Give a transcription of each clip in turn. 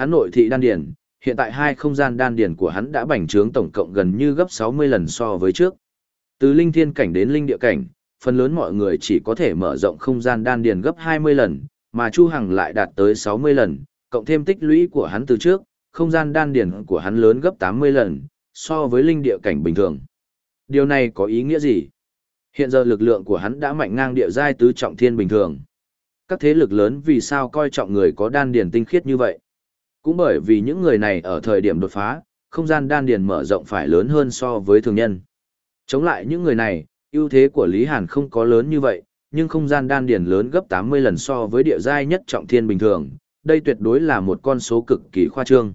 hắn nội thị đan điển hiện tại hai không gian đan điển của hắn đã bành trướng tổng cộng gần như gấp 60 lần so với trước. Từ linh thiên cảnh đến linh địa cảnh, phần lớn mọi người chỉ có thể mở rộng không gian đan điển gấp 20 lần, mà Chu Hằng lại đạt tới 60 lần, cộng thêm tích lũy của hắn từ trước, không gian đan điển của hắn lớn gấp 80 lần, so với linh địa cảnh bình thường. Điều này có ý nghĩa gì? Hiện giờ lực lượng của hắn đã mạnh ngang địa giai tứ trọng thiên bình thường. Các thế lực lớn vì sao coi trọng người có đan điển tinh khiết như vậy? Cũng bởi vì những người này ở thời điểm đột phá, không gian đan điền mở rộng phải lớn hơn so với thường nhân. Chống lại những người này, ưu thế của Lý Hàn không có lớn như vậy, nhưng không gian đan điền lớn gấp 80 lần so với địa giai nhất trọng thiên bình thường, đây tuyệt đối là một con số cực kỳ khoa trương.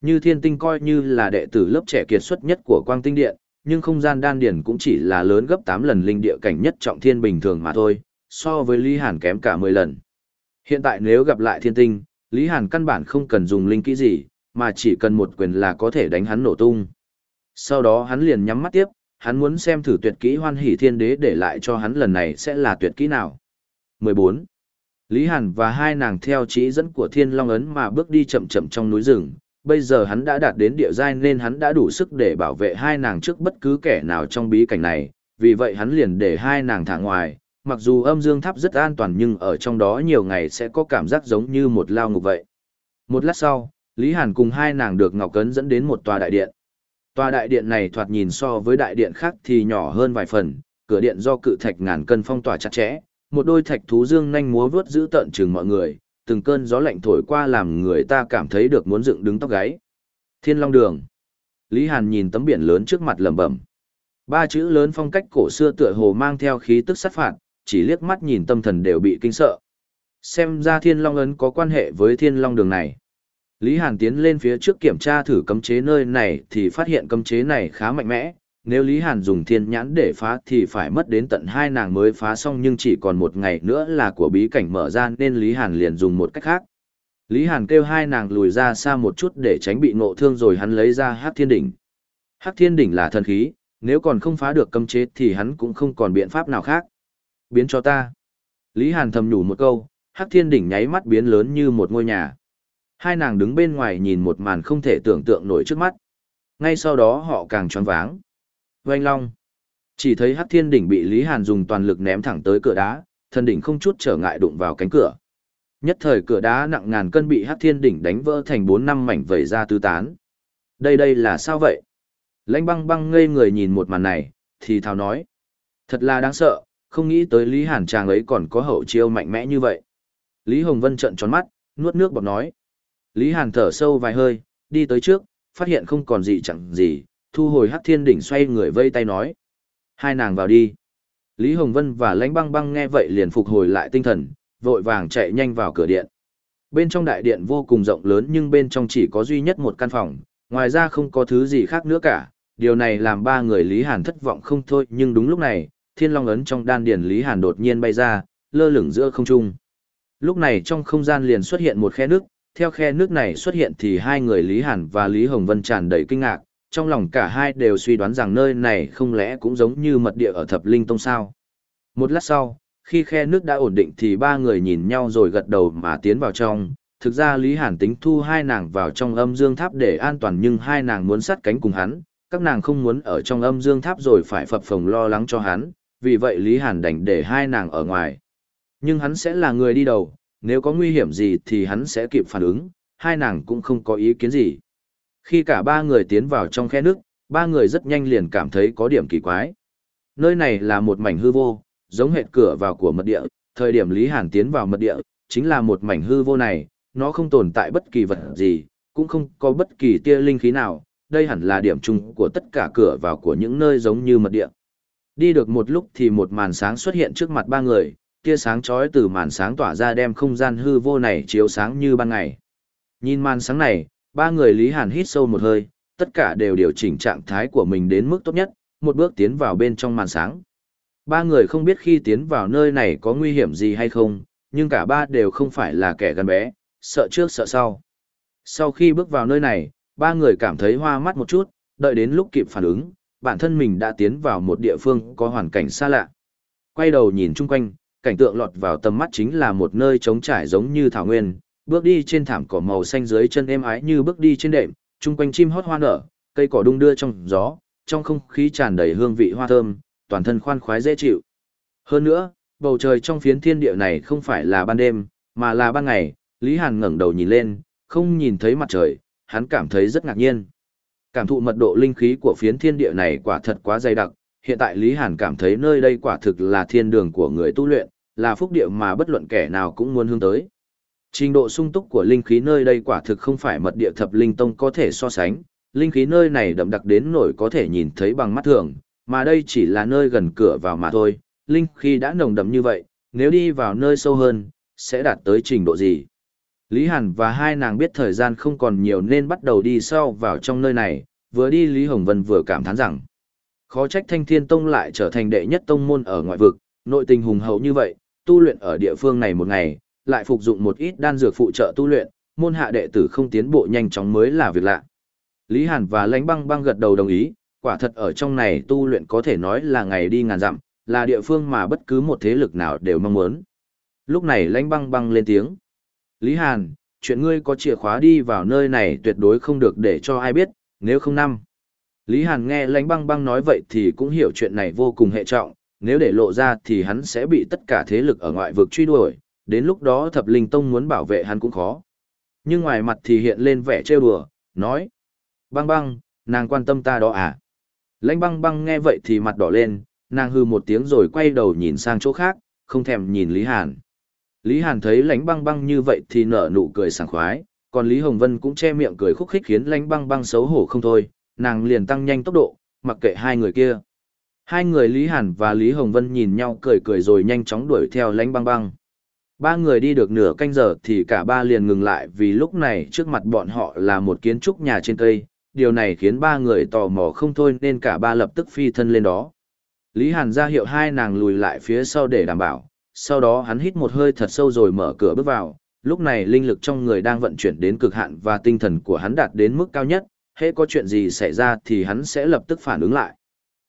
Như thiên tinh coi như là đệ tử lớp trẻ kiệt xuất nhất của quang tinh điện, nhưng không gian đan điền cũng chỉ là lớn gấp 8 lần linh địa cảnh nhất trọng thiên bình thường mà thôi, so với Lý Hàn kém cả 10 lần. Hiện tại nếu gặp lại thiên tinh, Lý Hàn căn bản không cần dùng linh kỹ gì, mà chỉ cần một quyền là có thể đánh hắn nổ tung. Sau đó hắn liền nhắm mắt tiếp, hắn muốn xem thử tuyệt kỹ hoan hỷ thiên đế để lại cho hắn lần này sẽ là tuyệt kỹ nào. 14. Lý Hàn và hai nàng theo chỉ dẫn của Thiên Long Ấn mà bước đi chậm chậm trong núi rừng, bây giờ hắn đã đạt đến địa giai nên hắn đã đủ sức để bảo vệ hai nàng trước bất cứ kẻ nào trong bí cảnh này, vì vậy hắn liền để hai nàng thả ngoài, mặc dù âm dương tháp rất an toàn nhưng ở trong đó nhiều ngày sẽ có cảm giác giống như một lao ngục vậy. Một lát sau, Lý Hàn cùng hai nàng được Ngọc Cấn dẫn đến một tòa đại điện. Tòa đại điện này thoạt nhìn so với đại điện khác thì nhỏ hơn vài phần, cửa điện do cự thạch ngàn cân phong tỏa chặt chẽ, một đôi thạch thú dương nhanh múa vướt giữ tận chừng mọi người, từng cơn gió lạnh thổi qua làm người ta cảm thấy được muốn dựng đứng tóc gáy. Thiên Long Đường. Lý Hàn nhìn tấm biển lớn trước mặt lẩm bẩm. Ba chữ lớn phong cách cổ xưa tựa hồ mang theo khí tức sát phạt, chỉ liếc mắt nhìn tâm thần đều bị kinh sợ. Xem ra Thiên Long ấn có quan hệ với Thiên Long Đường này. Lý Hàn tiến lên phía trước kiểm tra thử cấm chế nơi này thì phát hiện cấm chế này khá mạnh mẽ. Nếu Lý Hàn dùng thiên nhãn để phá thì phải mất đến tận hai nàng mới phá xong nhưng chỉ còn một ngày nữa là của bí cảnh mở ra nên Lý Hàn liền dùng một cách khác. Lý Hàn kêu hai nàng lùi ra xa một chút để tránh bị ngộ thương rồi hắn lấy ra Hắc Thiên Đỉnh. Hắc Thiên Đỉnh là thần khí, nếu còn không phá được cấm chế thì hắn cũng không còn biện pháp nào khác. Biến cho ta. Lý Hàn thầm nhủ một câu, Hắc Thiên Đỉnh nháy mắt biến lớn như một ngôi nhà. Hai nàng đứng bên ngoài nhìn một màn không thể tưởng tượng nổi trước mắt. Ngay sau đó họ càng choáng váng. Oanh long. Chỉ thấy Hắc Thiên Đỉnh bị Lý Hàn dùng toàn lực ném thẳng tới cửa đá, thân đỉnh không chút trở ngại đụng vào cánh cửa. Nhất thời cửa đá nặng ngàn cân bị Hắc Thiên Đỉnh đánh vỡ thành bốn năm mảnh vẩy ra tứ tán. Đây đây là sao vậy? Lãnh băng băng ngây người nhìn một màn này, thì thào nói. Thật là đáng sợ, không nghĩ tới Lý Hàn chàng ấy còn có hậu chiêu mạnh mẽ như vậy. Lý Hồng Vân trợn tròn mắt, nuốt nước bọt nói. Lý Hàn thở sâu vài hơi, đi tới trước, phát hiện không còn gì chẳng gì, thu hồi hắc thiên đỉnh xoay người vây tay nói. Hai nàng vào đi. Lý Hồng Vân và lãnh băng băng nghe vậy liền phục hồi lại tinh thần, vội vàng chạy nhanh vào cửa điện. Bên trong đại điện vô cùng rộng lớn nhưng bên trong chỉ có duy nhất một căn phòng, ngoài ra không có thứ gì khác nữa cả. Điều này làm ba người Lý Hàn thất vọng không thôi nhưng đúng lúc này, thiên long ấn trong đan điền Lý Hàn đột nhiên bay ra, lơ lửng giữa không trung. Lúc này trong không gian liền xuất hiện một khe nước, theo khe nước này xuất hiện thì hai người Lý Hàn và Lý Hồng Vân tràn đầy kinh ngạc, trong lòng cả hai đều suy đoán rằng nơi này không lẽ cũng giống như mật địa ở thập linh tông sao. Một lát sau, khi khe nước đã ổn định thì ba người nhìn nhau rồi gật đầu mà tiến vào trong. Thực ra Lý Hàn tính thu hai nàng vào trong âm dương tháp để an toàn nhưng hai nàng muốn sát cánh cùng hắn, các nàng không muốn ở trong âm dương tháp rồi phải phập phồng lo lắng cho hắn, vì vậy Lý Hàn đành để hai nàng ở ngoài. Nhưng hắn sẽ là người đi đầu, nếu có nguy hiểm gì thì hắn sẽ kịp phản ứng, hai nàng cũng không có ý kiến gì. Khi cả ba người tiến vào trong khe nước, ba người rất nhanh liền cảm thấy có điểm kỳ quái. Nơi này là một mảnh hư vô, giống hệt cửa vào của mật địa, thời điểm Lý Hàn tiến vào mật địa, chính là một mảnh hư vô này, nó không tồn tại bất kỳ vật gì, cũng không có bất kỳ tia linh khí nào, đây hẳn là điểm chung của tất cả cửa vào của những nơi giống như mật địa. Đi được một lúc thì một màn sáng xuất hiện trước mặt ba người, tia sáng chói từ màn sáng tỏa ra đem không gian hư vô này chiếu sáng như ban ngày. Nhìn màn sáng này, ba người Lý Hàn hít sâu một hơi, tất cả đều điều chỉnh trạng thái của mình đến mức tốt nhất, một bước tiến vào bên trong màn sáng. Ba người không biết khi tiến vào nơi này có nguy hiểm gì hay không, nhưng cả ba đều không phải là kẻ gần bé, sợ trước sợ sau. Sau khi bước vào nơi này, ba người cảm thấy hoa mắt một chút, đợi đến lúc kịp phản ứng, bản thân mình đã tiến vào một địa phương có hoàn cảnh xa lạ. Quay đầu nhìn chung quanh, cảnh tượng lọt vào tầm mắt chính là một nơi trống trải giống như thảo nguyên, bước đi trên thảm cỏ màu xanh dưới chân êm ái như bước đi trên đệm, chung quanh chim hót hoa nở, cây cỏ đung đưa trong gió, trong không khí tràn đầy hương vị hoa thơm, toàn thân khoan khoái dễ chịu. Hơn nữa, bầu trời trong phiến thiên địa này không phải là ban đêm, mà là ban ngày, Lý Hàn ngẩng đầu nhìn lên, không nhìn thấy mặt trời, hắn cảm thấy rất ngạc nhiên. Cảm thụ mật độ linh khí của phiến thiên địa này quả thật quá dày đặc, hiện tại Lý Hàn cảm thấy nơi đây quả thực là thiên đường của người tu luyện, là phúc địa mà bất luận kẻ nào cũng muốn hướng tới. Trình độ sung túc của linh khí nơi đây quả thực không phải mật địa thập linh tông có thể so sánh, linh khí nơi này đậm đặc đến nổi có thể nhìn thấy bằng mắt thường, mà đây chỉ là nơi gần cửa vào mà thôi, linh khí đã nồng đậm như vậy, nếu đi vào nơi sâu hơn, sẽ đạt tới trình độ gì? Lý Hàn và hai nàng biết thời gian không còn nhiều nên bắt đầu đi sâu vào trong nơi này, vừa đi Lý Hồng Vân vừa cảm thán rằng, khó trách Thanh Thiên Tông lại trở thành đệ nhất tông môn ở ngoại vực, nội tình hùng hậu như vậy, tu luyện ở địa phương này một ngày, lại phục dụng một ít đan dược phụ trợ tu luyện, môn hạ đệ tử không tiến bộ nhanh chóng mới là việc lạ. Lý Hàn và Lãnh Băng Băng gật đầu đồng ý, quả thật ở trong này tu luyện có thể nói là ngày đi ngàn dặm, là địa phương mà bất cứ một thế lực nào đều mong muốn. Lúc này Lãnh Băng Băng lên tiếng. Lý Hàn, chuyện ngươi có chìa khóa đi vào nơi này tuyệt đối không được để cho ai biết, nếu không năm. Lý Hàn nghe Lãnh Băng Băng nói vậy thì cũng hiểu chuyện này vô cùng hệ trọng, nếu để lộ ra thì hắn sẽ bị tất cả thế lực ở ngoại vực truy đuổi, đến lúc đó thập linh tông muốn bảo vệ hắn cũng khó. Nhưng ngoài mặt thì hiện lên vẻ trêu đùa, nói. Băng băng, nàng quan tâm ta đó à? Lãnh băng băng nghe vậy thì mặt đỏ lên, nàng hư một tiếng rồi quay đầu nhìn sang chỗ khác, không thèm nhìn Lý Hàn. Lý Hàn thấy lãnh băng băng như vậy thì nở nụ cười sảng khoái, còn Lý Hồng Vân cũng che miệng cười khúc khích khiến lãnh băng băng xấu hổ không thôi, nàng liền tăng nhanh tốc độ, mặc kệ hai người kia. Hai người Lý Hàn và Lý Hồng Vân nhìn nhau cười cười rồi nhanh chóng đuổi theo lãnh băng băng. Ba người đi được nửa canh giờ thì cả ba liền ngừng lại vì lúc này trước mặt bọn họ là một kiến trúc nhà trên cây, điều này khiến ba người tò mò không thôi nên cả ba lập tức phi thân lên đó. Lý Hàn ra hiệu hai nàng lùi lại phía sau để đảm bảo, sau đó hắn hít một hơi thật sâu rồi mở cửa bước vào, lúc này linh lực trong người đang vận chuyển đến cực hạn và tinh thần của hắn đạt đến mức cao nhất, hễ có chuyện gì xảy ra thì hắn sẽ lập tức phản ứng lại.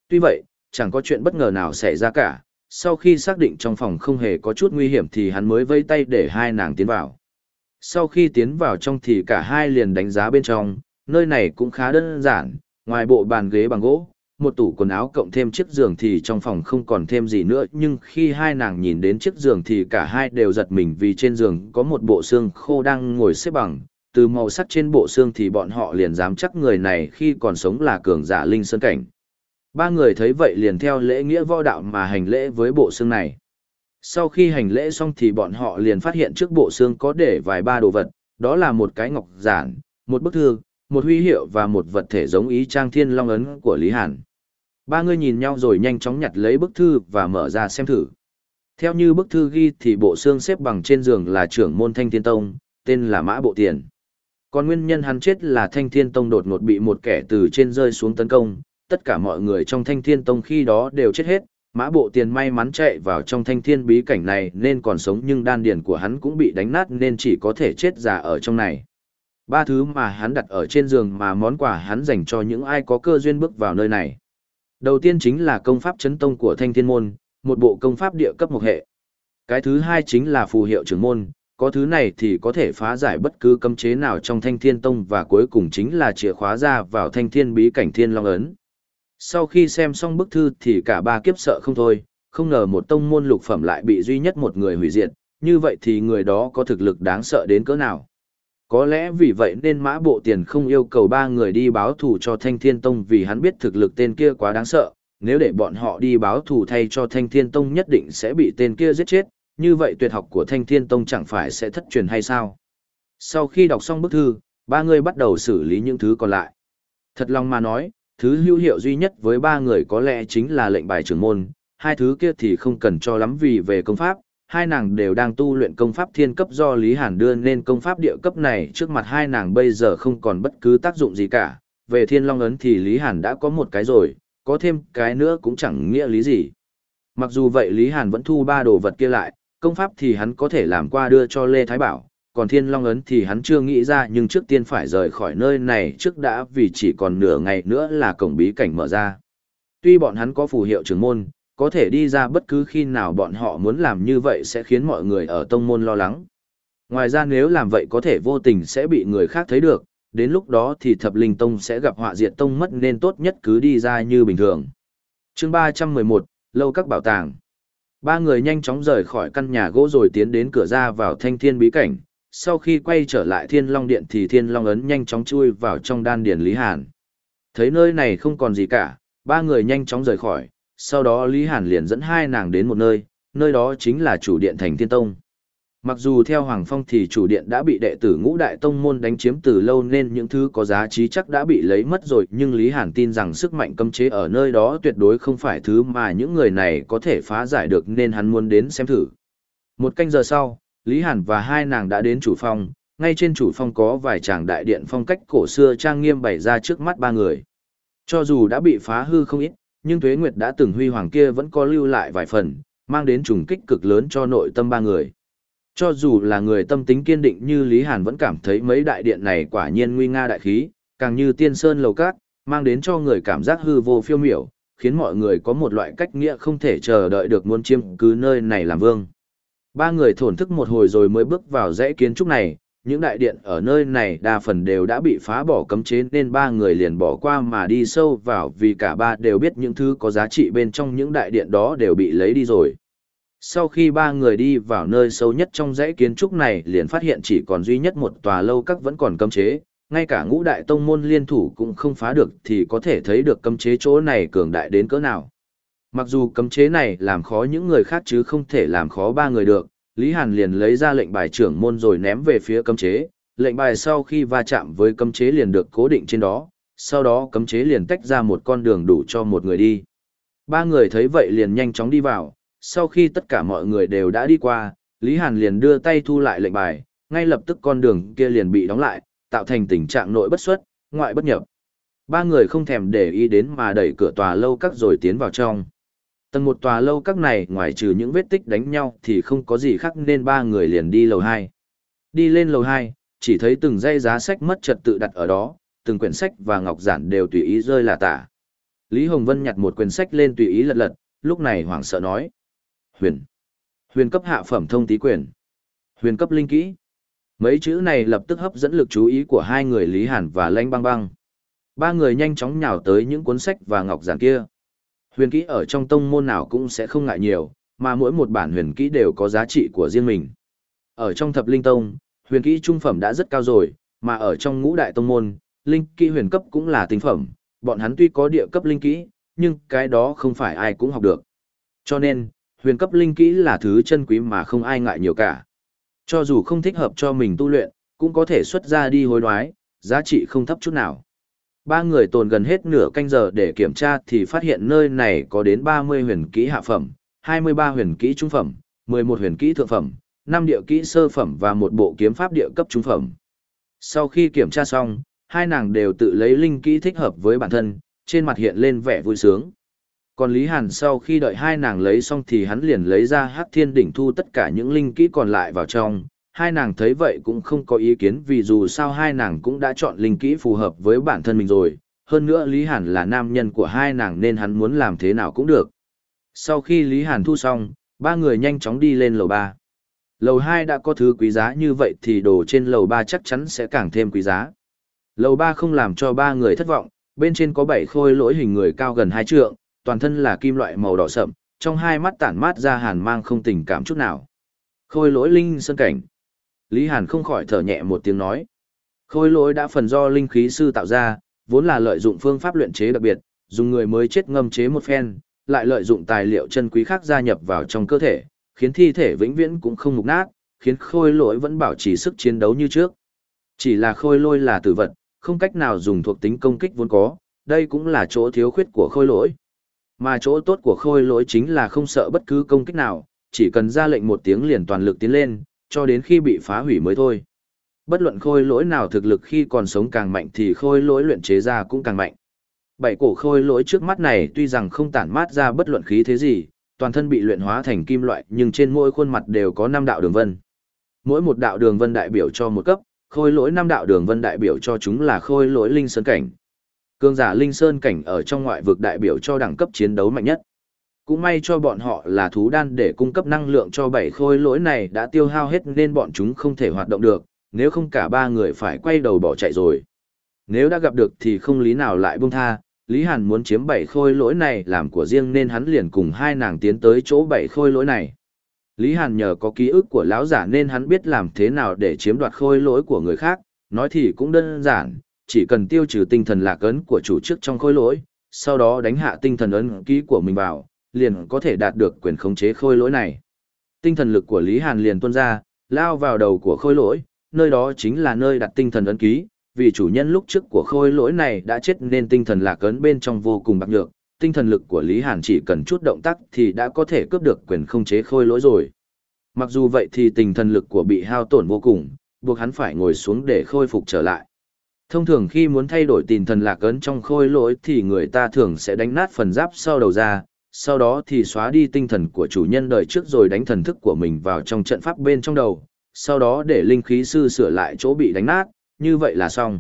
Tuy vậy, chẳng có chuyện bất ngờ nào xảy ra cả, sau khi xác định trong phòng không hề có chút nguy hiểm thì hắn mới vây tay để hai nàng tiến vào. Sau khi tiến vào trong thì cả hai liền đánh giá bên trong, nơi này cũng khá đơn giản, ngoài bộ bàn ghế bằng gỗ, một tủ quần áo cộng thêm chiếc giường thì trong phòng không còn thêm gì nữa, nhưng khi hai nàng nhìn đến chiếc giường thì cả hai đều giật mình vì trên giường có một bộ xương khô đang ngồi xếp bằng. Từ màu sắc trên bộ xương thì bọn họ liền dám chắc người này khi còn sống là cường giả linh sơn cảnh. Ba người thấy vậy liền theo lễ nghĩa võ đạo mà hành lễ với bộ xương này. Sau khi hành lễ xong thì bọn họ liền phát hiện trước bộ xương có để vài ba đồ vật, đó là một cái ngọc giản, một bức thư, một huy hiệu và một vật thể giống ý trang thiên long ấn của Lý Hàn. Ba người nhìn nhau rồi nhanh chóng nhặt lấy bức thư và mở ra xem thử. Theo như bức thư ghi thì bộ xương xếp bằng trên giường là trưởng môn Thanh Thiên Tông, tên là Mã Bộ Tiền. Còn nguyên nhân hắn chết là Thanh Thiên Tông đột ngột bị một kẻ từ trên rơi xuống tấn công, tất cả mọi người trong Thanh Thiên Tông khi đó đều chết hết. Mã Bộ Tiền may mắn chạy vào trong Thanh Thiên bí cảnh này nên còn sống nhưng đan điền của hắn cũng bị đánh nát nên chỉ có thể chết già ở trong này. Ba thứ mà hắn đặt ở trên giường mà món quà hắn dành cho những ai có cơ duyên bước vào nơi này. Đầu tiên chính là công pháp chấn tông của Thanh Thiên Môn, một bộ công pháp địa cấp một hệ. Cái thứ hai chính là phù hiệu trưởng môn, có thứ này thì có thể phá giải bất cứ cấm chế nào trong Thanh Thiên Tông và cuối cùng chính là chìa khóa ra vào Thanh Thiên bí cảnh Thiên Long ấn. Sau khi xem xong bức thư thì cả ba kiếp sợ không thôi, không ngờ một tông môn lục phẩm lại bị duy nhất một người hủy diệt, như vậy thì người đó có thực lực đáng sợ đến cỡ nào. Có lẽ vì vậy nên mã bộ tiền không yêu cầu ba người đi báo thù cho Thanh Thiên Tông vì hắn biết thực lực tên kia quá đáng sợ, nếu để bọn họ đi báo thù thay cho Thanh Thiên Tông nhất định sẽ bị tên kia giết chết, như vậy tuyệt học của Thanh Thiên Tông chẳng phải sẽ thất truyền hay sao? Sau khi đọc xong bức thư, ba người bắt đầu xử lý những thứ còn lại. Thật lòng mà nói, thứ hữu hiệu duy nhất với ba người có lẽ chính là lệnh bài trưởng môn, hai thứ kia thì không cần cho lắm vì về công pháp, hai nàng đều đang tu luyện công pháp thiên cấp do Lý Hàn đưa nên công pháp địa cấp này trước mặt hai nàng bây giờ không còn bất cứ tác dụng gì cả. Về thiên long ấn thì Lý Hàn đã có một cái rồi, có thêm cái nữa cũng chẳng nghĩa lý gì. Mặc dù vậy Lý Hàn vẫn thu ba đồ vật kia lại, công pháp thì hắn có thể làm qua đưa cho Lê Thái Bảo, còn thiên long ấn thì hắn chưa nghĩ ra nhưng trước tiên phải rời khỏi nơi này trước đã vì chỉ còn nửa ngày nữa là cổng bí cảnh mở ra. Tuy bọn hắn có phù hiệu trưởng môn, có thể đi ra bất cứ khi nào bọn họ muốn làm như vậy sẽ khiến mọi người ở tông môn lo lắng. Ngoài ra nếu làm vậy có thể vô tình sẽ bị người khác thấy được, đến lúc đó thì thập linh tông sẽ gặp họa diệt tông mất nên tốt nhất cứ đi ra như bình thường. chương 311, Lâu các bảo tàng. Ba người nhanh chóng rời khỏi căn nhà gỗ rồi tiến đến cửa ra vào thanh thiên bí cảnh. Sau khi quay trở lại thiên long điện thì thiên long ấn nhanh chóng chui vào trong đan điển Lý Hàn. Thấy nơi này không còn gì cả, ba người nhanh chóng rời khỏi, sau đó Lý Hàn liền dẫn hai nàng đến một nơi, nơi đó chính là chủ điện thành thiên tông. Mặc dù theo Hoàng Phong thì chủ điện đã bị đệ tử ngũ đại tông môn đánh chiếm từ lâu nên những thứ có giá trị chắc đã bị lấy mất rồi nhưng Lý Hàn tin rằng sức mạnh cấm chế ở nơi đó tuyệt đối không phải thứ mà những người này có thể phá giải được nên hắn muốn đến xem thử. Một canh giờ sau, Lý Hàn và hai nàng đã đến chủ phong, ngay trên chủ phong có vài tràng đại điện phong cách cổ xưa trang nghiêm bày ra trước mắt ba người. Cho dù đã bị phá hư không ít, nhưng Tuế Nguyệt đã từng huy hoàng kia vẫn có lưu lại vài phần, mang đến trùng kích cực lớn cho nội tâm ba người. Cho dù là người tâm tính kiên định như Lý Hàn vẫn cảm thấy mấy đại điện này quả nhiên nguy nga đại khí, càng như tiên sơn lầu cát, mang đến cho người cảm giác hư vô phiêu miểu, khiến mọi người có một loại cách nghĩa không thể chờ đợi được muốn chiêm cứ nơi này làm vương. Ba người thổn thức một hồi rồi mới bước vào dãy kiến trúc này, những đại điện ở nơi này đa phần đều đã bị phá bỏ cấm chế nên ba người liền bỏ qua mà đi sâu vào vì cả ba đều biết những thứ có giá trị bên trong những đại điện đó đều bị lấy đi rồi. Sau khi ba người đi vào nơi sâu nhất trong dãy kiến trúc này liền phát hiện chỉ còn duy nhất một tòa lâu các vẫn còn cấm chế, ngay cả ngũ đại tông môn liên thủ cũng không phá được thì có thể thấy được cấm chế chỗ này cường đại đến cỡ nào. Mặc dù cấm chế này làm khó những người khác chứ không thể làm khó ba người được, Lý Hàn liền lấy ra lệnh bài trưởng môn rồi ném về phía cấm chế, lệnh bài sau khi va chạm với cấm chế liền được cố định trên đó, sau đó cấm chế liền tách ra một con đường đủ cho một người đi. Ba người thấy vậy liền nhanh chóng đi vào, sau khi tất cả mọi người đều đã đi qua, Lý Hàn liền đưa tay thu lại lệnh bài, ngay lập tức con đường kia liền bị đóng lại, tạo thành tình trạng nội bất xuất, ngoại bất nhập. Ba người không thèm để ý đến mà đẩy cửa tòa lâu các rồi tiến vào trong. Tầng một tòa lâu các này ngoài trừ những vết tích đánh nhau thì không có gì khác nên ba người liền đi lầu hai. Đi lên lầu hai, chỉ thấy từng dây giá sách mất trật tự đặt ở đó, từng quyển sách và ngọc giản đều tùy ý rơi là tả. Lý Hồng Vân nhặt một quyển sách lên tùy ý lật lật, lúc này hoảng sợ nói. Huyền. Huyền cấp hạ phẩm thông tí quyền. Huyền cấp linh kỹ. Mấy chữ này lập tức hấp dẫn lực chú ý của hai người Lý Hàn và Lanh Băng Băng. Ba người nhanh chóng nhào tới những cuốn sách và ngọc giản kia. Huyền kỹ ở trong tông môn nào cũng sẽ không ngại nhiều, mà mỗi một bản huyền kỹ đều có giá trị của riêng mình. Ở trong thập linh tông, huyền kỹ trung phẩm đã rất cao rồi, mà ở trong ngũ đại tông môn, linh kỹ huyền cấp cũng là tinh phẩm, bọn hắn tuy có địa cấp linh kỹ, nhưng cái đó không phải ai cũng học được. Cho nên, huyền cấp linh kỹ là thứ chân quý mà không ai ngại nhiều cả. Cho dù không thích hợp cho mình tu luyện, cũng có thể xuất ra đi hối đoái, giá trị không thấp chút nào. Ba người tồn gần hết nửa canh giờ để kiểm tra thì phát hiện nơi này có đến 30 huyền kỹ hạ phẩm, 23 huyền kỹ trung phẩm, 11 huyền kỹ thượng phẩm, 5 địa kỹ sơ phẩm và một bộ kiếm pháp địa cấp trung phẩm. Sau khi kiểm tra xong, hai nàng đều tự lấy linh kỹ thích hợp với bản thân, trên mặt hiện lên vẻ vui sướng. Còn Lý Hàn sau khi đợi hai nàng lấy xong thì hắn liền lấy ra hắc thiên đỉnh thu tất cả những linh kỹ còn lại vào trong. Hai nàng thấy vậy cũng không có ý kiến vì dù sao hai nàng cũng đã chọn linh kỹ phù hợp với bản thân mình rồi. Hơn nữa Lý Hàn là nam nhân của hai nàng nên hắn muốn làm thế nào cũng được. Sau khi Lý Hàn thu xong, ba người nhanh chóng đi lên lầu ba. Lầu hai đã có thứ quý giá như vậy thì đồ trên lầu ba chắc chắn sẽ càng thêm quý giá. Lầu ba không làm cho ba người thất vọng, bên trên có bảy khôi lỗi hình người cao gần hai trượng, toàn thân là kim loại màu đỏ sậm, trong hai mắt tản mát ra hàn mang không tình cảm chút nào. Khôi lỗi linh sơn cảnh. Lý Hàn không khỏi thở nhẹ một tiếng nói. Khôi lỗi đã phần do linh khí sư tạo ra, vốn là lợi dụng phương pháp luyện chế đặc biệt, dùng người mới chết ngâm chế một phen, lại lợi dụng tài liệu chân quý khác gia nhập vào trong cơ thể, khiến thi thể vĩnh viễn cũng không mục nát, khiến khôi lỗi vẫn bảo trì sức chiến đấu như trước. Chỉ là khôi lỗi là tử vật, không cách nào dùng thuộc tính công kích vốn có, đây cũng là chỗ thiếu khuyết của khôi lỗi. Mà chỗ tốt của khôi lỗi chính là không sợ bất cứ công kích nào, chỉ cần ra lệnh một tiếng liền toàn lực tiến lên, cho đến khi bị phá hủy mới thôi. Bất luận khôi lỗi nào thực lực khi còn sống càng mạnh thì khôi lỗi luyện chế ra cũng càng mạnh. Bảy cổ khôi lỗi trước mắt này tuy rằng không tản mát ra bất luận khí thế gì, toàn thân bị luyện hóa thành kim loại nhưng trên mỗi khuôn mặt đều có năm đạo đường vân. Mỗi một đạo đường vân đại biểu cho một cấp, khôi lỗi năm đạo đường vân đại biểu cho chúng là khôi lỗi linh sơn cảnh. Cương giả linh sơn cảnh ở trong ngoại vực đại biểu cho đẳng cấp chiến đấu mạnh nhất cũng may cho bọn họ là thú đan để cung cấp năng lượng cho bảy khôi lỗi này đã tiêu hao hết nên bọn chúng không thể hoạt động được, nếu không cả ba người phải quay đầu bỏ chạy rồi. Nếu đã gặp được thì không lý nào lại buông tha, Lý Hàn muốn chiếm bảy khôi lỗi này làm của riêng nên hắn liền cùng hai nàng tiến tới chỗ bảy khôi lỗi này. Lý Hàn nhờ có ký ức của lão giả nên hắn biết làm thế nào để chiếm đoạt khôi lỗi của người khác, nói thì cũng đơn giản, chỉ cần tiêu trừ tinh thần lạc ấn của chủ trước trong khôi lỗi, sau đó đánh hạ tinh thần ấn ký của mình vào, liền có thể đạt được quyền khống chế khôi lỗi này. Tinh thần lực của Lý Hàn liền tuôn ra, lao vào đầu của khôi lỗi, nơi đó chính là nơi đặt tinh thần ấn ký, vì chủ nhân lúc trước của khôi lỗi này đã chết nên tinh thần lạc ấn bên trong vô cùng bạc nhược, tinh thần lực của Lý Hàn chỉ cần chút động tác thì đã có thể cướp được quyền khống chế khôi lỗi rồi. Mặc dù vậy thì tinh thần lực của bị hao tổn vô cùng, buộc hắn phải ngồi xuống để khôi phục trở lại. Thông thường khi muốn thay đổi tinh thần lạc ấn trong khôi lỗi thì người ta thường sẽ đánh nát phần giáp sau đầu ra, sau đó thì xóa đi tinh thần của chủ nhân đời trước rồi đánh thần thức của mình vào trong trận pháp bên trong đầu, sau đó để linh khí sư sửa lại chỗ bị đánh nát, như vậy là xong.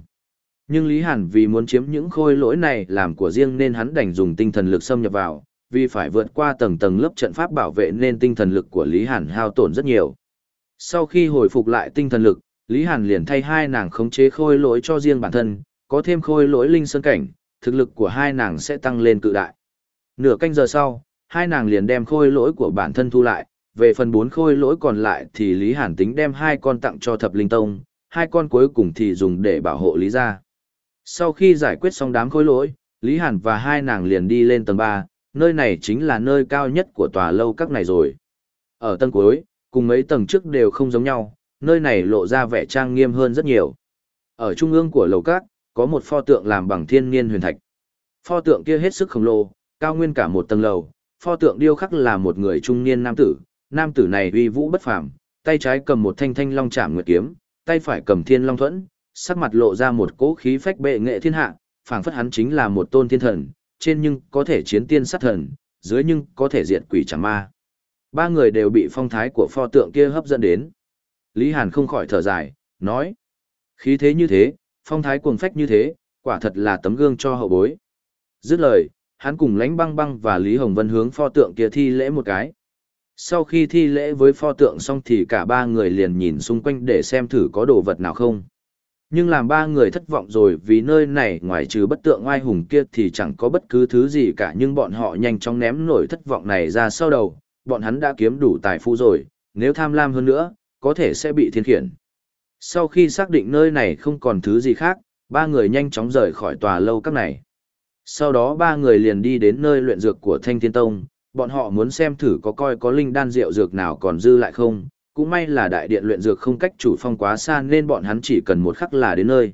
Nhưng Lý Hàn vì muốn chiếm những khôi lỗi này làm của riêng nên hắn đành dùng tinh thần lực xâm nhập vào, vì phải vượt qua tầng tầng lớp trận pháp bảo vệ nên tinh thần lực của Lý Hàn hao tổn rất nhiều. Sau khi hồi phục lại tinh thần lực, Lý Hàn liền thay hai nàng khống chế khôi lỗi cho riêng bản thân, có thêm khôi lỗi linh sơn cảnh, thực lực của hai nàng sẽ tăng lên cự đại. Nửa canh giờ sau, hai nàng liền đem khôi lỗi của bản thân thu lại, về phần bốn khôi lỗi còn lại thì Lý Hàn tính đem hai con tặng cho thập linh tông, hai con cuối cùng thì dùng để bảo hộ Lý gia. Sau khi giải quyết xong đám khôi lỗi, Lý Hàn và hai nàng liền đi lên tầng 3, nơi này chính là nơi cao nhất của tòa lâu các này rồi. Ở tầng cuối, cùng mấy tầng trước đều không giống nhau, nơi này lộ ra vẻ trang nghiêm hơn rất nhiều. Ở trung ương của lầu các, có một pho tượng làm bằng thiên niên huyền thạch. Pho tượng kia hết sức khổng lồ, cao nguyên cả một tầng lầu, pho tượng điêu khắc là một người trung niên nam tử, nam tử này uy vũ bất phàm, tay trái cầm một thanh thanh long chạm nguyệt kiếm, tay phải cầm thiên long thuẫn, sắc mặt lộ ra một cỗ khí phách bệ nghệ thiên hạ, phảng phất hắn chính là một tôn thiên thần, trên nhưng có thể chiến tiên sát thần, dưới nhưng có thể diệt quỷ chẳng ma. Ba người đều bị phong thái của pho tượng kia hấp dẫn đến. Lý Hàn không khỏi thở dài, nói. Khí thế như thế, phong thái cuồng phách như thế, quả thật là tấm gương cho hậu bối. Dứt lời, hắn cùng lãnh băng băng và Lý Hồng Vân hướng pho tượng kia thi lễ một cái. Sau khi thi lễ với pho tượng xong thì cả ba người liền nhìn xung quanh để xem thử có đồ vật nào không. Nhưng làm ba người thất vọng rồi vì nơi này ngoài trừ bất tượng oai hùng kia thì chẳng có bất cứ thứ gì cả nhưng bọn họ nhanh chóng ném nổi thất vọng này ra sau đầu, bọn hắn đã kiếm đủ tài phú rồi, nếu tham lam hơn nữa, có thể sẽ bị thiên khiển. Sau khi xác định nơi này không còn thứ gì khác, ba người nhanh chóng rời khỏi tòa lâu các này. Sau đó ba người liền đi đến nơi luyện dược của Thanh Thiên Tông, bọn họ muốn xem thử có coi có linh đan rượu dược nào còn dư lại không, cũng may là đại điện luyện dược không cách chủ phong quá xa nên bọn hắn chỉ cần một khắc là đến nơi.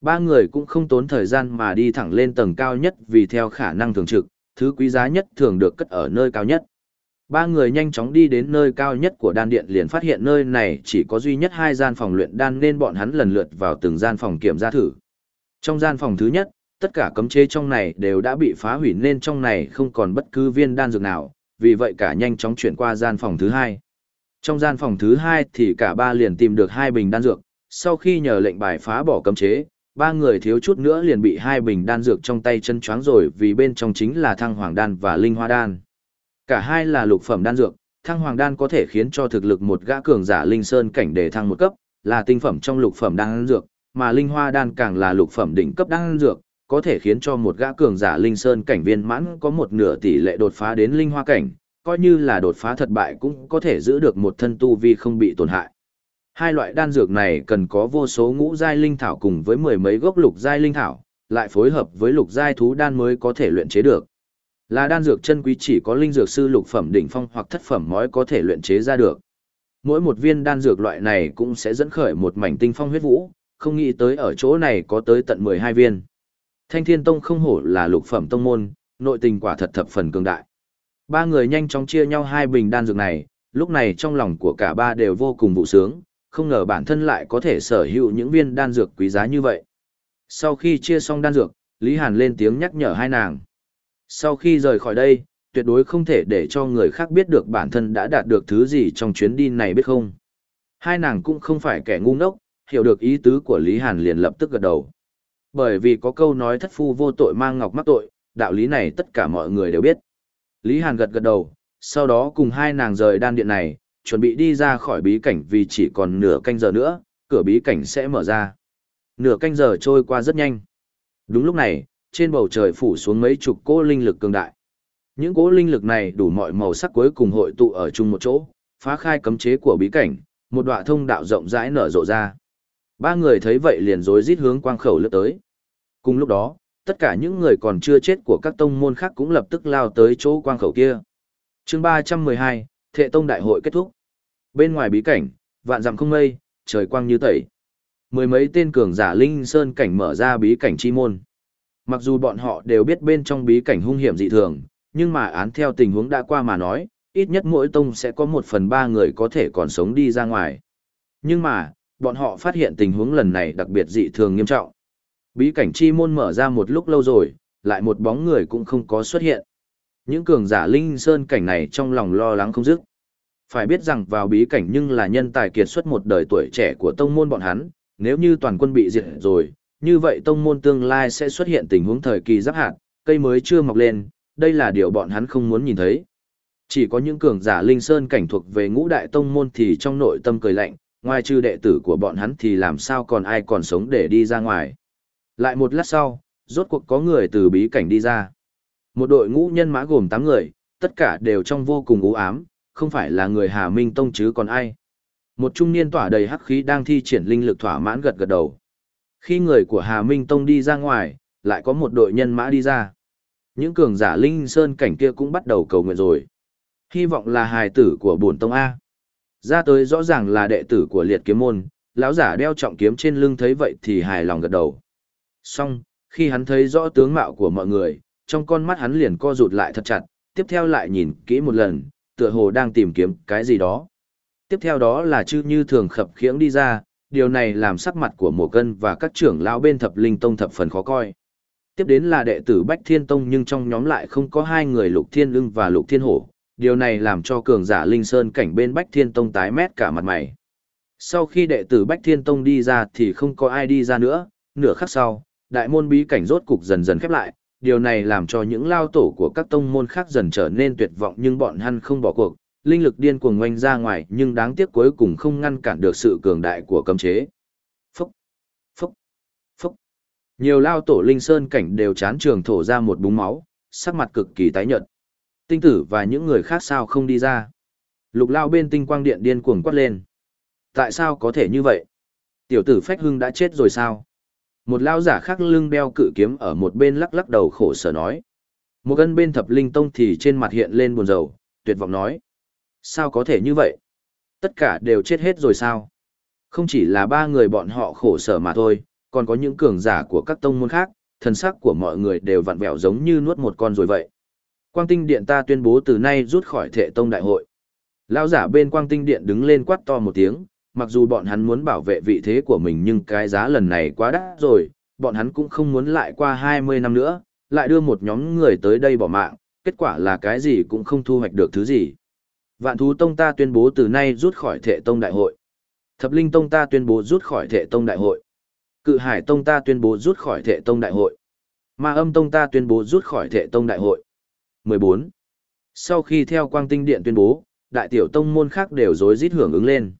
Ba người cũng không tốn thời gian mà đi thẳng lên tầng cao nhất vì theo khả năng thường trực, thứ quý giá nhất thường được cất ở nơi cao nhất. Ba người nhanh chóng đi đến nơi cao nhất của đan điện liền phát hiện nơi này chỉ có duy nhất hai gian phòng luyện đan nên bọn hắn lần lượt vào từng gian phòng kiểm tra thử. Trong gian phòng thứ nhất, tất cả cấm chế trong này đều đã bị phá hủy nên trong này không còn bất cứ viên đan dược nào, vì vậy cả nhanh chóng chuyển qua gian phòng thứ hai. Trong gian phòng thứ hai thì cả ba liền tìm được hai bình đan dược, sau khi nhờ lệnh bài phá bỏ cấm chế, ba người thiếu chút nữa liền bị hai bình đan dược trong tay chân choáng rồi vì bên trong chính là thăng hoàng đan và linh hoa đan. Cả hai là lục phẩm đan dược, thăng hoàng đan có thể khiến cho thực lực một gã cường giả linh sơn cảnh để thăng một cấp, là tinh phẩm trong lục phẩm đan dược, mà linh hoa đan càng là lục phẩm đỉnh cấp đan dược, có thể khiến cho một gã cường giả linh sơn cảnh viên mãn có một nửa tỷ lệ đột phá đến linh hoa cảnh, coi như là đột phá thất bại cũng có thể giữ được một thân tu vi không bị tổn hại. Hai loại đan dược này cần có vô số ngũ giai linh thảo cùng với mười mấy gốc lục giai linh thảo, lại phối hợp với lục giai thú đan mới có thể luyện chế được. Là đan dược chân quý chỉ có linh dược sư lục phẩm đỉnh phong hoặc thất phẩm mới có thể luyện chế ra được. Mỗi một viên đan dược loại này cũng sẽ dẫn khởi một mảnh tinh phong huyết vũ, không nghĩ tới ở chỗ này có tới tận 12 viên. Thanh Thiên Tông không hổ là lục phẩm tông môn, nội tình quả thật thập phần cường đại. Ba người nhanh chóng chia nhau hai bình đan dược này, lúc này trong lòng của cả ba đều vô cùng vụ sướng, không ngờ bản thân lại có thể sở hữu những viên đan dược quý giá như vậy. Sau khi chia xong đan dược, Lý Hàn lên tiếng nhắc nhở hai nàng. Sau khi rời khỏi đây, tuyệt đối không thể để cho người khác biết được bản thân đã đạt được thứ gì trong chuyến đi này biết không. Hai nàng cũng không phải kẻ ngu ngốc, hiểu được ý tứ của Lý Hàn liền lập tức gật đầu. Bởi vì có câu nói thất phu vô tội mang ngọc mắc tội, đạo lý này tất cả mọi người đều biết. Lý Hàn gật gật đầu, sau đó cùng hai nàng rời đan điện này, chuẩn bị đi ra khỏi bí cảnh vì chỉ còn nửa canh giờ nữa, cửa bí cảnh sẽ mở ra. Nửa canh giờ trôi qua rất nhanh. Đúng lúc này, trên bầu trời phủ xuống mấy chục cỗ linh lực cường đại. Những cỗ linh lực này đủ mọi màu sắc cuối cùng hội tụ ở chung một chỗ, phá khai cấm chế của bí cảnh, một đoạn thông đạo rộng rãi nở rộ ra. Ba người thấy vậy liền rối rít hướng quang khẩu lướt tới. Cùng lúc đó, tất cả những người còn chưa chết của các tông môn khác cũng lập tức lao tới chỗ quang khẩu kia. chương 312, Thệ Tông Đại hội kết thúc. Bên ngoài bí cảnh, vạn dặm không mây, trời quang như tẩy. Mười mấy tên cường giả linh sơn cảnh mở ra bí cảnh chi môn. Mặc dù bọn họ đều biết bên trong bí cảnh hung hiểm dị thường, nhưng mà án theo tình huống đã qua mà nói, ít nhất mỗi tông sẽ có một phần ba người có thể còn sống đi ra ngoài. Nhưng mà, bọn họ phát hiện tình huống lần này đặc biệt dị thường nghiêm trọng. Bí cảnh chi môn mở ra một lúc lâu rồi, lại một bóng người cũng không có xuất hiện. Những cường giả linh sơn cảnh này trong lòng lo lắng không dứt. Phải biết rằng vào bí cảnh nhưng là nhân tài kiệt xuất một đời tuổi trẻ của tông môn bọn hắn, nếu như toàn quân bị diệt rồi, như vậy tông môn tương lai sẽ xuất hiện tình huống thời kỳ giáp hạt, cây mới chưa mọc lên, đây là điều bọn hắn không muốn nhìn thấy. Chỉ có những cường giả linh sơn cảnh thuộc về ngũ đại tông môn thì trong nội tâm cười lạnh, ngoài trừ đệ tử của bọn hắn thì làm sao còn ai còn sống để đi ra ngoài. Lại một lát sau, rốt cuộc có người từ bí cảnh đi ra. Một đội ngũ nhân mã gồm 8 người, tất cả đều trong vô cùng u ám, không phải là người Hà Minh Tông chứ còn ai. Một trung niên tỏa đầy hắc khí đang thi triển linh lực thỏa mãn gật gật đầu. Khi người của Hà Minh Tông đi ra ngoài, lại có một đội nhân mã đi ra. Những cường giả linh sơn cảnh kia cũng bắt đầu cầu nguyện rồi. Hy vọng là hài tử của bổn tông A. Ra tới rõ ràng là đệ tử của liệt kiếm môn, lão giả đeo trọng kiếm trên lưng thấy vậy thì hài lòng gật đầu. Xong, khi hắn thấy rõ tướng mạo của mọi người, trong con mắt hắn liền co rụt lại thật chặt, tiếp theo lại nhìn kỹ một lần, tựa hồ đang tìm kiếm cái gì đó. Tiếp theo đó là chư như thường khập khiễng đi ra, điều này làm sắc mặt của mùa cân và các trưởng lão bên thập linh tông thập phần khó coi. Tiếp đến là đệ tử Bách Thiên Tông nhưng trong nhóm lại không có hai người Lục Thiên Lưng và Lục Thiên Hổ, điều này làm cho cường giả Linh Sơn cảnh bên Bách Thiên Tông tái mét cả mặt mày. Sau khi đệ tử Bách Thiên Tông đi ra thì không có ai đi ra nữa, nửa khắc sau, đại môn bí cảnh rốt cục dần dần khép lại, điều này làm cho những lao tổ của các tông môn khác dần trở nên tuyệt vọng nhưng bọn hắn không bỏ cuộc, linh lực điên cuồng ngoanh ra ngoài nhưng đáng tiếc cuối cùng không ngăn cản được sự cường đại của cấm chế. Phúc, phúc, phúc. Nhiều lao tổ linh sơn cảnh đều chán trường thổ ra một búng máu, sắc mặt cực kỳ tái nhợt. Tinh tử và những người khác sao không đi ra. Lục lao bên tinh quang điện điên cuồng quát lên. Tại sao có thể như vậy? Tiểu tử Phách Hưng đã chết rồi sao? Một lao giả khác lưng đeo cự kiếm ở một bên lắc lắc đầu khổ sở nói. Một gân bên thập linh tông thì trên mặt hiện lên buồn rầu, tuyệt vọng nói. Sao có thể như vậy? Tất cả đều chết hết rồi sao? Không chỉ là ba người bọn họ khổ sở mà thôi, còn có những cường giả của các tông môn khác, thần sắc của mọi người đều vặn vẹo giống như nuốt một con rồi vậy. Quang Tinh Điện ta tuyên bố từ nay rút khỏi Thệ Tông đại hội. Lão giả bên Quang Tinh Điện đứng lên quát to một tiếng, mặc dù bọn hắn muốn bảo vệ vị thế của mình nhưng cái giá lần này quá đắt rồi, bọn hắn cũng không muốn lại qua 20 năm nữa, lại đưa một nhóm người tới đây bỏ mạng, kết quả là cái gì cũng không thu hoạch được thứ gì. Vạn thú tông ta tuyên bố từ nay rút khỏi Thệ Tông đại hội. Thập linh tông ta tuyên bố rút khỏi Thệ Tông đại hội. Cự hải tông ta tuyên bố rút khỏi Thệ Tông đại hội. Ma âm tông ta tuyên bố rút khỏi Thệ Tông đại hội. 14. Sau khi theo Quang Tinh Điện tuyên bố, đại tiểu tông môn khác đều rối rít hưởng ứng lên.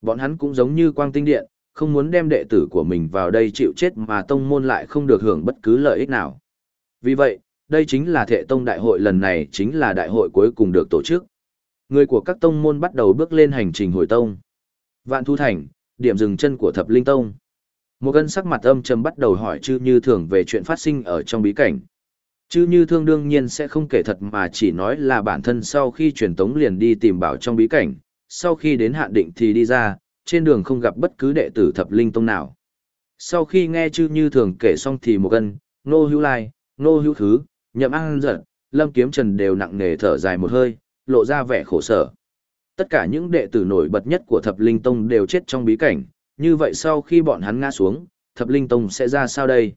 Bọn hắn cũng giống như Quang Tinh Điện, không muốn đem đệ tử của mình vào đây chịu chết mà tông môn lại không được hưởng bất cứ lợi ích nào. Vì vậy, đây chính là thệ tông đại hội lần này chính là đại hội cuối cùng được tổ chức. Người của các tông môn bắt đầu bước lên hành trình hồi tông. Vạn Thu Thành, điểm dừng chân của Thập Linh Tông. Một gân sắc mặt âm trầm bắt đầu hỏi chư như thường về chuyện phát sinh ở trong bí cảnh. Chư như thương đương nhiên sẽ không kể thật mà chỉ nói là bản thân sau khi truyền tống liền đi tìm bảo trong bí cảnh, sau khi đến hạn định thì đi ra, trên đường không gặp bất cứ đệ tử thập linh tông nào. Sau khi nghe chư như thường kể xong thì một gân, nô hữu lai, nô hữu thứ, nhậm an giận, lâm kiếm trần đều nặng nề thở dài một hơi, lộ ra vẻ khổ sở. Tất cả những đệ tử nổi bật nhất của thập linh tông đều chết trong bí cảnh, như vậy sau khi bọn hắn ngã xuống, thập linh tông sẽ ra sao đây?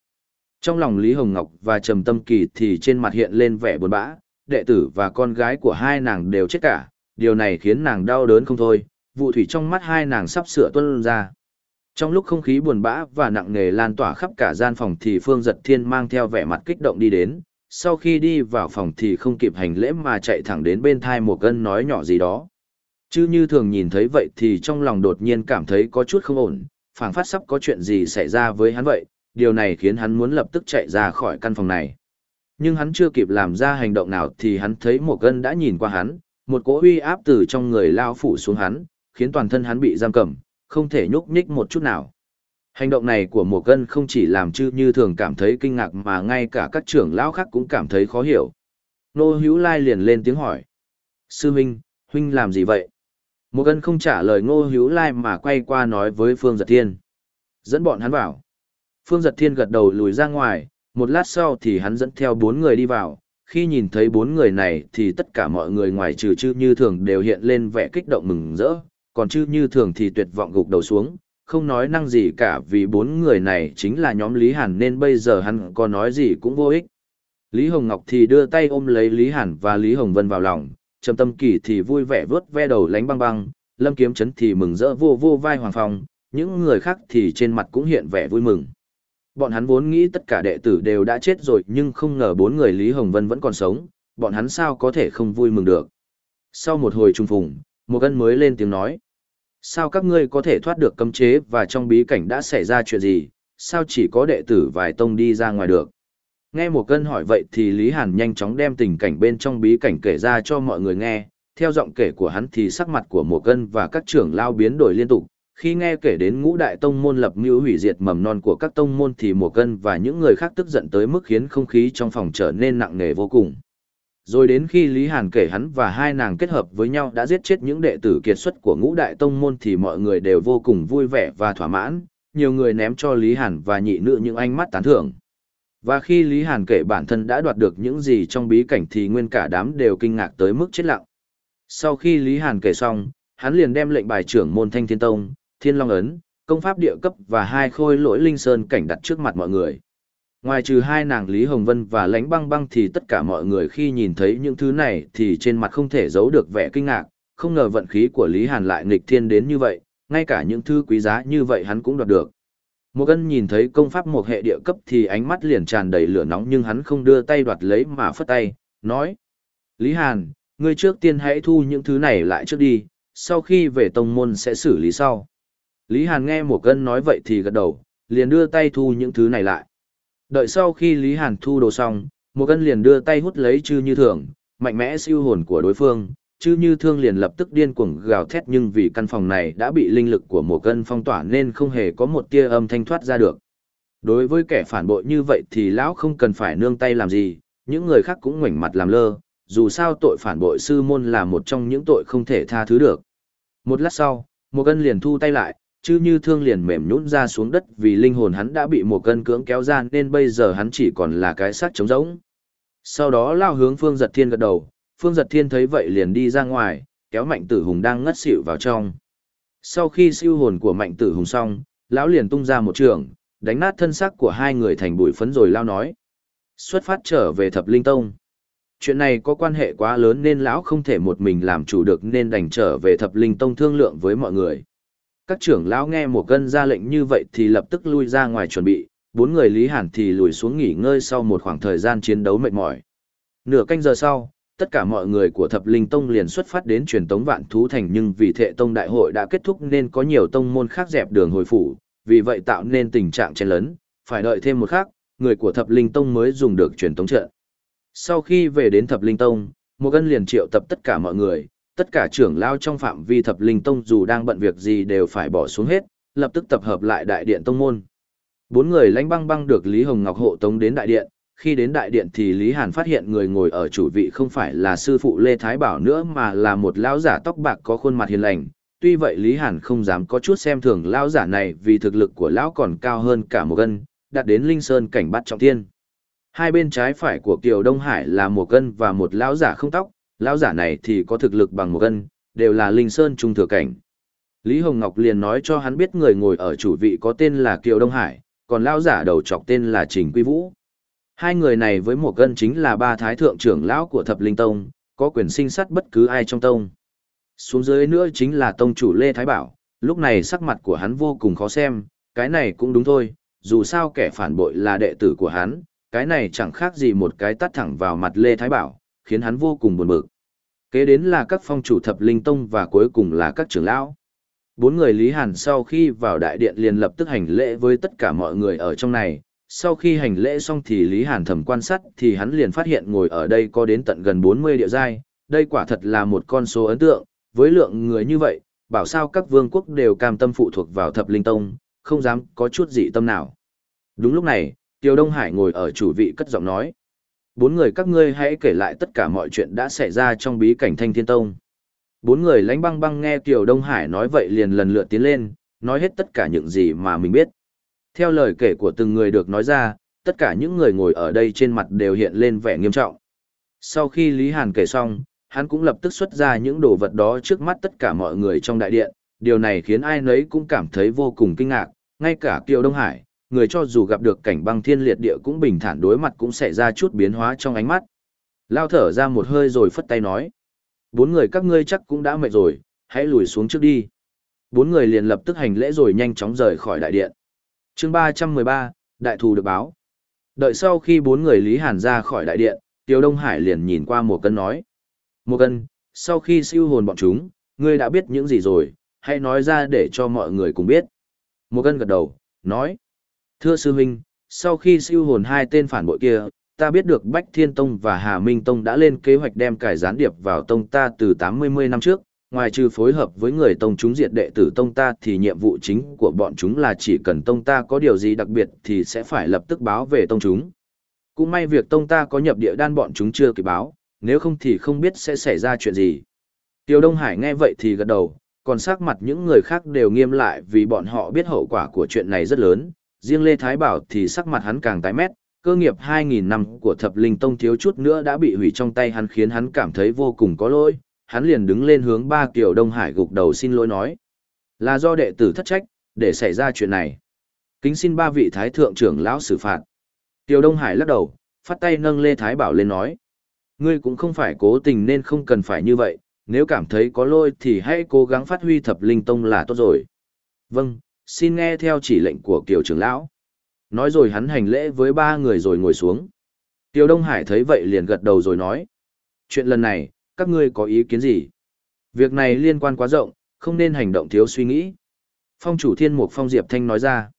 Trong lòng Lý Hồng Ngọc và Trầm Tâm Kỳ thì trên mặt hiện lên vẻ buồn bã, đệ tử và con gái của hai nàng đều chết cả, điều này khiến nàng đau đớn không thôi, vụ thủy trong mắt hai nàng sắp sửa tuôn ra. Trong lúc không khí buồn bã và nặng nề lan tỏa khắp cả gian phòng thì Phương Giật Thiên mang theo vẻ mặt kích động đi đến, sau khi đi vào phòng thì không kịp hành lễ mà chạy thẳng đến bên thai một cân nói nhỏ gì đó. Chứ như thường nhìn thấy vậy thì trong lòng đột nhiên cảm thấy có chút không ổn, phảng phát sắp có chuyện gì xảy ra với hắn vậy, điều này khiến hắn muốn lập tức chạy ra khỏi căn phòng này. Nhưng hắn chưa kịp làm ra hành động nào thì hắn thấy một cân đã nhìn qua hắn, một cỗ uy áp từ trong người lao phủ xuống hắn, khiến toàn thân hắn bị giam cầm, không thể nhúc nhích một chút nào. Hành động này của Mộ cân không chỉ làm chư như thường cảm thấy kinh ngạc mà ngay cả các trưởng lão khác cũng cảm thấy khó hiểu. Nô hữu lai liền lên tiếng hỏi. Sư huynh, huynh làm gì vậy? Mộ cân không trả lời ngô hữu lai mà quay qua nói với Phương Giật Thiên. Dẫn bọn hắn vào. Phương Giật Thiên gật đầu lùi ra ngoài, một lát sau thì hắn dẫn theo bốn người đi vào. Khi nhìn thấy bốn người này thì tất cả mọi người ngoài trừ chư như thường đều hiện lên vẻ kích động mừng rỡ, còn chư như thường thì tuyệt vọng gục đầu xuống, không nói năng gì cả vì bốn người này chính là nhóm Lý Hàn nên bây giờ hắn có nói gì cũng vô ích. Lý Hồng Ngọc thì đưa tay ôm lấy Lý Hàn và Lý Hồng Vân vào lòng, Trầm Tâm Kỳ thì vui vẻ vớt ve đầu lánh băng băng, Lâm Kiếm Chấn thì mừng rỡ vô vô vai Hoàng Phong, những người khác thì trên mặt cũng hiện vẻ vui mừng. Bọn hắn vốn nghĩ tất cả đệ tử đều đã chết rồi nhưng không ngờ bốn người Lý Hồng Vân vẫn còn sống, bọn hắn sao có thể không vui mừng được. Sau một hồi trung phùng, một gân mới lên tiếng nói. Sao các ngươi có thể thoát được cấm chế và trong bí cảnh đã xảy ra chuyện gì, sao chỉ có đệ tử vài tông đi ra ngoài được? Nghe một cân hỏi vậy thì Lý Hàn nhanh chóng đem tình cảnh bên trong bí cảnh kể ra cho mọi người nghe, theo giọng kể của hắn thì sắc mặt của một cân và các trưởng lao biến đổi liên tục, khi nghe kể đến ngũ đại tông môn lập mưu hủy diệt mầm non của các tông môn thì mùa cân và những người khác tức giận tới mức khiến không khí trong phòng trở nên nặng nề vô cùng. Rồi đến khi Lý Hàn kể hắn và hai nàng kết hợp với nhau đã giết chết những đệ tử kiệt xuất của ngũ đại tông môn thì mọi người đều vô cùng vui vẻ và thỏa mãn, nhiều người ném cho Lý Hàn và nhị nữ những ánh mắt tán thưởng. Và khi Lý Hàn kể bản thân đã đoạt được những gì trong bí cảnh thì nguyên cả đám đều kinh ngạc tới mức chết lặng. Sau khi Lý Hàn kể xong, hắn liền đem lệnh bài trưởng môn Thanh Thiên Tông, Thiên Long Ấn, công pháp địa cấp và hai khôi lỗi linh sơn cảnh đặt trước mặt mọi người. Ngoài trừ hai nàng Lý Hồng Vân và Lánh Băng Băng thì tất cả mọi người khi nhìn thấy những thứ này thì trên mặt không thể giấu được vẻ kinh ngạc, không ngờ vận khí của Lý Hàn lại nghịch thiên đến như vậy, ngay cả những thứ quý giá như vậy hắn cũng đoạt được. Một cân nhìn thấy công pháp một hệ địa cấp thì ánh mắt liền tràn đầy lửa nóng nhưng hắn không đưa tay đoạt lấy mà phất tay, nói. Lý Hàn, ngươi trước tiên hãy thu những thứ này lại trước đi, sau khi về tông môn sẽ xử lý sau. Lý Hàn nghe một cân nói vậy thì gật đầu, liền đưa tay thu những thứ này lại. Đợi sau khi Lý Hàn thu đồ xong, một cân liền đưa tay hút lấy chư như thường, mạnh mẽ siêu hồn của đối phương, chư như thương liền lập tức điên cuồng gào thét nhưng vì căn phòng này đã bị linh lực của một cân phong tỏa nên không hề có một tia âm thanh thoát ra được. Đối với kẻ phản bội như vậy thì lão không cần phải nương tay làm gì, những người khác cũng ngoảnh mặt làm lơ, dù sao tội phản bội sư môn là một trong những tội không thể tha thứ được. Một lát sau, một cân liền thu tay lại, chứ như thương liền mềm nhũn ra xuống đất vì linh hồn hắn đã bị một cân cưỡng kéo ra nên bây giờ hắn chỉ còn là cái xác trống rỗng. Sau đó lao hướng Phương Giật Thiên gật đầu, Phương Giật Thiên thấy vậy liền đi ra ngoài, kéo Mạnh Tử Hùng đang ngất xỉu vào trong. Sau khi siêu hồn của Mạnh Tử Hùng xong, lão liền tung ra một trường, đánh nát thân xác của hai người thành bụi phấn rồi lao nói. Xuất phát trở về Thập Linh Tông. Chuyện này có quan hệ quá lớn nên lão không thể một mình làm chủ được nên đành trở về Thập Linh Tông thương lượng với mọi người. Các trưởng lão nghe một cân ra lệnh như vậy thì lập tức lui ra ngoài chuẩn bị, bốn người Lý Hàn thì lùi xuống nghỉ ngơi sau một khoảng thời gian chiến đấu mệt mỏi. Nửa canh giờ sau, tất cả mọi người của Thập Linh Tông liền xuất phát đến truyền tống vạn thú thành nhưng vì thệ tông đại hội đã kết thúc nên có nhiều tông môn khác dẹp đường hồi phủ, vì vậy tạo nên tình trạng chen lấn, phải đợi thêm một khắc, người của Thập Linh Tông mới dùng được truyền tống trận. Sau khi về đến Thập Linh Tông, một cân liền triệu tập tất cả mọi người, tất cả trưởng lao trong phạm vi thập linh tông dù đang bận việc gì đều phải bỏ xuống hết, lập tức tập hợp lại đại điện tông môn. Bốn người lãnh băng băng được Lý Hồng Ngọc hộ tống đến đại điện, khi đến đại điện thì Lý Hàn phát hiện người ngồi ở chủ vị không phải là sư phụ Lê Thái Bảo nữa mà là một lão giả tóc bạc có khuôn mặt hiền lành. Tuy vậy Lý Hàn không dám có chút xem thường lão giả này vì thực lực của lão còn cao hơn cả một gân, đạt đến Linh Sơn cảnh bắt trọng thiên. Hai bên trái phải của Kiều Đông Hải là một gân và một lão giả không tóc, lão giả này thì có thực lực bằng một cân, đều là linh sơn trung thừa cảnh. Lý Hồng Ngọc liền nói cho hắn biết người ngồi ở chủ vị có tên là Kiều Đông Hải, còn lão giả đầu trọc tên là Trình Quy Vũ. Hai người này với một cân chính là ba thái thượng trưởng lão của Thập Linh Tông, có quyền sinh sát bất cứ ai trong tông. Xuống dưới nữa chính là tông chủ Lê Thái Bảo, lúc này sắc mặt của hắn vô cùng khó xem, cái này cũng đúng thôi, dù sao kẻ phản bội là đệ tử của hắn, cái này chẳng khác gì một cái tắt thẳng vào mặt Lê Thái Bảo, khiến hắn vô cùng buồn bực. Kế đến là các phong chủ thập linh tông và cuối cùng là các trưởng lão. Bốn người Lý Hàn sau khi vào đại điện liền lập tức hành lễ với tất cả mọi người ở trong này. Sau khi hành lễ xong thì Lý Hàn thầm quan sát thì hắn liền phát hiện ngồi ở đây có đến tận gần 40 địa giai. Đây quả thật là một con số ấn tượng, với lượng người như vậy, bảo sao các vương quốc đều cam tâm phụ thuộc vào thập linh tông, không dám có chút dị tâm nào. Đúng lúc này, Tiêu Đông Hải ngồi ở chủ vị cất giọng nói. Bốn người các ngươi hãy kể lại tất cả mọi chuyện đã xảy ra trong bí cảnh Thanh Thiên Tông. Bốn người lánh băng băng nghe Kiều Đông Hải nói vậy liền lần lượt tiến lên, nói hết tất cả những gì mà mình biết. Theo lời kể của từng người được nói ra, tất cả những người ngồi ở đây trên mặt đều hiện lên vẻ nghiêm trọng. Sau khi Lý Hàn kể xong, hắn cũng lập tức xuất ra những đồ vật đó trước mắt tất cả mọi người trong đại điện, điều này khiến ai nấy cũng cảm thấy vô cùng kinh ngạc, ngay cả Kiều Đông Hải, người cho dù gặp được cảnh băng thiên liệt địa cũng bình thản đối mặt cũng sẽ ra chút biến hóa trong ánh mắt. Lao thở ra một hơi rồi phất tay nói. Bốn người các ngươi chắc cũng đã mệt rồi, hãy lùi xuống trước đi. Bốn người liền lập tức hành lễ rồi nhanh chóng rời khỏi đại điện. chương 313, Đại thù được báo. Đợi sau khi bốn người Lý Hàn ra khỏi đại điện, Tiêu Đông Hải liền nhìn qua một cân nói. Một cân, sau khi siêu hồn bọn chúng, ngươi đã biết những gì rồi, hãy nói ra để cho mọi người cùng biết. Một cân gật đầu, nói. Thưa sư huynh, sau khi siêu hồn hai tên phản bội kia, ta biết được Bách Thiên Tông và Hà Minh Tông đã lên kế hoạch đem cải gián điệp vào tông ta từ 80 năm trước, ngoài trừ phối hợp với người tông chúng diệt đệ tử tông ta thì nhiệm vụ chính của bọn chúng là chỉ cần tông ta có điều gì đặc biệt thì sẽ phải lập tức báo về tông chúng. Cũng may việc tông ta có nhập địa đan bọn chúng chưa kịp báo, nếu không thì không biết sẽ xảy ra chuyện gì. Tiêu Đông Hải nghe vậy thì gật đầu, còn sắc mặt những người khác đều nghiêm lại vì bọn họ biết hậu quả của chuyện này rất lớn, riêng Lê Thái Bảo thì sắc mặt hắn càng tái mét, cơ nghiệp 2.000 năm của thập linh tông thiếu chút nữa đã bị hủy trong tay hắn khiến hắn cảm thấy vô cùng có lỗi, hắn liền đứng lên hướng ba kiểu Đông Hải gục đầu xin lỗi nói. Là do đệ tử thất trách, để xảy ra chuyện này. Kính xin ba vị thái thượng trưởng lão xử phạt. Tiểu Đông Hải lắc đầu, phát tay nâng Lê Thái Bảo lên nói. Ngươi cũng không phải cố tình nên không cần phải như vậy, nếu cảm thấy có lỗi thì hãy cố gắng phát huy thập linh tông là tốt rồi. Vâng, xin nghe theo chỉ lệnh của Kiều trưởng lão. Nói rồi hắn hành lễ với ba người rồi ngồi xuống. Tiêu Đông Hải thấy vậy liền gật đầu rồi nói. Chuyện lần này, các ngươi có ý kiến gì? Việc này liên quan quá rộng, không nên hành động thiếu suy nghĩ. Phong chủ thiên mục phong Diệp Thanh nói ra.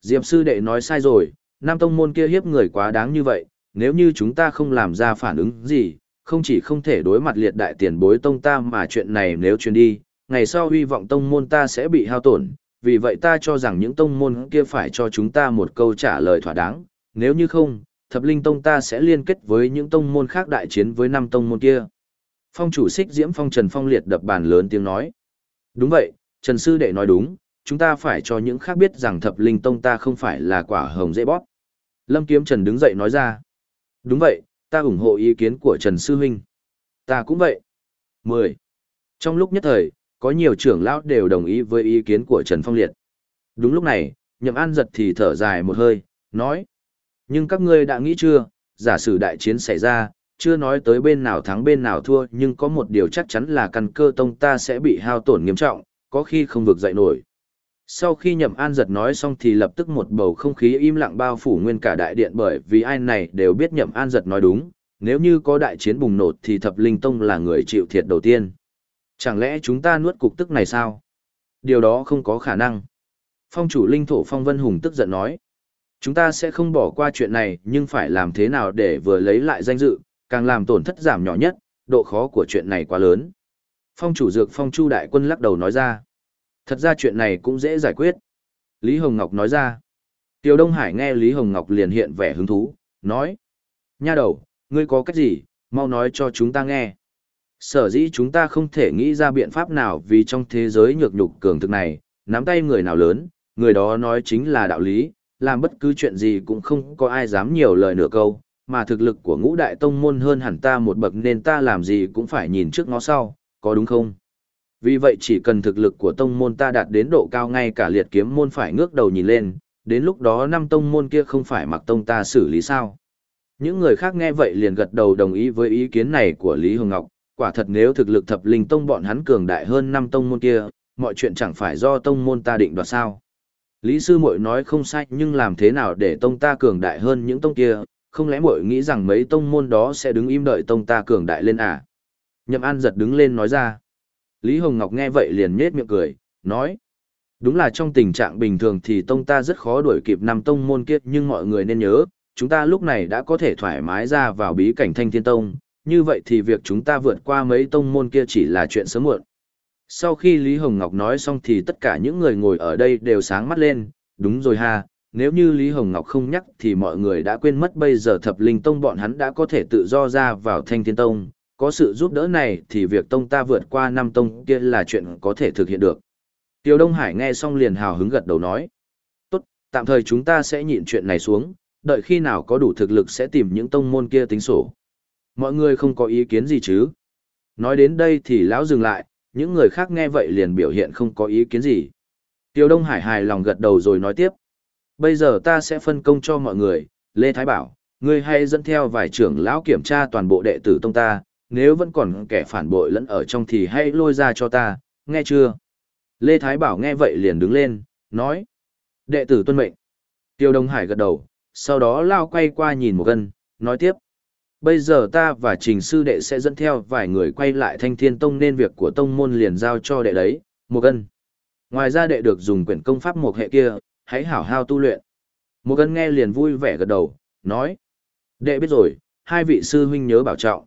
Diệp sư đệ nói sai rồi, Nam Tông môn kia hiếp người quá đáng như vậy, nếu như chúng ta không làm ra phản ứng gì, không chỉ không thể đối mặt liệt đại tiền bối tông ta mà chuyện này nếu truyền đi, ngày sau hy vọng tông môn ta sẽ bị hao tổn, vì vậy ta cho rằng những tông môn kia phải cho chúng ta một câu trả lời thỏa đáng, nếu như không, thập linh tông ta sẽ liên kết với những tông môn khác đại chiến với năm tông môn kia. Phong chủ xích diễm phong Trần Phong liệt đập bàn lớn tiếng nói. Đúng vậy, Trần Sư Đệ nói đúng, chúng ta phải cho những khác biết rằng thập linh tông ta không phải là quả hồng dễ bóp. Lâm Kiếm Trần đứng dậy nói ra. Đúng vậy, ta ủng hộ ý kiến của Trần Sư Huynh. Ta cũng vậy. 10. Trong lúc nhất thời, có nhiều trưởng lão đều đồng ý với ý kiến của Trần Phong Liệt. Đúng lúc này, Nhậm An giật thì thở dài một hơi, nói. Nhưng các ngươi đã nghĩ chưa, giả sử đại chiến xảy ra, chưa nói tới bên nào thắng bên nào thua nhưng có một điều chắc chắn là căn cơ tông ta sẽ bị hao tổn nghiêm trọng, có khi không vực dậy nổi. Sau khi Nhậm An giật nói xong thì lập tức một bầu không khí im lặng bao phủ nguyên cả đại điện bởi vì ai này đều biết Nhậm An giật nói đúng, nếu như có đại chiến bùng nổ thì thập linh tông là người chịu thiệt đầu tiên. Chẳng lẽ chúng ta nuốt cục tức này sao? Điều đó không có khả năng. Phong chủ linh thổ Phong Vân Hùng tức giận nói. Chúng ta sẽ không bỏ qua chuyện này nhưng phải làm thế nào để vừa lấy lại danh dự, càng làm tổn thất giảm nhỏ nhất, độ khó của chuyện này quá lớn. Phong chủ dược Phong Chu Đại Quân lắc đầu nói ra. Thật ra chuyện này cũng dễ giải quyết. Lý Hồng Ngọc nói ra. Tiêu Đông Hải nghe Lý Hồng Ngọc liền hiện vẻ hứng thú, nói. Nha đầu, ngươi có cách gì, mau nói cho chúng ta nghe. Sở dĩ chúng ta không thể nghĩ ra biện pháp nào vì trong thế giới nhược nhục cường thực này, nắm tay người nào lớn, người đó nói chính là đạo lý, làm bất cứ chuyện gì cũng không có ai dám nhiều lời nửa câu, mà thực lực của ngũ đại tông môn hơn hẳn ta một bậc nên ta làm gì cũng phải nhìn trước ngó sau, có đúng không? Vì vậy chỉ cần thực lực của tông môn ta đạt đến độ cao ngay cả liệt kiếm môn phải ngước đầu nhìn lên, đến lúc đó năm tông môn kia không phải mặc tông ta xử lý sao. Những người khác nghe vậy liền gật đầu đồng ý với ý kiến này của Lý Hồng Ngọc, quả thật nếu thực lực thập linh tông bọn hắn cường đại hơn năm tông môn kia, mọi chuyện chẳng phải do tông môn ta định đoạt sao. Lý sư muội nói không sai nhưng làm thế nào để tông ta cường đại hơn những tông kia, không lẽ muội nghĩ rằng mấy tông môn đó sẽ đứng im đợi tông ta cường đại lên à? Nhậm An giật đứng lên nói ra. Lý Hồng Ngọc nghe vậy liền nhếch miệng cười, nói. Đúng là trong tình trạng bình thường thì tông ta rất khó đuổi kịp năm tông môn kiếp nhưng mọi người nên nhớ, chúng ta lúc này đã có thể thoải mái ra vào bí cảnh thanh thiên tông, như vậy thì việc chúng ta vượt qua mấy tông môn kia chỉ là chuyện sớm muộn. Sau khi Lý Hồng Ngọc nói xong thì tất cả những người ngồi ở đây đều sáng mắt lên, đúng rồi ha, nếu như Lý Hồng Ngọc không nhắc thì mọi người đã quên mất bây giờ thập linh tông bọn hắn đã có thể tự do ra vào thanh thiên tông, có sự giúp đỡ này thì việc tông ta vượt qua năm tông kia là chuyện có thể thực hiện được. Tiêu Đông Hải nghe xong liền hào hứng gật đầu nói. Tốt, tạm thời chúng ta sẽ nhịn chuyện này xuống, đợi khi nào có đủ thực lực sẽ tìm những tông môn kia tính sổ. Mọi người không có ý kiến gì chứ? Nói đến đây thì lão dừng lại, những người khác nghe vậy liền biểu hiện không có ý kiến gì. Tiêu Đông Hải hài lòng gật đầu rồi nói tiếp. Bây giờ ta sẽ phân công cho mọi người, Lê Thái bảo, ngươi hãy dẫn theo vài trưởng lão kiểm tra toàn bộ đệ tử tông ta, nếu vẫn còn kẻ phản bội lẫn ở trong thì hãy lôi ra cho ta, nghe chưa? Lê Thái Bảo nghe vậy liền đứng lên, nói. Đệ tử tuân mệnh. Tiêu Đông Hải gật đầu, sau đó lao quay qua nhìn một gân, nói tiếp. Bây giờ ta và trình sư đệ sẽ dẫn theo vài người quay lại thanh thiên tông nên việc của tông môn liền giao cho đệ đấy, một gân. Ngoài ra đệ được dùng quyển công pháp một hệ kia, hãy hảo hao tu luyện. Một gân nghe liền vui vẻ gật đầu, nói. Đệ biết rồi, hai vị sư huynh nhớ bảo trọng.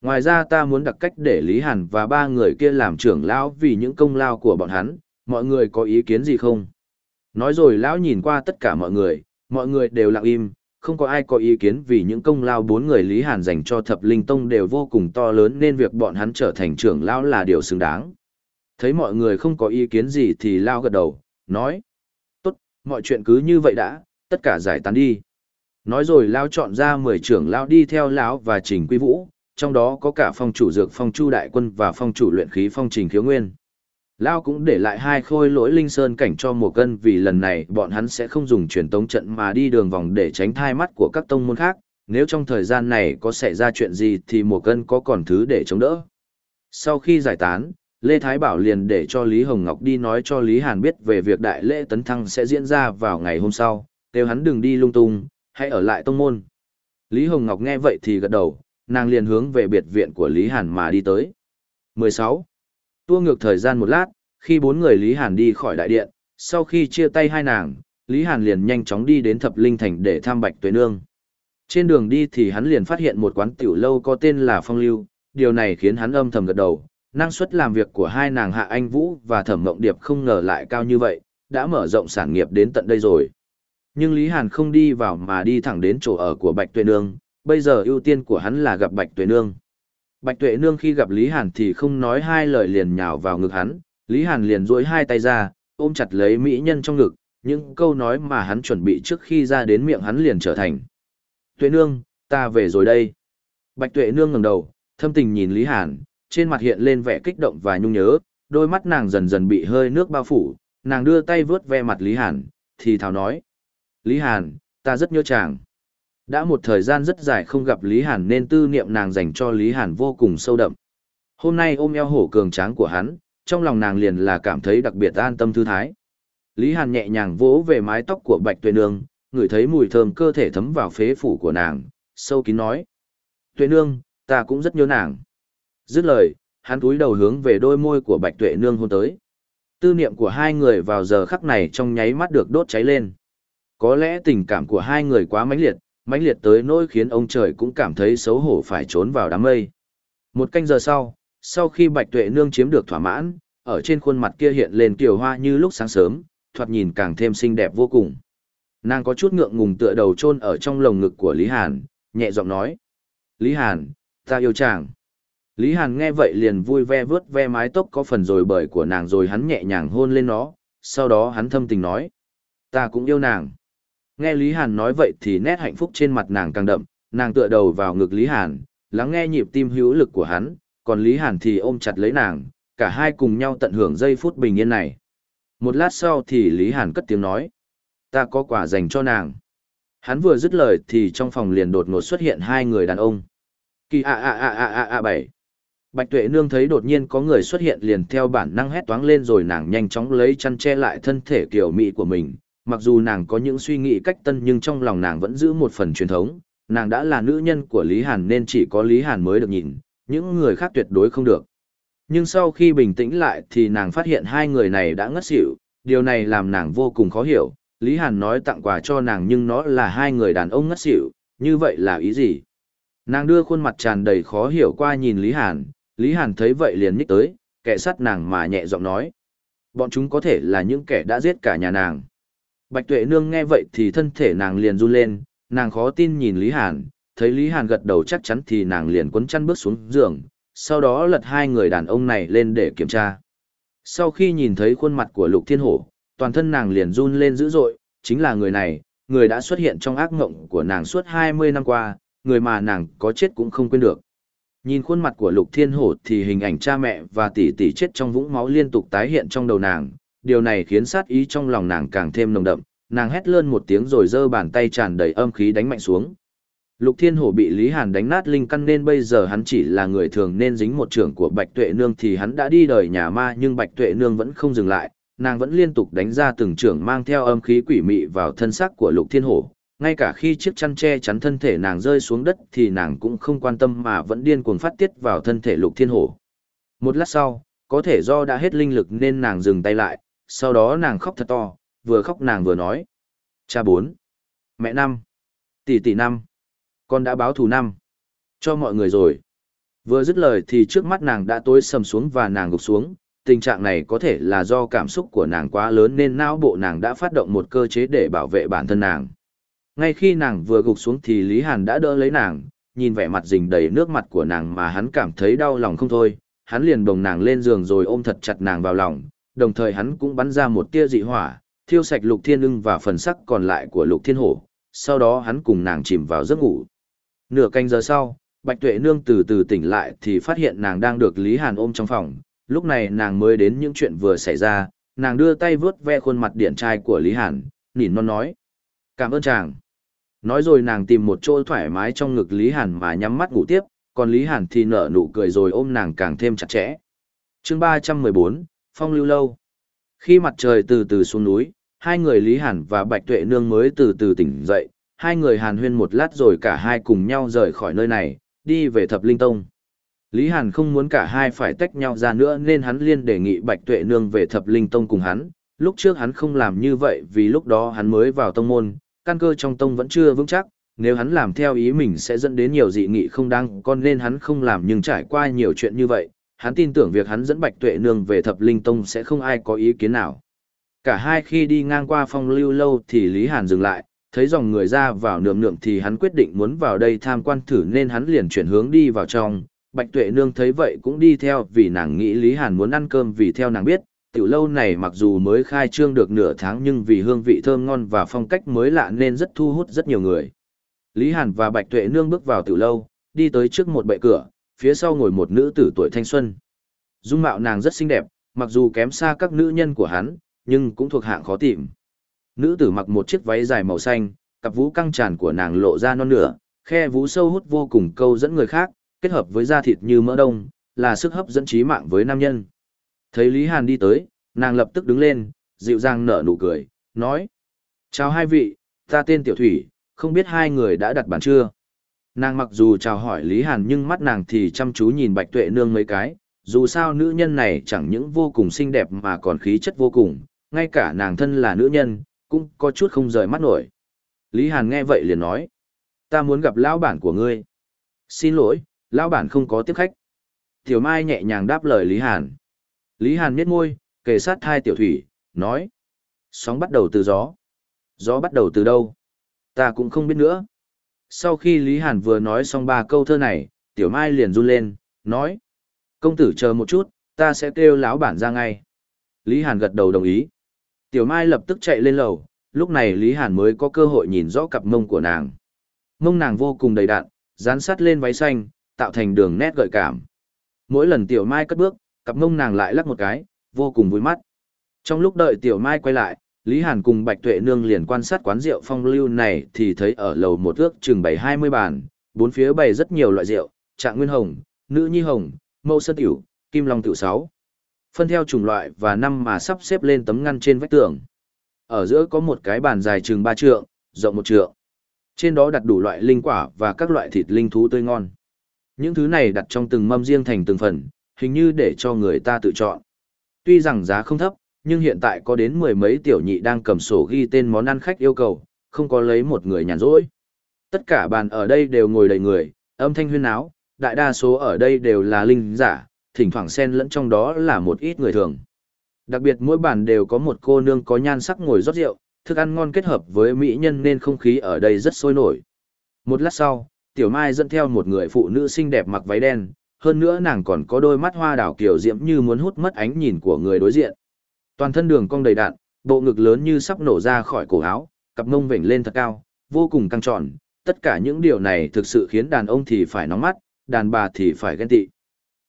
Ngoài ra ta muốn đặc cách để Lý Hàn và ba người kia làm trưởng lão vì những công lao của bọn hắn, mọi người có ý kiến gì không? Nói rồi lão nhìn qua tất cả mọi người, mọi người đều lặng im, không có ai có ý kiến vì những công lao bốn người Lý Hàn dành cho thập linh tông đều vô cùng to lớn nên việc bọn hắn trở thành trưởng lão là điều xứng đáng. Thấy mọi người không có ý kiến gì thì lao gật đầu, nói. Tốt, mọi chuyện cứ như vậy đã, tất cả giải tán đi. Nói rồi lao chọn ra 10 trưởng lão đi theo lão và trình quy vũ, trong đó có cả phong chủ dược phong chu đại quân và phong chủ luyện khí phong trình khiếu nguyên. Lao cũng để lại hai khôi lỗi linh sơn cảnh cho một cân vì lần này bọn hắn sẽ không dùng truyền tống trận mà đi đường vòng để tránh thai mắt của các tông môn khác, nếu trong thời gian này có xảy ra chuyện gì thì một cân có còn thứ để chống đỡ. Sau khi giải tán, Lê Thái Bảo liền để cho Lý Hồng Ngọc đi nói cho Lý Hàn biết về việc đại lễ tấn thăng sẽ diễn ra vào ngày hôm sau, kêu hắn đừng đi lung tung, hãy ở lại tông môn. Lý Hồng Ngọc nghe vậy thì gật đầu, nàng liền hướng về biệt viện của Lý Hàn mà đi tới. 16. Tua ngược thời gian một lát, khi bốn người Lý Hàn đi khỏi đại điện, sau khi chia tay hai nàng, Lý Hàn liền nhanh chóng đi đến Thập Linh Thành để thăm Bạch Tuế Nương. Trên đường đi thì hắn liền phát hiện một quán tiểu lâu có tên là Phong Lưu, điều này khiến hắn âm thầm gật đầu, năng suất làm việc của hai nàng Hạ Anh Vũ và Thẩm Mộng Điệp không ngờ lại cao như vậy, đã mở rộng sản nghiệp đến tận đây rồi. Nhưng Lý Hàn không đi vào mà đi thẳng đến chỗ ở của Bạch Tuệ Nương, bây giờ ưu tiên của hắn là gặp Bạch Tuệ Nương. Bạch Tuệ Nương khi gặp Lý Hàn thì không nói hai lời liền nhào vào ngực hắn, Lý Hàn liền duỗi hai tay ra, ôm chặt lấy mỹ nhân trong ngực, những câu nói mà hắn chuẩn bị trước khi ra đến miệng hắn liền trở thành. Tuệ Nương, ta về rồi đây. Bạch Tuệ Nương ngẩng đầu, thâm tình nhìn Lý Hàn, trên mặt hiện lên vẻ kích động và nhung nhớ, đôi mắt nàng dần dần bị hơi nước bao phủ, nàng đưa tay vướt ve mặt Lý Hàn, thì thào nói. Lý Hàn, ta rất nhớ chàng. Đã một thời gian rất dài không gặp Lý Hàn nên tư niệm nàng dành cho Lý Hàn vô cùng sâu đậm. Hôm nay ôm eo hổ cường tráng của hắn, trong lòng nàng liền là cảm thấy đặc biệt an tâm thư thái. Lý Hàn nhẹ nhàng vỗ về mái tóc của Bạch Tuệ Nương, ngửi thấy mùi thơm cơ thể thấm vào phế phủ của nàng, sâu kín nói. Tuệ Nương, ta cũng rất nhớ nàng. Dứt lời, hắn cúi đầu hướng về đôi môi của Bạch Tuệ Nương hôn tới. Tư niệm của hai người vào giờ khắc này trong nháy mắt được đốt cháy lên. Có lẽ tình cảm của hai người quá mãnh liệt, mãnh liệt tới nỗi khiến ông trời cũng cảm thấy xấu hổ phải trốn vào đám mây. Một canh giờ sau, sau khi Bạch Tuệ Nương chiếm được thỏa mãn, ở trên khuôn mặt kia hiện lên kiều hoa như lúc sáng sớm, thoạt nhìn càng thêm xinh đẹp vô cùng. Nàng có chút ngượng ngùng tựa đầu chôn ở trong lồng ngực của Lý Hàn, nhẹ giọng nói. Lý Hàn, ta yêu chàng. Lý Hàn nghe vậy liền vui ve vướt ve mái tóc có phần rồi bởi của nàng rồi hắn nhẹ nhàng hôn lên nó, sau đó hắn thâm tình nói. Ta cũng yêu nàng. Nghe Lý Hàn nói vậy thì nét hạnh phúc trên mặt nàng càng đậm, nàng tựa đầu vào ngực Lý Hàn, lắng nghe nhịp tim hữu lực của hắn, còn Lý Hàn thì ôm chặt lấy nàng, cả hai cùng nhau tận hưởng giây phút bình yên này. Một lát sau thì Lý Hàn cất tiếng nói, ta có quà dành cho nàng. Hắn vừa dứt lời thì trong phòng liền đột ngột xuất hiện hai người đàn ông. Kỳ a a a a a a bảy. Bạch Tuệ Nương thấy đột nhiên có người xuất hiện liền theo bản năng hét toáng lên rồi nàng nhanh chóng lấy chăn che lại thân thể kiểu mỹ của mình, mặc dù nàng có những suy nghĩ cách tân nhưng trong lòng nàng vẫn giữ một phần truyền thống, Nàng đã là nữ nhân của Lý Hàn nên chỉ có Lý Hàn mới được nhìn, những người khác tuyệt đối không được. Nhưng sau khi bình tĩnh lại thì nàng phát hiện hai người này đã ngất xỉu, điều này làm nàng vô cùng khó hiểu. Lý Hàn nói tặng quà cho nàng nhưng nó là hai người đàn ông ngất xỉu, như vậy là ý gì? Nàng đưa khuôn mặt tràn đầy khó hiểu qua nhìn Lý Hàn, Lý Hàn thấy vậy liền nhích tới, kẻ sắt nàng mà nhẹ giọng nói. Bọn chúng có thể là những kẻ đã giết cả nhà nàng. Bạch Tuệ Nương nghe vậy thì thân thể nàng liền run lên, nàng khó tin nhìn Lý Hàn, thấy Lý Hàn gật đầu chắc chắn thì nàng liền quấn chăn bước xuống giường, sau đó lật hai người đàn ông này lên để kiểm tra. Sau khi nhìn thấy khuôn mặt của Lục Thiên Hổ, toàn thân nàng liền run lên dữ dội, chính là người này, người đã xuất hiện trong ác mộng của nàng suốt 20 năm qua, người mà nàng có chết cũng không quên được. Nhìn khuôn mặt của Lục Thiên Hổ thì hình ảnh cha mẹ và tỷ tỷ chết trong vũng máu liên tục tái hiện trong đầu nàng, điều này khiến sát ý trong lòng nàng càng thêm nồng đậm, nàng hét lên một tiếng rồi giơ bàn tay tràn đầy âm khí đánh mạnh xuống. Lục Thiên Hổ bị Lý Hàn đánh nát linh căn nên bây giờ hắn chỉ là người thường nên dính một trưởng của Bạch Tuệ Nương thì hắn đã đi đời nhà ma nhưng Bạch Tuệ Nương vẫn không dừng lại, nàng vẫn liên tục đánh ra từng trưởng mang theo âm khí quỷ mị vào thân xác của Lục Thiên Hổ. Ngay cả khi chiếc chăn che chắn thân thể nàng rơi xuống đất thì nàng cũng không quan tâm mà vẫn điên cuồng phát tiết vào thân thể Lục Thiên Hổ. Một lát sau, có thể do đã hết linh lực nên nàng dừng tay lại, sau đó nàng khóc thật to, vừa khóc nàng vừa nói. Cha bốn, mẹ năm, tỷ tỷ năm, con đã báo thù năm, cho mọi người rồi. Vừa dứt lời thì trước mắt nàng đã tối sầm xuống và nàng gục xuống, tình trạng này có thể là do cảm xúc của nàng quá lớn nên não bộ nàng đã phát động một cơ chế để bảo vệ bản thân nàng. Ngay khi nàng vừa gục xuống thì Lý Hàn đã đỡ lấy nàng, nhìn vẻ mặt rình đầy nước mặt của nàng mà hắn cảm thấy đau lòng không thôi, hắn liền bồng nàng lên giường rồi ôm thật chặt nàng vào lòng, đồng thời hắn cũng bắn ra một tia dị hỏa, thiêu sạch lục thiên ưng và phần sắc còn lại của lục thiên hổ, sau đó hắn cùng nàng chìm vào giấc ngủ. Nửa canh giờ sau, Bạch Tuệ Nương từ từ tỉnh lại thì phát hiện nàng đang được Lý Hàn ôm trong phòng, lúc này nàng mới đến những chuyện vừa xảy ra, nàng đưa tay vướt ve khuôn mặt điển trai của Lý Hàn, nỉn non nói. Cảm ơn chàng. Nói rồi nàng tìm một chỗ thoải mái trong ngực Lý Hàn mà nhắm mắt ngủ tiếp, còn Lý Hàn thì nở nụ cười rồi ôm nàng càng thêm chặt chẽ. chương 314, Phong lưu lâu. Khi mặt trời từ từ xuống núi, hai người Lý Hàn và Bạch Tuệ Nương mới từ từ tỉnh dậy, hai người Hàn huyên một lát rồi cả hai cùng nhau rời khỏi nơi này, đi về Thập Linh Tông. Lý Hàn không muốn cả hai phải tách nhau ra nữa nên hắn liên đề nghị Bạch Tuệ Nương về Thập Linh Tông cùng hắn. Lúc trước hắn không làm như vậy vì lúc đó hắn mới vào tông môn, căn cơ trong tông vẫn chưa vững chắc, nếu hắn làm theo ý mình sẽ dẫn đến nhiều dị nghị không đáng con nên hắn không làm nhưng trải qua nhiều chuyện như vậy, hắn tin tưởng việc hắn dẫn Bạch Tuệ Nương về Thập Linh Tông sẽ không ai có ý kiến nào. Cả hai khi đi ngang qua phong lưu lâu thì Lý Hàn dừng lại, thấy dòng người ra vào nượm nượm thì hắn quyết định muốn vào đây tham quan thử nên hắn liền chuyển hướng đi vào trong. Bạch Tuệ Nương thấy vậy cũng đi theo vì nàng nghĩ Lý Hàn muốn ăn cơm vì theo nàng biết, tiểu lâu này mặc dù mới khai trương được nửa tháng nhưng vì hương vị thơm ngon và phong cách mới lạ nên rất thu hút rất nhiều người. Lý Hàn và Bạch Tuệ Nương bước vào tiểu lâu, đi tới trước một bệ cửa, phía sau ngồi một nữ tử tuổi thanh xuân. Dung mạo nàng rất xinh đẹp, mặc dù kém xa các nữ nhân của hắn, nhưng cũng thuộc hạng khó tìm. Nữ tử mặc một chiếc váy dài màu xanh, cặp vú căng tràn của nàng lộ ra non nửa, khe vú sâu hút vô cùng câu dẫn người khác, kết hợp với da thịt như mỡ đông, là sức hấp dẫn trí mạng với nam nhân. Thấy Lý Hàn đi tới, nàng lập tức đứng lên, dịu dàng nở nụ cười, nói. Chào hai vị, ta tên Tiểu Thủy, không biết hai người đã đặt bàn chưa? Nàng mặc dù chào hỏi Lý Hàn nhưng mắt nàng thì chăm chú nhìn Bạch Tuệ Nương mấy cái, dù sao nữ nhân này chẳng những vô cùng xinh đẹp mà còn khí chất vô cùng, ngay cả nàng thân là nữ nhân, cũng có chút không rời mắt nổi. Lý Hàn nghe vậy liền nói, ta muốn gặp lão bản của ngươi. Xin lỗi, lão bản không có tiếp khách. Tiểu Mai nhẹ nhàng đáp lời Lý Hàn. Lý Hàn miết môi, kề sát thai tiểu thủy, nói. Sóng bắt đầu từ gió. Gió bắt đầu từ đâu? Ta cũng không biết nữa. Sau khi Lý Hàn vừa nói xong ba câu thơ này, tiểu mai liền run lên, nói. Công tử chờ một chút, ta sẽ kêu lão bản ra ngay. Lý Hàn gật đầu đồng ý. Tiểu mai lập tức chạy lên lầu, lúc này Lý Hàn mới có cơ hội nhìn rõ cặp mông của nàng. Mông nàng vô cùng đầy đặn, dán sát lên váy xanh, tạo thành đường nét gợi cảm. Mỗi lần tiểu mai cất bước, cặp mông nàng lại lắc một cái, vô cùng vui mắt. Trong lúc đợi tiểu mai quay lại, Lý Hàn cùng Bạch Tuệ Nương liền quan sát quán rượu phong lưu này thì thấy ở lầu một ước chừng bảy hai mươi bàn, bốn phía bày rất nhiều loại rượu, trạng nguyên hồng, nữ nhi hồng, mâu sơn tiểu, kim long tiểu sáu. Phân theo chủng loại và năm mà sắp xếp lên tấm ngăn trên vách tường. Ở giữa có một cái bàn dài chừng ba trượng, rộng một trượng. Trên đó đặt đủ loại linh quả và các loại thịt linh thú tươi ngon. Những thứ này đặt trong từng mâm riêng thành từng phần, hình như để cho người ta tự chọn. Tuy rằng giá không thấp, nhưng hiện tại có đến mười mấy tiểu nhị đang cầm sổ ghi tên món ăn khách yêu cầu, không có lấy một người nhàn rỗi. Tất cả bàn ở đây đều ngồi đầy người, âm thanh huyên áo, đại đa số ở đây đều là linh giả, thỉnh thoảng xen lẫn trong đó là một ít người thường. Đặc biệt mỗi bàn đều có một cô nương có nhan sắc ngồi rót rượu, thức ăn ngon kết hợp với mỹ nhân nên không khí ở đây rất sôi nổi. Một lát sau, Tiểu Mai dẫn theo một người phụ nữ xinh đẹp mặc váy đen, hơn nữa nàng còn có đôi mắt hoa đảo kiểu diễm như muốn hút mất ánh nhìn của người đối diện. Toàn thân đường cong đầy đạn, bộ ngực lớn như sắp nổ ra khỏi cổ áo, cặp mông vểnh lên thật cao, vô cùng căng tròn. Tất cả những điều này thực sự khiến đàn ông thì phải nóng mắt, đàn bà thì phải ghen tị.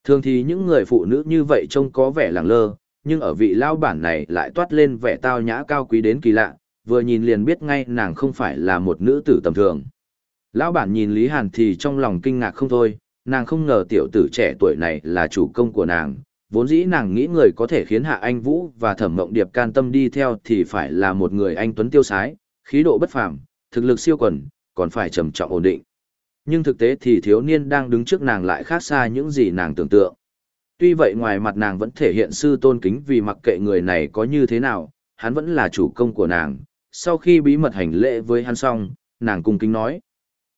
Thường thì những người phụ nữ như vậy trông có vẻ lẳng lơ, nhưng ở vị lao bản này lại toát lên vẻ tao nhã cao quý đến kỳ lạ, vừa nhìn liền biết ngay nàng không phải là một nữ tử tầm thường. Lão bản nhìn Lý Hàn thì trong lòng kinh ngạc không thôi, nàng không ngờ tiểu tử trẻ tuổi này là chủ công của nàng, vốn dĩ nàng nghĩ người có thể khiến Hạ Anh Vũ và Thẩm Mộng Điệp can tâm đi theo thì phải là một người anh tuấn tiêu sái, khí độ bất phàm, thực lực siêu quần, còn phải trầm trọng ổn định. Nhưng thực tế thì thiếu niên đang đứng trước nàng lại khác xa những gì nàng tưởng tượng. Tuy vậy ngoài mặt nàng vẫn thể hiện sư tôn kính vì mặc kệ người này có như thế nào, hắn vẫn là chủ công của nàng. Sau khi bí mật hành lễ với hắn xong, nàng cung kính nói.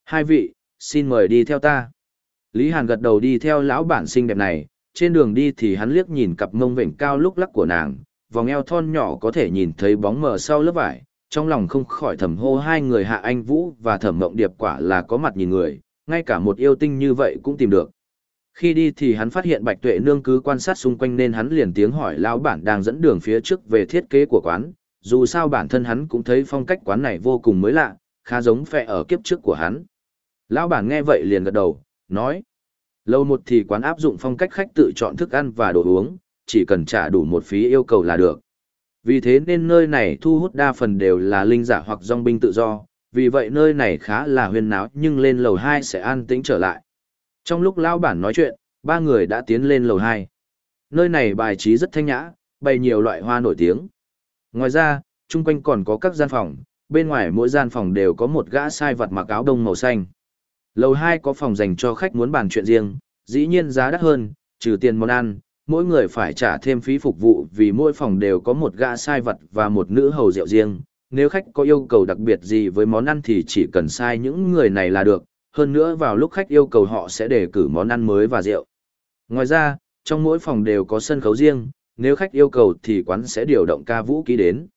Hai vị, xin mời đi theo ta. Lý Hàn gật đầu đi theo lão bản xinh đẹp này, trên đường đi thì hắn liếc nhìn cặp mông vểnh cao lúc lắc của nàng, vòng eo thon nhỏ có thể nhìn thấy bóng mờ sau lớp vải, trong lòng không khỏi thầm hô hai người hạ anh vũ và thẩm mộng điệp quả là có mặt nhìn người, ngay cả một yêu tinh như vậy cũng tìm được. Khi đi thì hắn phát hiện Bạch Tuệ Nương cứ quan sát xung quanh nên hắn liền tiếng hỏi lão bản đang dẫn đường phía trước về thiết kế của quán, dù sao bản thân hắn cũng thấy phong cách quán này vô cùng mới lạ, khá giống phe ở kiếp trước của hắn. Lão bản nghe vậy liền gật đầu, nói. Lâu một thì quán áp dụng phong cách khách tự chọn thức ăn và đồ uống, chỉ cần trả đủ một phí yêu cầu là được. Vì thế nên nơi này thu hút đa phần đều là linh giả hoặc dòng binh tự do, vì vậy nơi này khá là huyên náo nhưng lên lầu 2 sẽ an tĩnh trở lại. Trong lúc lão bản nói chuyện, ba người đã tiến lên lầu 2. Nơi này bài trí rất thanh nhã, bày nhiều loại hoa nổi tiếng. Ngoài ra, chung quanh còn có các gian phòng, bên ngoài mỗi gian phòng đều có một gã sai vật mặc áo đông màu xanh. Lầu 2 có phòng dành cho khách muốn bàn chuyện riêng, dĩ nhiên giá đắt hơn, trừ tiền món ăn, mỗi người phải trả thêm phí phục vụ vì mỗi phòng đều có một gã sai vật và một nữ hầu rượu riêng. Nếu khách có yêu cầu đặc biệt gì với món ăn thì chỉ cần sai những người này là được, hơn nữa vào lúc khách yêu cầu họ sẽ đề cử món ăn mới và rượu. Ngoài ra, trong mỗi phòng đều có sân khấu riêng, nếu khách yêu cầu thì quán sẽ điều động ca vũ ký đến.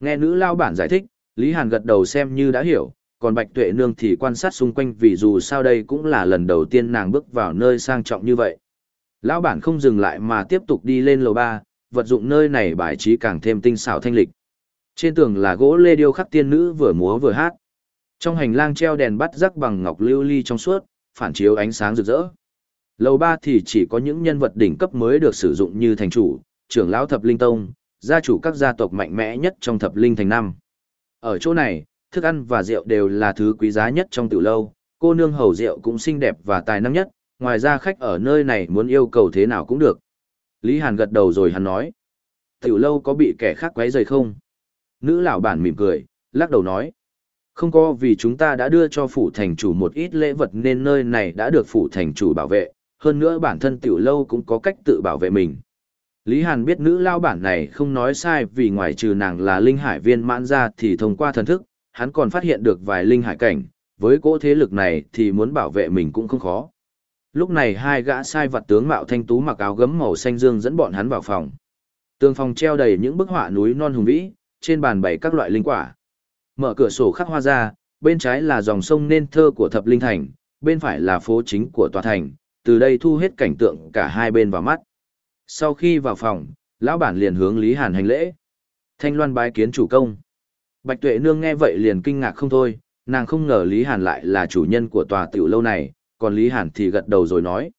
Nghe nữ lao bản giải thích, Lý Hàn gật đầu xem như đã hiểu, còn Bạch Tuệ Nương thì quan sát xung quanh vì dù sao đây cũng là lần đầu tiên nàng bước vào nơi sang trọng như vậy. Lão bản không dừng lại mà tiếp tục đi lên lầu ba, vật dụng nơi này bài trí càng thêm tinh xảo thanh lịch. Trên tường là gỗ lê điêu khắc tiên nữ vừa múa vừa hát. Trong hành lang treo đèn bắt rắc bằng ngọc lưu ly trong suốt, phản chiếu ánh sáng rực rỡ. Lầu ba thì chỉ có những nhân vật đỉnh cấp mới được sử dụng như thành chủ, trưởng lão thập linh tông, gia chủ các gia tộc mạnh mẽ nhất trong thập linh thành năm. Ở chỗ này, thức ăn và rượu đều là thứ quý giá nhất trong tiểu lâu, cô nương hầu rượu cũng xinh đẹp và tài năng nhất, ngoài ra khách ở nơi này muốn yêu cầu thế nào cũng được. Lý Hàn gật đầu rồi hắn nói, tiểu lâu có bị kẻ khác quấy rầy không? Nữ lão bản mỉm cười, lắc đầu nói, không có vì chúng ta đã đưa cho phủ thành chủ một ít lễ vật nên nơi này đã được phủ thành chủ bảo vệ, hơn nữa bản thân tiểu lâu cũng có cách tự bảo vệ mình. Lý Hàn biết nữ lao bản này không nói sai vì ngoài trừ nàng là linh hải viên mãn ra thì thông qua thần thức, hắn còn phát hiện được vài linh hải cảnh, với cỗ thế lực này thì muốn bảo vệ mình cũng không khó. Lúc này hai gã sai vật tướng mạo thanh tú mặc áo gấm màu xanh dương dẫn bọn hắn vào phòng. Tường phòng treo đầy những bức họa núi non hùng vĩ, trên bàn bày các loại linh quả. Mở cửa sổ khắc hoa ra, bên trái là dòng sông nên thơ của thập linh thành, bên phải là phố chính của tòa thành, từ đây thu hết cảnh tượng cả hai bên vào mắt. Sau khi vào phòng, lão bản liền hướng Lý Hàn hành lễ. Thanh Loan bái kiến chủ công. Bạch Tuệ Nương nghe vậy liền kinh ngạc không thôi, nàng không ngờ Lý Hàn lại là chủ nhân của tòa tiểu lâu này, còn Lý Hàn thì gật đầu rồi nói.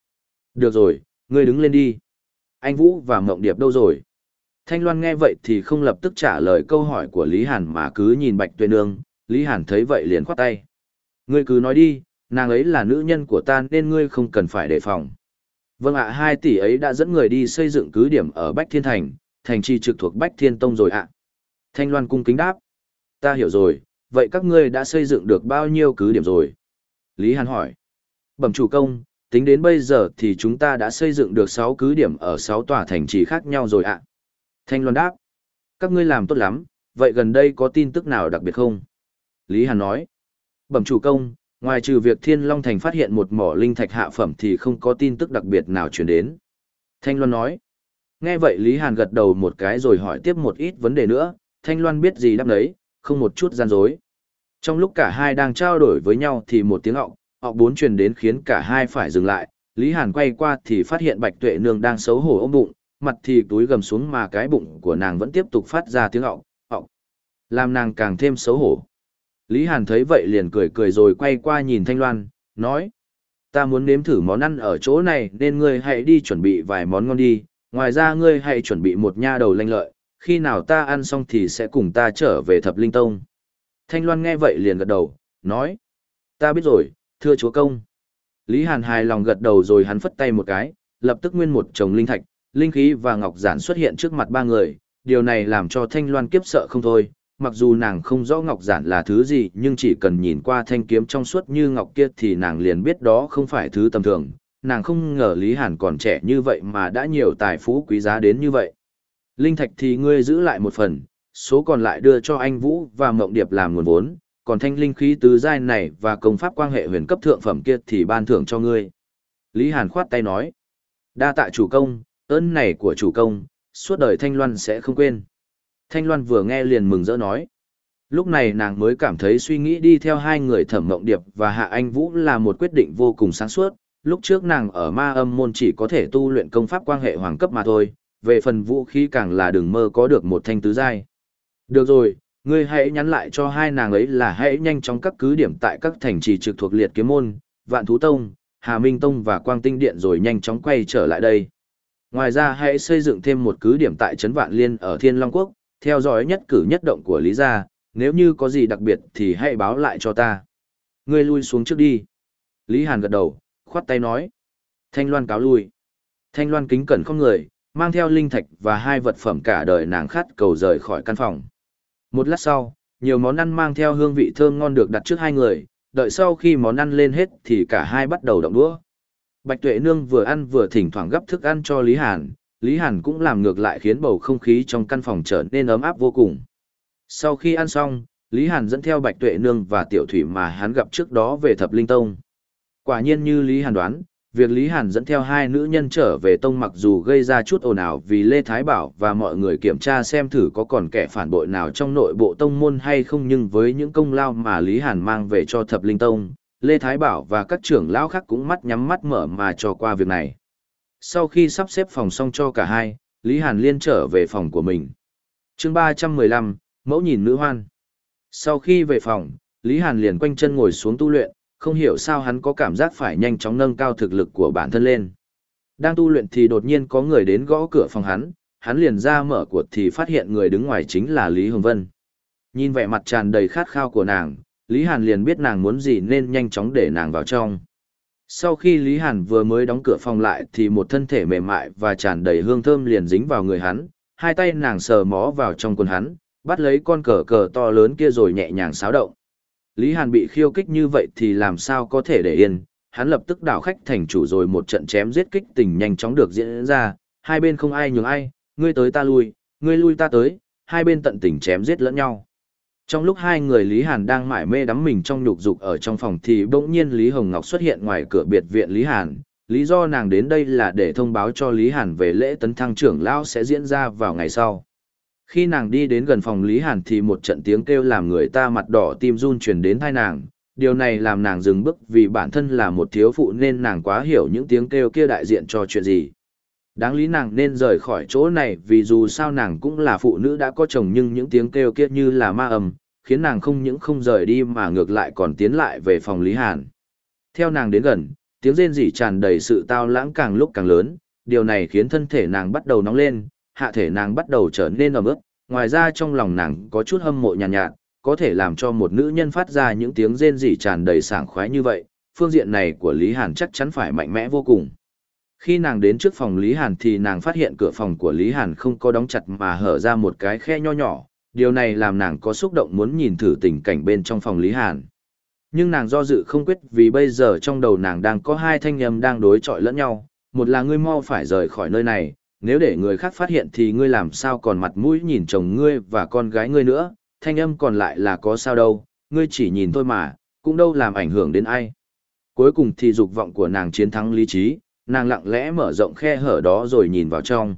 Được rồi, ngươi đứng lên đi. Anh Vũ và Mộng Điệp đâu rồi? Thanh Loan nghe vậy thì không lập tức trả lời câu hỏi của Lý Hàn mà cứ nhìn Bạch Tuệ Nương, Lý Hàn thấy vậy liền khoát tay. Ngươi cứ nói đi, nàng ấy là nữ nhân của ta nên ngươi không cần phải đề phòng. Vâng ạ hai tỷ ấy đã dẫn người đi xây dựng cứ điểm ở Bách Thiên Thành, thành trì trực thuộc Bách Thiên Tông rồi ạ. Thanh Loan cung kính đáp. Ta hiểu rồi, vậy các ngươi đã xây dựng được bao nhiêu cứ điểm rồi? Lý Hàn hỏi. Bẩm chủ công, tính đến bây giờ thì chúng ta đã xây dựng được 6 cứ điểm ở 6 tòa thành trì khác nhau rồi ạ. Thanh Loan đáp. Các ngươi làm tốt lắm, vậy gần đây có tin tức nào đặc biệt không? Lý Hàn nói. Bẩm chủ công, ngoài trừ việc Thiên Long Thành phát hiện một mỏ linh thạch hạ phẩm thì không có tin tức đặc biệt nào truyền đến. Thanh Loan nói. Nghe vậy Lý Hàn gật đầu một cái rồi hỏi tiếp một ít vấn đề nữa, Thanh Loan biết gì đáp đấy, không một chút gian dối. Trong lúc cả hai đang trao đổi với nhau thì một tiếng ọng, họ bốn truyền đến khiến cả hai phải dừng lại. Lý Hàn quay qua thì phát hiện Bạch Tuệ Nương đang xấu hổ ôm bụng, mặt thì túi gầm xuống mà cái bụng của nàng vẫn tiếp tục phát ra tiếng ọng, ọng. Làm nàng càng thêm xấu hổ. Lý Hàn thấy vậy liền cười cười rồi quay qua nhìn Thanh Loan, nói. Ta muốn nếm thử món ăn ở chỗ này nên ngươi hãy đi chuẩn bị vài món ngon đi, ngoài ra ngươi hãy chuẩn bị một nha đầu lanh lợi, khi nào ta ăn xong thì sẽ cùng ta trở về thập linh tông. Thanh Loan nghe vậy liền gật đầu, nói. Ta biết rồi, thưa chúa công. Lý Hàn hài lòng gật đầu rồi hắn phất tay một cái, lập tức nguyên một chồng linh thạch, linh khí và ngọc giản xuất hiện trước mặt ba người. Điều này làm cho Thanh Loan kiếp sợ không thôi, mặc dù nàng không rõ ngọc giản là thứ gì nhưng chỉ cần nhìn qua thanh kiếm trong suốt như ngọc kia thì nàng liền biết đó không phải thứ tầm thường. Nàng không ngờ Lý Hàn còn trẻ như vậy mà đã nhiều tài phú quý giá đến như vậy. Linh thạch thì ngươi giữ lại một phần, số còn lại đưa cho anh Vũ và Mộng Điệp làm nguồn vốn, còn thanh linh khí tứ giai này và công pháp quan hệ huyền cấp thượng phẩm kia thì ban thưởng cho ngươi. Lý Hàn khoát tay nói, đa tạ chủ công, ơn này của chủ công, suốt đời Thanh Loan sẽ không quên. Thanh Loan vừa nghe liền mừng rỡ nói. Lúc này nàng mới cảm thấy suy nghĩ đi theo hai người thẩm mộng điệp và hạ anh Vũ là một quyết định vô cùng sáng suốt. Lúc trước nàng ở ma âm môn chỉ có thể tu luyện công pháp quan hệ hoàng cấp mà thôi, về phần vũ khí càng là đừng mơ có được một thanh tứ giai. Được rồi, ngươi hãy nhắn lại cho hai nàng ấy là hãy nhanh chóng các cứ điểm tại các thành trì trực thuộc liệt kiếm môn, vạn thú tông, hà minh tông và quang tinh điện rồi nhanh chóng quay trở lại đây. Ngoài ra hãy xây dựng thêm một cứ điểm tại Trấn Vạn Liên ở Thiên Long Quốc, theo dõi nhất cử nhất động của Lý Gia, nếu như có gì đặc biệt thì hãy báo lại cho ta. Ngươi lui xuống trước đi. Lý Hàn gật đầu, khoát tay nói. Thanh Loan cáo lui. Thanh Loan kính cẩn không người, mang theo linh thạch và hai vật phẩm cả đời nàng khát cầu rời khỏi căn phòng. Một lát sau, nhiều món ăn mang theo hương vị thơm ngon được đặt trước hai người, đợi sau khi món ăn lên hết thì cả hai bắt đầu động đũa. Bạch Tuệ Nương vừa ăn vừa thỉnh thoảng gấp thức ăn cho Lý Hàn, Lý Hàn cũng làm ngược lại khiến bầu không khí trong căn phòng trở nên ấm áp vô cùng. Sau khi ăn xong, Lý Hàn dẫn theo Bạch Tuệ Nương và Tiểu Thủy mà hắn gặp trước đó về Thập Linh Tông. Quả nhiên như Lý Hàn đoán, việc Lý Hàn dẫn theo hai nữ nhân trở về tông mặc dù gây ra chút ồn ào vì Lê Thái Bảo và mọi người kiểm tra xem thử có còn kẻ phản bội nào trong nội bộ tông môn hay không nhưng với những công lao mà Lý Hàn mang về cho Thập Linh Tông, Lê Thái Bảo và các trưởng lão khác cũng mắt nhắm mắt mở mà cho qua việc này. Sau khi sắp xếp phòng xong cho cả hai, Lý Hàn liên trở về phòng của mình. chương 315, mẫu nhìn nữ hoan. Sau khi về phòng, Lý Hàn liền quanh chân ngồi xuống tu luyện, không hiểu sao hắn có cảm giác phải nhanh chóng nâng cao thực lực của bản thân lên. Đang tu luyện thì đột nhiên có người đến gõ cửa phòng hắn, hắn liền ra mở cuộc thì phát hiện người đứng ngoài chính là Lý Hồng Vân. Nhìn vẻ mặt tràn đầy khát khao của nàng, Lý Hàn liền biết nàng muốn gì nên nhanh chóng để nàng vào trong. Sau khi Lý Hàn vừa mới đóng cửa phòng lại thì một thân thể mềm mại và tràn đầy hương thơm liền dính vào người hắn, hai tay nàng sờ mó vào trong quần hắn, bắt lấy con cờ cờ to lớn kia rồi nhẹ nhàng xáo động. Lý Hàn bị khiêu kích như vậy thì làm sao có thể để yên, hắn lập tức đảo khách thành chủ rồi một trận chém giết kích tình nhanh chóng được diễn ra, hai bên không ai nhường ai, ngươi tới ta lui, ngươi lui ta tới, hai bên tận tình chém giết lẫn nhau. Trong lúc hai người Lý Hàn đang mải mê đắm mình trong nhục dục ở trong phòng thì bỗng nhiên Lý Hồng Ngọc xuất hiện ngoài cửa biệt viện Lý Hàn. Lý do nàng đến đây là để thông báo cho Lý Hàn về lễ tấn thăng trưởng lão sẽ diễn ra vào ngày sau. Khi nàng đi đến gần phòng Lý Hàn thì một trận tiếng kêu làm người ta mặt đỏ tim run truyền đến tai nàng. Điều này làm nàng dừng bước vì bản thân là một thiếu phụ nên nàng quá hiểu những tiếng kêu kia đại diện cho chuyện gì. Đáng lý nàng nên rời khỏi chỗ này vì dù sao nàng cũng là phụ nữ đã có chồng nhưng những tiếng kêu kia như là ma âm khiến nàng không những không rời đi mà ngược lại còn tiến lại về phòng Lý Hàn. Theo nàng đến gần, tiếng rên rỉ tràn đầy sự tao lãng càng lúc càng lớn, điều này khiến thân thể nàng bắt đầu nóng lên, hạ thể nàng bắt đầu trở nên ẩm ướt, ngoài ra trong lòng nàng có chút hâm mộ nhàn nhạt, nhạt, có thể làm cho một nữ nhân phát ra những tiếng rên rỉ tràn đầy sảng khoái như vậy, phương diện này của Lý Hàn chắc chắn phải mạnh mẽ vô cùng. Khi nàng đến trước phòng Lý Hàn thì nàng phát hiện cửa phòng của Lý Hàn không có đóng chặt mà hở ra một cái khe nho nhỏ, điều này làm nàng có xúc động muốn nhìn thử tình cảnh bên trong phòng Lý Hàn. Nhưng nàng do dự không quyết vì bây giờ trong đầu nàng đang có hai thanh âm đang đối chọi lẫn nhau, một là ngươi mau phải rời khỏi nơi này, nếu để người khác phát hiện thì ngươi làm sao còn mặt mũi nhìn chồng ngươi và con gái ngươi nữa, thanh âm còn lại là có sao đâu, ngươi chỉ nhìn thôi mà, cũng đâu làm ảnh hưởng đến ai. Cuối cùng thì dục vọng của nàng chiến thắng lý trí, nàng lặng lẽ mở rộng khe hở đó rồi nhìn vào trong.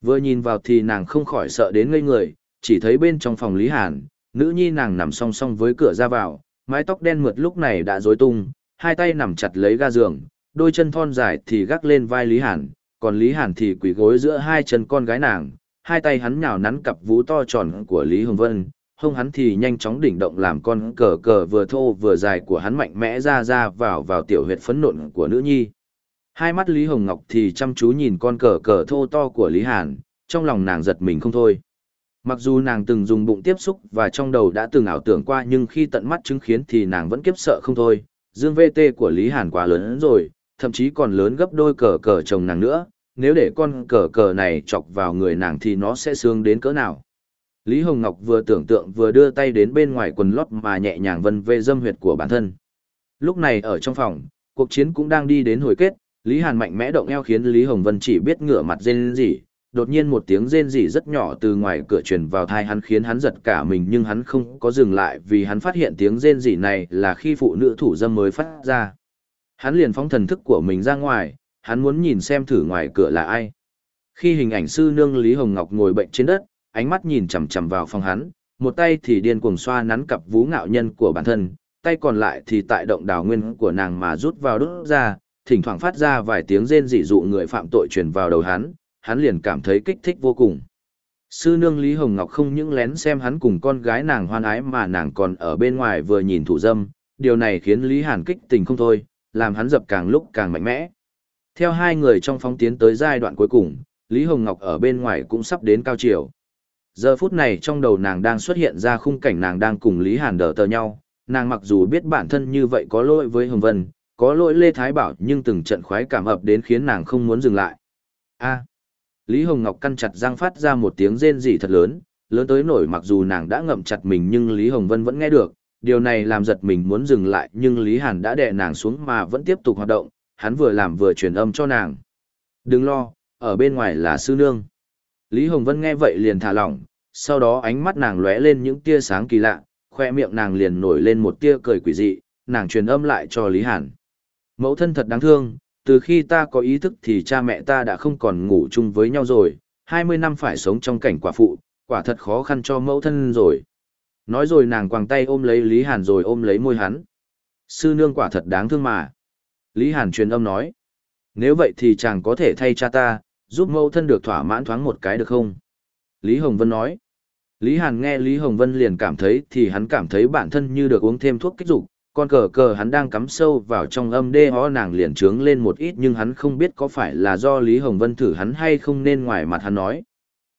Vừa nhìn vào thì nàng không khỏi sợ đến ngây người, chỉ thấy bên trong phòng Lý Hàn, nữ nhi nàng nằm song song với cửa ra vào, mái tóc đen mượt lúc này đã rối tung, hai tay nằm chặt lấy ga giường, đôi chân thon dài thì gác lên vai Lý Hàn, còn Lý Hàn thì quỳ gối giữa hai chân con gái nàng, hai tay hắn nhào nắn cặp vú to tròn của Lý Hồng Vân, hông hắn thì nhanh chóng đỉnh động làm con cờ cờ vừa thô vừa dài của hắn mạnh mẽ ra ra vào vào tiểu huyệt phấn nộn của nữ nhi. Hai mắt Lý Hồng Ngọc thì chăm chú nhìn con cờ cờ thô to của Lý Hàn, trong lòng nàng giật mình không thôi. Mặc dù nàng từng dùng bụng tiếp xúc và trong đầu đã từng ảo tưởng qua nhưng khi tận mắt chứng kiến thì nàng vẫn kiếp sợ không thôi. Dương VT của Lý Hàn quá lớn rồi, thậm chí còn lớn gấp đôi cờ cờ chồng nàng nữa, nếu để con cờ cờ này chọc vào người nàng thì nó sẽ sướng đến cỡ nào. Lý Hồng Ngọc vừa tưởng tượng vừa đưa tay đến bên ngoài quần lót mà nhẹ nhàng vân về dâm huyệt của bản thân. Lúc này ở trong phòng, cuộc chiến cũng đang đi đến hồi kết, Lý Hàn mạnh mẽ động eo khiến Lý Hồng Vân chỉ biết ngửa mặt rên rỉ, đột nhiên một tiếng rên rỉ rất nhỏ từ ngoài cửa truyền vào thai hắn khiến hắn giật cả mình nhưng hắn không có dừng lại vì hắn phát hiện tiếng rên rỉ này là khi phụ nữ thủ dâm mới phát ra. Hắn liền phóng thần thức của mình ra ngoài, hắn muốn nhìn xem thử ngoài cửa là ai. Khi hình ảnh sư nương Lý Hồng Ngọc ngồi bệnh trên đất, ánh mắt nhìn chằm chằm vào phòng hắn, một tay thì điên cuồng xoa nắn cặp vú ngạo nhân của bản thân, tay còn lại thì tại động đào nguyên của nàng mà rút vào đốt ra, thỉnh thoảng phát ra vài tiếng rên dị dụ người phạm tội truyền vào đầu hắn, hắn liền cảm thấy kích thích vô cùng. Sư nương Lý Hồng Ngọc không những lén xem hắn cùng con gái nàng hoan ái mà nàng còn ở bên ngoài vừa nhìn thủ dâm, điều này khiến Lý Hàn kích tình không thôi, làm hắn dập càng lúc càng mạnh mẽ. Theo hai người trong phóng tiến tới giai đoạn cuối cùng, Lý Hồng Ngọc ở bên ngoài cũng sắp đến cao chiều. Giờ phút này trong đầu nàng đang xuất hiện ra khung cảnh nàng đang cùng Lý Hàn đỡ tờ nhau, nàng mặc dù biết bản thân như vậy có lỗi với Hồng Vân, có lỗi Lê Thái Bảo nhưng từng trận khoái cảm ập đến khiến nàng không muốn dừng lại. A. Lý Hồng Ngọc căn chặt răng phát ra một tiếng rên rỉ thật lớn, lớn tới nổi mặc dù nàng đã ngậm chặt mình nhưng Lý Hồng Vân vẫn nghe được, điều này làm giật mình muốn dừng lại nhưng Lý Hàn đã đè nàng xuống mà vẫn tiếp tục hoạt động, hắn vừa làm vừa truyền âm cho nàng. Đừng lo, ở bên ngoài là sư nương. Lý Hồng Vân nghe vậy liền thả lỏng, sau đó ánh mắt nàng lóe lên những tia sáng kỳ lạ, khoe miệng nàng liền nổi lên một tia cười quỷ dị, nàng truyền âm lại cho Lý Hàn. Mẫu thân thật đáng thương, từ khi ta có ý thức thì cha mẹ ta đã không còn ngủ chung với nhau rồi, 20 năm phải sống trong cảnh quả phụ, quả thật khó khăn cho mẫu thân rồi. Nói rồi nàng quàng tay ôm lấy Lý Hàn rồi ôm lấy môi hắn. Sư nương quả thật đáng thương mà. Lý Hàn truyền âm nói. Nếu vậy thì chàng có thể thay cha ta, giúp mẫu thân được thỏa mãn thoáng một cái được không? Lý Hồng Vân nói. Lý Hàn nghe Lý Hồng Vân liền cảm thấy thì hắn cảm thấy bản thân như được uống thêm thuốc kích dục, con cờ cờ hắn đang cắm sâu vào trong âm đê ho nàng liền trướng lên một ít nhưng hắn không biết có phải là do Lý Hồng Vân thử hắn hay không nên ngoài mặt hắn nói.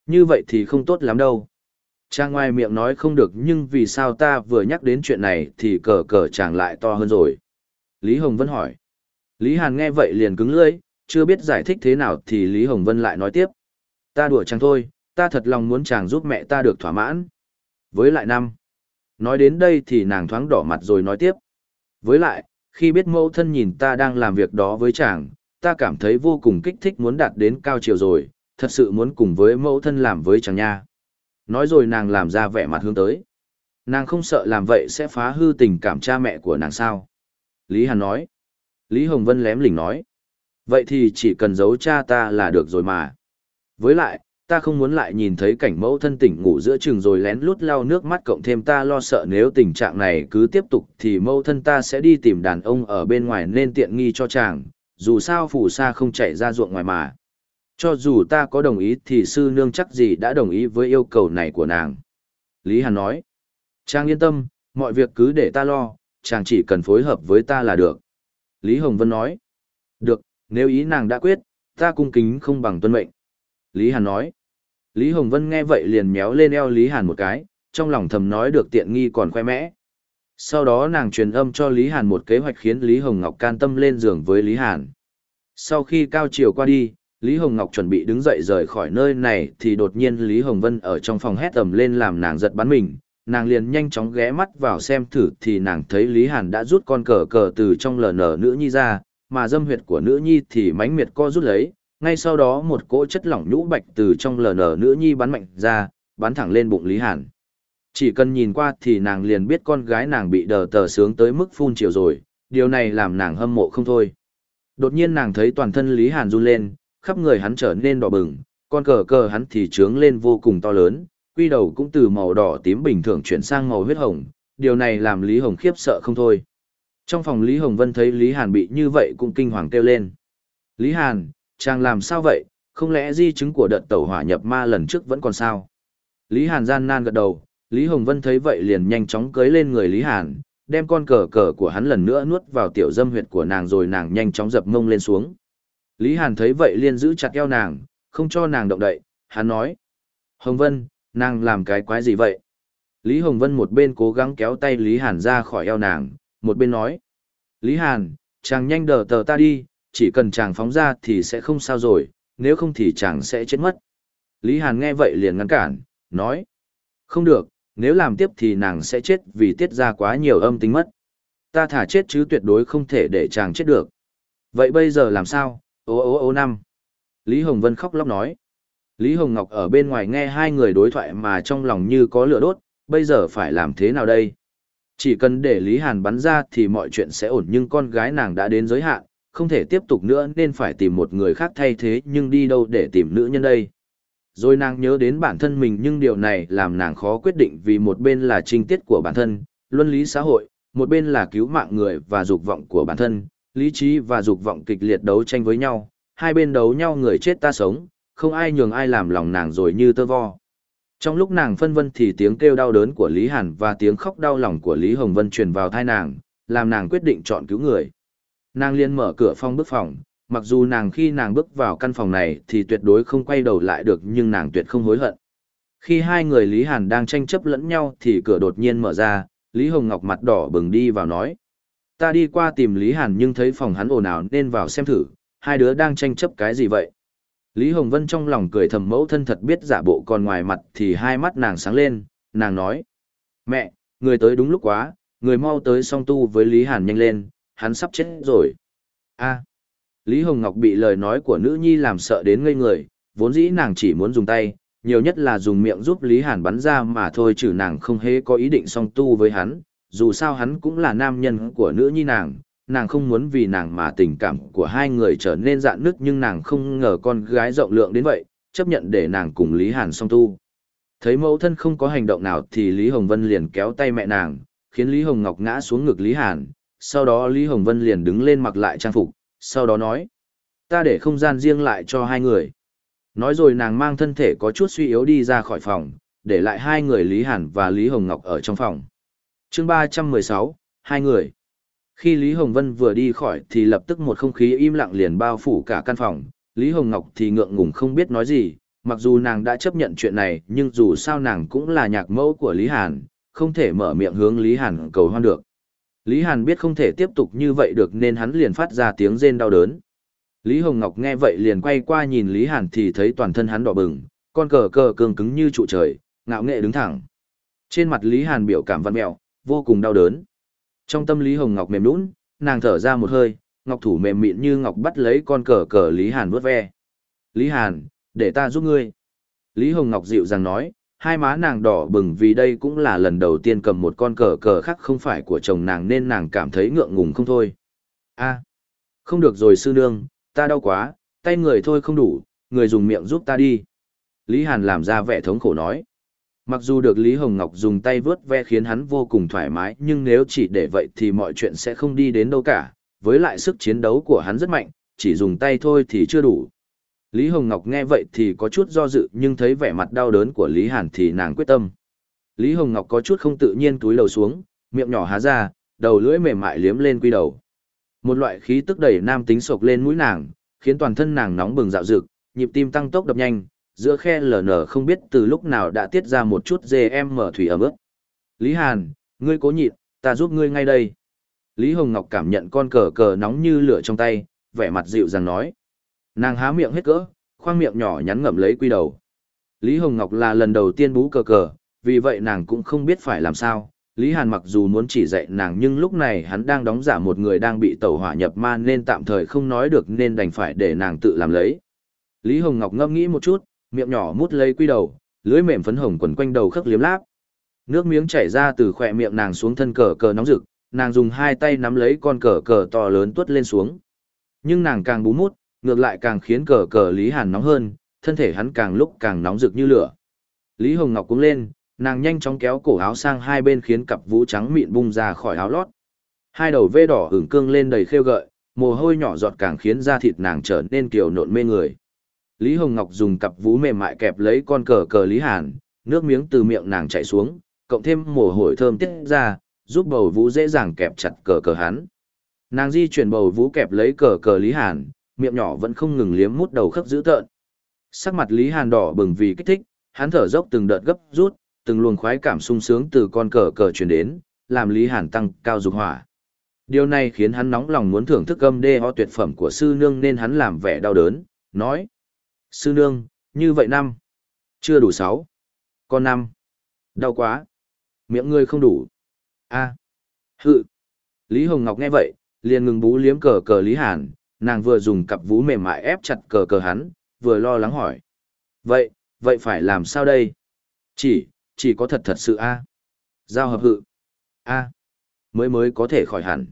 Như vậy thì không tốt lắm đâu. Trang ngoài miệng nói không được nhưng vì sao ta vừa nhắc đến chuyện này thì cờ cờ chàng lại to hơn rồi. Lý Hồng Vân hỏi. Lý Hàn nghe vậy liền cứng lưỡi, chưa biết giải thích thế nào thì Lý Hồng Vân lại nói tiếp. Ta đùa chàng thôi, ta thật lòng muốn chàng giúp mẹ ta được thỏa mãn. Với lại năm. Nói đến đây thì nàng thoáng đỏ mặt rồi nói tiếp. Với lại, khi biết mẫu thân nhìn ta đang làm việc đó với chàng, ta cảm thấy vô cùng kích thích muốn đạt đến cao chiều rồi, thật sự muốn cùng với mẫu thân làm với chàng nha. Nói rồi nàng làm ra vẻ mặt hướng tới. Nàng không sợ làm vậy sẽ phá hư tình cảm cha mẹ của nàng sao. Lý Hàn nói. Lý Hồng Vân lém lỉnh nói. Vậy thì chỉ cần giấu cha ta là được rồi mà. Với lại, ta không muốn lại nhìn thấy cảnh mẫu thân tỉnh ngủ giữa chừng rồi lén lút lau nước mắt cộng thêm ta lo sợ nếu tình trạng này cứ tiếp tục thì mẫu thân ta sẽ đi tìm đàn ông ở bên ngoài nên tiện nghi cho chàng, dù sao phù sa không chạy ra ruộng ngoài mà. Cho dù ta có đồng ý thì sư nương chắc gì đã đồng ý với yêu cầu này của nàng. Lý Hàn nói, chàng yên tâm, mọi việc cứ để ta lo, chàng chỉ cần phối hợp với ta là được. Lý Hồng Vân nói, được, nếu ý nàng đã quyết, ta cung kính không bằng tuân mệnh. Lý Hàn nói, Lý Hồng Vân nghe vậy liền méo lên eo Lý Hàn một cái, trong lòng thầm nói được tiện nghi còn khoe mẽ. Sau đó nàng truyền âm cho Lý Hàn một kế hoạch khiến Lý Hồng Ngọc can tâm lên giường với Lý Hàn. Sau khi cao chiều qua đi, Lý Hồng Ngọc chuẩn bị đứng dậy rời khỏi nơi này thì đột nhiên Lý Hồng Vân ở trong phòng hét tầm lên làm nàng giật bắn mình. Nàng liền nhanh chóng ghé mắt vào xem thử thì nàng thấy Lý Hàn đã rút con cờ cờ từ trong lờ nở nữ nhi ra, mà dâm huyệt của nữ nhi thì mánh miệt co rút lấy. Ngay sau đó một cỗ chất lỏng nhũ bạch từ trong lờ nở nữ nhi bắn mạnh ra, bắn thẳng lên bụng Lý Hàn. Chỉ cần nhìn qua thì nàng liền biết con gái nàng bị đờ tờ sướng tới mức phun chiều rồi, điều này làm nàng hâm mộ không thôi. Đột nhiên nàng thấy toàn thân Lý Hàn run lên, khắp người hắn trở nên đỏ bừng, con cờ cờ hắn thì trướng lên vô cùng to lớn, quy đầu cũng từ màu đỏ tím bình thường chuyển sang màu huyết hồng, điều này làm Lý Hồng khiếp sợ không thôi. Trong phòng Lý Hồng Vân thấy Lý Hàn bị như vậy cũng kinh hoàng kêu lên. Lý Hàn, chàng làm sao vậy, không lẽ di chứng của đợt tẩu hỏa nhập ma lần trước vẫn còn sao? Lý Hàn gian nan gật đầu, Lý Hồng Vân thấy vậy liền nhanh chóng cưới lên người Lý Hàn, đem con cờ cờ của hắn lần nữa nuốt vào tiểu dâm huyệt của nàng rồi nàng nhanh chóng dập mông lên xuống. Lý Hàn thấy vậy liền giữ chặt eo nàng, không cho nàng động đậy, hắn nói. Hồng Vân, nàng làm cái quái gì vậy? Lý Hồng Vân một bên cố gắng kéo tay Lý Hàn ra khỏi eo nàng, một bên nói. Lý Hàn, chàng nhanh đờ tờ ta đi, chỉ cần chàng phóng ra thì sẽ không sao rồi, nếu không thì chàng sẽ chết mất. Lý Hàn nghe vậy liền ngăn cản, nói. Không được, nếu làm tiếp thì nàng sẽ chết vì tiết ra quá nhiều âm tính mất. Ta thả chết chứ tuyệt đối không thể để chàng chết được. Vậy bây giờ làm sao? Ô ô ô năm. Lý Hồng Vân khóc lóc nói. Lý Hồng Ngọc ở bên ngoài nghe hai người đối thoại mà trong lòng như có lửa đốt, bây giờ phải làm thế nào đây? Chỉ cần để Lý Hàn bắn ra thì mọi chuyện sẽ ổn nhưng con gái nàng đã đến giới hạn, không thể tiếp tục nữa nên phải tìm một người khác thay thế nhưng đi đâu để tìm nữ nhân đây? Rồi nàng nhớ đến bản thân mình nhưng điều này làm nàng khó quyết định vì một bên là trinh tiết của bản thân, luân lý xã hội, một bên là cứu mạng người và dục vọng của bản thân, lý trí và dục vọng kịch liệt đấu tranh với nhau, hai bên đấu nhau người chết ta sống, không ai nhường ai làm lòng nàng rồi như tơ vo. Trong lúc nàng phân vân thì tiếng kêu đau đớn của Lý Hàn và tiếng khóc đau lòng của Lý Hồng Vân truyền vào thai nàng, làm nàng quyết định chọn cứu người. Nàng liền mở cửa phòng bước phòng, mặc dù nàng khi nàng bước vào căn phòng này thì tuyệt đối không quay đầu lại được nhưng nàng tuyệt không hối hận. Khi hai người Lý Hàn đang tranh chấp lẫn nhau thì cửa đột nhiên mở ra, Lý Hồng Ngọc mặt đỏ bừng đi vào nói. Ta đi qua tìm Lý Hàn nhưng thấy phòng hắn ồn ào nên vào xem thử, hai đứa đang tranh chấp cái gì vậy? Lý Hồng Vân trong lòng cười thầm mẫu thân thật biết giả bộ còn ngoài mặt thì hai mắt nàng sáng lên, nàng nói. Mẹ, người tới đúng lúc quá, người mau tới song tu với Lý Hàn nhanh lên, hắn sắp chết rồi. a Lý Hồng Ngọc bị lời nói của nữ nhi làm sợ đến ngây người, vốn dĩ nàng chỉ muốn dùng tay, nhiều nhất là dùng miệng giúp Lý Hàn bắn ra mà thôi trừ nàng không hề có ý định song tu với hắn, dù sao hắn cũng là nam nhân của nữ nhi nàng, nàng không muốn vì nàng mà tình cảm của hai người trở nên dạn nứt nhưng nàng không ngờ con gái rộng lượng đến vậy, chấp nhận để nàng cùng Lý Hàn song tu. Thấy mẫu thân không có hành động nào thì Lý Hồng Vân liền kéo tay mẹ nàng, khiến Lý Hồng Ngọc ngã xuống ngực Lý Hàn, sau đó Lý Hồng Vân liền đứng lên mặc lại trang phục, sau đó nói, ta để không gian riêng lại cho hai người. Nói rồi nàng mang thân thể có chút suy yếu đi ra khỏi phòng, để lại hai người Lý Hàn và Lý Hồng Ngọc ở trong phòng chương ba trăm mười sáu hai người. Khi Lý Hồng Vân vừa đi khỏi thì lập tức một không khí im lặng liền bao phủ cả căn phòng, Lý Hồng Ngọc thì ngượng ngùng không biết nói gì, mặc dù nàng đã chấp nhận chuyện này nhưng dù sao nàng cũng là nhạc mẫu của Lý Hàn, không thể mở miệng hướng Lý Hàn cầu hoan được. Lý Hàn biết không thể tiếp tục như vậy được nên hắn liền phát ra tiếng rên đau đớn. Lý Hồng Ngọc nghe vậy liền quay qua nhìn Lý Hàn thì thấy toàn thân hắn đỏ bừng, con cờ cờ cường cứng như trụ trời, ngạo nghệ đứng thẳng. Trên mặt Lý Hàn biểu cảm văn mẹo, vô cùng đau đớn. Trong tâm Lý Hồng Ngọc mềm nũng, nàng thở ra một hơi, ngọc thủ mềm mịn như ngọc bắt lấy con cờ cờ Lý Hàn vuốt ve. Lý Hàn, để ta giúp ngươi. Lý Hồng Ngọc dịu dàng nói, hai má nàng đỏ bừng vì đây cũng là lần đầu tiên cầm một con cờ cờ khác không phải của chồng nàng nên nàng cảm thấy ngượng ngùng không thôi. a không được rồi sư nương, ta đau quá, tay người thôi không đủ, người dùng miệng giúp ta đi. Lý Hàn làm ra vẻ thống khổ nói. Mặc dù được Lý Hồng Ngọc dùng tay vớt ve khiến hắn vô cùng thoải mái nhưng nếu chỉ để vậy thì mọi chuyện sẽ không đi đến đâu cả, với lại sức chiến đấu của hắn rất mạnh, chỉ dùng tay thôi thì chưa đủ. Lý Hồng Ngọc nghe vậy thì có chút do dự nhưng thấy vẻ mặt đau đớn của Lý Hàn thì nàng quyết tâm. Lý Hồng Ngọc có chút không tự nhiên túi lầu xuống, miệng nhỏ há ra, đầu lưỡi mềm mại liếm lên quy đầu. Một loại khí tức đầy nam tính sộc lên mũi nàng, khiến toàn thân nàng nóng bừng dạo dực, nhịp tim tăng tốc đập nhanh, giữa khe lờ không biết từ lúc nào đã tiết ra một chút dê em mở thủy ấm ướp. Lý Hàn, ngươi cố nhịn, ta giúp ngươi ngay đây. Lý Hồng Ngọc cảm nhận con cờ cờ nóng như lửa trong tay, vẻ mặt dịu dàng nói. Nàng há miệng hết cỡ, khoang miệng nhỏ nhắn ngậm lấy quy đầu. Lý Hồng Ngọc là lần đầu tiên bú cờ cờ, vì vậy nàng cũng không biết phải làm sao. Lý Hàn mặc dù muốn chỉ dạy nàng nhưng lúc này hắn đang đóng giả một người đang bị tẩu hỏa nhập ma nên tạm thời không nói được nên đành phải để nàng tự làm lấy. Lý Hồng Ngọc ngâm nghĩ một chút, miệng nhỏ mút lấy quy đầu, lưỡi mềm phấn hồng quấn quanh đầu khắc liếm láp. Nước miếng chảy ra từ khỏe miệng nàng xuống thân cờ cờ nóng rực, nàng dùng hai tay nắm lấy con cờ cờ to lớn tuốt lên xuống. Nhưng nàng càng bú mút, ngược lại càng khiến cờ cờ Lý Hàn nóng hơn, thân thể hắn càng lúc càng nóng rực như lửa. Lý Hồng Ngọc cũng lên, nàng nhanh chóng kéo cổ áo sang hai bên khiến cặp vũ trắng mịn bung ra khỏi áo lót. Hai đầu vê đỏ ửng cương lên đầy khêu gợi, mồ hôi nhỏ giọt càng khiến da thịt nàng trở nên kiều nộn mê người. Lý Hồng Ngọc dùng cặp vú mềm mại kẹp lấy con cờ cờ Lý Hàn, nước miếng từ miệng nàng chảy xuống, cộng thêm mồ hôi thơm tiết ra, giúp bầu vú dễ dàng kẹp chặt cờ cờ hắn. Nàng di chuyển bầu vú kẹp lấy cờ cờ Lý Hàn, miệng nhỏ vẫn không ngừng liếm mút đầu khớp dữ tợn. Sắc mặt Lý Hàn đỏ bừng vì kích thích, hắn thở dốc từng đợt gấp rút, từng luồng khoái cảm sung sướng từ con cờ cờ truyền đến, làm Lý Hàn tăng cao dục hỏa. Điều này khiến hắn nóng lòng muốn thưởng thức âm đê ho tuyệt phẩm của sư nương nên hắn làm vẻ đau đớn, nói. Sư nương, như vậy năm. Chưa đủ sáu. Con năm. Đau quá. Miệng ngươi không đủ. a Hự. Lý Hồng Ngọc nghe vậy, liền ngừng bú liếm cờ cờ Lý Hàn, nàng vừa dùng cặp vú mềm mại ép chặt cờ cờ hắn, vừa lo lắng hỏi. Vậy, vậy phải làm sao đây? Chỉ, chỉ có thật thật sự a Giao hợp hự. a Mới mới có thể khỏi hẳn.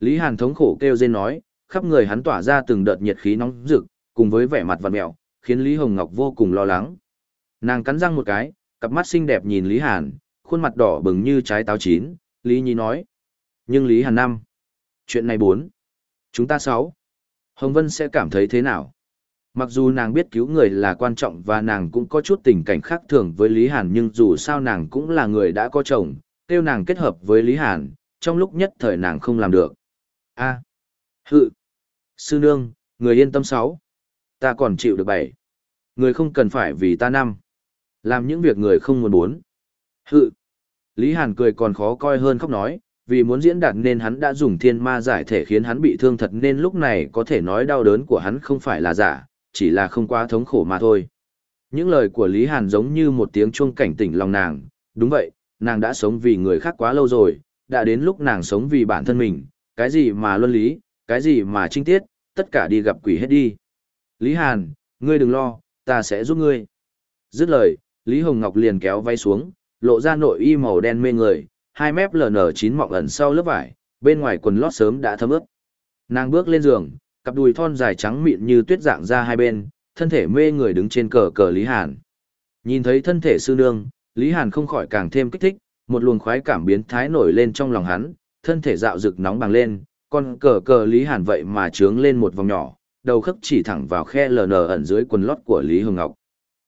Lý Hàn thống khổ kêu dên nói, khắp người hắn tỏa ra từng đợt nhiệt khí nóng rực, cùng với vẻ mặt vặn mẹo, khiến Lý Hồng Ngọc vô cùng lo lắng. Nàng cắn răng một cái, cặp mắt xinh đẹp nhìn Lý Hàn, khuôn mặt đỏ bừng như trái táo chín, Lý Nhi nói. Nhưng Lý Hàn năm. Chuyện này bốn. Chúng ta sáu. Hồng Vân sẽ cảm thấy thế nào? Mặc dù nàng biết cứu người là quan trọng và nàng cũng có chút tình cảnh khác thường với Lý Hàn nhưng dù sao nàng cũng là người đã có chồng, tiêu nàng kết hợp với Lý Hàn, trong lúc nhất thời nàng không làm được. a à. Hự. Sư nương, người yên tâm sáu. Ta còn chịu được bảy. Người không cần phải vì ta năm. Làm những việc người không muốn muốn. Hự. Lý Hàn cười còn khó coi hơn khóc nói, vì muốn diễn đạt nên hắn đã dùng thiên ma giải thể khiến hắn bị thương thật nên lúc này có thể nói đau đớn của hắn không phải là giả, chỉ là không quá thống khổ mà thôi. Những lời của Lý Hàn giống như một tiếng chuông cảnh tỉnh lòng nàng, đúng vậy, nàng đã sống vì người khác quá lâu rồi, đã đến lúc nàng sống vì bản thân mình, cái gì mà luân lý, cái gì mà trinh tiết, tất cả đi gặp quỷ hết đi. Lý Hàn, ngươi đừng lo, ta sẽ giúp ngươi. Dứt lời, Lý Hồng Ngọc liền kéo váy xuống, lộ ra nội y màu đen mê người, hai mép ln chín mọng ẩn sau lớp vải, bên ngoài quần lót sớm đã thấm ướt. Nàng bước lên giường, cặp đùi thon dài trắng mịn như tuyết dạng ra hai bên, thân thể mê người đứng trên cờ cờ Lý Hàn. Nhìn thấy thân thể sư nương, Lý Hàn không khỏi càng thêm kích thích, một luồng khoái cảm biến thái nổi lên trong lòng hắn, thân thể dạo rực nóng bằng lên, con cờ cờ Lý Hàn vậy mà trướng lên một vòng nhỏ, đầu khớp chỉ thẳng vào khe LN ẩn dưới quần lót của Lý Hồng Ngọc.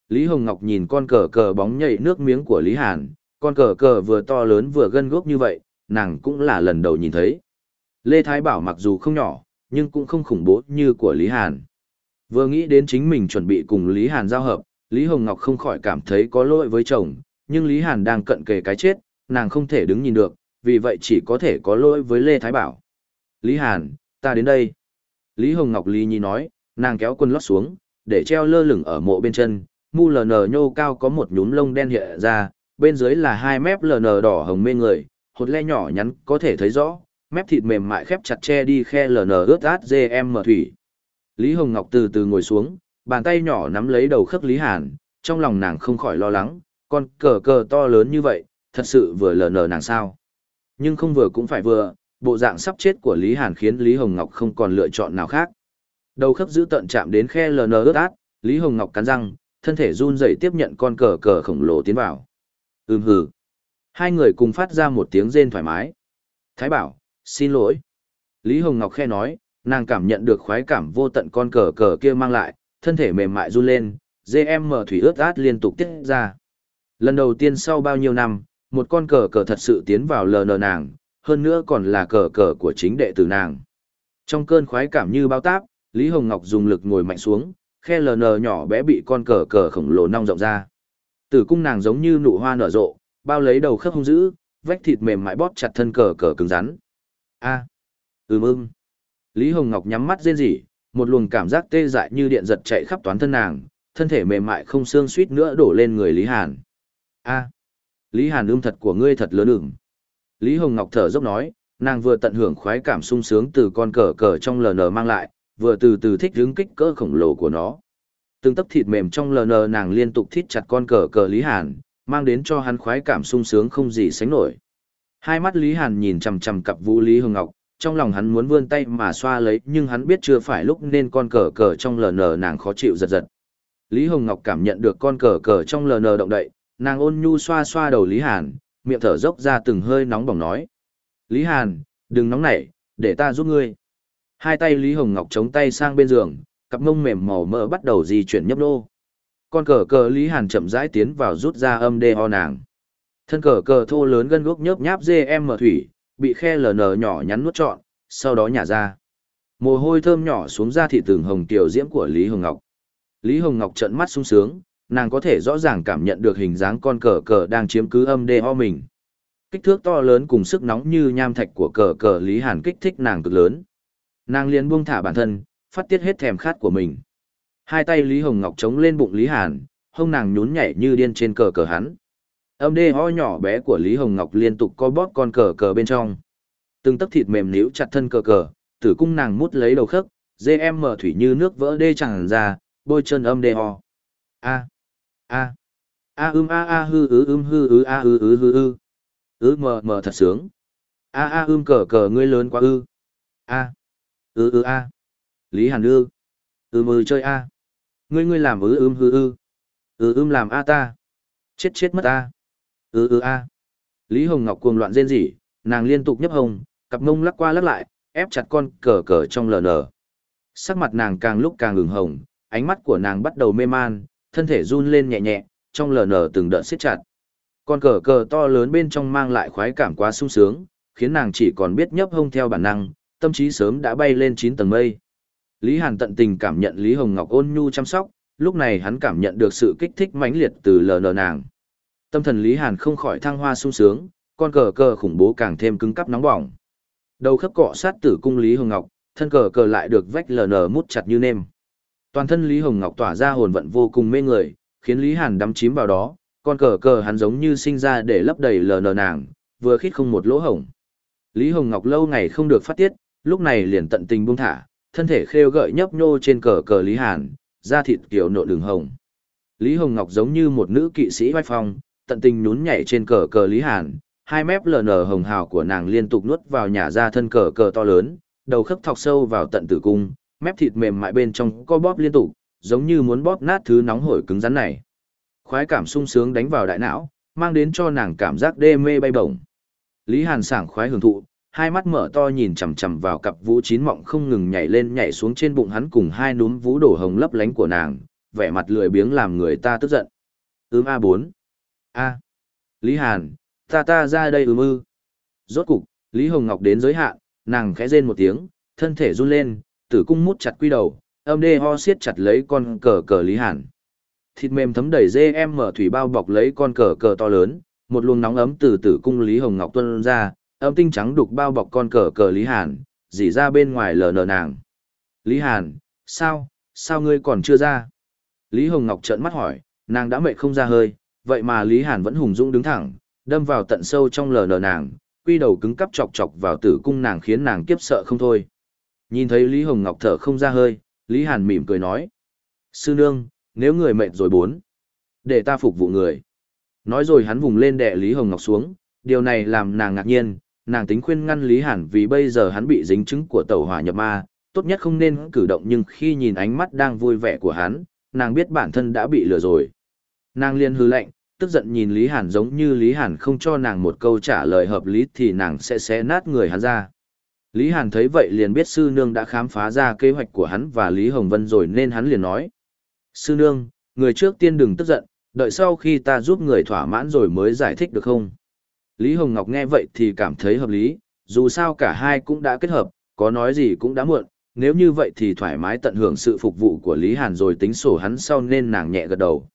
Lý Hồng Ngọc nhìn con cờ cờ bóng nhảy nước miếng của Lý Hàn, con cờ cờ vừa to lớn vừa gân gốc như vậy, nàng cũng là lần đầu nhìn thấy. Lê Thái Bảo mặc dù không nhỏ, nhưng cũng không khủng bố như của Lý Hàn. Vừa nghĩ đến chính mình chuẩn bị cùng Lý Hàn giao hợp, Lý Hồng Ngọc không khỏi cảm thấy có lỗi với chồng, nhưng Lý Hàn đang cận kề cái chết, nàng không thể đứng nhìn được, vì vậy chỉ có thể có lỗi với Lê Thái Bảo. Lý Hàn, ta đến đây. Lý Hồng Ngọc Lý Nhi nói, nàng kéo quần lót xuống, để treo lơ lửng ở mộ bên chân, mu ln nhô cao có một nhúm lông đen hiện ra, bên dưới là hai mép ln đỏ hồng mê người, hột le nhỏ nhắn có thể thấy rõ, mép thịt mềm mại khép chặt che đi khe ln ướt át gm thủy. Lý Hồng Ngọc từ từ ngồi xuống, bàn tay nhỏ nắm lấy đầu khớp Lý Hàn, trong lòng nàng không khỏi lo lắng, con cờ cờ to lớn như vậy, thật sự vừa ln nàng sao. Nhưng không vừa cũng phải vừa, bộ dạng sắp chết của Lý Hàn khiến Lý Hồng Ngọc không còn lựa chọn nào khác. Đầu khớp giữ tận chạm đến khe ln ướt át, Lý Hồng Ngọc cắn răng, thân thể run rẩy tiếp nhận con cờ cờ khổng lồ tiến vào. Ừm hừ. Hai người cùng phát ra một tiếng rên thoải mái. Thái bảo, xin lỗi. Lý Hồng Ngọc khe nói, nàng cảm nhận được khoái cảm vô tận con cờ cờ kia mang lại, thân thể mềm mại run lên, GM thủy ướt át liên tục tiết ra. Lần đầu tiên sau bao nhiêu năm, một con cờ cờ thật sự tiến vào lờ nàng, hơn nữa còn là cờ cờ của chính đệ tử nàng. Trong cơn khoái cảm như bao táp, Lý Hồng Ngọc dùng lực ngồi mạnh xuống, khe ln nhỏ bé bị con cờ cờ khổng lồ nong rộng ra. Tử cung nàng giống như nụ hoa nở rộ, bao lấy đầu khớp hung dữ, vách thịt mềm mại bóp chặt thân cờ cờ cứng rắn. A. À. Ừm ưng. Lý Hồng Ngọc nhắm mắt rên rỉ, một luồng cảm giác tê dại như điện giật chạy khắp toàn thân nàng, thân thể mềm mại không xương suýt nữa đổ lên người Lý Hàn. A, Lý Hàn ưm thật của ngươi thật lớn ửng. Lý Hồng Ngọc thở dốc nói, nàng vừa tận hưởng khoái cảm sung sướng từ con cờ cờ trong LN mang lại, vừa từ từ thích hứng kích cỡ khổng lồ của nó. Từng tấc thịt mềm trong LN nàng liên tục thít chặt con cờ cờ Lý Hàn, mang đến cho hắn khoái cảm sung sướng không gì sánh nổi. Hai mắt Lý Hàn nhìn chằm chằm cặp vũ Lý Hồng Ngọc, trong lòng hắn muốn vươn tay mà xoa lấy nhưng hắn biết chưa phải lúc nên con cờ cờ trong LN nàng khó chịu giật giật. Lý Hồng Ngọc cảm nhận được con cờ cờ trong LN động đậy, nàng ôn nhu xoa xoa đầu Lý Hàn, miệng thở dốc ra từng hơi nóng bỏng nói. Lý Hàn, đừng nóng nảy, để ta giúp ngươi. Hai tay Lý Hồng Ngọc chống tay sang bên giường, cặp mông mềm màu mỡ bắt đầu di chuyển nhấp nô. Con cờ cờ Lý Hàn chậm rãi tiến vào rút ra âm đê ho nàng. Thân cờ cờ thô lớn gân guốc nhớp nháp dê em mở thủy, bị khe lờ nờ nhỏ nhắn nuốt trọn, sau đó nhả ra. Mồ hôi thơm nhỏ xuống ra thị tường hồng tiểu diễm của Lý Hồng Ngọc. Lý Hồng Ngọc trợn mắt sung sướng, nàng có thể rõ ràng cảm nhận được hình dáng con cờ cờ đang chiếm cứ âm đê ho mình. Kích thước to lớn cùng sức nóng như nham thạch của cờ cờ Lý Hàn kích thích nàng cực lớn. Nàng liền buông thả bản thân, phát tiết hết thèm khát của mình. Hai tay Lý Hồng Ngọc chống lên bụng Lý Hàn, hông nàng nhún nhảy như điên trên cờ cờ hắn. Âm đê ho nhỏ bé của Lý Hồng Ngọc liên tục co bóp con cờ cờ bên trong. Từng tấc thịt mềm níu chặt thân cờ cờ, tử cung nàng mút lấy đầu khớp, dê em mở thủy như nước vỡ đê chẳng ra, bôi chân âm đê ho. A. A. A ưm a a hư ứ ưm hư ứ a ư ứ hư ư. Ứ mờ mờ thật sướng. A a ưm cờ cờ ngươi lớn quá ư. A. Ư ư a. Lý Hàn ư. Ư mừ chơi a. Ngươi ngươi làm ứ ưm hư ư. Ư ưm làm a ta. Chết chết mất a. Ư ư a. Lý Hồng Ngọc cuồng loạn rên rỉ, nàng liên tục nhấp hồng, cặp mông lắc qua lắc lại, ép chặt con cờ cờ trong lờ nờ Sắc mặt nàng càng lúc càng ửng hồng, ánh mắt của nàng bắt đầu mê man, thân thể run lên nhẹ nhẹ, trong lờ nở từng đợt siết chặt. Con cờ cờ to lớn bên trong mang lại khoái cảm quá sung sướng, khiến nàng chỉ còn biết nhấp hông theo bản năng, tâm trí sớm đã bay lên 9 tầng mây. Lý Hàn tận tình cảm nhận Lý Hồng Ngọc ôn nhu chăm sóc, lúc này hắn cảm nhận được sự kích thích mãnh liệt từ lờ nở nàng. Tâm thần Lý Hàn không khỏi thăng hoa sung sướng, con cờ cờ khủng bố càng thêm cứng cắp nóng bỏng. Đầu khớp cọ sát tử cung Lý Hồng Ngọc, thân cờ cờ lại được vách lờ nở mút chặt như nêm. Toàn thân Lý Hồng Ngọc tỏa ra hồn vận vô cùng mê người, khiến Lý Hàn đắm chìm vào đó, con cờ cờ hắn giống như sinh ra để lấp đầy lờ nờ nàng, vừa khít không một lỗ hổng. Lý Hồng Ngọc lâu ngày không được phát tiết, lúc này liền tận tình buông thả, thân thể khêu gợi nhấp nhô trên cờ cờ Lý Hàn, da thịt kiểu nộ đường hồng. Lý Hồng Ngọc giống như một nữ kỵ sĩ vai phong, tận tình nhún nhảy trên cờ cờ Lý Hàn, hai mép lờ nở hồng hào của nàng liên tục nuốt vào nhà ra thân cờ cờ to lớn, đầu khớp thọc sâu vào tận tử cung, mép thịt mềm mại bên trong co bóp liên tục, giống như muốn bóp nát thứ nóng hổi cứng rắn này. Khoái cảm sung sướng đánh vào đại não, mang đến cho nàng cảm giác đê mê bay bổng. Lý Hàn sảng khoái hưởng thụ, hai mắt mở to nhìn chằm chằm vào cặp vũ chín mọng không ngừng nhảy lên nhảy xuống trên bụng hắn cùng hai núm vũ đổ hồng lấp lánh của nàng, vẻ mặt lười biếng làm người ta tức giận. Ưm A4. A. Lý Hàn, ta ta ra đây ưm ư. Rốt cục, Lý Hồng Ngọc đến giới hạn, nàng khẽ rên một tiếng, thân thể run lên, tử cung mút chặt quy đầu, âm đê ho siết chặt lấy con cờ cờ Lý Hàn. Thịt mềm thấm đầy dê em mở thủy bao bọc lấy con cờ cờ to lớn, một luồng nóng ấm từ tử cung Lý Hồng Ngọc tuôn ra, âm tinh trắng đục bao bọc con cờ cờ Lý Hàn, dỉ ra bên ngoài lờ nờ nàng. Lý Hàn, sao, sao ngươi còn chưa ra? Lý Hồng Ngọc trợn mắt hỏi, nàng đã mệt không ra hơi, vậy mà Lý Hàn vẫn hùng dũng đứng thẳng, đâm vào tận sâu trong lờ nờ nàng, quy đầu cứng cắp chọc chọc vào tử cung nàng khiến nàng kiếp sợ không thôi. Nhìn thấy Lý Hồng Ngọc thở không ra hơi, Lý Hàn mỉm cười nói. Sư nương, nếu người mệt rồi bốn, để ta phục vụ người. Nói rồi hắn vùng lên đè Lý Hồng Ngọc xuống, điều này làm nàng ngạc nhiên, nàng tính khuyên ngăn Lý Hàn vì bây giờ hắn bị dính chứng của tẩu hỏa nhập ma, tốt nhất không nên cử động nhưng khi nhìn ánh mắt đang vui vẻ của hắn, nàng biết bản thân đã bị lừa rồi. Nàng liên hư lệnh, tức giận nhìn Lý Hàn giống như Lý Hàn không cho nàng một câu trả lời hợp lý thì nàng sẽ xé nát người hắn ra. Lý Hàn thấy vậy liền biết sư nương đã khám phá ra kế hoạch của hắn và Lý Hồng Vân rồi nên hắn liền nói. Sư nương, người trước tiên đừng tức giận, đợi sau khi ta giúp người thỏa mãn rồi mới giải thích được không? Lý Hồng Ngọc nghe vậy thì cảm thấy hợp lý, dù sao cả hai cũng đã kết hợp, có nói gì cũng đã muộn, nếu như vậy thì thoải mái tận hưởng sự phục vụ của Lý Hàn rồi tính sổ hắn sau nên nàng nhẹ gật đầu.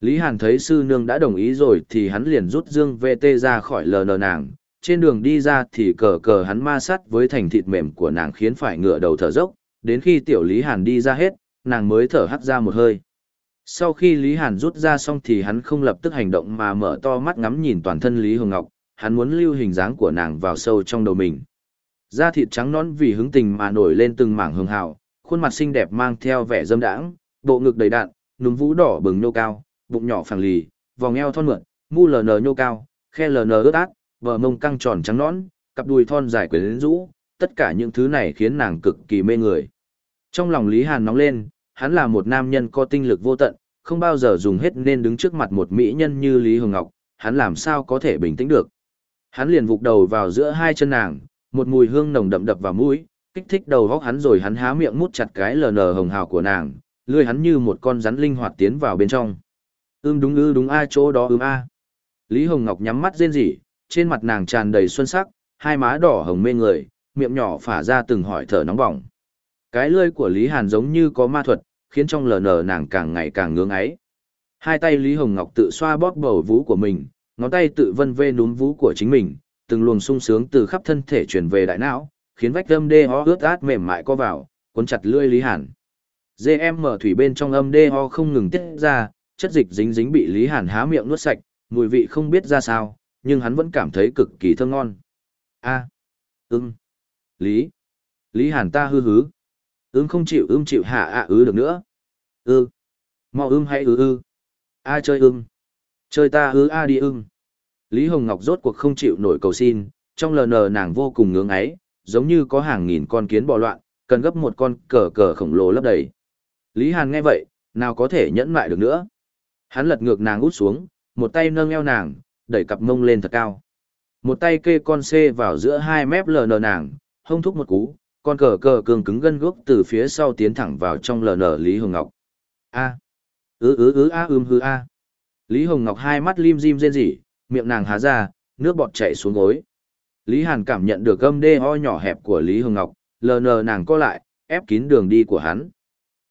Lý Hàn thấy sư nương đã đồng ý rồi thì hắn liền rút dương VT ra khỏi lờ nờ nàng, trên đường đi ra thì cờ cờ hắn ma sát với thành thịt mềm của nàng khiến phải ngựa đầu thở dốc, đến khi tiểu Lý Hàn đi ra hết, nàng mới thở hắt ra một hơi. Sau khi Lý Hàn rút ra xong thì hắn không lập tức hành động mà mở to mắt ngắm nhìn toàn thân Lý Hồng Ngọc, hắn muốn lưu hình dáng của nàng vào sâu trong đầu mình. Da thịt trắng nõn vì hứng tình mà nổi lên từng mảng hường hào, khuôn mặt xinh đẹp mang theo vẻ dâm đãng, bộ ngực đầy đạn, núm vú đỏ bừng nhô cao, bụng nhỏ phẳng lì, vòng eo thon mượn, mu lờ nờ nhô cao, khe lờ nờ ướt át, vờ mông căng tròn trắng nõn, cặp đùi thon dài quyến rũ, tất cả những thứ này khiến nàng cực kỳ mê người. Trong lòng Lý Hàn nóng lên, hắn là một nam nhân có tinh lực vô tận, không bao giờ dùng hết nên đứng trước mặt một mỹ nhân như Lý Hồng Ngọc, hắn làm sao có thể bình tĩnh được. Hắn liền vụt đầu vào giữa hai chân nàng, một mùi hương nồng đậm đập vào mũi, kích thích đầu góc hắn rồi hắn há miệng mút chặt cái lờ nờ hồng hào của nàng, lưỡi hắn như một con rắn linh hoạt tiến vào bên trong. Ưm đúng ư đúng a chỗ đó ưm a. Lý Hồng Ngọc nhắm mắt rên rỉ, trên mặt nàng tràn đầy xuân sắc, hai má đỏ hồng mê người, miệng nhỏ phả ra từng hỏi thở nóng bỏng. Cái lưỡi của Lý Hàn giống như có ma thuật, khiến trong lờ nờ nàng càng ngày càng ngưỡng ấy. Hai tay Lý Hồng Ngọc tự xoa bóp bầu vú của mình, ngón tay tự vân vê núm vú của chính mình, từng luồng sung sướng từ khắp thân thể truyền về đại não, khiến vách âm đê ho ướt át mềm mại co vào, cuốn chặt lưỡi Lý Hàn. GM mở thủy bên trong âm đê ho không ngừng tiết ra, chất dịch dính dính bị Lý Hàn há miệng nuốt sạch, mùi vị không biết ra sao, nhưng hắn vẫn cảm thấy cực kỳ thơm ngon. A, à, ưng, Lý, Lý Hàn ta hư hứ, ưng không chịu ưng chịu hạ ạ ứ được nữa. Ư, mau ưng hãy ư ư, a chơi ưng, chơi ta ư a đi ưng. Lý Hồng Ngọc rốt cuộc không chịu nổi cầu xin, trong lờ nờ nàng vô cùng ngưỡng ấy, giống như có hàng nghìn con kiến bò loạn, cần gấp một con cờ cờ khổng lồ lấp đầy. Lý Hàn nghe vậy, nào có thể nhẫn lại được nữa. Hắn lật ngược nàng út xuống, một tay nâng eo nàng, đẩy cặp mông lên thật cao. Một tay kê con c vào giữa hai mép lờ nờ nàng, hông thúc một cú, con cờ cờ cường cứng gân guốc từ phía sau tiến thẳng vào trong lờ nờ Lý Hồng Ngọc. A. Ứ ứ ứ a ưm hư a. Lý Hồng Ngọc hai mắt lim dim rên rỉ, miệng nàng há ra, nước bọt chảy xuống gối. Lý Hàn cảm nhận được gâm đê ho nhỏ hẹp của Lý Hồng Ngọc, lờ nờ nàng co lại, ép kín đường đi của hắn.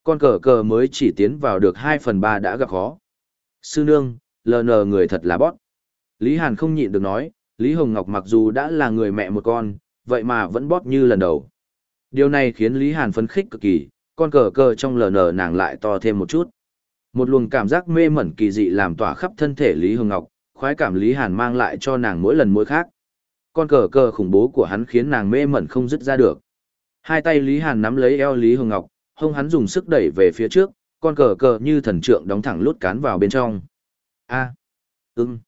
Con cờ cờ mới chỉ tiến vào được 2 phần 3 đã gặp khó. Sư nương, lờ nờ người thật là bót. Lý Hàn không nhịn được nói, Lý Hồng Ngọc mặc dù đã là người mẹ một con, vậy mà vẫn bóp như lần đầu. Điều này khiến Lý Hàn phấn khích cực kỳ, con cờ cờ trong lờ nở nàng lại to thêm một chút. Một luồng cảm giác mê mẩn kỳ dị làm tỏa khắp thân thể Lý Hồng Ngọc, khoái cảm Lý Hàn mang lại cho nàng mỗi lần mỗi khác. Con cờ cờ khủng bố của hắn khiến nàng mê mẩn không dứt ra được. Hai tay Lý Hàn nắm lấy eo Lý Hồng Ngọc, hông hắn dùng sức đẩy về phía trước, con cờ cờ như thần trượng đóng thẳng lút cán vào bên trong. A, à, ưng.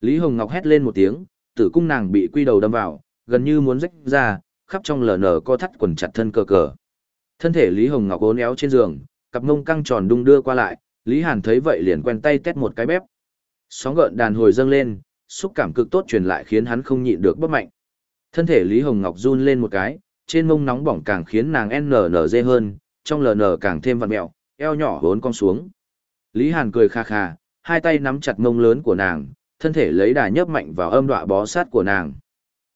Lý Hồng Ngọc hét lên một tiếng, tử cung nàng bị quy đầu đâm vào, gần như muốn rách ra, khắp trong lờ nở co thắt quần chặt thân cờ cờ. Thân thể Lý Hồng Ngọc ốn éo trên giường, cặp mông căng tròn đung đưa qua lại, Lý Hàn thấy vậy liền quen tay tét một cái bếp, Sóng gợn đàn hồi dâng lên, xúc cảm cực tốt truyền lại khiến hắn không nhịn được bất mạnh. Thân thể Lý Hồng Ngọc run lên một cái, trên mông nóng bỏng càng khiến nàng NNZ hơn, trong LN càng thêm vặn mẹo, eo nhỏ vốn cong xuống. Lý Hàn cười kha kha, hai tay nắm chặt mông lớn của nàng, thân thể lấy đà nhấp mạnh vào âm đọa bó sát của nàng.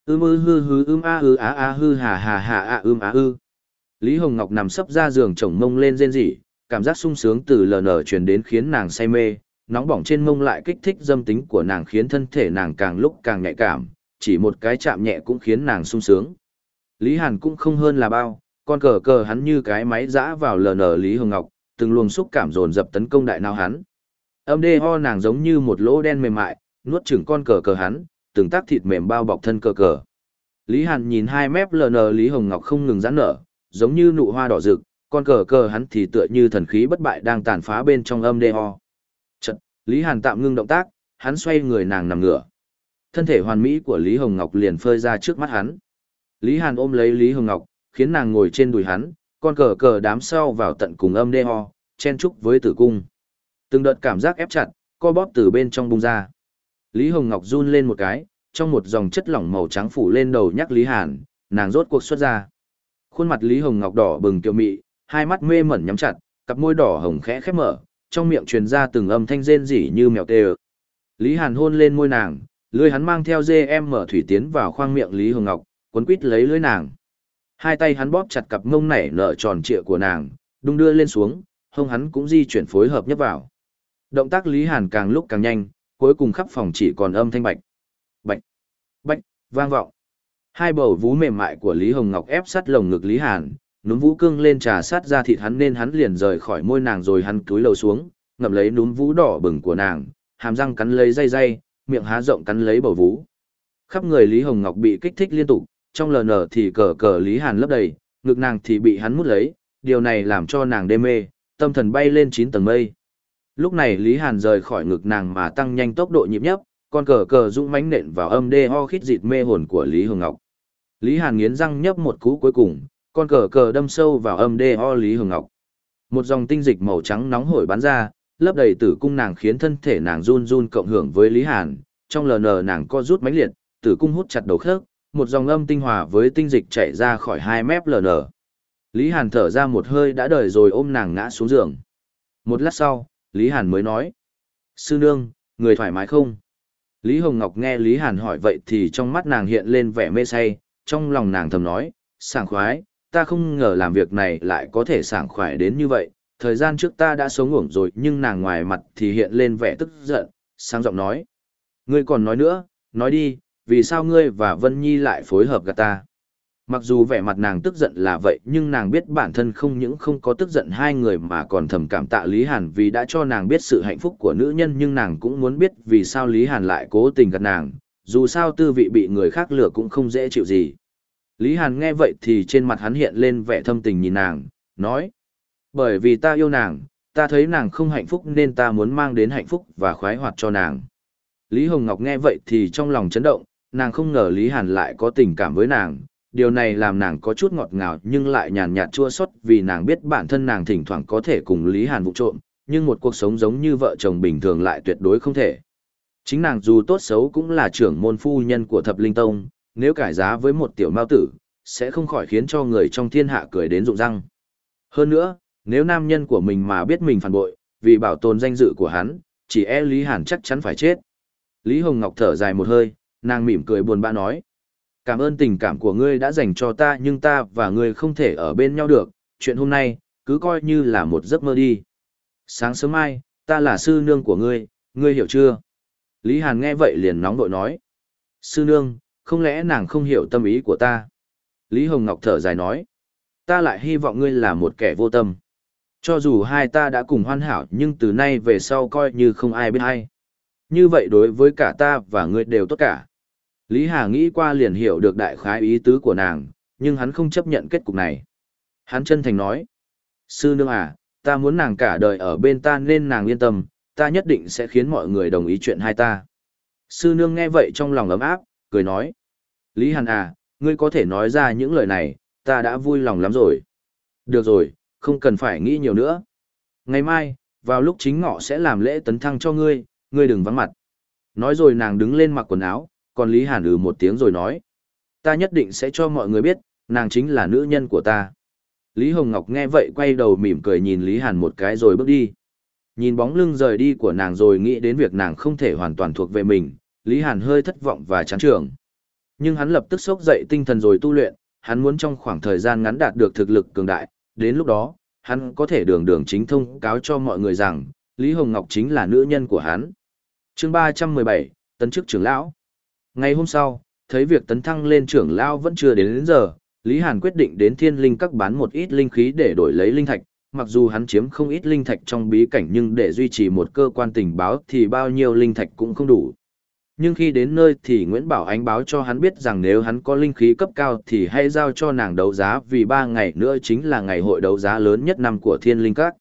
Ưm ư hư hư ưm a hư á a hư hà hà hà a ưm a hư. Lý Hồng Ngọc nằm sấp ra giường chồng mông lên rên rỉ, cảm giác sung sướng từ LN truyền đến khiến nàng say mê, nóng bỏng trên mông lại kích thích dâm tính của nàng khiến thân thể nàng càng lúc càng nhạy cảm, chỉ một cái chạm nhẹ cũng khiến nàng sung sướng. Lý Hàn cũng không hơn là bao, con cờ cờ hắn như cái máy giã vào LN Lý Hồng Ngọc, từng luồng xúc cảm dồn dập tấn công đại nào hắn. Âm đê ho nàng giống như một lỗ đen mềm mại, nuốt chửng con cờ cờ hắn, từng tác thịt mềm bao bọc thân cờ cờ. Lý Hàn nhìn hai mép LN Lý Hồng Ngọc không ngừng giãn nở, giống như nụ hoa đỏ rực, con cờ cờ hắn thì tựa như thần khí bất bại đang tàn phá bên trong âm đê ho. Chật, Lý Hàn tạm ngưng động tác, hắn xoay người nàng nằm ngửa. Thân thể hoàn mỹ của Lý Hồng Ngọc liền phơi ra trước mắt hắn. Lý Hàn ôm lấy Lý Hồng Ngọc, khiến nàng ngồi trên đùi hắn, con cờ cờ đám sau vào tận cùng âm đê ho, chen trúc với tử cung. Từng đợt cảm giác ép chặt, co bóp từ bên trong bung ra. Lý Hồng Ngọc run lên một cái, trong một dòng chất lỏng màu trắng phủ lên đầu nhắc Lý Hàn, nàng rốt cuộc xuất ra. Khuôn mặt Lý Hồng Ngọc đỏ bừng kiều mị, hai mắt mê mẩn nhắm chặt, cặp môi đỏ hồng khẽ khép mở, trong miệng truyền ra từng âm thanh rên rỉ như mèo tê Lý Hàn hôn lên môi nàng, lưỡi hắn mang theo dê em mở thủy tiến vào khoang miệng Lý Hồng Ngọc, cuốn quít lấy lưỡi nàng. Hai tay hắn bóp chặt cặp mông nảy nở tròn trịa của nàng, đung đưa lên xuống, hông hắn cũng di chuyển phối hợp nhấp vào. Động tác Lý Hàn càng lúc càng nhanh, cuối cùng khắp phòng chỉ còn âm thanh bạch. Bạch, bạch, vang vọng. Hai bầu vú mềm mại của Lý Hồng Ngọc ép sát lồng ngực Lý Hàn, núm vũ cương lên trà sát ra thịt hắn nên hắn liền rời khỏi môi nàng rồi hắn cúi lầu xuống, ngậm lấy núm vũ đỏ bừng của nàng, hàm răng cắn lấy dây dây, miệng há rộng cắn lấy bầu vú. Khắp người Lý Hồng Ngọc bị kích thích liên tục, trong lờ nở thì cờ cờ Lý Hàn lấp đầy, ngực nàng thì bị hắn mút lấy, điều này làm cho nàng đê mê, tâm thần bay lên chín tầng mây. Lúc này Lý Hàn rời khỏi ngực nàng mà tăng nhanh tốc độ nhịp nhấp, con cờ cờ rung mãnh nện vào âm đê ho khít dịt mê hồn của Lý hường Ngọc. Lý Hàn nghiến răng nhấp một cú cuối cùng, con cờ cờ đâm sâu vào âm đê ho Lý hường Ngọc. Một dòng tinh dịch màu trắng nóng hổi bắn ra, lấp đầy tử cung nàng khiến thân thể nàng run run cộng hưởng với Lý Hàn, trong lờ nờ nàng co rút mánh liệt, tử cung hút chặt đầu khớp, một dòng âm tinh hòa với tinh dịch chảy ra khỏi hai mép lờ nờ. Lý Hàn thở ra một hơi đã đời rồi ôm nàng ngã xuống giường. Một lát sau, Lý Hàn mới nói. Sư nương, người thoải mái không? Lý Hồng Ngọc nghe Lý Hàn hỏi vậy thì trong mắt nàng hiện lên vẻ mê say, trong lòng nàng thầm nói, sảng khoái, ta không ngờ làm việc này lại có thể sảng khoái đến như vậy, thời gian trước ta đã sống ngủng rồi nhưng nàng ngoài mặt thì hiện lên vẻ tức giận, sang giọng nói. Ngươi còn nói nữa, nói đi, vì sao ngươi và Vân Nhi lại phối hợp gạt ta? Mặc dù vẻ mặt nàng tức giận là vậy nhưng nàng biết bản thân không những không có tức giận hai người mà còn thầm cảm tạ Lý Hàn vì đã cho nàng biết sự hạnh phúc của nữ nhân nhưng nàng cũng muốn biết vì sao Lý Hàn lại cố tình gạt nàng, dù sao tư vị bị người khác lừa cũng không dễ chịu gì. Lý Hàn nghe vậy thì trên mặt hắn hiện lên vẻ thâm tình nhìn nàng, nói. Bởi vì ta yêu nàng, ta thấy nàng không hạnh phúc nên ta muốn mang đến hạnh phúc và khoái hoạt cho nàng. Lý Hồng Ngọc nghe vậy thì trong lòng chấn động, nàng không ngờ Lý Hàn lại có tình cảm với nàng, điều này làm nàng có chút ngọt ngào nhưng lại nhàn nhạt chua xót vì nàng biết bản thân nàng thỉnh thoảng có thể cùng Lý Hàn vụ trộm, nhưng một cuộc sống giống như vợ chồng bình thường lại tuyệt đối không thể. Chính nàng dù tốt xấu cũng là trưởng môn phu nhân của thập linh tông, nếu cải giá với một tiểu mao tử, sẽ không khỏi khiến cho người trong thiên hạ cười đến rụng răng. Hơn nữa, nếu nam nhân của mình mà biết mình phản bội, vì bảo tồn danh dự của hắn, chỉ e Lý Hàn chắc chắn phải chết. Lý Hồng Ngọc thở dài một hơi, nàng mỉm cười buồn bã nói. Cảm ơn tình cảm của ngươi đã dành cho ta nhưng ta và ngươi không thể ở bên nhau được, chuyện hôm nay, cứ coi như là một giấc mơ đi. Sáng sớm mai, ta là sư nương của ngươi, ngươi hiểu chưa? Lý Hàn nghe vậy liền nóng đội nói. Sư nương, không lẽ nàng không hiểu tâm ý của ta? Lý Hồng Ngọc thở dài nói. Ta lại hy vọng ngươi là một kẻ vô tâm. Cho dù hai ta đã cùng hoàn hảo nhưng từ nay về sau coi như không ai biết hay. Như vậy đối với cả ta và ngươi đều tốt cả. Lý Hà nghĩ qua liền hiểu được đại khái ý tứ của nàng, nhưng hắn không chấp nhận kết cục này. Hắn chân thành nói, Sư nương à, ta muốn nàng cả đời ở bên ta nên nàng yên tâm, ta nhất định sẽ khiến mọi người đồng ý chuyện hai ta. Sư nương nghe vậy trong lòng ấm áp, cười nói, Lý Hàn à, ngươi có thể nói ra những lời này, ta đã vui lòng lắm rồi. Được rồi, không cần phải nghĩ nhiều nữa. Ngày mai, vào lúc chính ngọ sẽ làm lễ tấn thăng cho ngươi, ngươi đừng vắng mặt. Nói rồi nàng đứng lên mặc quần áo, còn Lý Hàn ừ một tiếng rồi nói. Ta nhất định sẽ cho mọi người biết, nàng chính là nữ nhân của ta. Lý Hồng Ngọc nghe vậy quay đầu mỉm cười nhìn Lý Hàn một cái rồi bước đi. Nhìn bóng lưng rời đi của nàng rồi nghĩ đến việc nàng không thể hoàn toàn thuộc về mình, Lý Hàn hơi thất vọng và chán trường. Nhưng hắn lập tức sốc dậy tinh thần rồi tu luyện, hắn muốn trong khoảng thời gian ngắn đạt được thực lực cường đại, đến lúc đó, hắn có thể đường đường chính thông cáo cho mọi người rằng, Lý Hồng Ngọc chính là nữ nhân của hắn. chương 317, Tấn chức trưởng lão. Ngày hôm sau, thấy việc tấn thăng lên trưởng lao vẫn chưa đến, đến giờ, Lý Hàn quyết định đến thiên linh các bán một ít linh khí để đổi lấy linh thạch. Mặc dù hắn chiếm không ít linh thạch trong bí cảnh nhưng để duy trì một cơ quan tình báo thì bao nhiêu linh thạch cũng không đủ. Nhưng khi đến nơi thì Nguyễn Bảo Ánh báo cho hắn biết rằng nếu hắn có linh khí cấp cao thì hãy giao cho nàng đấu giá vì ba ngày nữa chính là ngày hội đấu giá lớn nhất năm của thiên linh các.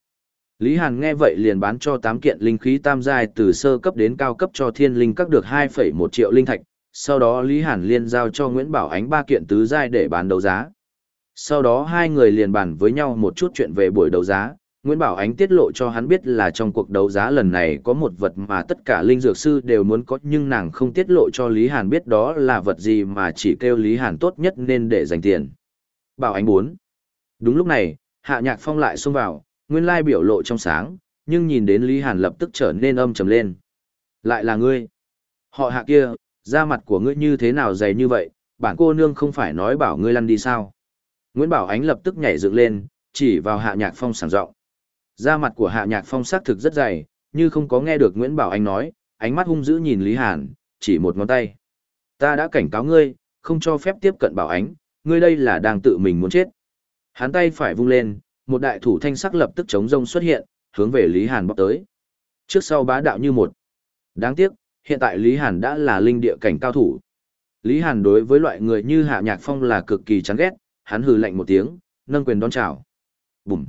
Lý Hàn nghe vậy liền bán cho 8 kiện linh khí tam giai từ sơ cấp đến cao cấp cho thiên linh các được 2,1 triệu linh thạch, sau đó Lý Hàn liên giao cho Nguyễn Bảo Ánh ba kiện tứ giai để bán đấu giá. Sau đó hai người liền bàn với nhau một chút chuyện về buổi đấu giá, Nguyễn Bảo Ánh tiết lộ cho hắn biết là trong cuộc đấu giá lần này có một vật mà tất cả linh dược sư đều muốn có nhưng nàng không tiết lộ cho Lý Hàn biết đó là vật gì mà chỉ kêu Lý Hàn tốt nhất nên để dành tiền. Bảo Ánh muốn. Đúng lúc này, Hạ Nhạc Phong lại xông vào, nguyên lai biểu lộ trong sáng, nhưng nhìn đến Lý Hàn lập tức trở nên âm trầm lên. Lại là ngươi. Họ hạ kia, da mặt của ngươi như thế nào dày như vậy, bản cô nương không phải nói bảo ngươi lăn đi sao. Nguyễn Bảo Ánh lập tức nhảy dựng lên, chỉ vào hạ nhạc phong sảng rộng. Da mặt của hạ nhạc phong xác thực rất dày, như không có nghe được Nguyễn Bảo Ánh nói, ánh mắt hung dữ nhìn Lý Hàn, chỉ một ngón tay. Ta đã cảnh cáo ngươi, không cho phép tiếp cận Bảo Ánh, ngươi đây là đang tự mình muốn chết. Hắn tay phải vung lên, một đại thủ thanh sắc lập tức chống rông xuất hiện, hướng về Lý Hàn bóc tới. Trước sau bá đạo như một. Đáng tiếc, hiện tại Lý Hàn đã là linh địa cảnh cao thủ. Lý Hàn đối với loại người như Hạ Nhạc Phong là cực kỳ chán ghét, hắn hừ lạnh một tiếng, nâng quyền đón chào. Bùm.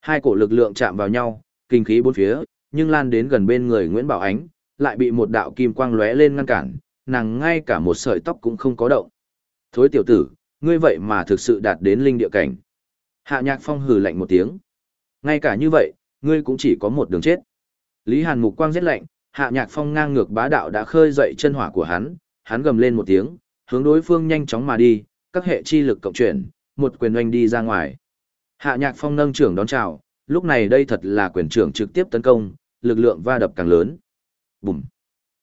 Hai cổ lực lượng chạm vào nhau, kinh khí bốn phía, nhưng lan đến gần bên người Nguyễn Bảo Ánh, lại bị một đạo kim quang lóe lên ngăn cản, nàng ngay cả một sợi tóc cũng không có động. Thối tiểu tử, ngươi vậy mà thực sự đạt đến linh địa cảnh. Hạ Nhạc Phong hừ lạnh một tiếng. Ngay cả như vậy, ngươi cũng chỉ có một đường chết. Lý Hàn mục quang giết lạnh, Hạ Nhạc Phong ngang ngược bá đạo đã khơi dậy chân hỏa của hắn, hắn gầm lên một tiếng, hướng đối phương nhanh chóng mà đi, các hệ chi lực cộng chuyển, một quyền oanh đi ra ngoài. Hạ Nhạc Phong nâng trưởng đón chào, lúc này đây thật là quyền trưởng trực tiếp tấn công, lực lượng va đập càng lớn. Bùm.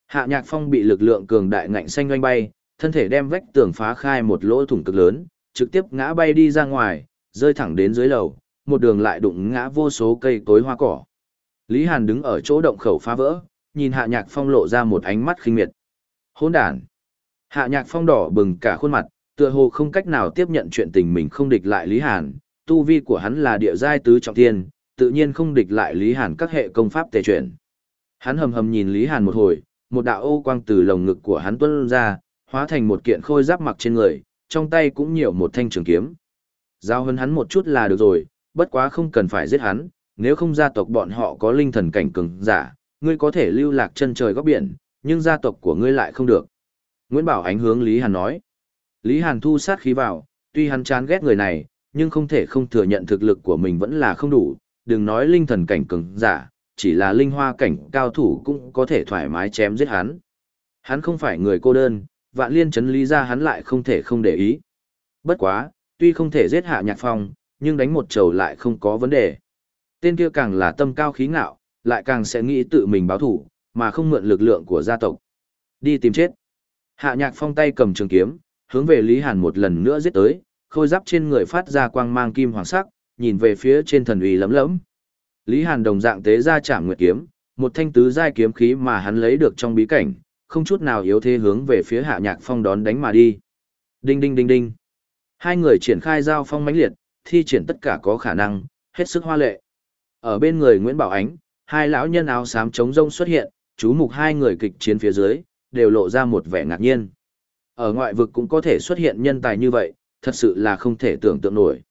Hạ Nhạc Phong bị lực lượng cường đại ngạnh xanh oanh bay, thân thể đem vách tường phá khai một lỗ thủng cực lớn, trực tiếp ngã bay đi ra ngoài, rơi thẳng đến dưới lầu, một đường lại đụng ngã vô số cây cối hoa cỏ. Lý Hàn đứng ở chỗ động khẩu phá vỡ, nhìn Hạ Nhạc Phong lộ ra một ánh mắt khinh miệt. Hỗn đản. Hạ Nhạc Phong đỏ bừng cả khuôn mặt, tựa hồ không cách nào tiếp nhận chuyện tình mình không địch lại Lý Hàn, tu vi của hắn là địa giai tứ trọng thiên, tự nhiên không địch lại Lý Hàn các hệ công pháp tề chuyển. Hắn hầm hầm nhìn Lý Hàn một hồi, một đạo ô quang từ lồng ngực của hắn tuôn ra, hóa thành một kiện khôi giáp mặc trên người, trong tay cũng nhiều một thanh trường kiếm. Giao hơn hắn một chút là được rồi, bất quá không cần phải giết hắn, nếu không gia tộc bọn họ có linh thần cảnh cường giả, ngươi có thể lưu lạc chân trời góc biển, nhưng gia tộc của ngươi lại không được. Nguyễn Bảo Ánh hướng Lý Hàn nói. Lý Hàn thu sát khí vào, tuy hắn chán ghét người này, nhưng không thể không thừa nhận thực lực của mình vẫn là không đủ, đừng nói linh thần cảnh cường giả, chỉ là linh hoa cảnh cao thủ cũng có thể thoải mái chém giết hắn. Hắn không phải người cô đơn, vạn liên chấn lý ra hắn lại không thể không để ý. Bất quá, tuy không thể giết hạ nhạc phong, nhưng đánh một trầu lại không có vấn đề. Tên kia càng là tâm cao khí ngạo, lại càng sẽ nghĩ tự mình báo thủ, mà không mượn lực lượng của gia tộc. Đi tìm chết. Hạ nhạc phong tay cầm trường kiếm, hướng về Lý Hàn một lần nữa giết tới, khôi giáp trên người phát ra quang mang kim hoàng sắc, nhìn về phía trên thần uy lấm lẫm Lý Hàn đồng dạng tế ra chạm nguyệt kiếm, một thanh tứ giai kiếm khí mà hắn lấy được trong bí cảnh, không chút nào yếu thế hướng về phía Hạ Nhạc Phong đón đánh mà đi. Đinh đinh đinh đinh. Hai người triển khai giao phong mãnh liệt, thi triển tất cả có khả năng, hết sức hoa lệ. Ở bên người Nguyễn Bảo Ánh, hai lão nhân áo xám chống rông xuất hiện, chú mục hai người kịch chiến phía dưới, đều lộ ra một vẻ ngạc nhiên. Ở ngoại vực cũng có thể xuất hiện nhân tài như vậy, thật sự là không thể tưởng tượng nổi.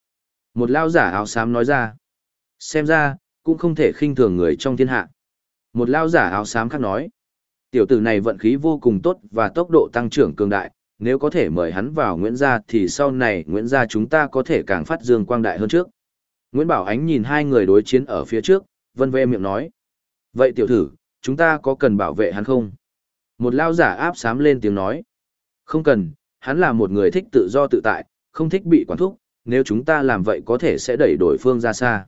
Một lão giả áo xám nói ra. Xem ra, cũng không thể khinh thường người trong thiên hạ. Một lão giả áo xám khác nói. Tiểu tử này vận khí vô cùng tốt và tốc độ tăng trưởng cường đại, nếu có thể mời hắn vào Nguyễn gia thì sau này Nguyễn gia chúng ta có thể càng phát dương quang đại hơn trước. Nguyễn Bảo Ánh nhìn hai người đối chiến ở phía trước, vân ve miệng nói. Vậy tiểu thử, chúng ta có cần bảo vệ hắn không? Một lao giả áp sám lên tiếng nói. Không cần, hắn là một người thích tự do tự tại, không thích bị quản thúc, nếu chúng ta làm vậy có thể sẽ đẩy đổi phương ra xa.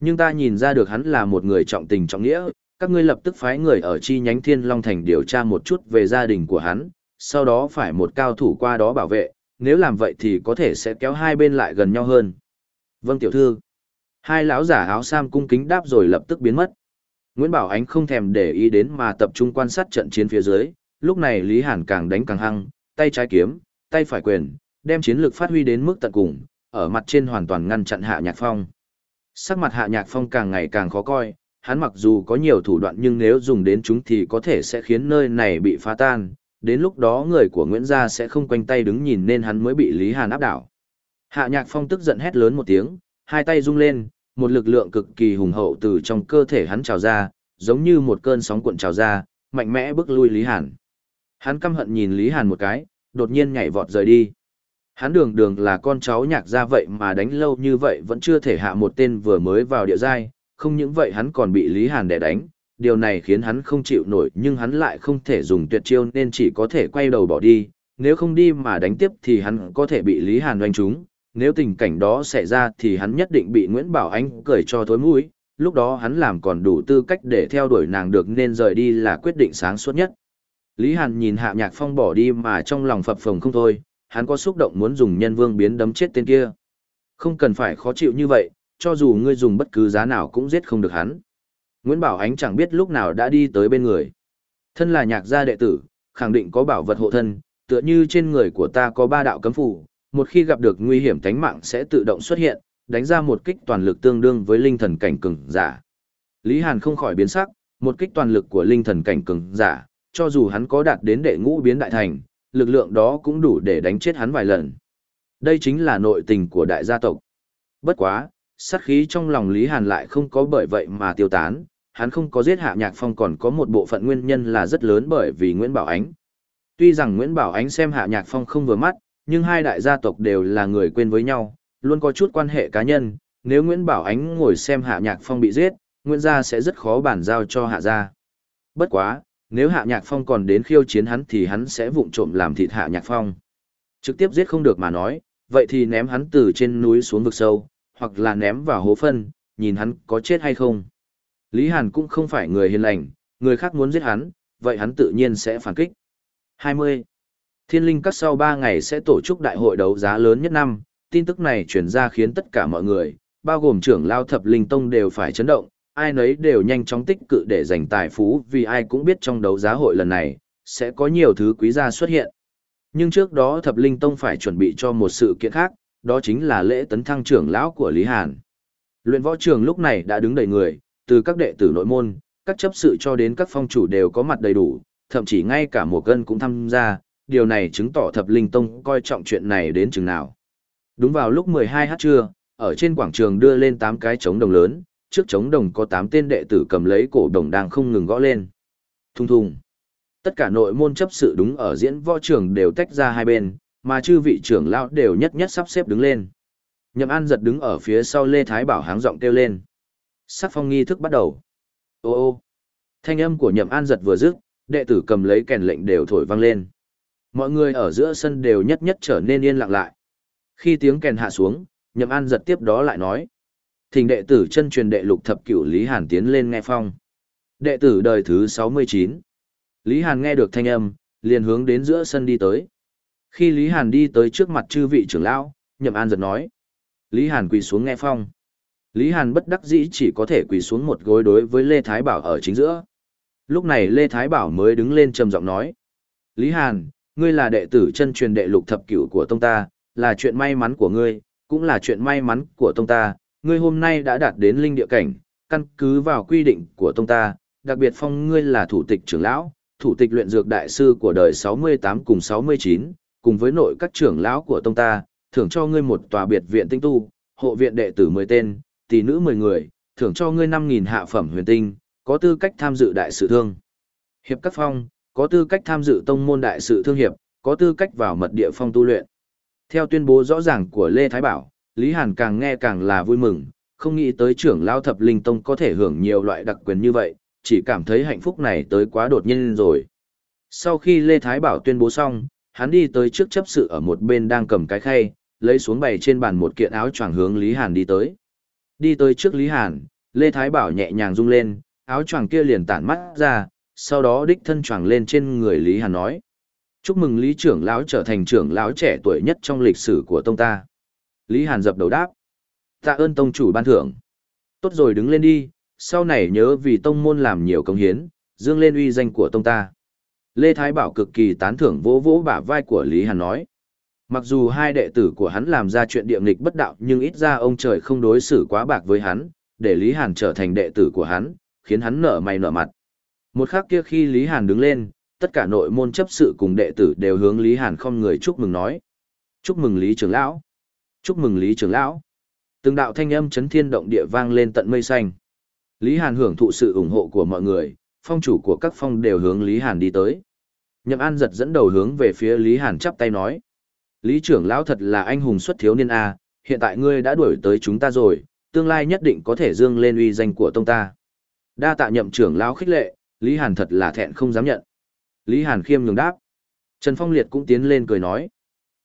Nhưng ta nhìn ra được hắn là một người trọng tình trọng nghĩa, các ngươi lập tức phái người ở chi nhánh Thiên Long Thành điều tra một chút về gia đình của hắn, sau đó phải một cao thủ qua đó bảo vệ, nếu làm vậy thì có thể sẽ kéo hai bên lại gần nhau hơn. Vâng tiểu thư. Hai lão giả áo sam cung kính đáp rồi lập tức biến mất. Nguyễn Bảo Ánh không thèm để ý đến mà tập trung quan sát trận chiến phía dưới, lúc này Lý Hàn càng đánh càng hăng, tay trái kiếm, tay phải quyền, đem chiến lược phát huy đến mức tận cùng, ở mặt trên hoàn toàn ngăn chặn Hạ Nhạc Phong. Sắc mặt Hạ Nhạc Phong càng ngày càng khó coi, hắn mặc dù có nhiều thủ đoạn nhưng nếu dùng đến chúng thì có thể sẽ khiến nơi này bị phá tan, đến lúc đó người của Nguyễn Gia sẽ không quanh tay đứng nhìn nên hắn mới bị Lý Hàn áp đảo. Hạ Nhạc Phong tức giận hét lớn một tiếng, hai tay rung lên, một lực lượng cực kỳ hùng hậu từ trong cơ thể hắn trào ra, giống như một cơn sóng cuộn trào ra, mạnh mẽ bước lui Lý Hàn. Hắn căm hận nhìn Lý Hàn một cái, đột nhiên nhảy vọt rời đi. Hắn đường đường là con cháu nhạc ra vậy mà đánh lâu như vậy vẫn chưa thể hạ một tên vừa mới vào địa giai, không những vậy hắn còn bị Lý Hàn đè đánh, điều này khiến hắn không chịu nổi nhưng hắn lại không thể dùng tuyệt chiêu nên chỉ có thể quay đầu bỏ đi, nếu không đi mà đánh tiếp thì hắn có thể bị Lý Hàn oanh trúng, nếu tình cảnh đó xảy ra thì hắn nhất định bị Nguyễn Bảo Anh cười cho thối mũi, lúc đó hắn làm còn đủ tư cách để theo đuổi nàng được nên rời đi là quyết định sáng suốt nhất. Lý Hàn nhìn Hạ Nhạc Phong bỏ đi mà trong lòng phập phồng không thôi, hắn có xúc động muốn dùng nhân vương biến đấm chết tên kia. Không cần phải khó chịu như vậy, cho dù ngươi dùng bất cứ giá nào cũng giết không được hắn. Nguyễn Bảo Ánh chẳng biết lúc nào đã đi tới bên người. Thân là nhạc gia đệ tử, khẳng định có bảo vật hộ thân, tựa như trên người của ta có ba đạo cấm phủ một khi gặp được nguy hiểm tánh mạng sẽ tự động xuất hiện, đánh ra một kích toàn lực tương đương với linh thần cảnh cường giả. Lý Hàn không khỏi biến sắc, một kích toàn lực của linh thần cảnh cường giả, cho dù hắn có đạt đến đệ ngũ biến đại thành, lực lượng đó cũng đủ để đánh chết hắn vài lần. Đây chính là nội tình của đại gia tộc. Bất quá, sát khí trong lòng Lý Hàn lại không có bởi vậy mà tiêu tán, hắn không có giết Hạ Nhạc Phong còn có một bộ phận nguyên nhân là rất lớn bởi vì Nguyễn Bảo Ánh. Tuy rằng Nguyễn Bảo Ánh xem Hạ Nhạc Phong không vừa mắt, nhưng hai đại gia tộc đều là người quên với nhau, luôn có chút quan hệ cá nhân, nếu Nguyễn Bảo Ánh ngồi xem Hạ Nhạc Phong bị giết, Nguyễn gia sẽ rất khó bàn giao cho Hạ gia. Bất quá, nếu Hạ Nhạc Phong còn đến khiêu chiến hắn thì hắn sẽ vụng trộm làm thịt Hạ Nhạc Phong. Trực tiếp giết không được mà nói, vậy thì ném hắn từ trên núi xuống vực sâu, hoặc là ném vào hố phân, nhìn hắn có chết hay không. Lý Hàn cũng không phải người hiền lành, người khác muốn giết hắn, vậy hắn tự nhiên sẽ phản kích. 20. Thiên linh các sau 3 ngày sẽ tổ chức đại hội đấu giá lớn nhất năm, tin tức này truyền ra khiến tất cả mọi người, bao gồm trưởng lao thập linh tông đều phải chấn động, ai nấy đều nhanh chóng tích cự để giành tài phú vì ai cũng biết trong đấu giá hội lần này, sẽ có nhiều thứ quý gia xuất hiện. Nhưng trước đó thập linh tông phải chuẩn bị cho một sự kiện khác, đó chính là lễ tấn thăng trưởng lão của Lý Hàn. Luyện võ trường lúc này đã đứng đầy người, từ các đệ tử nội môn, các chấp sự cho đến các phong chủ đều có mặt đầy đủ, thậm chí ngay cả một cân cũng tham gia, điều này chứng tỏ thập linh tông coi trọng chuyện này đến chừng nào. Đúng vào lúc 12 h trưa, ở trên quảng trường đưa lên 8 cái trống đồng lớn, trước trống đồng có 8 tên đệ tử cầm lấy cổ đồng đang không ngừng gõ lên. Thung thung. Tất cả nội môn chấp sự đúng ở diễn võ trường đều tách ra hai bên, mà chư vị trưởng lão đều nhất nhất sắp xếp đứng lên. Nhậm An giật đứng ở phía sau Lê Thái Bảo háng giọng kêu lên. Sắc phong nghi thức bắt đầu. Ô ô. Thanh âm của Nhậm An giật vừa dứt, đệ tử cầm lấy kèn lệnh đều thổi vang lên. Mọi người ở giữa sân đều nhất nhất trở nên yên lặng lại. Khi tiếng kèn hạ xuống, Nhậm An giật tiếp đó lại nói. Thỉnh đệ tử chân truyền đệ lục thập cửu Lý Hàn tiến lên nghe phong. Đệ tử đời thứ 69. Lý Hàn nghe được thanh âm, liền hướng đến giữa sân đi tới. Khi Lý Hàn đi tới trước mặt chư vị trưởng lão, Nhậm An giật nói. Lý Hàn quỳ xuống nghe phong. Lý Hàn bất đắc dĩ chỉ có thể quỳ xuống một gối đối với Lê Thái Bảo ở chính giữa. Lúc này Lê Thái Bảo mới đứng lên trầm giọng nói. Lý Hàn, ngươi là đệ tử chân truyền đệ lục thập cửu của tông ta, là chuyện may mắn của ngươi, cũng là chuyện may mắn của tông ta. Ngươi hôm nay đã đạt đến linh địa cảnh, căn cứ vào quy định của tông ta, đặc biệt phong ngươi là thủ tịch trưởng lão, thủ tịch luyện dược đại sư của đời 68 cùng 69, cùng với nội các trưởng lão của tông ta, thưởng cho ngươi một tòa biệt viện tinh tu, hộ viện đệ tử 10 tên, tỷ nữ 10 người, thưởng cho ngươi 5.000 hạ phẩm huyền tinh, có tư cách tham dự đại sự thương. Hiệp các phong, có tư cách tham dự tông môn đại sự thương hiệp, có tư cách vào mật địa phong tu luyện. Theo tuyên bố rõ ràng của Lê Thái Bảo, Lý Hàn càng nghe càng là vui mừng, không nghĩ tới trưởng lao thập linh tông có thể hưởng nhiều loại đặc quyền như vậy, chỉ cảm thấy hạnh phúc này tới quá đột nhiên rồi. Sau khi Lê Thái Bảo tuyên bố xong, hắn đi tới trước chấp sự ở một bên đang cầm cái khay, lấy xuống bày trên bàn một kiện áo choàng hướng Lý Hàn đi tới. Đi tới trước Lý Hàn, Lê Thái Bảo nhẹ nhàng rung lên, áo choàng kia liền tản mắt ra, sau đó đích thân choàng lên trên người Lý Hàn nói. Chúc mừng Lý trưởng lão trở thành trưởng lão trẻ tuổi nhất trong lịch sử của tông ta. Lý Hàn dập đầu đáp. Tạ ơn tông chủ ban thưởng. Tốt rồi đứng lên đi, sau này nhớ vì tông môn làm nhiều công hiến, dương lên uy danh của tông ta. Lê Thái Bảo cực kỳ tán thưởng vỗ vỗ bả vai của Lý Hàn nói. Mặc dù hai đệ tử của hắn làm ra chuyện địa nghịch bất đạo nhưng ít ra ông trời không đối xử quá bạc với hắn, để Lý Hàn trở thành đệ tử của hắn, khiến hắn nở mày nở mặt. Một khắc kia khi Lý Hàn đứng lên, tất cả nội môn chấp sự cùng đệ tử đều hướng Lý Hàn không người chúc mừng nói. Chúc mừng Lý trưởng lão. Chúc mừng Lý trưởng lão. Từng đạo thanh âm chấn thiên động địa vang lên tận mây xanh. Lý Hàn hưởng thụ sự ủng hộ của mọi người, phong chủ của các phong đều hướng Lý Hàn đi tới. Nhậm An giật dẫn đầu hướng về phía Lý Hàn chắp tay nói. Lý trưởng lão thật là anh hùng xuất thiếu niên A, hiện tại ngươi đã đuổi tới chúng ta rồi, tương lai nhất định có thể dương lên uy danh của tông ta. Đa tạ nhậm trưởng lão khích lệ, Lý Hàn thật là thẹn không dám nhận. Lý Hàn khiêm nhường đáp. Trần Phong Liệt cũng tiến lên cười nói.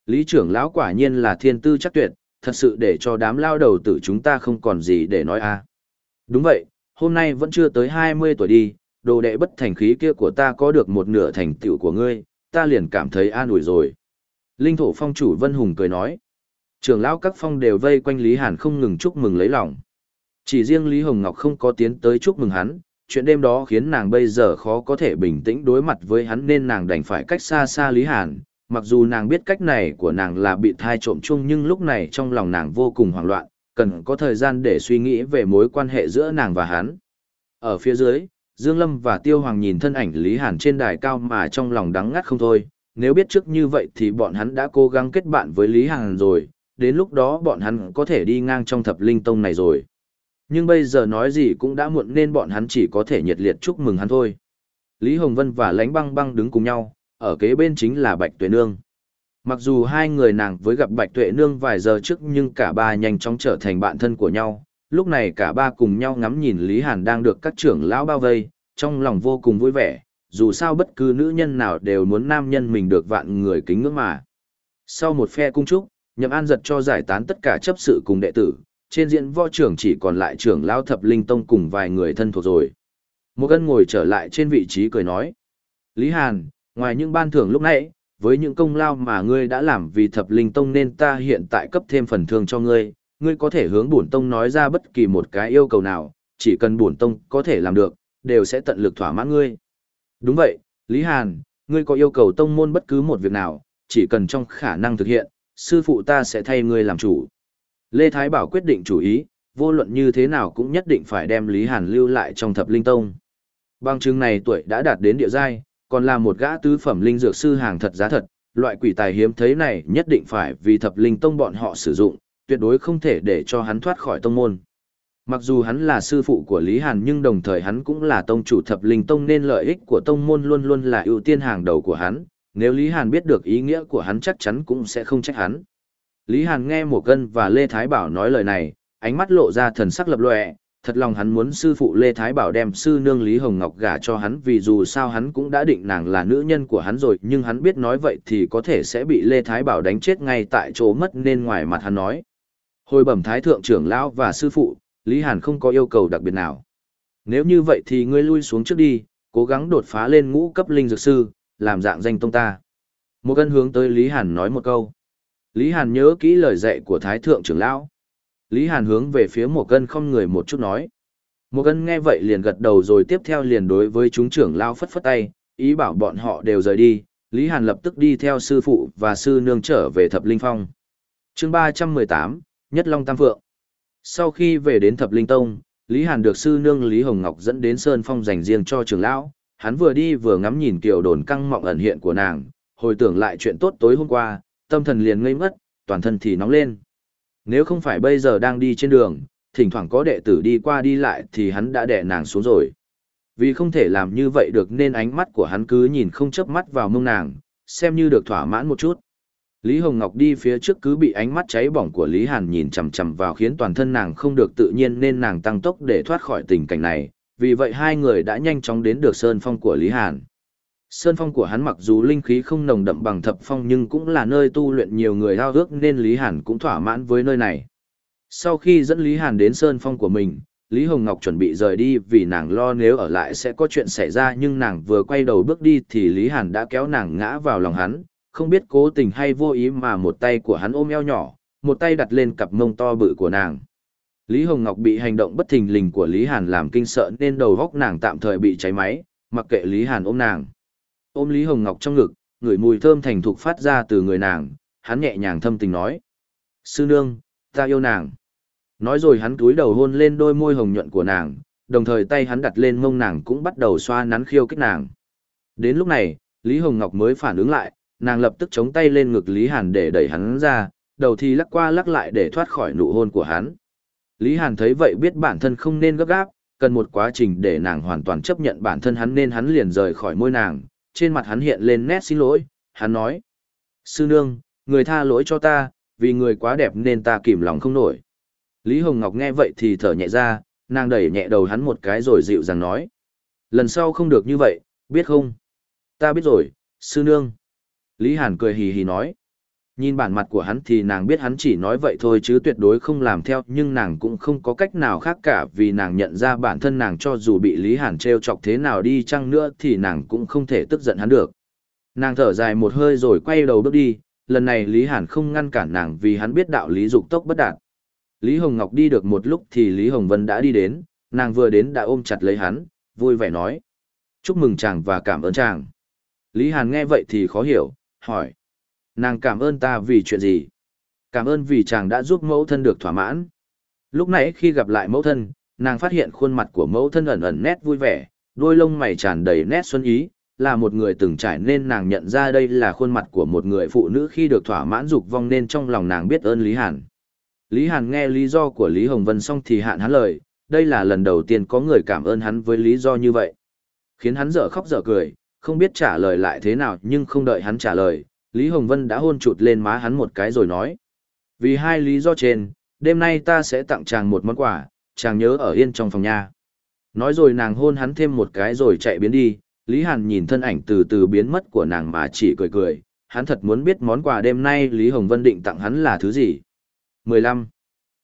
Lý trưởng lão quả nhiên là thiên tư chắc tuyệt, thật sự để cho đám lao đầu tử chúng ta không còn gì để nói a. Đúng vậy, hôm nay vẫn chưa tới 20 tuổi đi, đồ đệ bất thành khí kia của ta có được một nửa thành tựu của ngươi, ta liền cảm thấy an ủi rồi. Linh thổ phong chủ Vân Hùng cười nói. Trưởng lão các phong đều vây quanh Lý Hàn không ngừng chúc mừng lấy lòng. Chỉ riêng Lý Hồng Ngọc không có tiến tới chúc mừng hắn, chuyện đêm đó khiến nàng bây giờ khó có thể bình tĩnh đối mặt với hắn nên nàng đành phải cách xa xa Lý Hàn. Mặc dù nàng biết cách này của nàng là bị thai trộm chung nhưng lúc này trong lòng nàng vô cùng hoảng loạn, cần có thời gian để suy nghĩ về mối quan hệ giữa nàng và hắn. Ở phía dưới, Dương Lâm và Tiêu Hoàng nhìn thân ảnh Lý Hàn trên đài cao mà trong lòng đắng ngắt không thôi, nếu biết trước như vậy thì bọn hắn đã cố gắng kết bạn với Lý Hàn rồi, đến lúc đó bọn hắn có thể đi ngang trong thập linh tông này rồi. Nhưng bây giờ nói gì cũng đã muộn nên bọn hắn chỉ có thể nhiệt liệt chúc mừng hắn thôi. Lý Hồng Vân và Lánh Băng Băng đứng cùng nhau, ở kế bên chính là Bạch Tuệ Nương. Mặc dù hai người nàng với gặp Bạch Tuệ Nương vài giờ trước nhưng cả ba nhanh chóng trở thành bạn thân của nhau. Lúc này cả ba cùng nhau ngắm nhìn Lý Hàn đang được các trưởng lão bao vây, trong lòng vô cùng vui vẻ, dù sao bất cứ nữ nhân nào đều muốn nam nhân mình được vạn người kính ngưỡng mà. Sau một phe cung trúc, Nhậm An giật cho giải tán tất cả chấp sự cùng đệ tử, trên diện võ trưởng chỉ còn lại trưởng lão thập linh tông cùng vài người thân thuộc rồi. Một gân ngồi trở lại trên vị trí cười nói. Lý Hàn, ngoài những ban thưởng lúc nãy, với những công lao mà ngươi đã làm vì thập linh tông nên ta hiện tại cấp thêm phần thương cho ngươi, ngươi có thể hướng bổn tông nói ra bất kỳ một cái yêu cầu nào, chỉ cần bổn tông có thể làm được, đều sẽ tận lực thỏa mãn ngươi. Đúng vậy, Lý Hàn, ngươi có yêu cầu tông môn bất cứ một việc nào, chỉ cần trong khả năng thực hiện, sư phụ ta sẽ thay ngươi làm chủ. Lê Thái Bảo quyết định chủ ý, vô luận như thế nào cũng nhất định phải đem Lý Hàn lưu lại trong thập linh tông. Bằng chứng này tuổi đã đạt đến địa giai, còn là một gã tứ phẩm linh dược sư hàng thật giá thật, loại quỷ tài hiếm thấy này nhất định phải vì thập linh tông bọn họ sử dụng, tuyệt đối không thể để cho hắn thoát khỏi tông môn. Mặc dù hắn là sư phụ của Lý Hàn nhưng đồng thời hắn cũng là tông chủ thập linh tông nên lợi ích của tông môn luôn luôn là ưu tiên hàng đầu của hắn, nếu Lý Hàn biết được ý nghĩa của hắn chắc chắn cũng sẽ không trách hắn. Lý Hàn nghe một cân và Lê Thái Bảo nói lời này, ánh mắt lộ ra thần sắc lập lòe, thật lòng hắn muốn sư phụ Lê Thái Bảo đem sư nương Lý Hồng Ngọc gả cho hắn vì dù sao hắn cũng đã định nàng là nữ nhân của hắn rồi nhưng hắn biết nói vậy thì có thể sẽ bị Lê Thái Bảo đánh chết ngay tại chỗ mất nên ngoài mặt hắn nói. Hồi bẩm Thái Thượng trưởng lão và sư phụ, Lý Hàn không có yêu cầu đặc biệt nào. Nếu như vậy thì ngươi lui xuống trước đi, cố gắng đột phá lên ngũ cấp linh dược sư, làm dạng danh tông ta. Một cân hướng tới Lý Hàn nói một câu. Lý Hàn nhớ kỹ lời dạy của Thái Thượng trưởng lão. Lý Hàn hướng về phía một cân không người một chút nói. Một cân nghe vậy liền gật đầu rồi tiếp theo liền đối với chúng trưởng lão phất phất tay, ý bảo bọn họ đều rời đi. Lý Hàn lập tức đi theo sư phụ và sư nương trở về thập linh phong. chương ba trăm mười tám Nhất Long Tam Phượng. Sau khi về đến thập linh tông, Lý Hàn được sư nương Lý Hồng Ngọc dẫn đến Sơn Phong dành riêng cho trưởng lão. Hắn vừa đi vừa ngắm nhìn kiểu đồn căng mọng ẩn hiện của nàng, hồi tưởng lại chuyện tốt tối hôm qua, tâm thần liền ngây ngất, toàn thân thì nóng lên. Nếu không phải bây giờ đang đi trên đường, thỉnh thoảng có đệ tử đi qua đi lại thì hắn đã đè nàng xuống rồi. Vì không thể làm như vậy được nên ánh mắt của hắn cứ nhìn không chớp mắt vào mông nàng, xem như được thỏa mãn một chút. Lý Hồng Ngọc đi phía trước cứ bị ánh mắt cháy bỏng của Lý Hàn nhìn chằm chằm vào khiến toàn thân nàng không được tự nhiên nên nàng tăng tốc để thoát khỏi tình cảnh này, vì vậy hai người đã nhanh chóng đến được sơn phong của Lý Hàn. Sơn phong của hắn mặc dù linh khí không nồng đậm bằng thập phong nhưng cũng là nơi tu luyện nhiều người hao ước nên Lý Hàn cũng thỏa mãn với nơi này. Sau khi dẫn Lý Hàn đến Sơn phong của mình, Lý Hồng Ngọc chuẩn bị rời đi vì nàng lo nếu ở lại sẽ có chuyện xảy ra nhưng nàng vừa quay đầu bước đi thì Lý Hàn đã kéo nàng ngã vào lòng hắn, không biết cố tình hay vô ý mà một tay của hắn ôm eo nhỏ, một tay đặt lên cặp mông to bự của nàng. Lý Hồng Ngọc bị hành động bất thình lình của Lý Hàn làm kinh sợ nên đầu góc nàng tạm thời bị cháy máy, mặc kệ Lý Hàn ôm nàng ôm Lý Hồng Ngọc trong ngực, ngửi mùi thơm thành thục phát ra từ người nàng, hắn nhẹ nhàng thâm tình nói. Sư nương, ta yêu nàng. Nói rồi hắn cúi đầu hôn lên đôi môi hồng nhuận của nàng, đồng thời tay hắn đặt lên mông nàng cũng bắt đầu xoa nắn khiêu kích nàng. Đến lúc này, Lý Hồng Ngọc mới phản ứng lại, nàng lập tức chống tay lên ngực Lý Hàn để đẩy hắn ra, đầu thì lắc qua lắc lại để thoát khỏi nụ hôn của hắn. Lý Hàn thấy vậy biết bản thân không nên gấp gáp, cần một quá trình để nàng hoàn toàn chấp nhận bản thân hắn nên hắn liền rời khỏi môi nàng, trên mặt hắn hiện lên nét xin lỗi, hắn nói. Sư nương, người tha lỗi cho ta, vì người quá đẹp nên ta kìm lòng không nổi. Lý Hồng Ngọc nghe vậy thì thở nhẹ ra, nàng đẩy nhẹ đầu hắn một cái rồi dịu dàng nói. Lần sau không được như vậy, biết không? Ta biết rồi, sư nương. Lý Hàn cười hì hì nói. Nhìn bản mặt của hắn thì nàng biết hắn chỉ nói vậy thôi chứ tuyệt đối không làm theo nhưng nàng cũng không có cách nào khác cả vì nàng nhận ra bản thân nàng cho dù bị Lý Hàn treo chọc thế nào đi chăng nữa thì nàng cũng không thể tức giận hắn được. Nàng thở dài một hơi rồi quay đầu bước đi, lần này Lý Hàn không ngăn cản nàng vì hắn biết đạo lý dục tốc bất đạt. Lý Hồng Ngọc đi được một lúc thì Lý Hồng Vân đã đi đến, nàng vừa đến đã ôm chặt lấy hắn, vui vẻ nói. Chúc mừng chàng và cảm ơn chàng. Lý Hàn nghe vậy thì khó hiểu, hỏi. Nàng cảm ơn ta vì chuyện gì? Cảm ơn vì chàng đã giúp mẫu thân được thỏa mãn. Lúc nãy khi gặp lại mẫu thân, nàng phát hiện khuôn mặt của mẫu thân ẩn ẩn nét vui vẻ, đôi lông mày tràn đầy nét xuân ý, là một người từng trải nên nàng nhận ra đây là khuôn mặt của một người phụ nữ khi được thỏa mãn dục vong nên trong lòng nàng biết ơn Lý Hàn. Lý Hàn nghe lý do của Lý Hồng Vân xong thì hạn hắn lời, đây là lần đầu tiên có người cảm ơn hắn với lý do như vậy. Khiến hắn dở khóc dở cười, không biết trả lời lại thế nào nhưng không đợi hắn trả lời, Lý Hồng Vân đã hôn chụt lên má hắn một cái rồi nói. Vì hai lý do trên, đêm nay ta sẽ tặng chàng một món quà, chàng nhớ ở yên trong phòng nha. Nói rồi nàng hôn hắn thêm một cái rồi chạy biến đi, Lý Hàn nhìn thân ảnh từ từ biến mất của nàng mà chỉ cười cười, hắn thật muốn biết món quà đêm nay Lý Hồng Vân định tặng hắn là thứ gì. 15.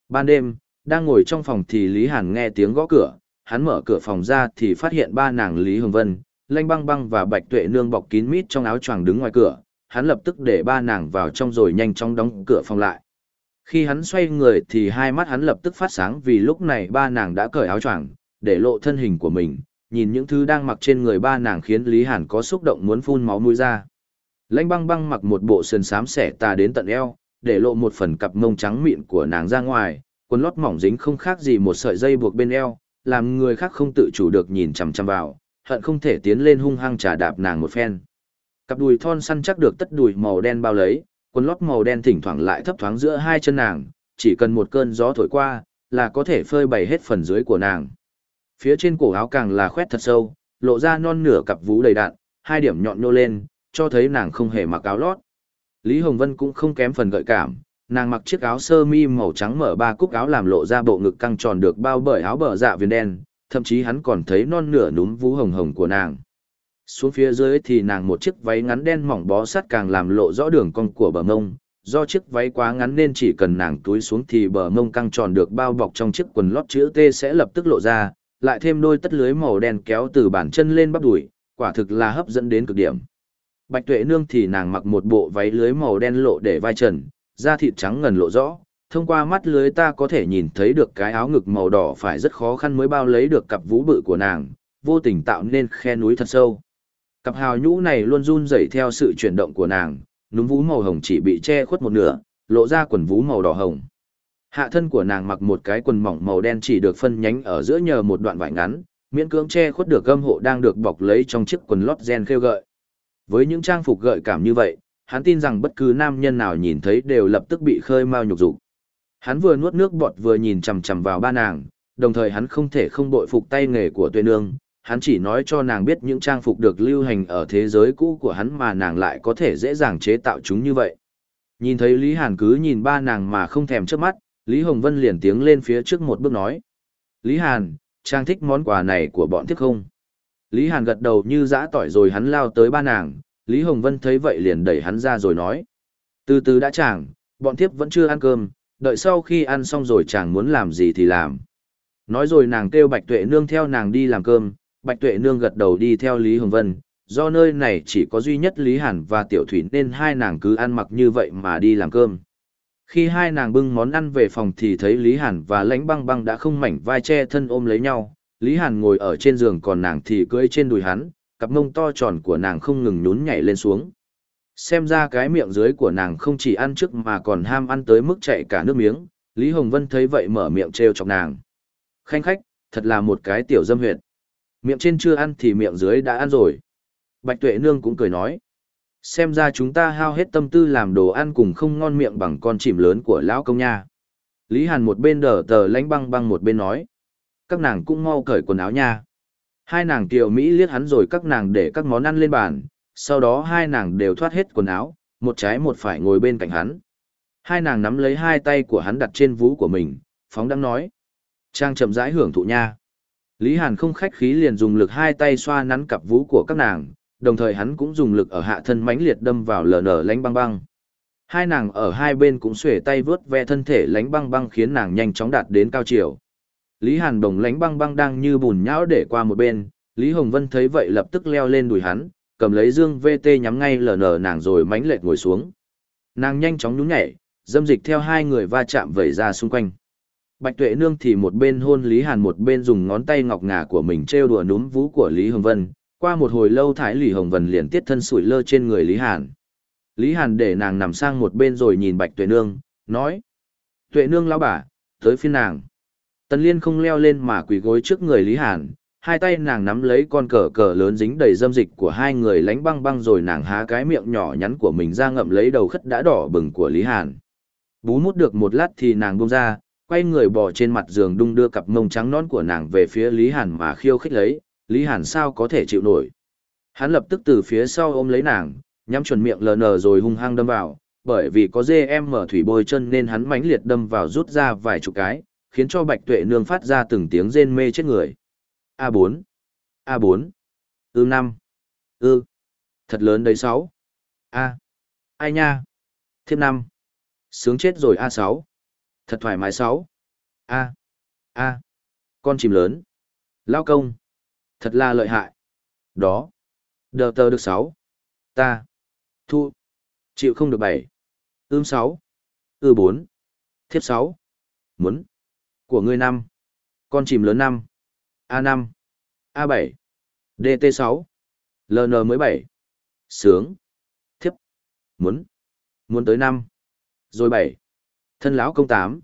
Ban đêm, đang ngồi trong phòng thì Lý Hàn nghe tiếng gõ cửa, hắn mở cửa phòng ra thì phát hiện ba nàng Lý Hồng Vân, Lanh Băng Băng và Bạch Tuệ Nương bọc kín mít trong áo choàng đứng ngoài cửa, hắn lập tức để ba nàng vào trong rồi nhanh chóng đóng cửa phòng lại. Khi hắn xoay người thì hai mắt hắn lập tức phát sáng vì lúc này ba nàng đã cởi áo choàng, để lộ thân hình của mình, nhìn những thứ đang mặc trên người ba nàng khiến Lý Hàn có xúc động muốn phun máu mũi ra. Lãnh băng băng mặc một bộ sườn xám xẻ tà đến tận eo, để lộ một phần cặp mông trắng mịn của nàng ra ngoài, quần lót mỏng dính không khác gì một sợi dây buộc bên eo, làm người khác không tự chủ được nhìn chằm chằm vào, hận không thể tiến lên hung hăng trà đạp nàng một phen. Cặp đùi thon săn chắc được tất đùi màu đen bao lấy, quần lót màu đen thỉnh thoảng lại thấp thoáng giữa hai chân nàng, chỉ cần một cơn gió thổi qua, là có thể phơi bày hết phần dưới của nàng. Phía trên cổ áo càng là khoét thật sâu, lộ ra non nửa cặp vú đầy đạn, hai điểm nhọn nhô lên, cho thấy nàng không hề mặc áo lót. Lý Hồng Vân cũng không kém phần gợi cảm, nàng mặc chiếc áo sơ mi màu trắng mở ba cúc áo làm lộ ra bộ ngực căng tròn được bao bởi áo bờ dạ viền đen, thậm chí hắn còn thấy non nửa núm vú hồng hồng của nàng. Xuống phía dưới thì nàng một chiếc váy ngắn đen mỏng bó sát càng làm lộ rõ đường cong của bờ mông, do chiếc váy quá ngắn nên chỉ cần nàng túi xuống thì bờ mông căng tròn được bao bọc trong chiếc quần lót chữ T sẽ lập tức lộ ra, lại thêm đôi tất lưới màu đen kéo từ bàn chân lên bắp đùi, quả thực là hấp dẫn đến cực điểm. Bạch Tuệ Nương thì nàng mặc một bộ váy lưới màu đen lộ để vai trần, da thịt trắng ngần lộ rõ, thông qua mắt lưới ta có thể nhìn thấy được cái áo ngực màu đỏ phải rất khó khăn mới bao lấy được cặp vú bự của nàng, vô tình tạo nên khe núi thật sâu. Cặp hào nhũ này luôn run rẩy theo sự chuyển động của nàng, núm vú màu hồng chỉ bị che khuất một nửa, lộ ra quần vú màu đỏ hồng. Hạ thân của nàng mặc một cái quần mỏng màu đen chỉ được phân nhánh ở giữa nhờ một đoạn vải ngắn, miễn cưỡng che khuất được gâm hộ đang được bọc lấy trong chiếc quần lót gen khêu gợi. Với những trang phục gợi cảm như vậy, hắn tin rằng bất cứ nam nhân nào nhìn thấy đều lập tức bị khơi mao nhục dục. Hắn vừa nuốt nước bọt vừa nhìn chằm chằm vào ba nàng, đồng thời hắn không thể không bội phục tay nghề của Tuyên nương, hắn chỉ nói cho nàng biết những trang phục được lưu hành ở thế giới cũ của hắn mà nàng lại có thể dễ dàng chế tạo chúng như vậy. Nhìn thấy Lý Hàn cứ nhìn ba nàng mà không thèm trước mắt, Lý Hồng Vân liền tiếng lên phía trước một bước nói. Lý Hàn, trang thích món quà này của bọn thiếp không? Lý Hàn gật đầu như dã tỏi rồi hắn lao tới ba nàng, Lý Hồng Vân thấy vậy liền đẩy hắn ra rồi nói. Từ từ đã chàng, bọn thiếp vẫn chưa ăn cơm, đợi sau khi ăn xong rồi chàng muốn làm gì thì làm. Nói rồi nàng kêu Bạch Tuệ Nương theo nàng đi làm cơm, Bạch Tuệ Nương gật đầu đi theo Lý Hồng Vân, do nơi này chỉ có duy nhất Lý Hàn và Tiểu Thủy nên hai nàng cứ ăn mặc như vậy mà đi làm cơm. Khi hai nàng bưng món ăn về phòng thì thấy Lý Hàn và Lãnh Băng Băng đã không mảnh vai che thân ôm lấy nhau, Lý Hàn ngồi ở trên giường còn nàng thì cưỡi trên đùi hắn, cặp mông to tròn của nàng không ngừng nhún nhảy lên xuống. Xem ra cái miệng dưới của nàng không chỉ ăn trước mà còn ham ăn tới mức chạy cả nước miếng, Lý Hồng Vân thấy vậy mở miệng trêu chọc nàng. Khanh khách, thật là một cái tiểu dâm huyệt. Miệng trên chưa ăn thì miệng dưới đã ăn rồi. Bạch Tuệ Nương cũng cười nói. Xem ra chúng ta hao hết tâm tư làm đồ ăn cùng không ngon miệng bằng con chìm lớn của lão công nha. Lý Hàn một bên đờ tờ lánh băng băng một bên nói. Các nàng cũng mau cởi quần áo nha. Hai nàng tiểu Mỹ liếc hắn rồi các nàng để các món ăn lên bàn, sau đó hai nàng đều thoát hết quần áo, một trái một phải ngồi bên cạnh hắn. Hai nàng nắm lấy hai tay của hắn đặt trên vú của mình, phóng đang nói. Trang chậm rãi hưởng thụ nha. Lý Hàn không khách khí liền dùng lực hai tay xoa nắn cặp vú của các nàng, đồng thời hắn cũng dùng lực ở hạ thân mãnh liệt đâm vào lờ nở lánh băng băng. Hai nàng ở hai bên cũng xuể tay vướt ve thân thể lánh băng băng khiến nàng nhanh chóng đạt đến cao chiều. Lý Hàn đồng lánh băng băng đang như bùn nhão để qua một bên, Lý Hồng Vân thấy vậy lập tức leo lên đùi hắn, cầm lấy dương VT nhắm ngay lờ nở nàng rồi mãnh liệt ngồi xuống. Nàng nhanh chóng nhún nhảy, dâm dịch theo hai người va chạm vẩy ra xung quanh. Bạch Tuệ Nương thì một bên hôn Lý Hàn một bên dùng ngón tay ngọc ngà của mình trêu đùa núm vú của Lý Hồng Vân, qua một hồi lâu Thái Lý Hồng Vân liền tiết thân sủi lơ trên người Lý Hàn. Lý Hàn để nàng nằm sang một bên rồi nhìn Bạch Tuệ Nương, nói. Tuệ Nương lão bà, tới phiên nàng. Tần Liên không leo lên mà quỳ gối trước người Lý Hàn, hai tay nàng nắm lấy con cờ cờ lớn dính đầy dâm dịch của hai người lánh băng băng rồi nàng há cái miệng nhỏ nhắn của mình ra ngậm lấy đầu khất đã đỏ bừng của Lý Hàn. Bú mút được một lát thì nàng buông ra, quay người bò trên mặt giường đung đưa cặp mông trắng non của nàng về phía Lý Hàn mà khiêu khích lấy, Lý Hàn sao có thể chịu nổi. Hắn lập tức từ phía sau ôm lấy nàng, nhắm chuẩn miệng lờ nờ rồi hung hăng đâm vào, bởi vì có dê em mở thủy bôi chân nên hắn mãnh liệt đâm vào rút ra vài chục cái, khiến cho Bạch Tuệ Nương phát ra từng tiếng rên mê chết người. A4, A4, ư 5, ư, thật lớn đấy 6, A, ai nha, thêm 5, sướng chết rồi A6, Thật thoải mái sáu. A. A. Con chim lớn. Lao công. Thật là lợi hại. Đó. Đờ tờ được sáu. Ta. Thu. Chịu không được bảy. Ưm sáu. Ư bốn. Thiếp sáu. Muốn. Của ngươi năm. Con chìm lớn năm. a năm, a bảy, dt sáu, ln mới bảy, Sướng. Thiếp. Muốn. Muốn tới năm, Rồi bảy, thân lão công tám.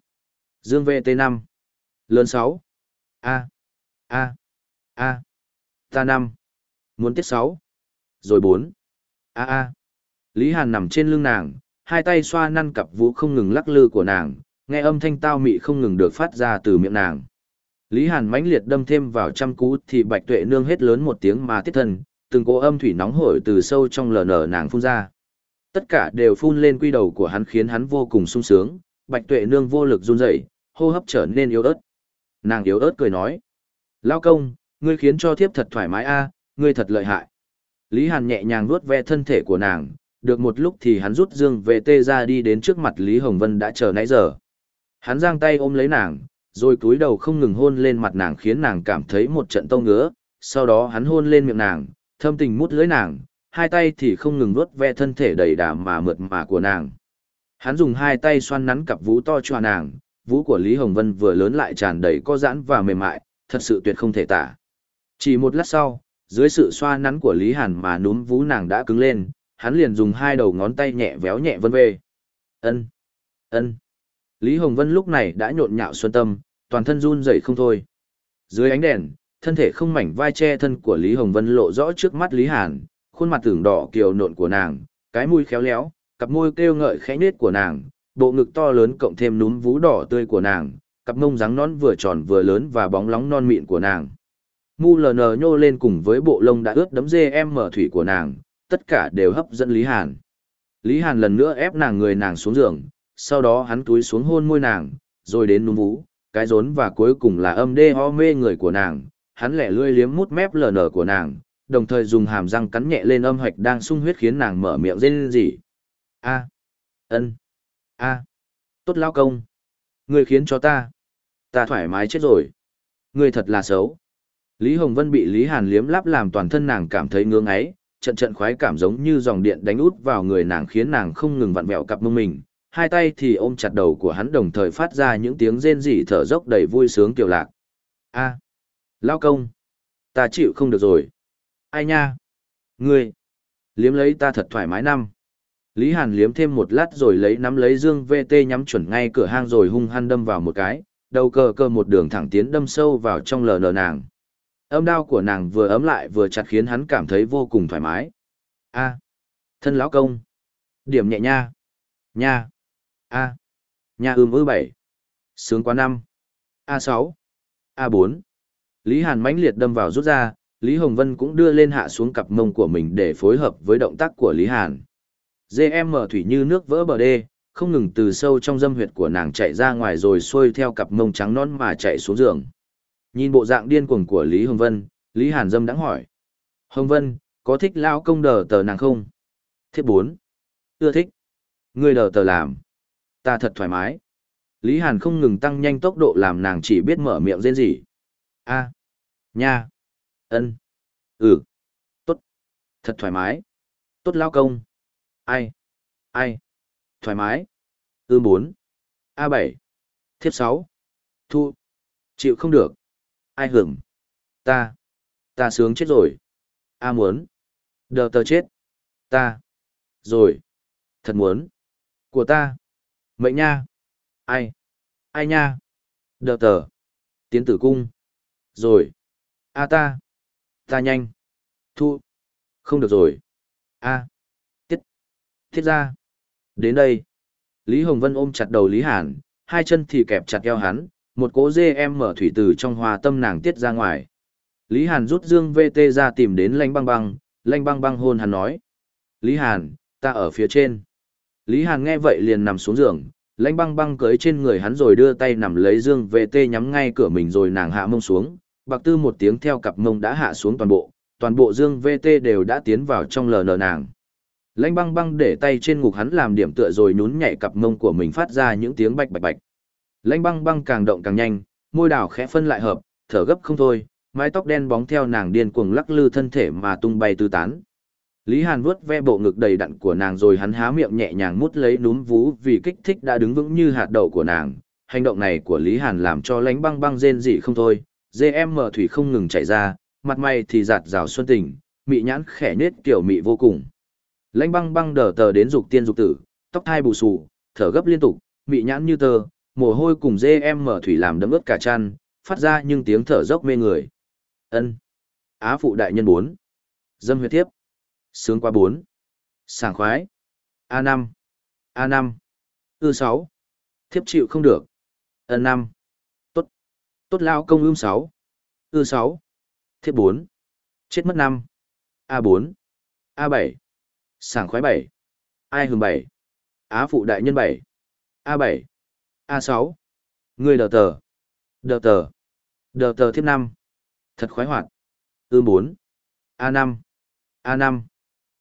Dương VT năm. Lớn sáu. A, A, A, ta năm. Muốn tiết sáu. Rồi bốn. A A. Lý Hàn nằm trên lưng nàng, hai tay xoa năn cặp vũ không ngừng lắc lư của nàng, nghe âm thanh tao mị không ngừng được phát ra từ miệng nàng. Lý Hàn mãnh liệt đâm thêm vào trăm cú thì Bạch Tuệ nương hết lớn một tiếng mà tiết thân, từng cỗ âm thủy nóng hổi từ sâu trong lờ nở nàng phun ra. Tất cả đều phun lên quy đầu của hắn khiến hắn vô cùng sung sướng, Bạch Tuệ nương vô lực run rẩy, hô hấp trở nên yếu ớt. Nàng yếu ớt cười nói: "Lao công, ngươi khiến cho thiếp thật thoải mái a, ngươi thật lợi hại." Lý Hàn nhẹ nhàng vuốt ve thân thể của nàng, được một lúc thì hắn rút dương về tê ra đi đến trước mặt Lý Hồng Vân đã chờ nãy giờ. Hắn giang tay ôm lấy nàng, rồi cúi đầu không ngừng hôn lên mặt nàng khiến nàng cảm thấy một trận tông ngứa, sau đó hắn hôn lên miệng nàng, thâm tình mút lưới nàng, hai tay thì không ngừng vuốt ve thân thể đầy đà mà mượt mà của nàng. Hắn dùng hai tay xoăn nắn cặp vú to cho nàng, vú của Lý Hồng Vân vừa lớn lại tràn đầy có giãn và mềm mại, thật sự tuyệt không thể tả. Chỉ một lát sau, dưới sự xoa nắn của Lý Hàn mà núm vú nàng đã cứng lên, hắn liền dùng hai đầu ngón tay nhẹ véo nhẹ vân về. Ân, ân. Lý Hồng Vân lúc này đã nhộn nhạo xuân tâm, toàn thân run rẩy không thôi. Dưới ánh đèn, thân thể không mảnh vai che thân của Lý Hồng Vân lộ rõ trước mắt Lý Hàn, khuôn mặt tưởng đỏ kiều nộn của nàng, cái mũi khéo léo, cặp môi kêu ngợi khẽ nết của nàng, bộ ngực to lớn cộng thêm núm vú đỏ tươi của nàng, cặp mông rắn nón vừa tròn vừa lớn và bóng lóng non mịn của nàng. Mu LN nhô lên cùng với bộ lông đã ướt đấm dê em mở thủy của nàng, tất cả đều hấp dẫn Lý Hàn. Lý Hàn lần nữa ép nàng người nàng xuống giường, sau đó hắn túi xuống hôn môi nàng, rồi đến núm vú, cái rốn và cuối cùng là âm đê ho mê người của nàng, hắn lẻ lươi liếm mút mép lờ nở của nàng, đồng thời dùng hàm răng cắn nhẹ lên âm hạch đang sung huyết khiến nàng mở miệng rên rỉ. A, ân, a, tốt lao công, người khiến cho ta, ta thoải mái chết rồi, người thật là xấu. Lý Hồng Vân bị Lý Hàn liếm láp làm toàn thân nàng cảm thấy ngưỡng ấy, trận trận khoái cảm giống như dòng điện đánh út vào người nàng khiến nàng không ngừng vặn vẹo cặp mông mình, hai tay thì ôm chặt đầu của hắn đồng thời phát ra những tiếng rên rỉ thở dốc đầy vui sướng kiều lạc. A, lao công, ta chịu không được rồi. Ai nha? Ngươi, liếm lấy ta thật thoải mái năm. Lý Hàn liếm thêm một lát rồi lấy nắm lấy dương VT nhắm chuẩn ngay cửa hang rồi hung hăng đâm vào một cái, đầu cờ cờ một đường thẳng tiến đâm sâu vào trong lờ nờ nàng. Âm đao của nàng vừa ấm lại vừa chặt khiến hắn cảm thấy vô cùng thoải mái. A, thân lão công, điểm nhẹ nha, nha, a, nha ưm ư bảy, sướng quá năm, a sáu, a bốn. Lý Hàn mãnh liệt đâm vào rút ra, Lý Hồng Vân cũng đưa lên hạ xuống cặp mông của mình để phối hợp với động tác của Lý Hàn. GM thủy như nước vỡ bờ đê, không ngừng từ sâu trong dâm huyệt của nàng chạy ra ngoài rồi xuôi theo cặp mông trắng non mà chạy xuống giường. Nhìn bộ dạng điên cuồng của Lý Hồng Vân, Lý Hàn Dâm đã hỏi. Hồng Vân, có thích lao công đờ tờ nàng không? Thiết 4. Ưa thích. Người đờ tờ làm. Ta thật thoải mái. Lý Hàn không ngừng tăng nhanh tốc độ làm nàng chỉ biết mở miệng rên rỉ. A. Nha. ân, Ừ. Tốt. Thật thoải mái. Tốt lao công. Ai. Ai. Thoải mái. Ư bốn. a bảy, Thiếp sáu, Thu. Chịu không được ai hưởng? Ta. Ta sướng chết rồi. A muốn. Đờ tờ chết. Ta. Rồi. Thật muốn. Của ta. Mệnh nha. Ai. Ai nha. Đờ tờ. Tiến tử cung. Rồi. A ta. Ta nhanh. Thu. Không được rồi. A. Thiết ra. Đến đây. Lý Hồng Vân ôm chặt đầu Lý Hàn, hai chân thì kẹp chặt eo hắn, một cỗ dê em mở thủy từ trong hòa tâm nàng tiết ra ngoài. Lý Hàn rút dương VT ra tìm đến lanh băng băng, lanh băng băng hôn hắn nói. Lý Hàn, ta ở phía trên. Lý Hàn nghe vậy liền nằm xuống giường, lãnh băng băng cưới trên người hắn rồi đưa tay nằm lấy dương VT nhắm ngay cửa mình rồi nàng hạ mông xuống, bạc tư một tiếng theo cặp mông đã hạ xuống toàn bộ, toàn bộ dương VT đều đã tiến vào trong lờ nờ nàng. Lãnh băng băng để tay trên ngục hắn làm điểm tựa rồi nhún nhảy cặp mông của mình phát ra những tiếng bạch bạch bạch. Lãnh băng băng càng động càng nhanh, môi đào khẽ phân lại hợp, thở gấp không thôi, mái tóc đen bóng theo nàng điên cuồng lắc lư thân thể mà tung bay tứ tán. Lý Hàn vuốt ve bộ ngực đầy đặn của nàng rồi hắn há miệng nhẹ nhàng mút lấy núm vú vì kích thích đã đứng vững như hạt đậu của nàng. Hành động này của Lý Hàn làm cho lánh băng băng rên dị không thôi, mở thủy không ngừng chảy ra, mặt mày thì giạt rào xuân tình, mị nhãn khẽ nết kiểu mị vô cùng. Lánh băng băng đờ tờ đến dục tiên dục tử, tóc thai bù sù thở gấp liên tục, mị nhãn như tơ, mồ hôi cùng dê em mở thủy làm đấm ướt cả chăn, phát ra nhưng tiếng thở dốc mê người. Ân. Á phụ đại nhân bốn. Dâm huyết thiếp. Sướng qua bốn. Sảng khoái. a năm a năm Ư sáu Thiếp chịu không được. Ân năm Tốt. Tốt lao công ưm sáu Ư sáu Thiếp bốn Chết mất năm a bốn a bảy Sảng khoái bảy Ai hừng bảy Á phụ đại nhân bảy a bảy a sáu Người đờ tờ. Đờ tờ. Đờ tờ thiếp năm Thật khoái hoạt. Ư bốn a năm a năm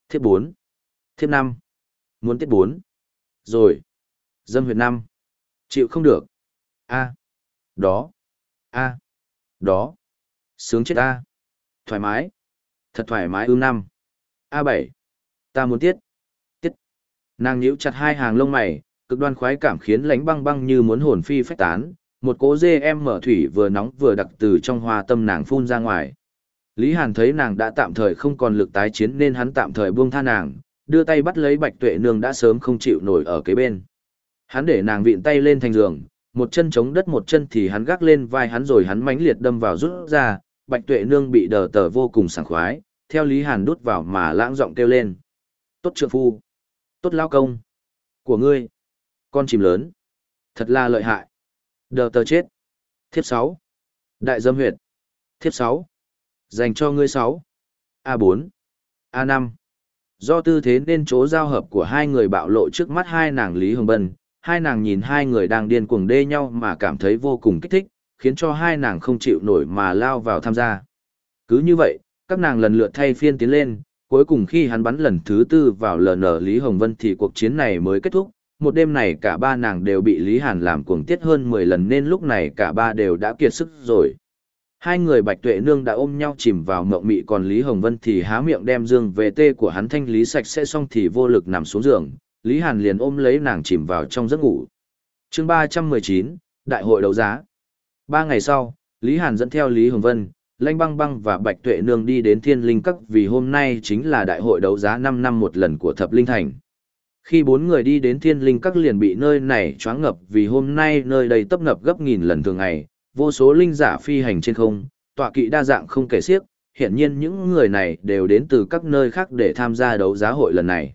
Thiếp bốn Thiếp năm Muốn tiết bốn Rồi. Dâm huyệt năm Chịu không được. A. Đó. A. Đó. Sướng chết A. Thoải mái. Thật thoải mái ưm năm. a bảy Ta muốn tiết. Tiết. Nàng nhíu chặt hai hàng lông mày, cực đoan khoái cảm khiến lánh băng băng như muốn hồn phi phách tán. Một cỗ dê em mở thủy vừa nóng vừa đặc từ trong hoa tâm nàng phun ra ngoài. Lý Hàn thấy nàng đã tạm thời không còn lực tái chiến nên hắn tạm thời buông tha nàng, đưa tay bắt lấy Bạch Tuệ Nương đã sớm không chịu nổi ở kế bên. Hắn để nàng vịn tay lên thành giường, một chân chống đất một chân thì hắn gác lên vai hắn rồi hắn mãnh liệt đâm vào rút ra, Bạch Tuệ Nương bị đờ tờ vô cùng sảng khoái, theo Lý Hàn đút vào mà lãng giọng kêu lên. Tốt trượng phu, tốt lao công, của ngươi, con chìm lớn, thật là lợi hại. Đờ tờ chết. Thiếp sáu, Đại dâm huyệt. Thiếp sáu, Dành cho ngươi sáu, a bốn, a năm, Do tư thế nên chỗ giao hợp của hai người bạo lộ trước mắt hai nàng Lý Hồng Bân, hai nàng nhìn hai người đang điên cuồng đê nhau mà cảm thấy vô cùng kích thích, khiến cho hai nàng không chịu nổi mà lao vào tham gia. Cứ như vậy, các nàng lần lượt thay phiên tiến lên, cuối cùng khi hắn bắn lần thứ tư vào LN Lý Hồng Vân thì cuộc chiến này mới kết thúc. Một đêm này cả ba nàng đều bị Lý Hàn làm cuồng tiết hơn 10 lần nên lúc này cả ba đều đã kiệt sức rồi. Hai người Bạch Tuệ Nương đã ôm nhau chìm vào mộng mị còn Lý Hồng Vân thì há miệng đem dương về tê của hắn thanh lý sạch sẽ xong thì vô lực nằm xuống giường, Lý Hàn liền ôm lấy nàng chìm vào trong giấc ngủ. chương ba trăm mười chín Đại hội đấu giá. Ba ngày sau, Lý Hàn dẫn theo Lý Hồng Vân, Lanh Băng Băng và Bạch Tuệ Nương đi đến Thiên Linh Các vì hôm nay chính là đại hội đấu giá năm năm một lần của Thập Linh Thành. Khi bốn người đi đến Thiên Linh Các liền bị nơi này choáng ngập vì hôm nay nơi đây tấp nập gấp nghìn lần thường ngày, vô số linh giả phi hành trên không, tọa kỵ đa dạng không kể xiếc, hiện nhiên những người này đều đến từ các nơi khác để tham gia đấu giá hội lần này.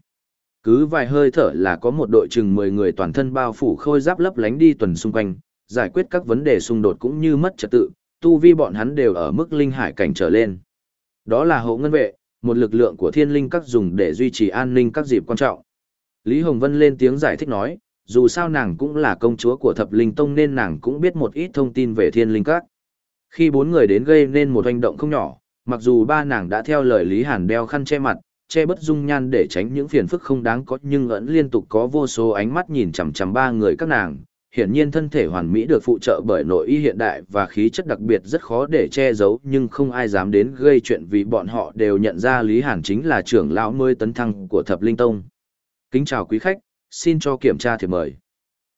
Cứ vài hơi thở là có một đội chừng 10 người toàn thân bao phủ khôi giáp lấp lánh đi tuần xung quanh, giải quyết các vấn đề xung đột cũng như mất trật tự, tu vi bọn hắn đều ở mức linh hải cảnh trở lên. Đó là hộ ngân vệ, một lực lượng của thiên linh các dùng để duy trì an ninh các dịp quan trọng. Lý Hồng Vân lên tiếng giải thích nói, dù sao nàng cũng là công chúa của thập linh tông nên nàng cũng biết một ít thông tin về thiên linh các. Khi bốn người đến gây nên một hành động không nhỏ, mặc dù ba nàng đã theo lời Lý Hàn đeo khăn che mặt, che bất dung nhan để tránh những phiền phức không đáng có nhưng vẫn liên tục có vô số ánh mắt nhìn chằm chằm ba người các nàng. Hiển nhiên thân thể hoàn mỹ được phụ trợ bởi nội y hiện đại và khí chất đặc biệt rất khó để che giấu nhưng không ai dám đến gây chuyện vì bọn họ đều nhận ra Lý Hàn chính là trưởng lão mới tấn thăng của thập linh tông. Kính chào quý khách, xin cho kiểm tra thì mời.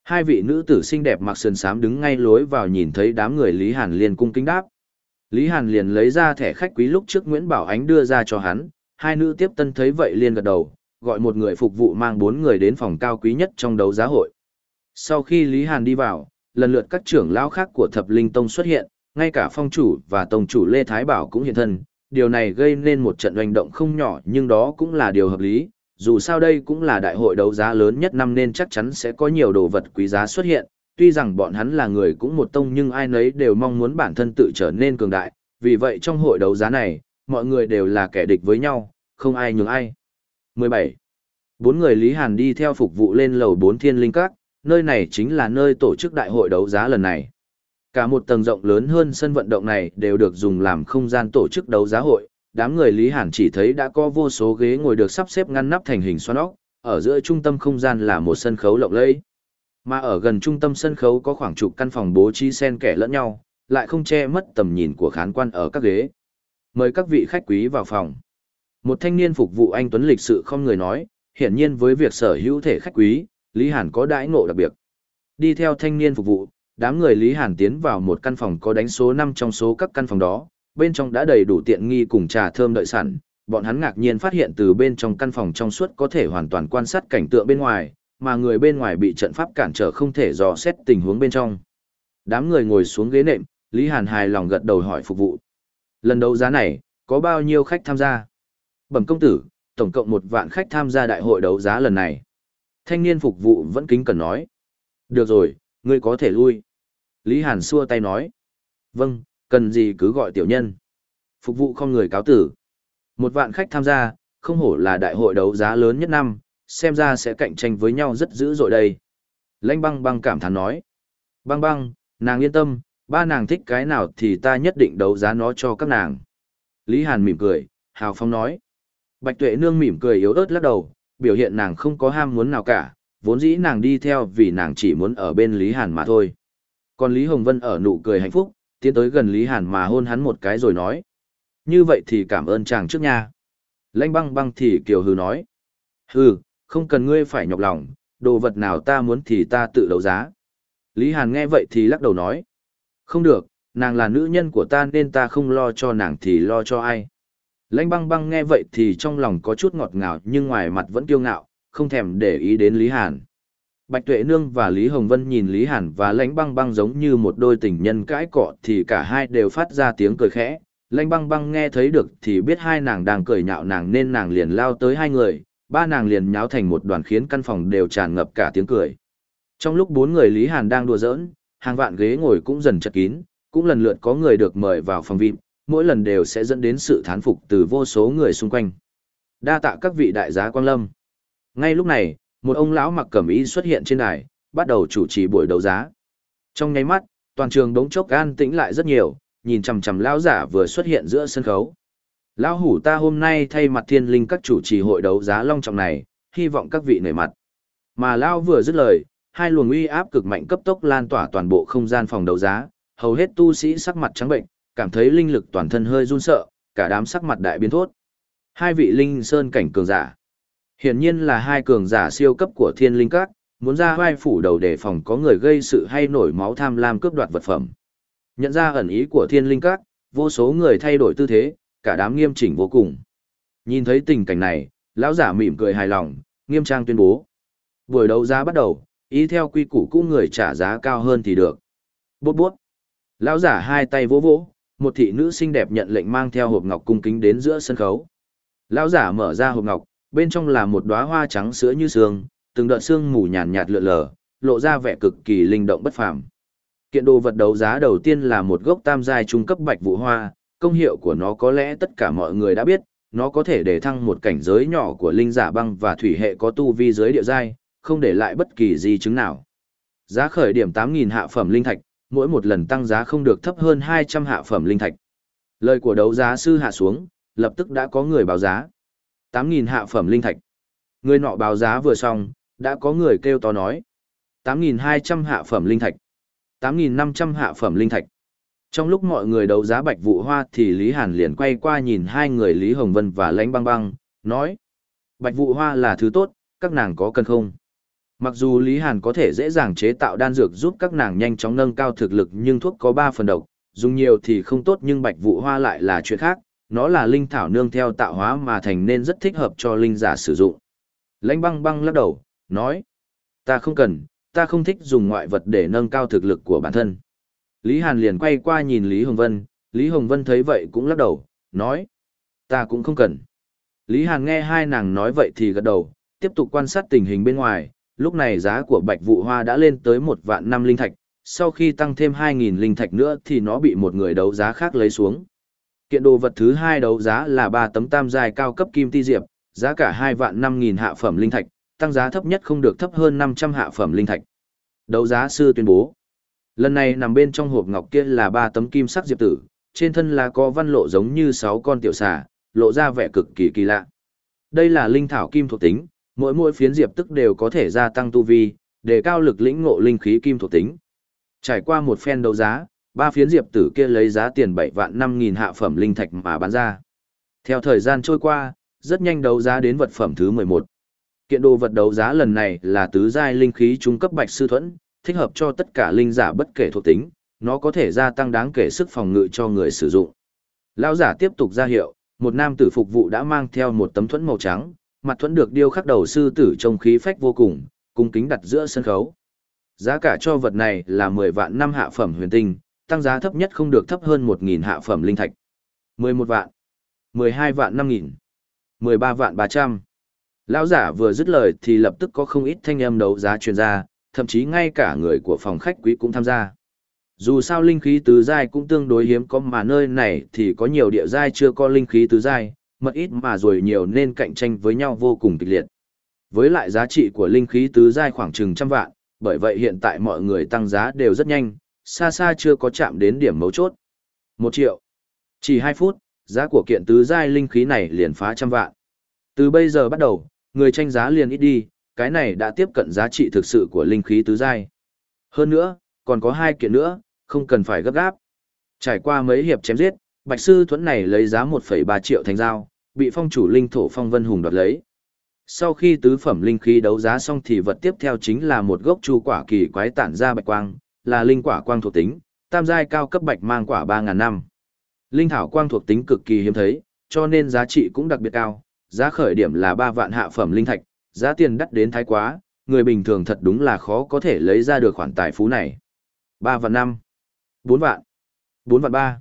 Hai vị nữ tử xinh đẹp mặc sườn xám đứng ngay lối vào nhìn thấy đám người Lý Hàn liền cung kính đáp. Lý Hàn liền lấy ra thẻ khách quý lúc trước Nguyễn Bảo Ánh đưa ra cho hắn, hai nữ tiếp tân thấy vậy liền gật đầu, gọi một người phục vụ mang bốn người đến phòng cao quý nhất trong đấu giá hội. Sau khi Lý Hàn đi vào, lần lượt các trưởng lão khác của Thập Linh Tông xuất hiện, ngay cả phong chủ và tổng chủ Lê Thái Bảo cũng hiện thân, điều này gây nên một trận hoành động không nhỏ nhưng đó cũng là điều hợp lý, dù sao đây cũng là đại hội đấu giá lớn nhất năm nên chắc chắn sẽ có nhiều đồ vật quý giá xuất hiện, tuy rằng bọn hắn là người cũng một tông nhưng ai nấy đều mong muốn bản thân tự trở nên cường đại, vì vậy trong hội đấu giá này, mọi người đều là kẻ địch với nhau, không ai nhường ai. 17. Bốn người Lý Hàn đi theo phục vụ lên lầu 4 Thiên Linh Các, nơi này chính là nơi tổ chức đại hội đấu giá lần này. Cả một tầng rộng lớn hơn sân vận động này đều được dùng làm không gian tổ chức đấu giá hội, đám người Lý Hàn chỉ thấy đã có vô số ghế ngồi được sắp xếp ngăn nắp thành hình xoắn ốc, ở giữa trung tâm không gian là một sân khấu lộng lẫy. Mà ở gần trung tâm sân khấu có khoảng chục căn phòng bố trí xen kẽ lẫn nhau, lại không che mất tầm nhìn của khán quan ở các ghế. Mời các vị khách quý vào phòng. Một thanh niên phục vụ anh Tuấn lịch sự không người nói, hiển nhiên với việc sở hữu thể khách quý, Lý Hàn có đãi ngộ đặc biệt. Đi theo thanh niên phục vụ, đám người Lý Hàn tiến vào một căn phòng có đánh số 5 trong số các căn phòng đó, bên trong đã đầy đủ tiện nghi cùng trà thơm đợi sẵn, bọn hắn ngạc nhiên phát hiện từ bên trong căn phòng trong suốt có thể hoàn toàn quan sát cảnh tượng bên ngoài, mà người bên ngoài bị trận pháp cản trở không thể dò xét tình huống bên trong. Đám người ngồi xuống ghế nệm, Lý Hàn hài lòng gật đầu hỏi phục vụ. Lần đấu giá này, có bao nhiêu khách tham gia? Bẩm công tử, tổng cộng một vạn khách tham gia đại hội đấu giá lần này. Thanh niên phục vụ vẫn kính cần nói. Được rồi, ngươi có thể lui. Lý Hàn xua tay nói. Vâng, cần gì cứ gọi tiểu nhân. Phục vụ không người cáo tử. Một vạn khách tham gia, không hổ là đại hội đấu giá lớn nhất năm, xem ra sẽ cạnh tranh với nhau rất dữ dội đây. Lãnh băng băng cảm thán nói. Băng băng, nàng yên tâm, ba nàng thích cái nào thì ta nhất định đấu giá nó cho các nàng. Lý Hàn mỉm cười, hào phong nói. Bạch tuệ nương mỉm cười yếu ớt lắc đầu, biểu hiện nàng không có ham muốn nào cả, vốn dĩ nàng đi theo vì nàng chỉ muốn ở bên Lý Hàn mà thôi. Còn Lý Hồng Vân ở nụ cười hạnh phúc, tiến tới gần Lý Hàn mà hôn hắn một cái rồi nói. Như vậy thì cảm ơn chàng trước nha. Lanh băng băng thì kiều hừ nói. Hừ, không cần ngươi phải nhọc lòng, đồ vật nào ta muốn thì ta tự đấu giá. Lý Hàn nghe vậy thì lắc đầu nói. Không được, nàng là nữ nhân của ta nên ta không lo cho nàng thì lo cho ai. Lãnh băng băng nghe vậy thì trong lòng có chút ngọt ngào nhưng ngoài mặt vẫn kiêu ngạo, không thèm để ý đến Lý Hàn. Bạch Tuệ Nương và Lý Hồng Vân nhìn Lý Hàn và Lãnh Băng Băng giống như một đôi tình nhân cãi cọ thì cả hai đều phát ra tiếng cười khẽ. Lãnh Băng Băng nghe thấy được thì biết hai nàng đang cười nhạo nàng nên nàng liền lao tới hai người, ba nàng liền nháo thành một đoàn khiến căn phòng đều tràn ngập cả tiếng cười. Trong lúc bốn người Lý Hàn đang đùa giỡn, hàng vạn ghế ngồi cũng dần chật kín, cũng lần lượt có người được mời vào phòng VIP, mỗi lần đều sẽ dẫn đến sự thán phục từ vô số người xung quanh. Đa tạ các vị đại giá quang lâm. Ngay lúc này, một ông lão mặc cẩm y xuất hiện trên đài, bắt đầu chủ trì buổi đấu giá. Trong nháy mắt, toàn trường đống chốc an tĩnh lại rất nhiều, nhìn chằm chằm lão giả vừa xuất hiện giữa sân khấu. Lão hủ ta hôm nay thay mặt thiên linh các chủ trì hội đấu giá long trọng này, hy vọng các vị nể mặt. Mà lão vừa dứt lời, hai luồng uy áp cực mạnh cấp tốc lan tỏa toàn bộ không gian phòng đấu giá, hầu hết tu sĩ sắc mặt trắng bệnh, cảm thấy linh lực toàn thân hơi run sợ, cả đám sắc mặt đại biến thốt. Hai vị linh sơn cảnh cường giả. Hiển nhiên là hai cường giả siêu cấp của thiên linh các, muốn ra vai phủ đầu để phòng có người gây sự hay nổi máu tham lam cướp đoạt vật phẩm. Nhận ra ẩn ý của thiên linh các, vô số người thay đổi tư thế, cả đám nghiêm chỉnh vô cùng. Nhìn thấy tình cảnh này, lão giả mỉm cười hài lòng, nghiêm trang tuyên bố. Buổi đấu giá bắt đầu, ý theo quy củ cũ người trả giá cao hơn thì được. Bút bút. Lão giả hai tay vỗ vỗ, một thị nữ xinh đẹp nhận lệnh mang theo hộp ngọc cung kính đến giữa sân khấu. Lão giả mở ra hộp ngọc, bên trong là một đóa hoa trắng sữa như sương, từng đợt sương mù nhàn nhạt lượn lờ, lộ ra vẻ cực kỳ linh động bất phàm. Kiện đồ vật đấu giá đầu tiên là một gốc tam giai trung cấp bạch vũ hoa, công hiệu của nó có lẽ tất cả mọi người đã biết, nó có thể để thăng một cảnh giới nhỏ của linh giả băng và thủy hệ có tu vi giới địa giai, không để lại bất kỳ di chứng nào. Giá khởi điểm 8000 hạ phẩm linh thạch, mỗi một lần tăng giá không được thấp hơn 200 hạ phẩm linh thạch. Lời của đấu giá sư hạ xuống, lập tức đã có người báo giá. 8.000 hạ phẩm linh thạch. Người nọ báo giá vừa xong, đã có người kêu to nói. 8.200 hạ phẩm linh thạch. 8.500 hạ phẩm linh thạch. Trong lúc mọi người đấu giá bạch vụ hoa thì Lý Hàn liền quay qua nhìn hai người Lý Hồng Vân và Lãnh Băng Băng, nói. Bạch vụ hoa là thứ tốt, các nàng có cần không? Mặc dù Lý Hàn có thể dễ dàng chế tạo đan dược giúp các nàng nhanh chóng nâng cao thực lực nhưng thuốc có 3 phần độc, dùng nhiều thì không tốt nhưng bạch vụ hoa lại là chuyện khác, nó là linh thảo nương theo tạo hóa mà thành nên rất thích hợp cho linh giả sử dụng. Lãnh băng băng lắc đầu, nói, ta không cần, ta không thích dùng ngoại vật để nâng cao thực lực của bản thân. Lý Hàn liền quay qua nhìn Lý Hồng Vân, Lý Hồng Vân thấy vậy cũng lắc đầu, nói, ta cũng không cần. Lý Hàn nghe hai nàng nói vậy thì gật đầu, tiếp tục quan sát tình hình bên ngoài, lúc này giá của bạch vụ hoa đã lên tới một vạn năm linh thạch, sau khi tăng thêm 2.000 linh thạch nữa thì nó bị một người đấu giá khác lấy xuống. Kiện đồ vật thứ hai đấu giá là ba tấm tam dài cao cấp kim ti diệp, giá cả hai vạn 5.000 hạ phẩm linh thạch, tăng giá thấp nhất không được thấp hơn 500 hạ phẩm linh thạch. Đấu giá sư tuyên bố. Lần này nằm bên trong hộp ngọc kia là ba tấm kim sắc diệp tử, trên thân là có văn lộ giống như sáu con tiểu xà, lộ ra vẻ cực kỳ kỳ lạ. Đây là linh thảo kim thuộc tính, mỗi mỗi phiến diệp tức đều có thể gia tăng tu vi, để cao lực lĩnh ngộ linh khí kim thuộc tính. Trải qua một phen đấu giá, ba phiến diệp tử kia lấy giá tiền 7 vạn năm nghìn hạ phẩm linh thạch mà bán ra. Theo thời gian trôi qua, rất nhanh đấu giá đến vật phẩm thứ 11. Kiện đồ vật đấu giá lần này là tứ giai linh khí trung cấp bạch sư thuẫn, thích hợp cho tất cả linh giả bất kể thuộc tính, nó có thể gia tăng đáng kể sức phòng ngự cho người sử dụng. Lão giả tiếp tục ra hiệu, một nam tử phục vụ đã mang theo một tấm thuẫn màu trắng, mặt thuẫn được điêu khắc đầu sư tử trông khí phách vô cùng, cung kính đặt giữa sân khấu. Giá cả cho vật này là 10 vạn năm hạ phẩm huyền tinh, tăng giá thấp nhất không được thấp hơn 1.000 hạ phẩm linh thạch. 11 vạn, 12 vạn 5.000, 13 vạn 300. Lão giả vừa dứt lời thì lập tức có không ít thanh âm đấu giá truyền ra, thậm chí ngay cả người của phòng khách quý cũng tham gia. Dù sao linh khí tứ giai cũng tương đối hiếm có mà nơi này thì có nhiều địa giai chưa có linh khí tứ giai, mật ít mà rồi nhiều nên cạnh tranh với nhau vô cùng kịch liệt. Với lại giá trị của linh khí tứ giai khoảng chừng trăm vạn, bởi vậy hiện tại mọi người tăng giá đều rất nhanh, xa xa chưa có chạm đến điểm mấu chốt. Một triệu. Chỉ hai phút, giá của kiện tứ giai linh khí này liền phá trăm vạn. Từ bây giờ bắt đầu, người tranh giá liền ít đi, cái này đã tiếp cận giá trị thực sự của linh khí tứ giai. Hơn nữa, còn có hai kiện nữa, không cần phải gấp gáp. Trải qua mấy hiệp chém giết, Bạch sư thuẫn này lấy giá 1,3 triệu thành dao, bị phong chủ linh thổ phong vân hùng đoạt lấy. Sau khi tứ phẩm linh khí đấu giá xong thì vật tiếp theo chính là một gốc chu quả kỳ quái tản ra bạch quang, là linh quả quang thuộc tính, tam giai cao cấp bạch mang quả 3000 năm. Linh thảo quang thuộc tính cực kỳ hiếm thấy, cho nên giá trị cũng đặc biệt cao, giá khởi điểm là 3 vạn hạ phẩm linh thạch, giá tiền đắt đến thái quá, người bình thường thật đúng là khó có thể lấy ra được khoản tài phú này. 3 vạn 5, 4 vạn, 4 vạn 3.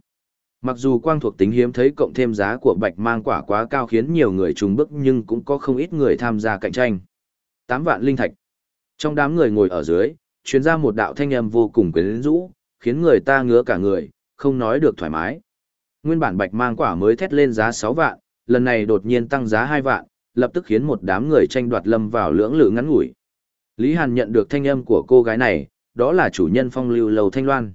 Mặc dù quang thuộc tính hiếm thấy cộng thêm giá của bạch mang quả quá cao khiến nhiều người trùng bức nhưng cũng có không ít người tham gia cạnh tranh. 8 vạn linh thạch. Trong đám người ngồi ở dưới, chuyến ra một đạo thanh âm vô cùng quyến rũ, khiến người ta ngứa cả người, không nói được thoải mái. Nguyên bản bạch mang quả mới thét lên giá 6 vạn, lần này đột nhiên tăng giá 2 vạn, lập tức khiến một đám người tranh đoạt lâm vào lưỡng lự ngắn ngủi. Lý Hàn nhận được thanh âm của cô gái này, đó là chủ nhân phong lưu lầu Thanh Loan.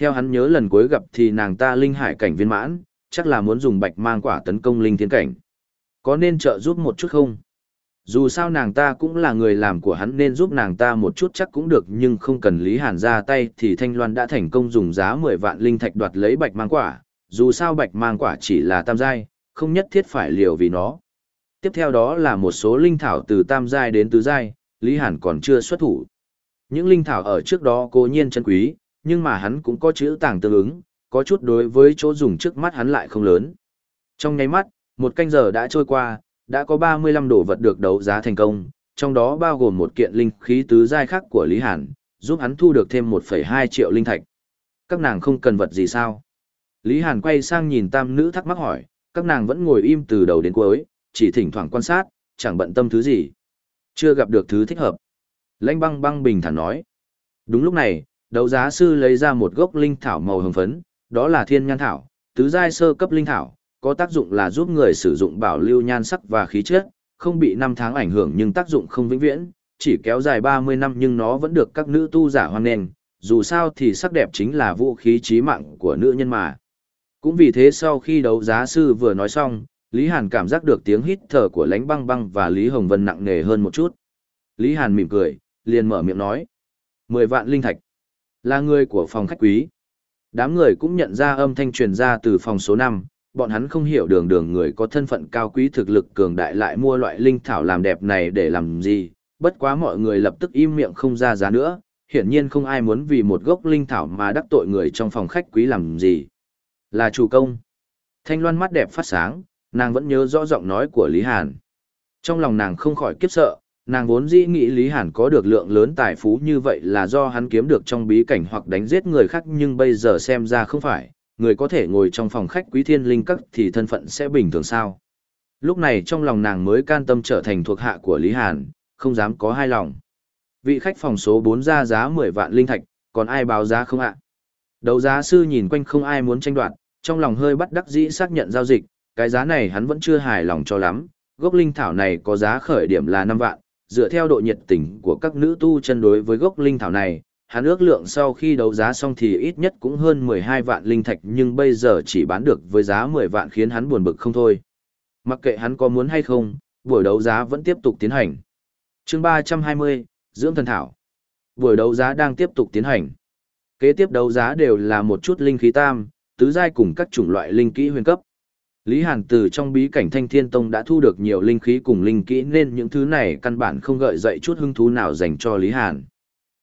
Theo hắn nhớ lần cuối gặp thì nàng ta linh hải cảnh viên mãn, chắc là muốn dùng bạch mang quả tấn công linh thiên cảnh. Có nên trợ giúp một chút không? Dù sao nàng ta cũng là người làm của hắn nên giúp nàng ta một chút chắc cũng được nhưng không cần Lý Hàn ra tay thì Thanh Loan đã thành công dùng giá 10 vạn linh thạch đoạt lấy bạch mang quả. Dù sao bạch mang quả chỉ là tam giai, không nhất thiết phải liều vì nó. Tiếp theo đó là một số linh thảo từ tam giai đến tứ giai, Lý Hàn còn chưa xuất thủ. Những linh thảo ở trước đó cố nhiên chân quý, nhưng mà hắn cũng có chữ tàng tương ứng, có chút đối với chỗ dùng trước mắt hắn lại không lớn. Trong nháy mắt, một canh giờ đã trôi qua, đã có 35 đồ vật được đấu giá thành công, trong đó bao gồm một kiện linh khí tứ giai khác của Lý Hàn, giúp hắn thu được thêm 1,2 triệu linh thạch. Các nàng không cần vật gì sao? Lý Hàn quay sang nhìn tam nữ thắc mắc hỏi, các nàng vẫn ngồi im từ đầu đến cuối, chỉ thỉnh thoảng quan sát, chẳng bận tâm thứ gì. Chưa gặp được thứ thích hợp. Lãnh băng băng bình thản nói. Đúng lúc này, đấu giá sư lấy ra một gốc linh thảo màu hồng phấn, đó là thiên nhan thảo, tứ giai sơ cấp linh thảo, có tác dụng là giúp người sử dụng bảo lưu nhan sắc và khí chất, không bị năm tháng ảnh hưởng nhưng tác dụng không vĩnh viễn, chỉ kéo dài 30 năm nhưng nó vẫn được các nữ tu giả hoan nghênh, dù sao thì sắc đẹp chính là vũ khí chí mạng của nữ nhân mà. Cũng vì thế sau khi đấu giá sư vừa nói xong, Lý Hàn cảm giác được tiếng hít thở của Lánh Băng Băng và Lý Hồng Vân nặng nề hơn một chút. Lý Hàn mỉm cười, liền mở miệng nói. Mười vạn linh thạch. Là người của phòng khách quý. Đám người cũng nhận ra âm thanh truyền ra từ phòng số 5, bọn hắn không hiểu đường đường người có thân phận cao quý thực lực cường đại lại mua loại linh thảo làm đẹp này để làm gì, bất quá mọi người lập tức im miệng không ra giá nữa, hiển nhiên không ai muốn vì một gốc linh thảo mà đắc tội người trong phòng khách quý làm gì. Là chủ công. Thanh loan mắt đẹp phát sáng, nàng vẫn nhớ rõ giọng nói của Lý Hàn. Trong lòng nàng không khỏi kiếp sợ, Nàng vốn dĩ nghĩ Lý Hàn có được lượng lớn tài phú như vậy là do hắn kiếm được trong bí cảnh hoặc đánh giết người khác nhưng bây giờ xem ra không phải, người có thể ngồi trong phòng khách quý thiên linh các thì thân phận sẽ bình thường sao. Lúc này trong lòng nàng mới can tâm trở thành thuộc hạ của Lý Hàn, không dám có hai lòng. Vị khách phòng số 4 ra giá 10 vạn linh thạch, còn ai báo giá không ạ? Đấu giá sư nhìn quanh không ai muốn tranh đoạt, trong lòng hơi bắt đắc dĩ xác nhận giao dịch, cái giá này hắn vẫn chưa hài lòng cho lắm, gốc linh thảo này có giá khởi điểm là 5 vạn, dựa theo độ nhiệt tình của các nữ tu chân đối với gốc linh thảo này, hắn ước lượng sau khi đấu giá xong thì ít nhất cũng hơn 12 vạn linh thạch nhưng bây giờ chỉ bán được với giá 10 vạn khiến hắn buồn bực không thôi. Mặc kệ hắn có muốn hay không, buổi đấu giá vẫn tiếp tục tiến hành. chương 320, Dưỡng thần thảo. Buổi đấu giá đang tiếp tục tiến hành. Kế tiếp đấu giá đều là một chút linh khí tam, tứ giai cùng các chủng loại linh kỹ huyền cấp. Lý Hàn từ trong bí cảnh Thanh Thiên Tông đã thu được nhiều linh khí cùng linh kỹ nên những thứ này căn bản không gợi dậy chút hứng thú nào dành cho Lý Hàn.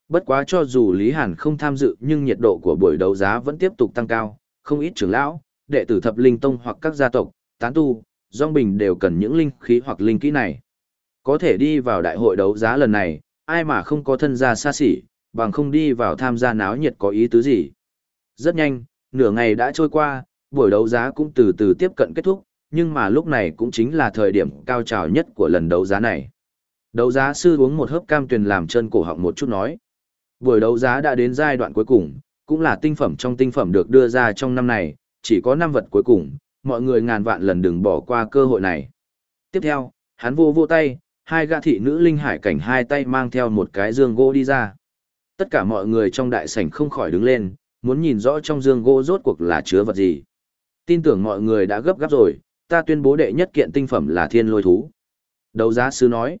Bất quá cho dù Lý Hàn không tham dự nhưng nhiệt độ của buổi đấu giá vẫn tiếp tục tăng cao, không ít trưởng lão, đệ tử thập linh tông hoặc các gia tộc, tán tu, dòng bình đều cần những linh khí hoặc linh kỹ này. Có thể đi vào đại hội đấu giá lần này, ai mà không có thân gia xa xỉ, bằng không đi vào tham gia náo nhiệt có ý tứ gì. Rất nhanh, nửa ngày đã trôi qua, buổi đấu giá cũng từ từ tiếp cận kết thúc, nhưng mà lúc này cũng chính là thời điểm cao trào nhất của lần đấu giá này. Đấu giá sư uống một hớp cam tuyền làm chân cổ họng một chút nói. Buổi đấu giá đã đến giai đoạn cuối cùng, cũng là tinh phẩm trong tinh phẩm được đưa ra trong năm này, chỉ có 5 vật cuối cùng, mọi người ngàn vạn lần đừng bỏ qua cơ hội này. Tiếp theo, hắn vô vô tay, hai gã thị nữ linh hải cảnh hai tay mang theo một cái dương gỗ đi ra. Tất cả mọi người trong đại sảnh không khỏi đứng lên, muốn nhìn rõ trong dương gỗ rốt cuộc là chứa vật gì. Tin tưởng mọi người đã gấp gáp rồi, ta tuyên bố đệ nhất kiện tinh phẩm là thiên lôi thú. Đấu giá sư nói.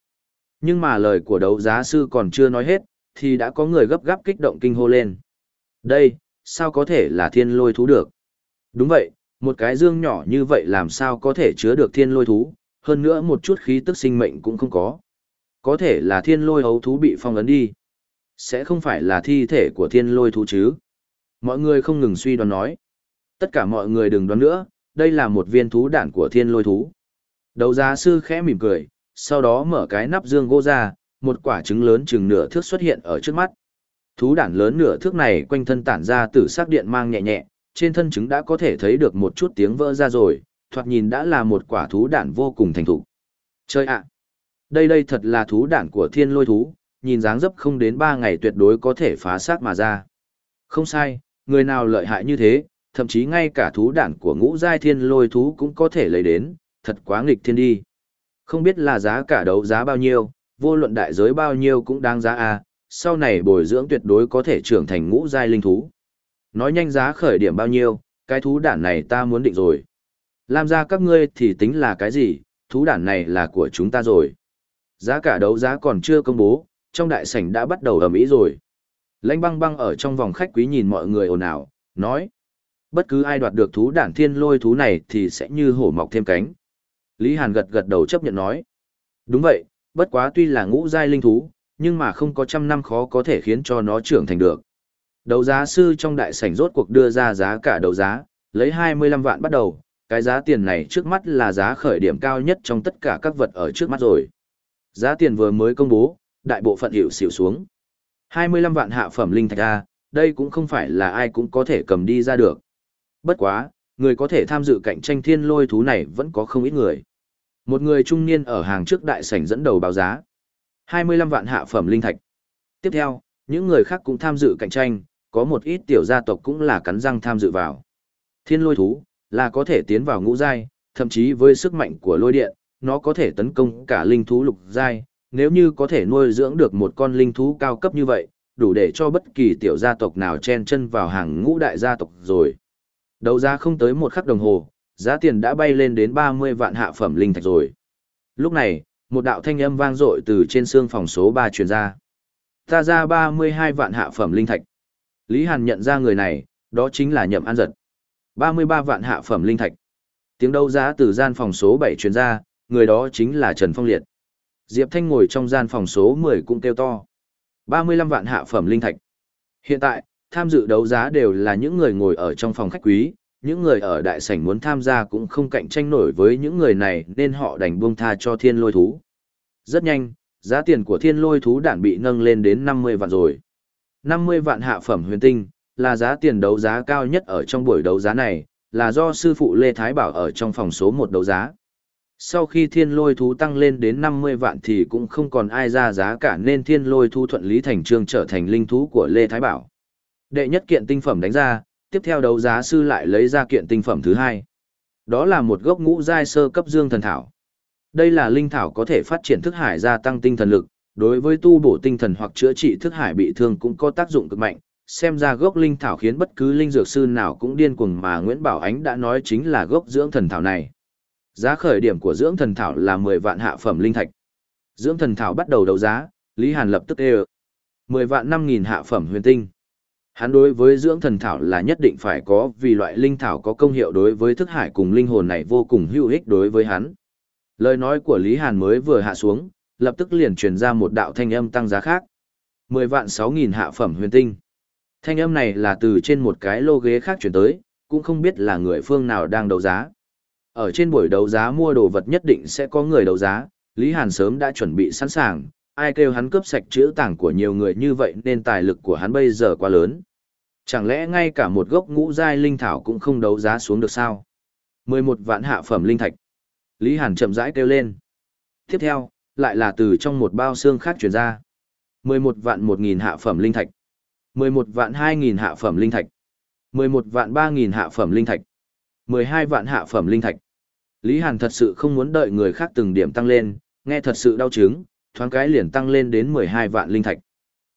Nhưng mà lời của đấu giá sư còn chưa nói hết, thì đã có người gấp gáp kích động kinh hô lên. Đây, sao có thể là thiên lôi thú được? Đúng vậy, một cái dương nhỏ như vậy làm sao có thể chứa được thiên lôi thú, hơn nữa một chút khí tức sinh mệnh cũng không có. Có thể là thiên lôi hấu thú bị phong ấn đi. Sẽ không phải là thi thể của thiên lôi thú chứ. Mọi người không ngừng suy đoán nói. Tất cả mọi người đừng đoán nữa, đây là một viên thú đản của thiên lôi thú. Đầu giá sư khẽ mỉm cười, sau đó mở cái nắp dương gỗ ra, một quả trứng lớn chừng nửa thước xuất hiện ở trước mắt. Thú đản lớn nửa thước này quanh thân tản ra tử sắc điện mang nhẹ nhẹ, trên thân trứng đã có thể thấy được một chút tiếng vỡ ra rồi, thoạt nhìn đã là một quả thú đản vô cùng thành thục. Chơi ạ! Đây đây thật là thú đản của thiên lôi thú, nhìn dáng dấp không đến 3 ngày tuyệt đối có thể phá xác mà ra. Không sai, người nào lợi hại như thế, thậm chí ngay cả thú đản của ngũ giai thiên lôi thú cũng có thể lấy đến, thật quá nghịch thiên đi. Không biết là giá cả đấu giá bao nhiêu, vô luận đại giới bao nhiêu cũng đáng giá à, sau này bồi dưỡng tuyệt đối có thể trưởng thành ngũ giai linh thú. Nói nhanh giá khởi điểm bao nhiêu, cái thú đản này ta muốn định rồi. Làm ra các ngươi thì tính là cái gì, thú đản này là của chúng ta rồi. Giá cả đấu giá còn chưa công bố, trong đại sảnh đã bắt đầu ầm ĩ rồi. Lãnh băng băng ở trong vòng khách quý nhìn mọi người ồn ào, nói. Bất cứ ai đoạt được thú đản thiên lôi thú này thì sẽ như hổ mọc thêm cánh. Lý Hàn gật gật đầu chấp nhận nói. Đúng vậy, bất quá tuy là ngũ giai linh thú, nhưng mà không có trăm năm khó có thể khiến cho nó trưởng thành được. Đấu giá sư trong đại sảnh rốt cuộc đưa ra giá cả đấu giá, lấy 25 vạn bắt đầu, cái giá tiền này trước mắt là giá khởi điểm cao nhất trong tất cả các vật ở trước mắt rồi. Giá tiền vừa mới công bố, đại bộ phận hiệu xỉu xuống. 25 vạn hạ phẩm linh thạch A, đây cũng không phải là ai cũng có thể cầm đi ra được. Bất quá, người có thể tham dự cạnh tranh thiên lôi thú này vẫn có không ít người. Một người trung niên ở hàng trước đại sảnh dẫn đầu báo giá. 25 vạn hạ phẩm linh thạch. Tiếp theo, những người khác cũng tham dự cạnh tranh, có một ít tiểu gia tộc cũng là cắn răng tham dự vào. Thiên lôi thú, là có thể tiến vào ngũ giai, thậm chí với sức mạnh của lôi điện, nó có thể tấn công cả linh thú lục giai, nếu như có thể nuôi dưỡng được một con linh thú cao cấp như vậy, đủ để cho bất kỳ tiểu gia tộc nào chen chân vào hàng ngũ đại gia tộc rồi. Đấu giá không tới một khắc đồng hồ, giá tiền đã bay lên đến 30 vạn hạ phẩm linh thạch rồi. Lúc này, một đạo thanh âm vang dội từ trên xương phòng số 3 truyền ra. Ta ra 32 vạn hạ phẩm linh thạch. Lý Hàn nhận ra người này, đó chính là Nhậm An Giật. 33 vạn hạ phẩm linh thạch. Tiếng đấu giá từ gian phòng số 7 truyền ra, người đó chính là Trần Phong Liệt. Diệp Thanh ngồi trong gian phòng số 10 cũng kêu to. 35 vạn hạ phẩm linh thạch. Hiện tại, tham dự đấu giá đều là những người ngồi ở trong phòng khách quý, những người ở đại sảnh muốn tham gia cũng không cạnh tranh nổi với những người này nên họ đành buông tha cho thiên lôi thú. Rất nhanh, giá tiền của thiên lôi thú đản bị nâng lên đến 50 vạn rồi. 50 vạn hạ phẩm huyền tinh, là giá tiền đấu giá cao nhất ở trong buổi đấu giá này, là do sư phụ Lê Thái Bảo ở trong phòng số 1 đấu giá. Sau khi thiên lôi thú tăng lên đến 50 vạn thì cũng không còn ai ra giá cả nên thiên lôi thú thuận lý thành trương trở thành linh thú của Lê Thái Bảo. Đệ nhất kiện tinh phẩm đánh ra, tiếp theo đấu giá sư lại lấy ra kiện tinh phẩm thứ hai. Đó là một gốc ngũ giai sơ cấp dương thần thảo. Đây là linh thảo có thể phát triển thức hải gia tăng tinh thần lực, đối với tu bổ tinh thần hoặc chữa trị thức hải bị thương cũng có tác dụng cực mạnh. Xem ra gốc linh thảo khiến bất cứ linh dược sư nào cũng điên cuồng mà Nguyễn Bảo Ánh đã nói chính là gốc dưỡng thần thảo này. Giá khởi điểm của dưỡng thần thảo là 10 vạn hạ phẩm linh thạch. Dưỡng thần thảo bắt đầu đấu giá, Lý Hàn lập tức ê 10 vạn 5.000 hạ phẩm huyền tinh. Hắn đối với dưỡng thần thảo là nhất định phải có vì loại linh thảo có công hiệu đối với thức hải cùng linh hồn này vô cùng hữu ích đối với hắn. Lời nói của Lý Hàn mới vừa hạ xuống, lập tức liền truyền ra một đạo thanh âm tăng giá khác. 10 vạn 6.000 hạ phẩm huyền tinh. Thanh âm này là từ trên một cái lô ghế khác chuyển tới, cũng không biết là người phương nào đang đấu giá. Ở trên buổi đấu giá mua đồ vật nhất định sẽ có người đấu giá, Lý Hàn sớm đã chuẩn bị sẵn sàng, ai kêu hắn cướp sạch chữ tàng của nhiều người như vậy nên tài lực của hắn bây giờ quá lớn. Chẳng lẽ ngay cả một gốc ngũ giai linh thảo cũng không đấu giá xuống được sao? 11 vạn hạ phẩm linh thạch. Lý Hàn chậm rãi kêu lên. Tiếp theo, lại là từ trong một bao xương khác chuyển ra. 11 vạn 1.000 hạ phẩm linh thạch. 11 vạn 2.000 hạ phẩm linh thạch. 11 vạn 3000 hạ phẩm linh thạch. 12 vạn hạ phẩm linh thạch. Lý Hàn thật sự không muốn đợi người khác từng điểm tăng lên, nghe thật sự đau chứng, thoáng cái liền tăng lên đến 12 vạn linh thạch.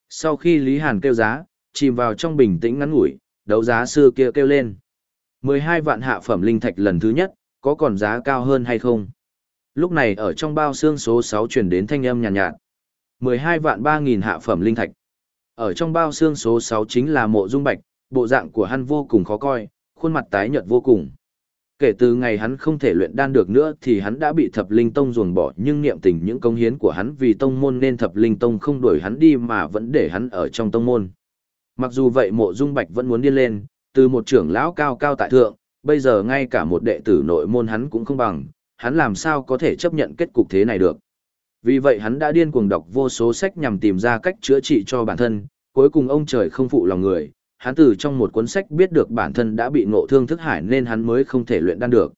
Sau khi Lý Hàn kêu giá, chìm vào trong bình tĩnh ngắn ngủi, đấu giá sư kia kêu lên. 12 vạn hạ phẩm linh thạch lần thứ nhất, có còn giá cao hơn hay không? Lúc này ở trong bao xương số 6 truyền đến thanh âm nhàn nhạt, nhạt. 12 vạn 3000 hạ phẩm linh thạch. Ở trong bao xương số 6 chính là mộ dung bạch, bộ dạng của hắn vô cùng khó coi, khuôn mặt tái nhợt vô cùng. Kể từ ngày hắn không thể luyện đan được nữa thì hắn đã bị thập linh tông ruồng bỏ nhưng niệm tình những công hiến của hắn vì tông môn nên thập linh tông không đuổi hắn đi mà vẫn để hắn ở trong tông môn. Mặc dù vậy mộ dung bạch vẫn muốn điên lên, từ một trưởng lão cao cao tại thượng, bây giờ ngay cả một đệ tử nội môn hắn cũng không bằng, hắn làm sao có thể chấp nhận kết cục thế này được. Vì vậy hắn đã điên cuồng đọc vô số sách nhằm tìm ra cách chữa trị cho bản thân, cuối cùng ông trời không phụ lòng người, hắn từ trong một cuốn sách biết được bản thân đã bị ngộ thương thức hải nên hắn mới không thể luyện đan được.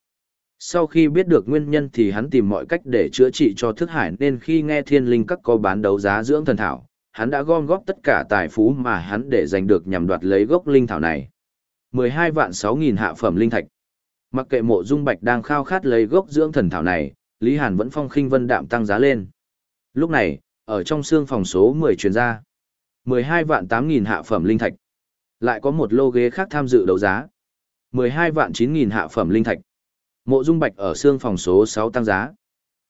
Sau khi biết được nguyên nhân thì hắn tìm mọi cách để chữa trị cho thức hải nên khi nghe thiên linh các có bán đấu giá dưỡng thần thảo, hắn đã gom góp tất cả tài phú mà hắn để giành được nhằm đoạt lấy gốc linh thảo này. 12 vạn 6 nghìn hạ phẩm linh thạch. Mặc kệ mộ dung bạch đang khao khát lấy gốc dưỡng thần thảo này, Lý Hàn vẫn phong khinh vân đạm tăng giá lên. Lúc này, ở trong xương phòng số 10 truyền ra, 12 vạn 8 nghìn hạ phẩm linh thạch. Lại có một lô ghế khác tham dự đấu giá. 12 vạn 9 nghìn hạ phẩm linh thạch. Mộ dung bạch ở xương phòng số 6 tăng giá.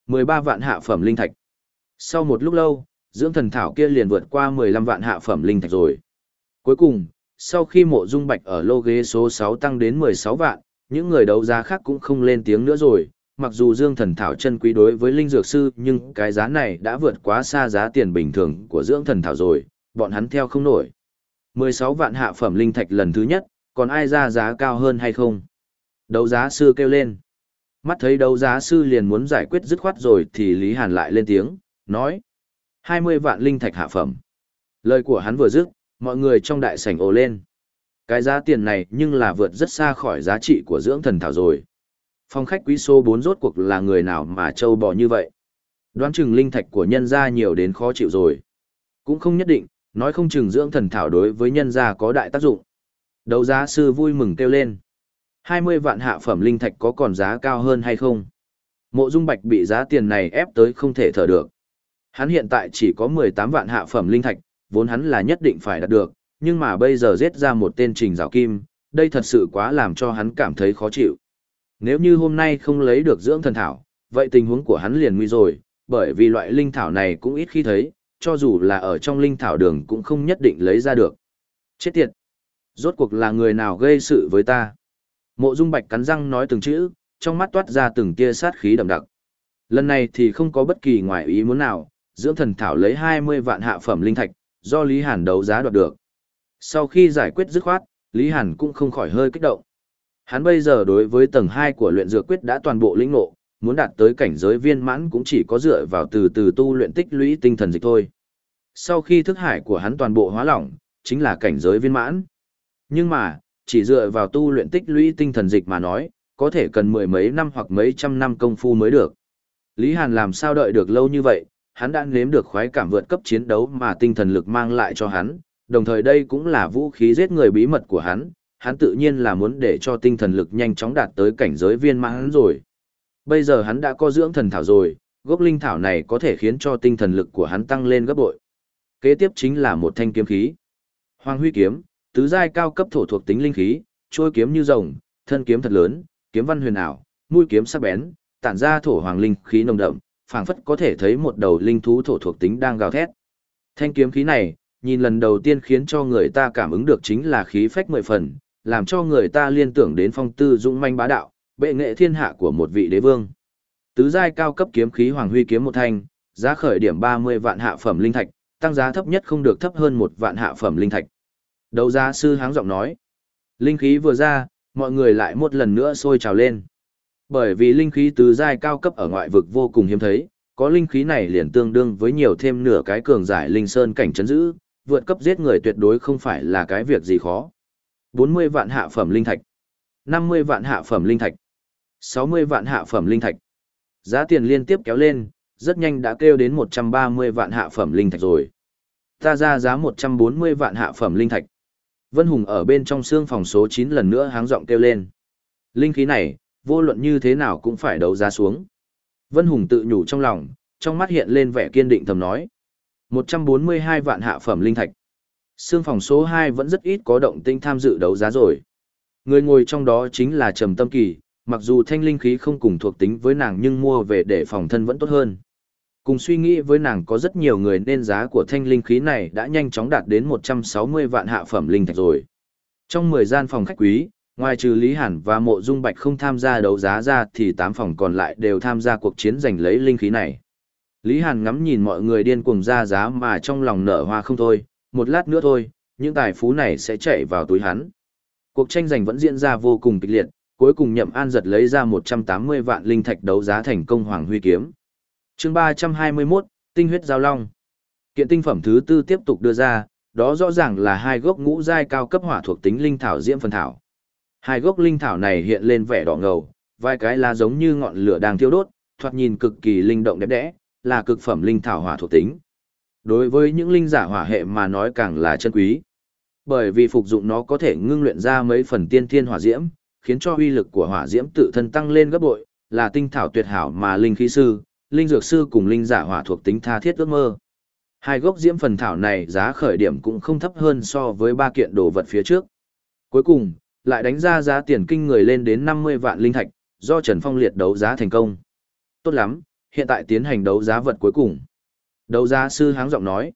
13 vạn hạ phẩm linh thạch. Sau một lúc lâu, dưỡng thần thảo kia liền vượt qua 15 vạn hạ phẩm linh thạch rồi. Cuối cùng, sau khi mộ dung bạch ở lô ghế số 6 tăng đến 16 vạn, những người đấu giá khác cũng không lên tiếng nữa rồi. Mặc dù dương thần thảo chân quý đối với linh dược sư nhưng cái giá này đã vượt quá xa giá tiền bình thường của dưỡng thần thảo rồi, bọn hắn theo không nổi. 16 vạn hạ phẩm linh thạch lần thứ nhất, còn ai ra giá cao hơn hay không? Đấu giá sư kêu lên. Mắt thấy đấu giá sư liền muốn giải quyết dứt khoát rồi thì Lý Hàn lại lên tiếng, nói. 20 vạn linh thạch hạ phẩm. Lời của hắn vừa dứt, mọi người trong đại sảnh ồ lên. Cái giá tiền này nhưng là vượt rất xa khỏi giá trị của dưỡng thần thảo rồi. Phong khách quý số 4 rốt cuộc là người nào mà trâu bò như vậy. Đoán chừng linh thạch của nhân gia nhiều đến khó chịu rồi. Cũng không nhất định, nói không chừng dưỡng thần thảo đối với nhân gia có đại tác dụng. Đấu giá sư vui mừng kêu lên. 20 vạn hạ phẩm linh thạch có còn giá cao hơn hay không? Mộ Dung Bạch bị giá tiền này ép tới không thể thở được. Hắn hiện tại chỉ có 18 vạn hạ phẩm linh thạch, vốn hắn là nhất định phải đạt được, nhưng mà bây giờ giết ra một tên trình rào kim, đây thật sự quá làm cho hắn cảm thấy khó chịu. Nếu như hôm nay không lấy được dưỡng thần thảo, vậy tình huống của hắn liền nguy rồi, bởi vì loại linh thảo này cũng ít khi thấy, cho dù là ở trong linh thảo đường cũng không nhất định lấy ra được. Chết tiệt! Rốt cuộc là người nào gây sự với ta? Mộ Dung Bạch cắn răng nói từng chữ, trong mắt toát ra từng tia sát khí đậm đặc. Lần này thì không có bất kỳ ngoại ý muốn nào, dưỡng thần thảo lấy 20 vạn hạ phẩm linh thạch, do Lý Hàn đấu giá đoạt được. Sau khi giải quyết dứt khoát, Lý Hàn cũng không khỏi hơi kích động. Hắn bây giờ đối với tầng 2 của luyện dược quyết đã toàn bộ lĩnh ngộ, muốn đạt tới cảnh giới viên mãn cũng chỉ có dựa vào từ từ tu luyện tích lũy tinh thần dịch thôi. Sau khi thức hải của hắn toàn bộ hóa lỏng, chính là cảnh giới viên mãn. Nhưng mà, chỉ dựa vào tu luyện tích lũy tinh thần dịch mà nói, có thể cần mười mấy năm hoặc mấy trăm năm công phu mới được. Lý Hàn làm sao đợi được lâu như vậy, hắn đã nếm được khoái cảm vượt cấp chiến đấu mà tinh thần lực mang lại cho hắn, đồng thời đây cũng là vũ khí giết người bí mật của hắn, hắn tự nhiên là muốn để cho tinh thần lực nhanh chóng đạt tới cảnh giới viên mãn rồi. Bây giờ hắn đã có dưỡng thần thảo rồi, gốc linh thảo này có thể khiến cho tinh thần lực của hắn tăng lên gấp bội. Kế tiếp chính là một thanh kiếm khí. Hoàng huy kiếm, tứ giai cao cấp thổ thuộc tính linh khí, trôi kiếm như rồng, thân kiếm thật lớn, kiếm văn huyền ảo, mũi kiếm sắc bén, tản ra thổ hoàng linh khí nồng đậm, phảng phất có thể thấy một đầu linh thú thổ thuộc tính đang gào thét. Thanh kiếm khí này, nhìn lần đầu tiên khiến cho người ta cảm ứng được chính là khí phách mười phần, làm cho người ta liên tưởng đến phong tư dũng manh bá đạo, bệ nghệ thiên hạ của một vị đế vương. Tứ giai cao cấp kiếm khí hoàng huy kiếm một thanh, giá khởi điểm 30 vạn hạ phẩm linh thạch, tăng giá thấp nhất không được thấp hơn một vạn hạ phẩm linh thạch. Đấu giá sư háng giọng nói. Linh khí vừa ra, mọi người lại một lần nữa sôi trào lên. Bởi vì linh khí tứ giai cao cấp ở ngoại vực vô cùng hiếm thấy, có linh khí này liền tương đương với nhiều thêm nửa cái cường giải linh sơn cảnh chấn giữ, vượt cấp giết người tuyệt đối không phải là cái việc gì khó. 40 vạn hạ phẩm linh thạch, 50 vạn hạ phẩm linh thạch, 60 vạn hạ phẩm linh thạch. Giá tiền liên tiếp kéo lên, rất nhanh đã kêu đến 130 vạn hạ phẩm linh thạch rồi. Ta ra giá 140 vạn hạ phẩm linh thạch. Vân Hùng ở bên trong xương phòng số 9 lần nữa háng giọng kêu lên. Linh khí này, vô luận như thế nào cũng phải đấu giá xuống. Vân Hùng tự nhủ trong lòng, trong mắt hiện lên vẻ kiên định thầm nói. 142 vạn hạ phẩm linh thạch. Xương phòng số 2 vẫn rất ít có động tinh tham dự đấu giá rồi. Người ngồi trong đó chính là Trầm Tâm Kỳ, mặc dù thanh linh khí không cùng thuộc tính với nàng nhưng mua về để phòng thân vẫn tốt hơn. Cùng suy nghĩ với nàng có rất nhiều người nên giá của thanh linh khí này đã nhanh chóng đạt đến 160 vạn hạ phẩm linh thạch rồi. Trong 10 gian phòng khách quý, ngoài trừ Lý Hàn và Mộ Dung Bạch không tham gia đấu giá ra thì 8 phòng còn lại đều tham gia cuộc chiến giành lấy linh khí này. Lý Hàn ngắm nhìn mọi người điên cuồng ra giá mà trong lòng nở hoa không thôi, một lát nữa thôi, những tài phú này sẽ chạy vào túi hắn. Cuộc tranh giành vẫn diễn ra vô cùng kịch liệt, cuối cùng Nhậm An giật lấy ra 180 vạn linh thạch đấu giá thành công Hoàng Huy kiếm. Chương 321, Tinh huyết giao long. Kiện tinh phẩm thứ tư tiếp tục đưa ra, đó rõ ràng là hai gốc ngũ giai cao cấp hỏa thuộc tính linh thảo diễm phần thảo. Hai gốc linh thảo này hiện lên vẻ đỏ ngầu, vài cái lá giống như ngọn lửa đang thiêu đốt, thoạt nhìn cực kỳ linh động đẹp đẽ, là cực phẩm linh thảo hỏa thuộc tính. Đối với những linh giả hỏa hệ mà nói càng là chân quý. Bởi vì phục dụng nó có thể ngưng luyện ra mấy phần tiên thiên hỏa diễm, khiến cho uy lực của hỏa diễm tự thân tăng lên gấp bội, là tinh thảo tuyệt hảo mà linh khí sư, linh dược sư cùng linh giả hỏa thuộc tính tha thiết ước mơ. Hai gốc diễm phần thảo này giá khởi điểm cũng không thấp hơn so với ba kiện đồ vật phía trước. Cuối cùng, lại đánh ra giá tiền kinh người lên đến 50 vạn linh thạch, do Trần Phong liệt đấu giá thành công. Tốt lắm, hiện tại tiến hành đấu giá vật cuối cùng. Đấu giá sư háng giọng nói.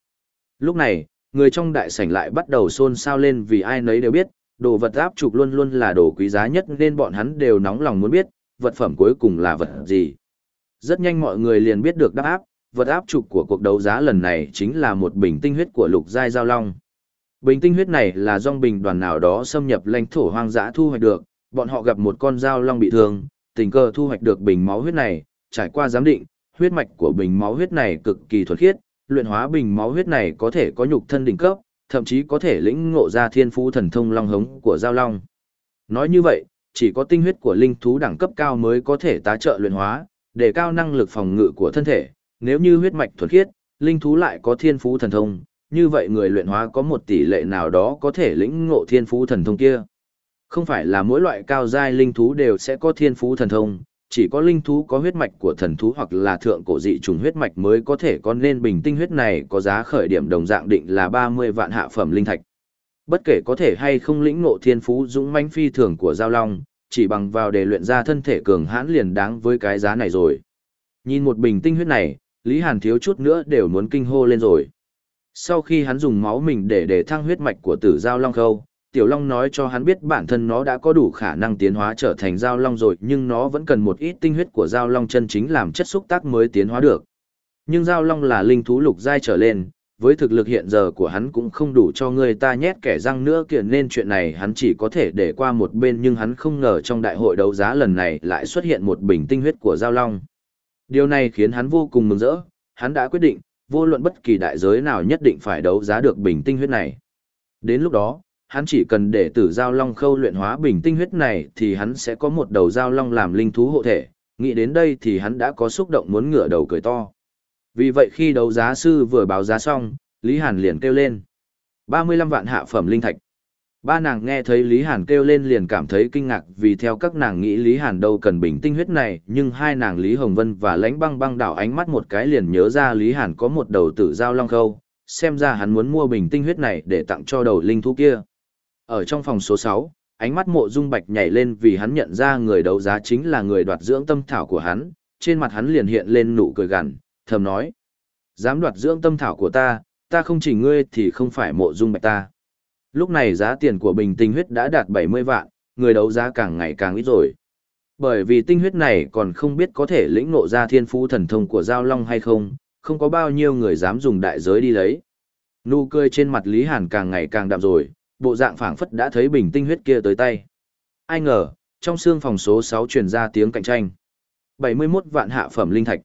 Lúc này, người trong đại sảnh lại bắt đầu xôn xao lên vì ai nấy đều biết, đồ vật áp trục luôn luôn là đồ quý giá nhất nên bọn hắn đều nóng lòng muốn biết, vật phẩm cuối cùng là vật gì. Rất nhanh mọi người liền biết được đáp áp, vật áp trục của cuộc đấu giá lần này chính là một bình tinh huyết của lục giai giao long. Bình tinh huyết này là dòng bình đoàn nào đó xâm nhập lãnh thổ hoang dã thu hoạch được, bọn họ gặp một con giao long bị thương, tình cờ thu hoạch được bình máu huyết này, trải qua giám định, huyết mạch của bình máu huyết này cực kỳ thuần khiết, luyện hóa bình máu huyết này có thể có nhục thân đỉnh cấp, thậm chí có thể lĩnh ngộ ra thiên phú thần thông long hống của giao long. Nói như vậy, chỉ có tinh huyết của linh thú đẳng cấp cao mới có thể tá trợ luyện hóa, để cao năng lực phòng ngự của thân thể, nếu như huyết mạch thuần khiết, linh thú lại có thiên phú thần thông, như vậy người luyện hóa có một tỷ lệ nào đó có thể lĩnh ngộ thiên phú thần thông kia. Không phải là mỗi loại cao giai linh thú đều sẽ có thiên phú thần thông, chỉ có linh thú có huyết mạch của thần thú hoặc là thượng cổ dị trùng huyết mạch mới có thể có nên bình tinh huyết này có giá khởi điểm đồng dạng định là 30 vạn hạ phẩm linh thạch. Bất kể có thể hay không lĩnh ngộ thiên phú dũng mãnh phi thường của giao long, chỉ bằng vào để luyện ra thân thể cường hãn liền đáng với cái giá này rồi. Nhìn một bình tinh huyết này, Lý Hàn thiếu chút nữa đều muốn kinh hô lên rồi. Sau khi hắn dùng máu mình để để thăng huyết mạch của tử giao long khâu, Tiểu Long nói cho hắn biết bản thân nó đã có đủ khả năng tiến hóa trở thành giao long rồi nhưng nó vẫn cần một ít tinh huyết của giao long chân chính làm chất xúc tác mới tiến hóa được. Nhưng giao long là linh thú lục giai trở lên, với thực lực hiện giờ của hắn cũng không đủ cho người ta nhét kẻ răng nữa kìa nên chuyện này hắn chỉ có thể để qua một bên nhưng hắn không ngờ trong đại hội đấu giá lần này lại xuất hiện một bình tinh huyết của Giao Long. Điều này khiến hắn vô cùng mừng rỡ, hắn đã quyết định, vô luận bất kỳ đại giới nào nhất định phải đấu giá được bình tinh huyết này. Đến lúc đó, hắn chỉ cần để tử Giao Long khâu luyện hóa bình tinh huyết này thì hắn sẽ có một đầu Giao Long làm linh thú hộ thể, nghĩ đến đây thì hắn đã có xúc động muốn ngửa đầu cười to. Vì vậy khi đấu giá sư vừa báo giá xong, Lý Hàn liền kêu lên. 35 vạn hạ phẩm linh thạch. Ba nàng nghe thấy Lý Hàn kêu lên liền cảm thấy kinh ngạc vì theo các nàng nghĩ Lý Hàn đâu cần bình tinh huyết này, nhưng hai nàng Lý Hồng Vân và Lãnh Băng Băng đảo ánh mắt một cái liền nhớ ra Lý Hàn có một đầu tử giao long khâu, xem ra hắn muốn mua bình tinh huyết này để tặng cho đầu linh thú kia. Ở trong phòng số 6, ánh mắt mộ dung bạch nhảy lên vì hắn nhận ra người đấu giá chính là người đoạt dưỡng tâm thảo của hắn, trên mặt hắn liền hiện lên nụ cười gằn, thầm nói. Dám đoạt dưỡng tâm thảo của ta, ta không chỉ ngươi thì không phải mộ dung bạch ta. Lúc này giá tiền của bình tinh huyết đã đạt 70 vạn, người đấu giá càng ngày càng ít rồi. Bởi vì tinh huyết này còn không biết có thể lĩnh ngộ ra thiên phú thần thông của Giao Long hay không, không có bao nhiêu người dám dùng đại giới đi lấy. Nụ cười trên mặt Lý Hàn càng ngày càng đậm rồi, bộ dạng phảng phất đã thấy bình tinh huyết kia tới tay. Ai ngờ, trong xương phòng số 6 truyền ra tiếng cạnh tranh. 71 vạn hạ phẩm linh thạch.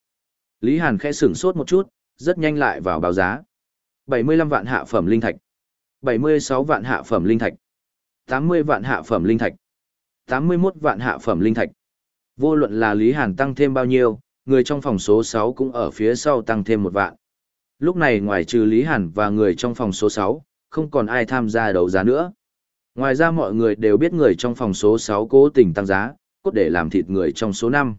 Lý Hàn khẽ sửng sốt một chút, rất nhanh lại vào báo giá. 75 vạn hạ phẩm linh thạch. 76 vạn hạ phẩm linh thạch. 80 vạn hạ phẩm linh thạch. 81 vạn hạ phẩm linh thạch. Vô luận là Lý Hàn tăng thêm bao nhiêu, người trong phòng số 6 cũng ở phía sau tăng thêm một vạn. Lúc này ngoài trừ Lý Hàn và người trong phòng số 6, không còn ai tham gia đấu giá nữa. Ngoài ra mọi người đều biết người trong phòng số 6 cố tình tăng giá, cốt để làm thịt người trong số 5.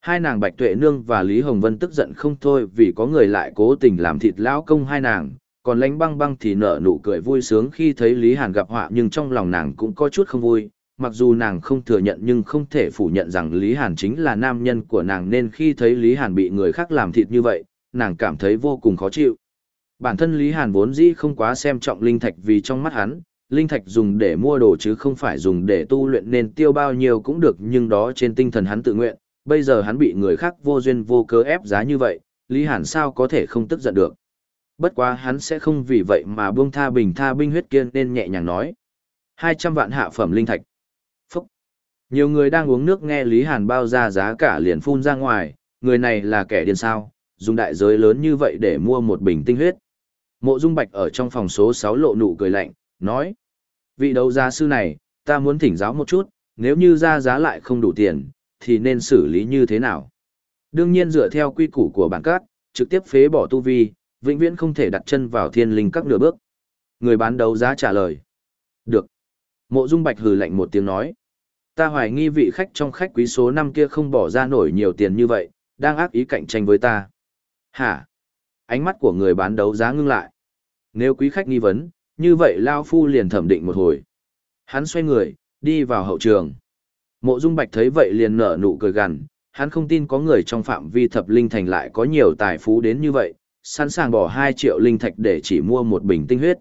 Hai nàng Bạch Tuệ Nương và Lý Hồng Vân tức giận không thôi vì có người lại cố tình làm thịt lão công hai nàng, còn lánh băng băng thì nở nụ cười vui sướng khi thấy Lý Hàn gặp họa nhưng trong lòng nàng cũng có chút không vui, mặc dù nàng không thừa nhận nhưng không thể phủ nhận rằng Lý Hàn chính là nam nhân của nàng nên khi thấy Lý Hàn bị người khác làm thịt như vậy, nàng cảm thấy vô cùng khó chịu. Bản thân Lý Hàn vốn dĩ không quá xem trọng linh thạch vì trong mắt hắn, linh thạch dùng để mua đồ chứ không phải dùng để tu luyện nên tiêu bao nhiêu cũng được nhưng đó trên tinh thần hắn tự nguyện, bây giờ hắn bị người khác vô duyên vô cớ ép giá như vậy, Lý Hàn sao có thể không tức giận được. Bất quá hắn sẽ không vì vậy mà buông tha bình tha binh huyết kiên nên nhẹ nhàng nói. 200 vạn hạ phẩm linh thạch. Phúc. Nhiều người đang uống nước nghe Lý Hàn bao ra giá cả liền phun ra ngoài, người này là kẻ điên sao, dùng đại giới lớn như vậy để mua một bình tinh huyết. Mộ Dung Bạch ở trong phòng số 6 lộ nụ cười lạnh, nói. Vị đấu giá sư này, ta muốn thỉnh giáo một chút, nếu như ra giá lại không đủ tiền, thì nên xử lý như thế nào? Đương nhiên dựa theo quy củ của bản cát, trực tiếp phế bỏ tu vi, vĩnh viễn không thể đặt chân vào thiên linh các nửa bước. Người bán đấu giá trả lời. Được. Mộ Dung Bạch hừ lạnh một tiếng nói. Ta hoài nghi vị khách trong khách quý số 5 kia không bỏ ra nổi nhiều tiền như vậy, đang ác ý cạnh tranh với ta. Hả? Ánh mắt của người bán đấu giá ngưng lại. Nếu quý khách nghi vấn, như vậy Lao Phu liền thẩm định một hồi. Hắn xoay người, đi vào hậu trường. Mộ Dung Bạch thấy vậy liền nở nụ cười gằn, hắn không tin có người trong phạm vi thập linh thành lại có nhiều tài phú đến như vậy, sẵn sàng bỏ 2 triệu linh thạch để chỉ mua một bình tinh huyết.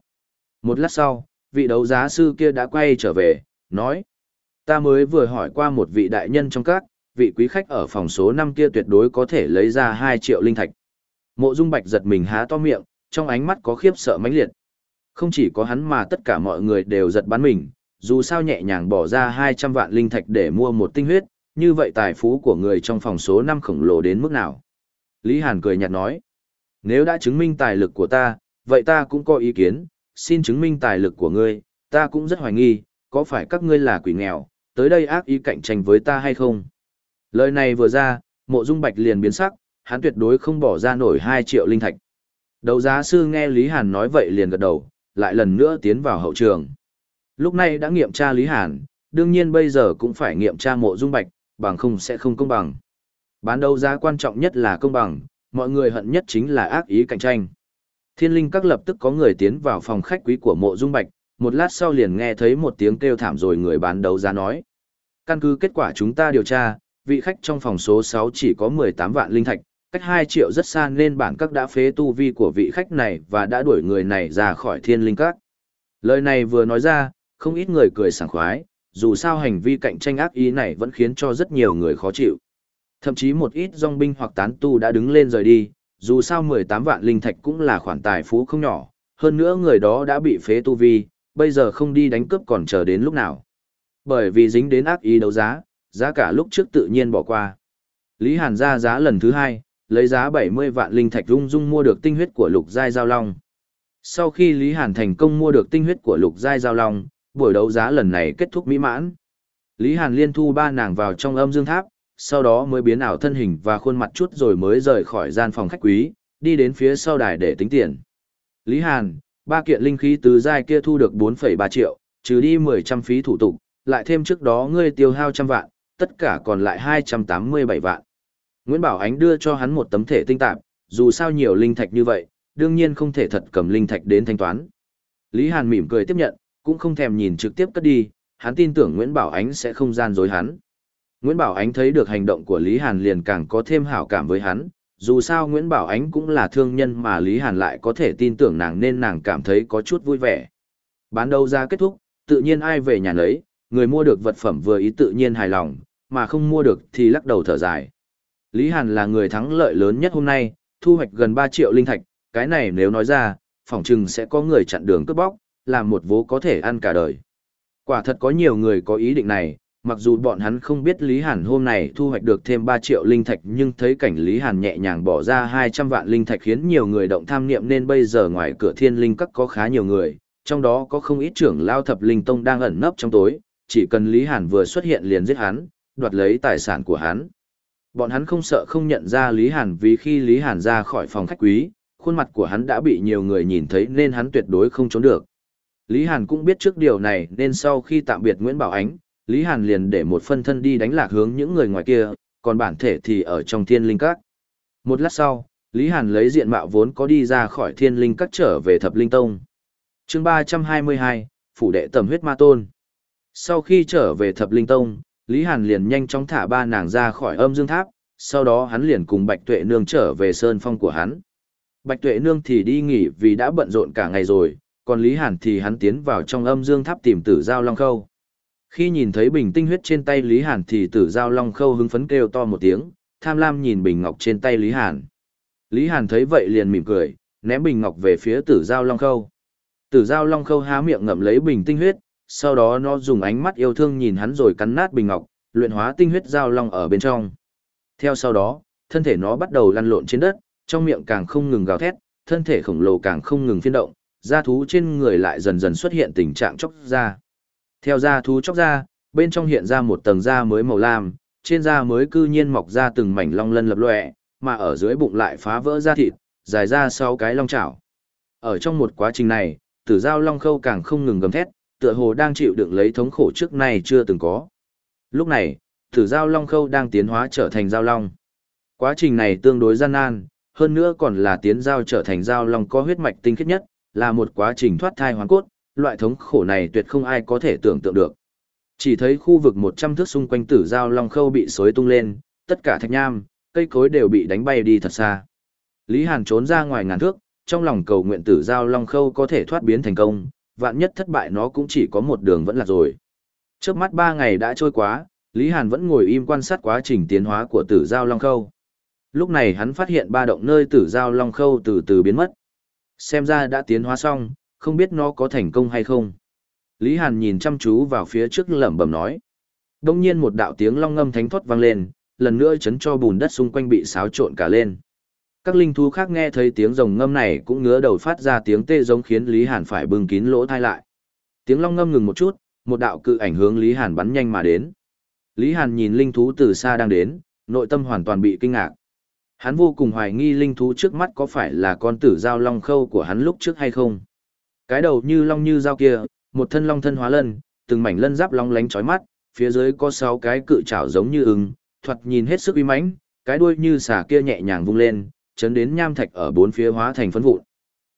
Một lát sau, vị đấu giá sư kia đã quay trở về, nói. Ta mới vừa hỏi qua một vị đại nhân trong các, vị quý khách ở phòng số 5 kia tuyệt đối có thể lấy ra 2 triệu linh thạch. Mộ Dung Bạch giật mình há to miệng, trong ánh mắt có khiếp sợ mãnh liệt. Không chỉ có hắn mà tất cả mọi người đều giật bắn mình, dù sao nhẹ nhàng bỏ ra 200 vạn linh thạch để mua một tinh huyết, như vậy tài phú của người trong phòng số 5 khổng lồ đến mức nào. Lý Hàn cười nhạt nói, nếu đã chứng minh tài lực của ta, vậy ta cũng có ý kiến, xin chứng minh tài lực của ngươi, ta cũng rất hoài nghi, có phải các ngươi là quỷ nghèo, tới đây ác ý cạnh tranh với ta hay không? Lời này vừa ra, mộ dung bạch liền biến sắc, hắn tuyệt đối không bỏ ra nổi 2 triệu linh thạch. Đầu giá sư nghe Lý Hàn nói vậy liền gật đầu, lại lần nữa tiến vào hậu trường. Lúc này đã nghiệm tra Lý Hàn, đương nhiên bây giờ cũng phải nghiệm tra mộ dung bạch, bằng không sẽ không công bằng. Bán đấu giá quan trọng nhất là công bằng, mọi người hận nhất chính là ác ý cạnh tranh. Thiên linh các lập tức có người tiến vào phòng khách quý của mộ dung bạch, một lát sau liền nghe thấy một tiếng kêu thảm rồi người bán đấu giá nói. Căn cứ kết quả chúng ta điều tra, vị khách trong phòng số 6 chỉ có 18 vạn linh thạch, cách 2 triệu rất xa nên bản các đã phế tu vi của vị khách này và đã đuổi người này ra khỏi thiên linh các. Lời này vừa nói ra, không ít người cười sảng khoái, dù sao hành vi cạnh tranh ác ý này vẫn khiến cho rất nhiều người khó chịu. Thậm chí một ít dòng binh hoặc tán tu đã đứng lên rời đi, dù sao 18 vạn linh thạch cũng là khoản tài phú không nhỏ, hơn nữa người đó đã bị phế tu vi, bây giờ không đi đánh cướp còn chờ đến lúc nào. Bởi vì dính đến ác ý đấu giá, giá cả lúc trước tự nhiên bỏ qua. Lý Hàn ra giá lần thứ hai, lấy giá 70 vạn linh thạch rung rung mua được tinh huyết của lục giai giao long. Sau khi Lý Hàn thành công mua được tinh huyết của lục giai giao long, buổi đấu giá lần này kết thúc mỹ mãn. Lý Hàn liên thu ba nàng vào trong âm dương tháp, sau đó mới biến ảo thân hình và khuôn mặt chút rồi mới rời khỏi gian phòng khách quý, đi đến phía sau đài để tính tiền. Lý Hàn, ba kiện linh khí tứ giai kia thu được 4,3 triệu, trừ đi 10 trăm phí thủ tục, lại thêm trước đó ngươi tiêu hao trăm vạn, tất cả còn lại 287 vạn. Nguyễn Bảo Ánh đưa cho hắn một tấm thể tinh tạp, dù sao nhiều linh thạch như vậy, đương nhiên không thể thật cầm linh thạch đến thanh toán. Lý Hàn mỉm cười tiếp nhận, cũng không thèm nhìn trực tiếp cất đi, hắn tin tưởng Nguyễn Bảo Ánh sẽ không gian dối hắn. Nguyễn Bảo Ánh thấy được hành động của Lý Hàn liền càng có thêm hảo cảm với hắn, dù sao Nguyễn Bảo Ánh cũng là thương nhân mà Lý Hàn lại có thể tin tưởng nàng nên nàng cảm thấy có chút vui vẻ. Bán đấu ra kết thúc, tự nhiên ai về nhà lấy, người mua được vật phẩm vừa ý tự nhiên hài lòng, mà không mua được thì lắc đầu thở dài. Lý Hàn là người thắng lợi lớn nhất hôm nay, thu hoạch gần 3 triệu linh thạch, cái này nếu nói ra, phỏng chừng sẽ có người chặn đường cướp bóc, làm một vố có thể ăn cả đời. Quả thật có nhiều người có ý định này, mặc dù bọn hắn không biết Lý Hàn hôm này thu hoạch được thêm 3 triệu linh thạch nhưng thấy cảnh Lý Hàn nhẹ nhàng bỏ ra 200 vạn linh thạch khiến nhiều người động tham niệm nên bây giờ ngoài cửa thiên linh các có khá nhiều người, trong đó có không ít trưởng lao thập linh tông đang ẩn nấp trong tối, chỉ cần Lý Hàn vừa xuất hiện liền giết hắn, đoạt lấy tài sản của hắn. Bọn hắn không sợ không nhận ra Lý Hàn vì khi Lý Hàn ra khỏi phòng khách quý, khuôn mặt của hắn đã bị nhiều người nhìn thấy nên hắn tuyệt đối không trốn được. Lý Hàn cũng biết trước điều này nên sau khi tạm biệt Nguyễn Bảo Ánh, Lý Hàn liền để một phân thân đi đánh lạc hướng những người ngoài kia, còn bản thể thì ở trong thiên linh các. Một lát sau, Lý Hàn lấy diện mạo vốn có đi ra khỏi thiên linh các trở về thập linh tông. chương 322, Phủ đệ tầm huyết ma tôn. Sau khi trở về thập linh tông, Lý Hàn liền nhanh chóng thả ba nàng ra khỏi âm dương tháp, sau đó hắn liền cùng Bạch Tuệ Nương trở về sơn phong của hắn. Bạch Tuệ Nương thì đi nghỉ vì đã bận rộn cả ngày rồi, còn Lý Hàn thì hắn tiến vào trong âm dương tháp tìm tử giao long khâu. Khi nhìn thấy bình tinh huyết trên tay Lý Hàn thì tử giao long khâu hứng phấn kêu to một tiếng, tham lam nhìn bình ngọc trên tay Lý Hàn. Lý Hàn thấy vậy liền mỉm cười, ném bình ngọc về phía tử giao long khâu. Tử giao long khâu há miệng ngậm lấy bình tinh huyết, sau đó nó dùng ánh mắt yêu thương nhìn hắn rồi cắn nát bình ngọc, luyện hóa tinh huyết giao long ở bên trong. Theo sau đó, thân thể nó bắt đầu lăn lộn trên đất, trong miệng càng không ngừng gào thét, thân thể khổng lồ càng không ngừng phiên động, da thú trên người lại dần dần xuất hiện tình trạng chóc da. Theo da thú chóc da, bên trong hiện ra một tầng da mới màu lam, trên da mới cư nhiên mọc ra từng mảnh long lân lập lòe, mà ở dưới bụng lại phá vỡ da thịt, dài ra sau cái long chảo. Ở trong một quá trình này, tử giao long khâu càng không ngừng gầm thét, tựa hồ đang chịu đựng lấy thống khổ trước nay chưa từng có. Lúc này, tử giao long khâu đang tiến hóa trở thành giao long. Quá trình này tương đối gian nan, hơn nữa còn là tiến giao trở thành giao long có huyết mạch tinh khiết nhất, là một quá trình thoát thai hoàn cốt, loại thống khổ này tuyệt không ai có thể tưởng tượng được. Chỉ thấy khu vực 100 thước xung quanh tử giao long khâu bị xối tung lên, tất cả thạch nham, cây cối đều bị đánh bay đi thật xa. Lý Hàn trốn ra ngoài ngàn thước, trong lòng cầu nguyện tử giao long khâu có thể thoát biến thành công, vạn nhất thất bại nó cũng chỉ có một đường vẫn là rồi. Trước mắt ba ngày đã trôi quá, Lý Hàn vẫn ngồi im quan sát quá trình tiến hóa của tử giao long khâu. Lúc này hắn phát hiện ba động nơi tử giao long khâu từ từ biến mất. Xem ra đã tiến hóa xong, không biết nó có thành công hay không. Lý Hàn nhìn chăm chú vào phía trước lẩm bẩm nói. Đông nhiên một đạo tiếng long ngâm thánh thoát vang lên, lần nữa chấn cho bùn đất xung quanh bị xáo trộn cả lên. Các linh thú khác nghe thấy tiếng rồng ngâm này cũng ngứa đầu phát ra tiếng tê giống khiến Lý Hàn phải bưng kín lỗ thai lại. Tiếng long ngâm ngừng một chút, một đạo cự ảnh hướng Lý Hàn bắn nhanh mà đến. Lý Hàn nhìn linh thú từ xa đang đến, nội tâm hoàn toàn bị kinh ngạc. Hắn vô cùng hoài nghi linh thú trước mắt có phải là con tử giao long khâu của hắn lúc trước hay không. Cái đầu như long như dao kia, một thân long thân hóa lân, từng mảnh lân giáp long lánh chói mắt, phía dưới có sáu cái cự trảo giống như ưng, thoạt nhìn hết sức uy mãnh, cái đuôi như xà kia nhẹ nhàng vung lên, chấn đến nham thạch ở bốn phía hóa thành phấn vụn.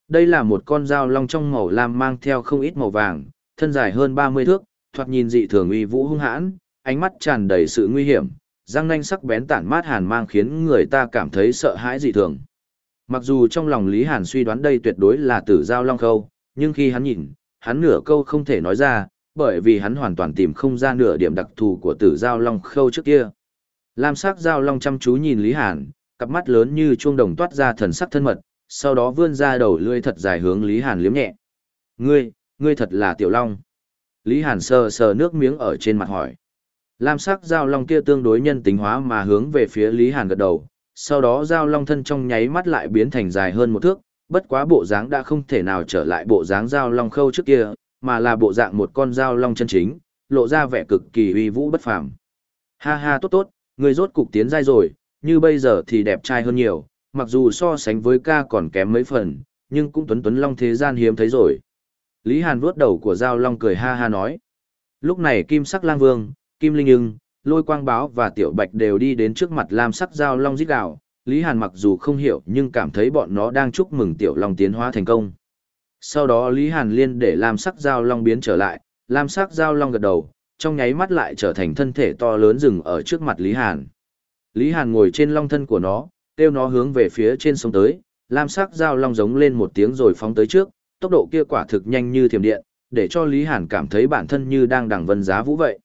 Đây là một con dao long trong màu lam mang theo không ít màu vàng, thân dài hơn 30 thước, thoạt nhìn dị thường uy vũ hung hãn, ánh mắt tràn đầy sự nguy hiểm, răng nanh sắc bén tản mát hàn mang khiến người ta cảm thấy sợ hãi dị thường. Mặc dù trong lòng Lý Hàn suy đoán đây tuyệt đối là tử giao long khâu, nhưng khi hắn nhìn, hắn nửa câu không thể nói ra, bởi vì hắn hoàn toàn tìm không ra nửa điểm đặc thù của tử giao long khâu trước kia. Lam sắc giao long chăm chú nhìn Lý Hàn, cặp mắt lớn như chuông đồng toát ra thần sắc thân mật, sau đó vươn ra đầu lưỡi thật dài hướng Lý Hàn liếm nhẹ. Ngươi, ngươi thật là tiểu long. Lý Hàn sờ sờ nước miếng ở trên mặt hỏi. Lam sắc giao long kia tương đối nhân tính hóa mà hướng về phía Lý Hàn gật đầu, sau đó giao long thân trong nháy mắt lại biến thành dài hơn một thước, bất quá bộ dáng đã không thể nào trở lại bộ dáng giao long khâu trước kia, mà là bộ dạng một con giao long chân chính, lộ ra vẻ cực kỳ uy vũ bất phàm. Ha ha tốt tốt, ngươi rốt cục tiến giai rồi, như bây giờ thì đẹp trai hơn nhiều, mặc dù so sánh với ca còn kém mấy phần, nhưng cũng tuấn tuấn long thế gian hiếm thấy rồi. Lý Hàn vuốt đầu của Giao Long cười ha ha nói. Lúc này Kim Sắc Lang Vương, Kim Linh Ưng, Lôi Quang Báo và Tiểu Bạch đều đi đến trước mặt Lam Sắc Giao Long rít gào. Lý Hàn mặc dù không hiểu nhưng cảm thấy bọn nó đang chúc mừng Tiểu Long tiến hóa thành công. Sau đó Lý Hàn liên để Lam Sắc Giao Long biến trở lại, Lam Sắc Giao Long gật đầu, trong nháy mắt lại trở thành thân thể to lớn rừng ở trước mặt Lý Hàn. Lý Hàn ngồi trên long thân của nó, kêu nó hướng về phía trên sông tới, lam sắc dao long giống lên một tiếng rồi phóng tới trước, tốc độ kia quả thực nhanh như thiểm điện, để cho Lý Hàn cảm thấy bản thân như đang đằng vân giá vũ vậy.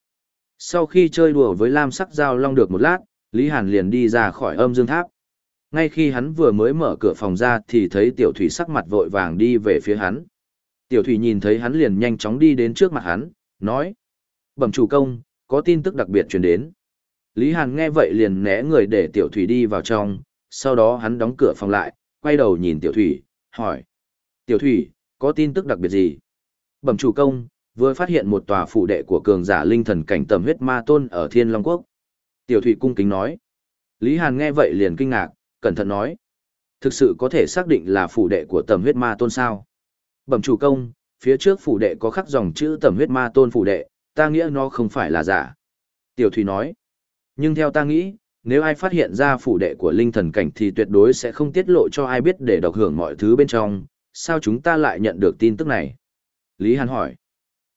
Sau khi chơi đùa với lam sắc dao long được một lát, Lý Hàn liền đi ra khỏi âm dương tháp. Ngay khi hắn vừa mới mở cửa phòng ra thì thấy tiểu thủy sắc mặt vội vàng đi về phía hắn. Tiểu thủy nhìn thấy hắn liền nhanh chóng đi đến trước mặt hắn, nói. Bẩm chủ công, có tin tức đặc biệt truyền đến. Lý Hàn nghe vậy liền né người để tiểu thủy đi vào trong, sau đó hắn đóng cửa phòng lại, quay đầu nhìn tiểu thủy, hỏi. Tiểu thủy, có tin tức đặc biệt gì? Bẩm chủ công, vừa phát hiện một tòa phủ đệ của cường giả linh thần cảnh tầm huyết ma tôn ở Thiên Long Quốc. Tiểu thủy cung kính nói. Lý Hàn nghe vậy liền kinh ngạc, cẩn thận nói. Thực sự có thể xác định là phủ đệ của tầm huyết ma tôn sao? Bẩm chủ công, phía trước phủ đệ có khắc dòng chữ tầm huyết ma tôn phủ đệ, ta nghĩa nó không phải là giả. Tiểu thủy nói. Nhưng theo ta nghĩ, nếu ai phát hiện ra phủ đệ của linh thần cảnh thì tuyệt đối sẽ không tiết lộ cho ai biết để độc hưởng mọi thứ bên trong, sao chúng ta lại nhận được tin tức này? Lý Hàn hỏi.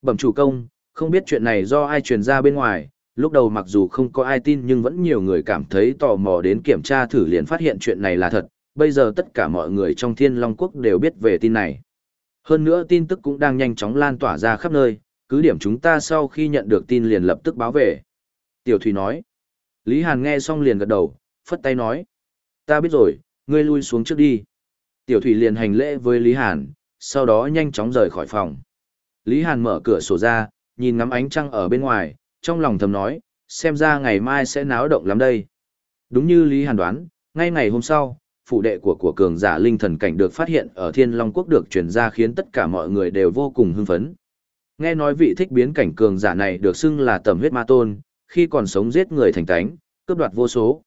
Bẩm chủ công, không biết chuyện này do ai truyền ra bên ngoài, lúc đầu mặc dù không có ai tin nhưng vẫn nhiều người cảm thấy tò mò đến kiểm tra thử liền phát hiện chuyện này là thật, bây giờ tất cả mọi người trong thiên long quốc đều biết về tin này. Hơn nữa tin tức cũng đang nhanh chóng lan tỏa ra khắp nơi, cứ điểm chúng ta sau khi nhận được tin liền lập tức báo về. Tiểu Thủy nói. Lý Hàn nghe xong liền gật đầu, phất tay nói. Ta biết rồi, ngươi lui xuống trước đi. Tiểu Thủy liền hành lễ với Lý Hàn, sau đó nhanh chóng rời khỏi phòng. Lý Hàn mở cửa sổ ra, nhìn ngắm ánh trăng ở bên ngoài, trong lòng thầm nói, xem ra ngày mai sẽ náo động lắm đây. Đúng như Lý Hàn đoán, ngay ngày hôm sau, phụ đệ của của cường giả linh thần cảnh được phát hiện ở Thiên Long Quốc được truyền ra khiến tất cả mọi người đều vô cùng hưng phấn. Nghe nói vị thích biến cảnh cường giả này được xưng là tầm huyết ma tôn, khi còn sống giết người thành tánh, cướp đoạt vô số.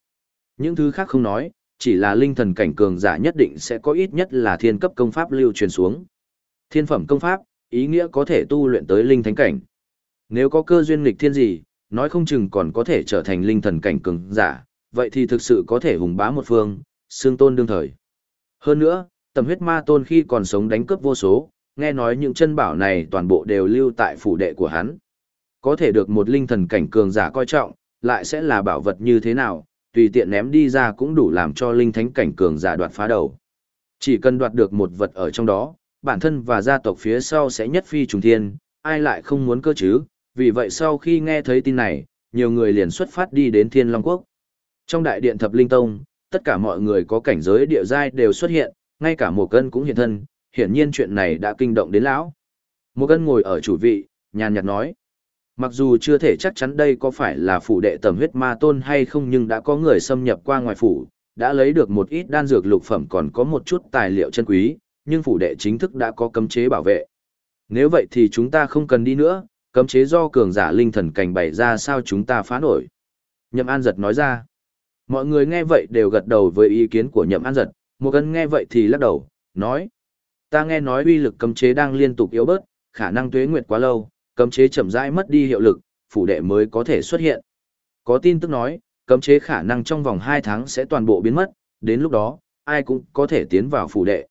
Những thứ khác không nói, chỉ là linh thần cảnh cường giả nhất định sẽ có ít nhất là thiên cấp công pháp lưu truyền xuống. Thiên phẩm công pháp, ý nghĩa có thể tu luyện tới linh thánh cảnh. Nếu có cơ duyên nghịch thiên gì, nói không chừng còn có thể trở thành linh thần cảnh cường giả, vậy thì thực sự có thể hùng bá một phương, xương tôn đương thời. Hơn nữa, tầm huyết ma tôn khi còn sống đánh cướp vô số, nghe nói những chân bảo này toàn bộ đều lưu tại phủ đệ của hắn. Có thể được một linh thần cảnh cường giả coi trọng, lại sẽ là bảo vật như thế nào, tùy tiện ném đi ra cũng đủ làm cho linh thánh cảnh cường giả đoạt phá đầu. Chỉ cần đoạt được một vật ở trong đó, bản thân và gia tộc phía sau sẽ nhất phi trùng thiên, ai lại không muốn cơ chứ, vì vậy sau khi nghe thấy tin này, nhiều người liền xuất phát đi đến Thiên Long Quốc. Trong đại điện thập linh tông, tất cả mọi người có cảnh giới địa giai đều xuất hiện, ngay cả một cân cũng hiện thân, hiển nhiên chuyện này đã kinh động đến lão. Một cân ngồi ở chủ vị, nhàn nhạt nói. Mặc dù chưa thể chắc chắn đây có phải là phủ đệ tầm huyết ma tôn hay không nhưng đã có người xâm nhập qua ngoài phủ, đã lấy được một ít đan dược lục phẩm còn có một chút tài liệu chân quý, nhưng phủ đệ chính thức đã có cấm chế bảo vệ. Nếu vậy thì chúng ta không cần đi nữa, cấm chế do cường giả linh thần cảnh bày ra sao chúng ta phá nổi. Nhậm An Giật nói ra. Mọi người nghe vậy đều gật đầu với ý kiến của Nhậm An Giật, một cân nghe vậy thì lắc đầu, nói. Ta nghe nói uy lực cấm chế đang liên tục yếu bớt, khả năng tuế nguyệt quá lâu, cấm chế chậm rãi mất đi hiệu lực, phủ đệ mới có thể xuất hiện. Có tin tức nói, cấm chế khả năng trong vòng 2 tháng sẽ toàn bộ biến mất, đến lúc đó, ai cũng có thể tiến vào phủ đệ.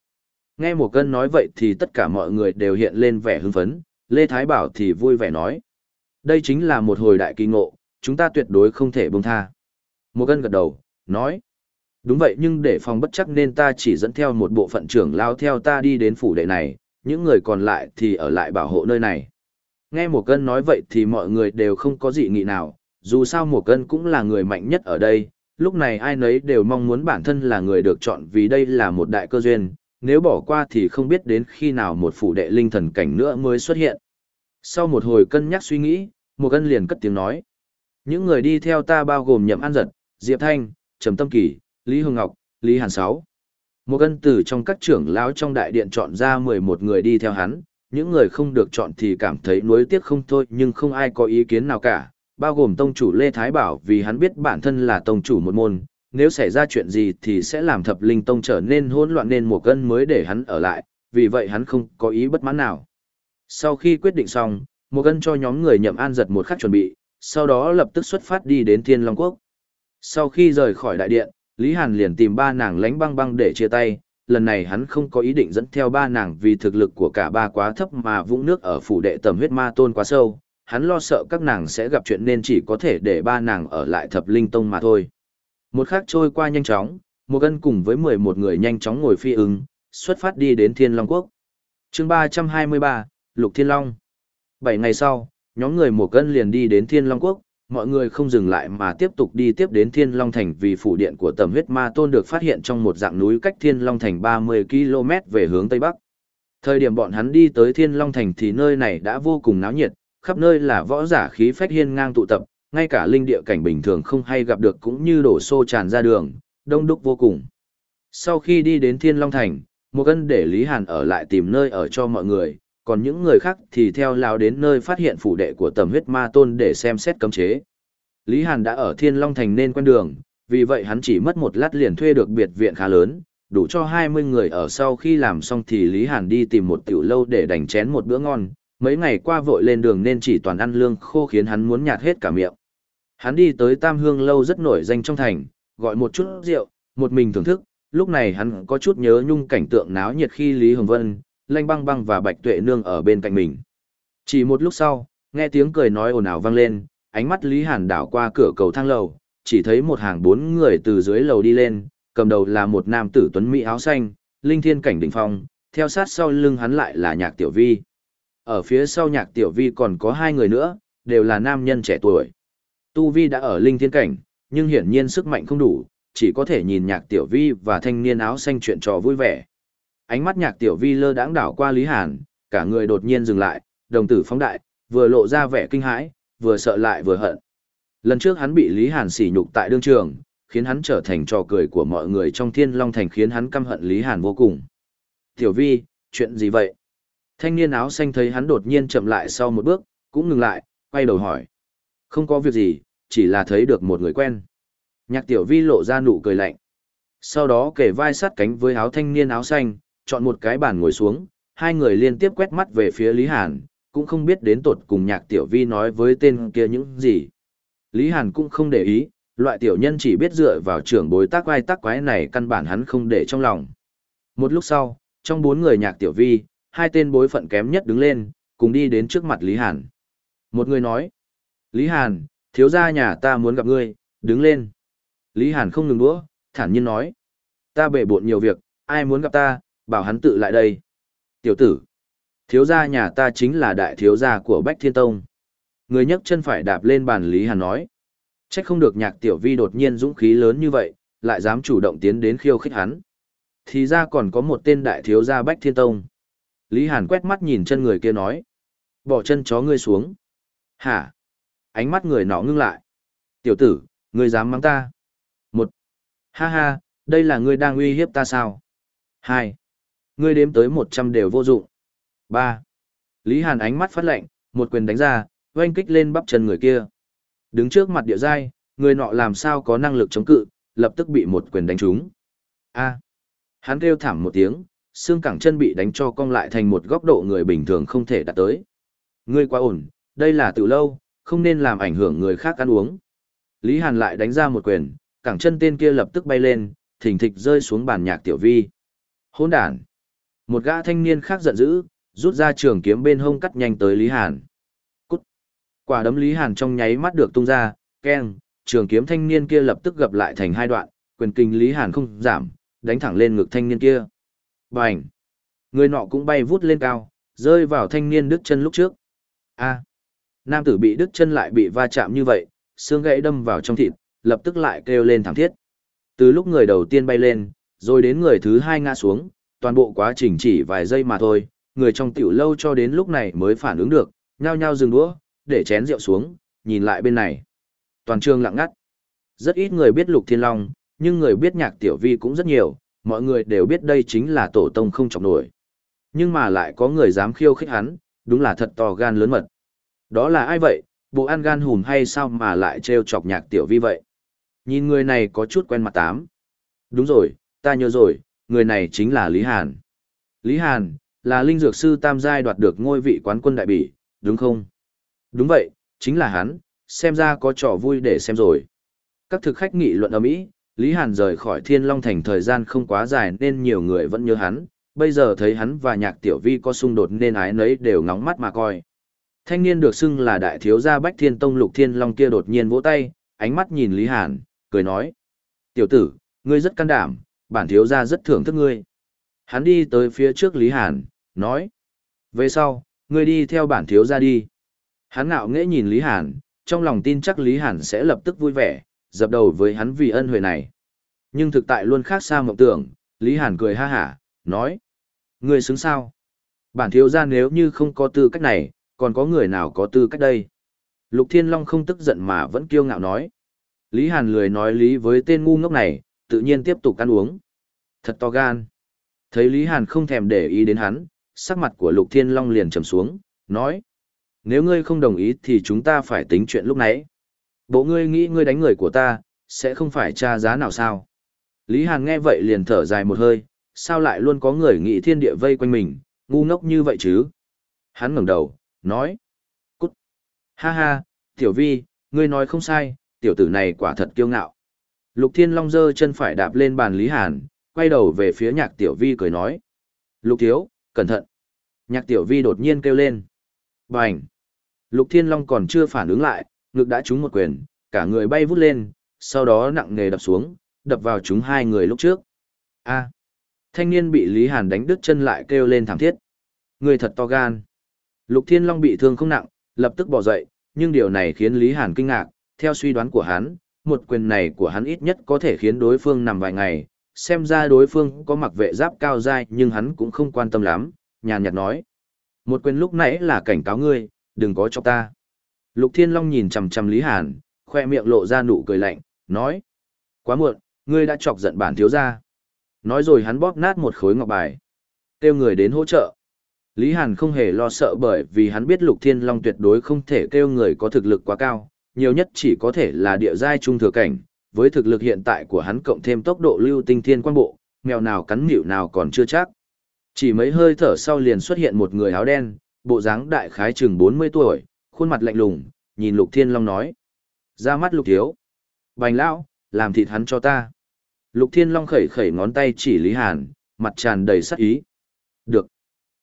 Nghe một cân nói vậy thì tất cả mọi người đều hiện lên vẻ hưng phấn, Lê Thái Bảo thì vui vẻ nói. Đây chính là một hồi đại kỳ ngộ, chúng ta tuyệt đối không thể buông tha. Một cân gật đầu, nói. Đúng vậy nhưng để phòng bất chắc nên ta chỉ dẫn theo một bộ phận trưởng lao theo ta đi đến phủ đệ này, những người còn lại thì ở lại bảo hộ nơi này. Nghe một cân nói vậy thì mọi người đều không có dị nghị nào, dù sao một cân cũng là người mạnh nhất ở đây, lúc này ai nấy đều mong muốn bản thân là người được chọn vì đây là một đại cơ duyên, nếu bỏ qua thì không biết đến khi nào một phủ đệ linh thần cảnh nữa mới xuất hiện. Sau một hồi cân nhắc suy nghĩ, một cân liền cất tiếng nói. Những người đi theo ta bao gồm Nhậm An Giật, Diệp Thanh, Trầm Tâm Kỳ, Lý Hương Ngọc, Lý Hàn Sáu. Một cân từ trong các trưởng lão trong đại điện chọn ra 11 người đi theo hắn, những người không được chọn thì cảm thấy nuối tiếc không thôi nhưng không ai có ý kiến nào cả, bao gồm tông chủ Lê Thái Bảo vì hắn biết bản thân là tông chủ một môn, nếu xảy ra chuyện gì thì sẽ làm thập linh tông trở nên hỗn loạn nên một cân mới để hắn ở lại, vì vậy hắn không có ý bất mãn nào. Sau khi quyết định xong, một cân cho nhóm người nhậm an giật một khắc chuẩn bị, sau đó lập tức xuất phát đi đến Thiên Long Quốc. Sau khi rời khỏi đại điện, Lý Hàn liền tìm ba nàng lánh băng băng để chia tay, lần này hắn không có ý định dẫn theo ba nàng vì thực lực của cả ba quá thấp mà vũng nước ở phủ đệ tầm huyết ma tôn quá sâu, hắn lo sợ các nàng sẽ gặp chuyện nên chỉ có thể để ba nàng ở lại thập linh tông mà thôi. Một khắc trôi qua nhanh chóng, một gân cùng với 11 người nhanh chóng ngồi phi ứng, xuất phát đi đến Thiên Long Quốc. chương 323, Lục Thiên Long. Bảy ngày sau, nhóm người một gân liền đi đến Thiên Long Quốc, mọi người không dừng lại mà tiếp tục đi tiếp đến Thiên Long Thành vì phủ điện của tầm huyết ma tôn được phát hiện trong một dạng núi cách Thiên Long Thành 30 km về hướng Tây Bắc. Thời điểm bọn hắn đi tới Thiên Long Thành thì nơi này đã vô cùng náo nhiệt, khắp nơi là võ giả khí phách hiên ngang tụ tập, ngay cả linh địa cảnh bình thường không hay gặp được cũng như đổ xô tràn ra đường, đông đúc vô cùng. Sau khi đi đến Thiên Long Thành, một cân để Lý Hàn ở lại tìm nơi ở cho mọi người, còn những người khác thì theo lao đến nơi phát hiện phủ đệ của tầm huyết ma tôn để xem xét cấm chế. Lý Hàn đã ở Thiên Long Thành nên quen đường, vì vậy hắn chỉ mất một lát liền thuê được biệt viện khá lớn, đủ cho 20 người ở sau khi làm xong thì Lý Hàn đi tìm một tiểu lâu để đành chén một bữa ngon, mấy ngày qua vội lên đường nên chỉ toàn ăn lương khô khiến hắn muốn nhạt hết cả miệng. Hắn đi tới Tam Hương lâu rất nổi danh trong thành, gọi một chút rượu, một mình thưởng thức, lúc này hắn có chút nhớ nhung cảnh tượng náo nhiệt khi Lý Hồng Vân, Lanh Băng Băng và Bạch Tuệ Nương ở bên cạnh mình. Chỉ một lúc sau, nghe tiếng cười nói ồn ào vang lên, ánh mắt Lý Hàn đảo qua cửa cầu thang lầu, chỉ thấy một hàng bốn người từ dưới lầu đi lên, cầm đầu là một nam tử tuấn mỹ áo xanh, linh thiên cảnh đỉnh phong, theo sát sau lưng hắn lại là Nhạc Tiểu Vi. Ở phía sau Nhạc Tiểu Vi còn có hai người nữa, đều là nam nhân trẻ tuổi. Tu Vi đã ở linh thiên cảnh, nhưng hiển nhiên sức mạnh không đủ, chỉ có thể nhìn Nhạc Tiểu Vi và thanh niên áo xanh chuyện trò vui vẻ. Ánh mắt Nhạc Tiểu Vi lơ đãng đảo qua Lý Hàn, cả người đột nhiên dừng lại, đồng tử phóng đại, vừa lộ ra vẻ kinh hãi, vừa sợ lại vừa hận. Lần trước hắn bị Lý Hàn sỉ nhục tại đương trường, khiến hắn trở thành trò cười của mọi người trong Thiên Long Thành khiến hắn căm hận Lý Hàn vô cùng. Tiểu Vi, chuyện gì vậy? Thanh niên áo xanh thấy hắn đột nhiên chậm lại sau một bước, cũng ngừng lại, quay đầu hỏi. Không có việc gì, chỉ là thấy được một người quen. Nhạc Tiểu Vi lộ ra nụ cười lạnh. Sau đó kể vai sát cánh với áo thanh niên áo xanh, chọn một cái bàn ngồi xuống, hai người liên tiếp quét mắt về phía Lý Hàn, cũng không biết đến tột cùng nhạc tiểu vi nói với tên kia những gì. Lý Hàn cũng không để ý, loại tiểu nhân chỉ biết dựa vào trưởng bối tác quái tác quái này căn bản hắn không để trong lòng. Một lúc sau, trong bốn người nhạc tiểu vi, hai tên bối phận kém nhất đứng lên, cùng đi đến trước mặt Lý Hàn. Một người nói, Lý Hàn, thiếu gia nhà ta muốn gặp ngươi, đứng lên. Lý Hàn không ngừng đũa, thản nhiên nói, ta bể bộn nhiều việc, ai muốn gặp ta, bảo hắn tự lại đây. Tiểu tử, thiếu gia nhà ta chính là đại thiếu gia của Bách Thiên Tông. Người nhấc chân phải đạp lên bàn Lý Hàn nói. Trách không được nhạc tiểu vi đột nhiên dũng khí lớn như vậy, lại dám chủ động tiến đến khiêu khích hắn. Thì ra còn có một tên đại thiếu gia Bách Thiên Tông. Lý Hàn quét mắt nhìn chân người kia nói. Bỏ chân chó ngươi xuống. Hả? Ánh mắt người nọ ngưng lại. Tiểu tử, ngươi dám mắng ta? Một. Ha ha, đây là ngươi đang uy hiếp ta sao? Hai ngươi đếm tới một trăm đều vô dụng. ba Lý Hàn ánh mắt phát lạnh, một quyền đánh ra, oanh kích lên bắp chân người kia. Đứng trước mặt địa giai, người nọ làm sao có năng lực chống cự, lập tức bị một quyền đánh trúng. A. Hắn kêu thảm một tiếng, xương cẳng chân bị đánh cho cong lại thành một góc độ người bình thường không thể đạt tới. Ngươi quá ổn, đây là tự lâu, không nên làm ảnh hưởng người khác ăn uống. Lý Hàn lại đánh ra một quyền, cẳng chân tên kia lập tức bay lên, thình thịch rơi xuống bàn nhạc tiểu vi. Hỗn đàn. Một gã thanh niên khác giận dữ, rút ra trường kiếm bên hông cắt nhanh tới Lý Hàn. Cút! Quả đấm Lý Hàn trong nháy mắt được tung ra, keng, trường kiếm thanh niên kia lập tức gập lại thành hai đoạn, quyền kinh Lý Hàn không giảm, đánh thẳng lên ngực thanh niên kia. Bành! Người nọ cũng bay vút lên cao, rơi vào thanh niên đứt chân lúc trước. A! Nam tử bị đứt chân lại bị va chạm như vậy, xương gãy đâm vào trong thịt, lập tức lại kêu lên thảm thiết. Từ lúc người đầu tiên bay lên, rồi đến người thứ hai ngã xuống, toàn bộ quá trình chỉ vài giây mà thôi, người trong tiểu lâu cho đến lúc này mới phản ứng được, nhao nhao dừng đũa, để chén rượu xuống, nhìn lại bên này. Toàn trường lặng ngắt. Rất ít người biết Lục Thiên Long, nhưng người biết nhạc tiểu vi cũng rất nhiều, mọi người đều biết đây chính là tổ tông không chọc nổi. Nhưng mà lại có người dám khiêu khích hắn, đúng là thật to gan lớn mật. Đó là ai vậy, bộ ăn gan hùm hay sao mà lại trêu chọc nhạc tiểu vi vậy? Nhìn người này có chút quen mặt tám. Đúng rồi, ta nhớ rồi, người này chính là Lý Hàn. Lý Hàn, là linh dược sư tam giai đoạt được ngôi vị quán quân đại bỉ, đúng không? Đúng vậy, chính là hắn, xem ra có trò vui để xem rồi. Các thực khách nghị luận ở Mỹ, Lý Hàn rời khỏi Thiên Long Thành thời gian không quá dài nên nhiều người vẫn nhớ hắn, bây giờ thấy hắn và nhạc tiểu vi có xung đột nên ái nấy đều ngóng mắt mà coi. Thanh niên được xưng là đại thiếu gia Bách Thiên Tông Lục Thiên Long kia đột nhiên vỗ tay, ánh mắt nhìn Lý Hàn, cười nói. Tiểu tử, ngươi rất can đảm, bản thiếu gia rất thưởng thức ngươi. Hắn đi tới phía trước Lý Hàn, nói. Về sau, ngươi đi theo bản thiếu gia đi. Hắn ngạo nghễ nhìn Lý Hàn, trong lòng tin chắc Lý Hàn sẽ lập tức vui vẻ, dập đầu với hắn vì ân huệ này. Nhưng thực tại luôn khác xa mộng tưởng, Lý Hàn cười ha hả, nói. Ngươi xứng sao? Bản thiếu gia nếu như không có tư cách này, còn có người nào có tư cách đây? Lục Thiên Long không tức giận mà vẫn kiêu ngạo nói. Lý Hàn lười nói lý với tên ngu ngốc này, tự nhiên tiếp tục ăn uống. Thật to gan. Thấy Lý Hàn không thèm để ý đến hắn, sắc mặt của Lục Thiên Long liền trầm xuống, nói. Nếu ngươi không đồng ý thì chúng ta phải tính chuyện lúc nãy. Bộ ngươi nghĩ ngươi đánh người của ta, sẽ không phải tra giá nào sao? Lý Hàn nghe vậy liền thở dài một hơi, sao lại luôn có người nghĩ thiên địa vây quanh mình, ngu ngốc như vậy chứ? Hắn ngẩng đầu, nói. Cút. Ha ha, tiểu vi, ngươi nói không sai, tiểu tử này quả thật kiêu ngạo. Lục Thiên Long giơ chân phải đạp lên bàn Lý Hàn, quay đầu về phía nhạc tiểu vi cười nói. Lục thiếu, cẩn thận. Nhạc tiểu vi đột nhiên kêu lên. Bành. Lục Thiên Long còn chưa phản ứng lại, ngực đã trúng một quyền, cả người bay vút lên, sau đó nặng nề đập xuống, đập vào chúng hai người lúc trước. A. Thanh niên bị Lý Hàn đánh đứt chân lại kêu lên thảm thiết. Người thật to gan. Lục Thiên Long bị thương không nặng, lập tức bỏ dậy, nhưng điều này khiến Lý Hàn kinh ngạc, theo suy đoán của hắn, một quyền này của hắn ít nhất có thể khiến đối phương nằm vài ngày, xem ra đối phương có mặc vệ giáp cao dai nhưng hắn cũng không quan tâm lắm, nhàn nhạt nói. Một quyền lúc nãy là cảnh cáo ngươi, đừng có cho ta. Lục Thiên Long nhìn chằm chằm Lý Hàn, khoe miệng lộ ra nụ cười lạnh, nói. Quá muộn, ngươi đã chọc giận bản thiếu gia. Nói rồi hắn bóp nát một khối ngọc bài. Kêu người đến hỗ trợ. Lý Hàn không hề lo sợ bởi vì hắn biết Lục Thiên Long tuyệt đối không thể kêu người có thực lực quá cao, nhiều nhất chỉ có thể là địa giai trung thừa cảnh, với thực lực hiện tại của hắn cộng thêm tốc độ lưu tinh thiên quan bộ, mèo nào cắn miểu nào còn chưa chắc. Chỉ mấy hơi thở sau liền xuất hiện một người áo đen, bộ dáng đại khái chừng 40 tuổi, khuôn mặt lạnh lùng, nhìn Lục Thiên Long nói. Ra mắt Lục Thiếu. Bành lão, làm thịt hắn cho ta. Lục Thiên Long khẩy khẩy ngón tay chỉ Lý Hàn, mặt tràn đầy sắc ý. Được.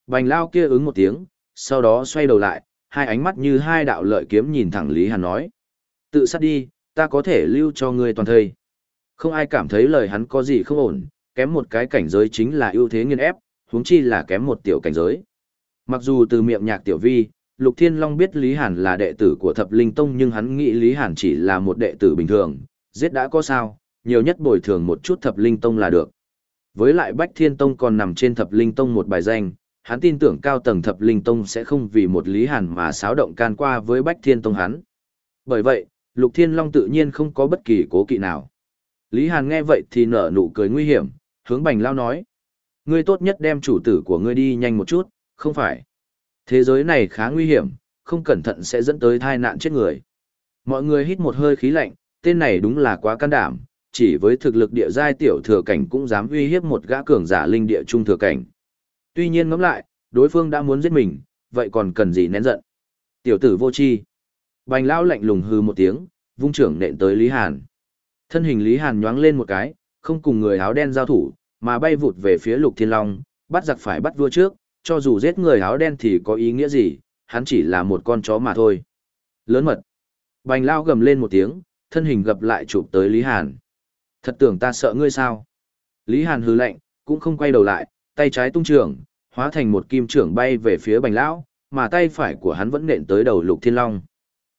Bành lao kia ứng một tiếng, sau đó xoay đầu lại, hai ánh mắt như hai đạo lợi kiếm nhìn thẳng Lý Hàn nói. Tự sát đi, ta có thể lưu cho ngươi toàn thời. Không ai cảm thấy lời hắn có gì không ổn, kém một cái cảnh giới chính là ưu thế nghiên ép, huống chi là kém một tiểu cảnh giới. Mặc dù từ miệng nhạc tiểu vi, Lục Thiên Long biết Lý Hàn là đệ tử của Thập Linh Tông nhưng hắn nghĩ Lý Hàn chỉ là một đệ tử bình thường, giết đã có sao, nhiều nhất bồi thường một chút Thập Linh Tông là được. Với lại Bách Thiên Tông còn nằm trên Thập Linh Tông một bài danh, hắn tin tưởng cao tầng Thập Linh Tông sẽ không vì một Lý Hàn mà xáo động can qua với Bách Thiên Tông hắn. Bởi vậy, Lục Thiên Long tự nhiên không có bất kỳ cố kỵ nào. Lý Hàn nghe vậy thì nở nụ cười nguy hiểm, hướng Bành Lao nói. Ngươi tốt nhất đem chủ tử của ngươi đi nhanh một chút, không phải. Thế giới này khá nguy hiểm, không cẩn thận sẽ dẫn tới tai nạn chết người. Mọi người hít một hơi khí lạnh, tên này đúng là quá can đảm, chỉ với thực lực địa giai tiểu thừa cảnh cũng dám uy hiếp một gã cường giả linh địa trung thừa cảnh. Tuy nhiên ngẫm lại, đối phương đã muốn giết mình, vậy còn cần gì nén giận. Tiểu tử vô chi. Bành lão lạnh lùng hư một tiếng, vung trưởng nện tới Lý Hàn. Thân hình Lý Hàn nhoáng lên một cái, không cùng người áo đen giao thủ, mà bay vụt về phía Lục Thiên Long, bắt giặc phải bắt vua trước, cho dù giết người áo đen thì có ý nghĩa gì, hắn chỉ là một con chó mà thôi. Lớn mật. Bành Lão gầm lên một tiếng, thân hình gập lại chụp tới Lý Hàn. Thật tưởng ta sợ ngươi sao? Lý Hàn hừ lạnh, cũng không quay đầu lại, tay trái tung trưởng, hóa thành một kim trưởng bay về phía bành lão, mà tay phải của hắn vẫn nện tới đầu Lục Thiên Long.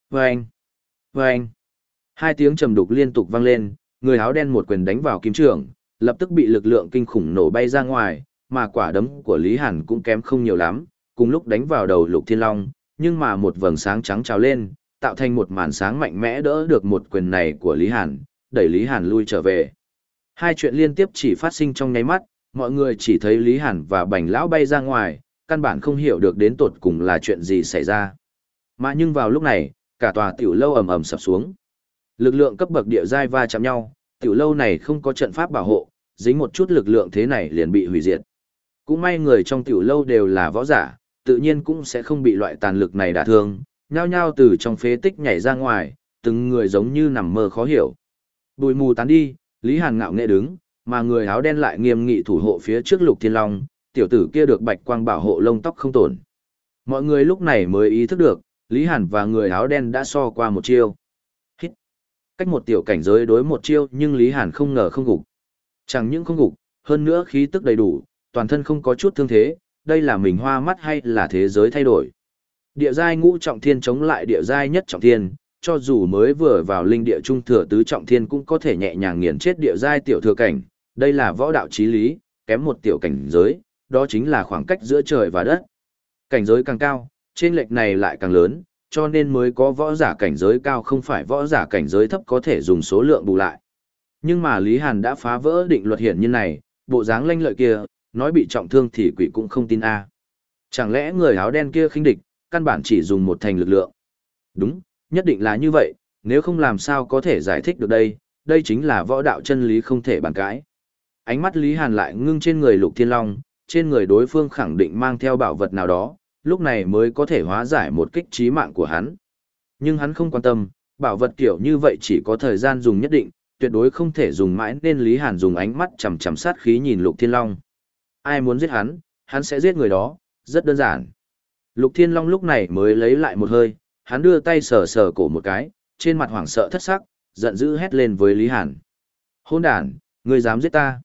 Vâng! Vâng! Hai tiếng trầm đục liên tục vang lên, người áo đen một quyền đánh vào kim trường, lập tức bị lực lượng kinh khủng nổ bay ra ngoài, mà quả đấm của Lý Hàn cũng kém không nhiều lắm, cùng lúc đánh vào đầu Lục Thiên Long, nhưng mà một vầng sáng trắng trào lên, tạo thành một màn sáng mạnh mẽ đỡ được một quyền này của Lý Hàn, đẩy Lý Hàn lui trở về. Hai chuyện liên tiếp chỉ phát sinh trong nháy mắt, mọi người chỉ thấy Lý Hàn và Bành Lão bay ra ngoài, căn bản không hiểu được đến tột cùng là chuyện gì xảy ra. Mà nhưng vào lúc này, cả tòa tiểu lâu ầm ầm sập xuống. Lực lượng cấp bậc địa giai va chạm nhau, tiểu lâu này không có trận pháp bảo hộ, dính một chút lực lượng thế này liền bị hủy diệt. Cũng may người trong tiểu lâu đều là võ giả, tự nhiên cũng sẽ không bị loại tàn lực này đả thương, nhao nhao từ trong phế tích nhảy ra ngoài, từng người giống như nằm mơ khó hiểu. Bùi mù tán đi, Lý Hàn ngạo nghệ đứng, mà người áo đen lại nghiêm nghị thủ hộ phía trước Lục Thiên Long, tiểu tử kia được bạch quang bảo hộ lông tóc không tổn. Mọi người lúc này mới ý thức được, Lý Hàn và người áo đen đã so qua một chiêu. Hít. Cách một tiểu cảnh giới đối một chiêu nhưng Lý Hàn không ngờ không gục. Chẳng những không gục, hơn nữa khí tức đầy đủ, toàn thân không có chút thương thế, đây là mình hoa mắt hay là thế giới thay đổi. Địa giai ngũ trọng thiên chống lại địa giai nhất trọng thiên, cho dù mới vừa vào linh địa trung thừa tứ trọng thiên cũng có thể nhẹ nhàng nghiền chết địa giai tiểu thừa cảnh, đây là võ đạo chí lý, kém một tiểu cảnh giới, đó chính là khoảng cách giữa trời và đất. Cảnh giới càng cao, trên lệch này lại càng lớn, cho nên mới có võ giả cảnh giới cao không phải võ giả cảnh giới thấp có thể dùng số lượng bù lại. Nhưng mà Lý Hàn đã phá vỡ định luật hiển nhiên này, bộ dáng lanh lợi kia, nói bị trọng thương thì quỷ cũng không tin a. Chẳng lẽ người áo đen kia khinh địch, căn bản chỉ dùng một thành lực lượng? Đúng, nhất định là như vậy, nếu không làm sao có thể giải thích được đây, đây chính là võ đạo chân lý không thể bàn cãi. Ánh mắt Lý Hàn lại ngưng trên người Lục Thiên Long, trên người đối phương khẳng định mang theo bảo vật nào đó, lúc này mới có thể hóa giải một kích trí mạng của hắn. Nhưng hắn không quan tâm, bảo vật kiểu như vậy chỉ có thời gian dùng nhất định, tuyệt đối không thể dùng mãi nên Lý Hàn dùng ánh mắt chằm chằm sát khí nhìn Lục Thiên Long. Ai muốn giết hắn, hắn sẽ giết người đó, rất đơn giản. Lục Thiên Long lúc này mới lấy lại một hơi, hắn đưa tay sờ sờ cổ một cái, trên mặt hoảng sợ thất sắc, giận dữ hét lên với Lý Hàn. Hôn đàn, ngươi dám giết ta.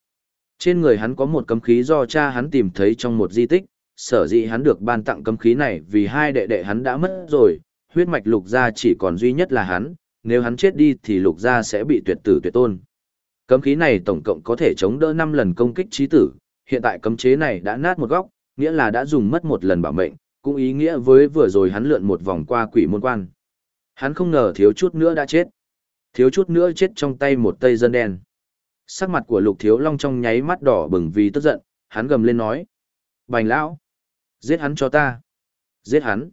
Trên người hắn có một cấm khí do cha hắn tìm thấy trong một di tích, sở dĩ hắn được ban tặng cấm khí này vì hai đệ đệ hắn đã mất rồi, huyết mạch lục gia chỉ còn duy nhất là hắn, nếu hắn chết đi thì lục gia sẽ bị tuyệt tử tuyệt tôn. Cấm khí này tổng cộng có thể chống đỡ 5 lần công kích trí tử, hiện tại cấm chế này đã nát một góc, nghĩa là đã dùng mất một lần bảo mệnh, cũng ý nghĩa với vừa rồi hắn lượn một vòng qua quỷ môn quan. Hắn không ngờ thiếu chút nữa đã chết. Thiếu chút nữa chết trong tay một tây dân đen. Sắc mặt của lục thiếu long trong nháy mắt đỏ bừng vì tức giận, hắn gầm lên nói. Bành lão! Giết hắn cho ta! Giết hắn!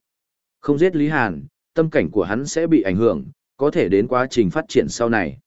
Không giết Lý Hàn, tâm cảnh của hắn sẽ bị ảnh hưởng, có thể đến quá trình phát triển sau này.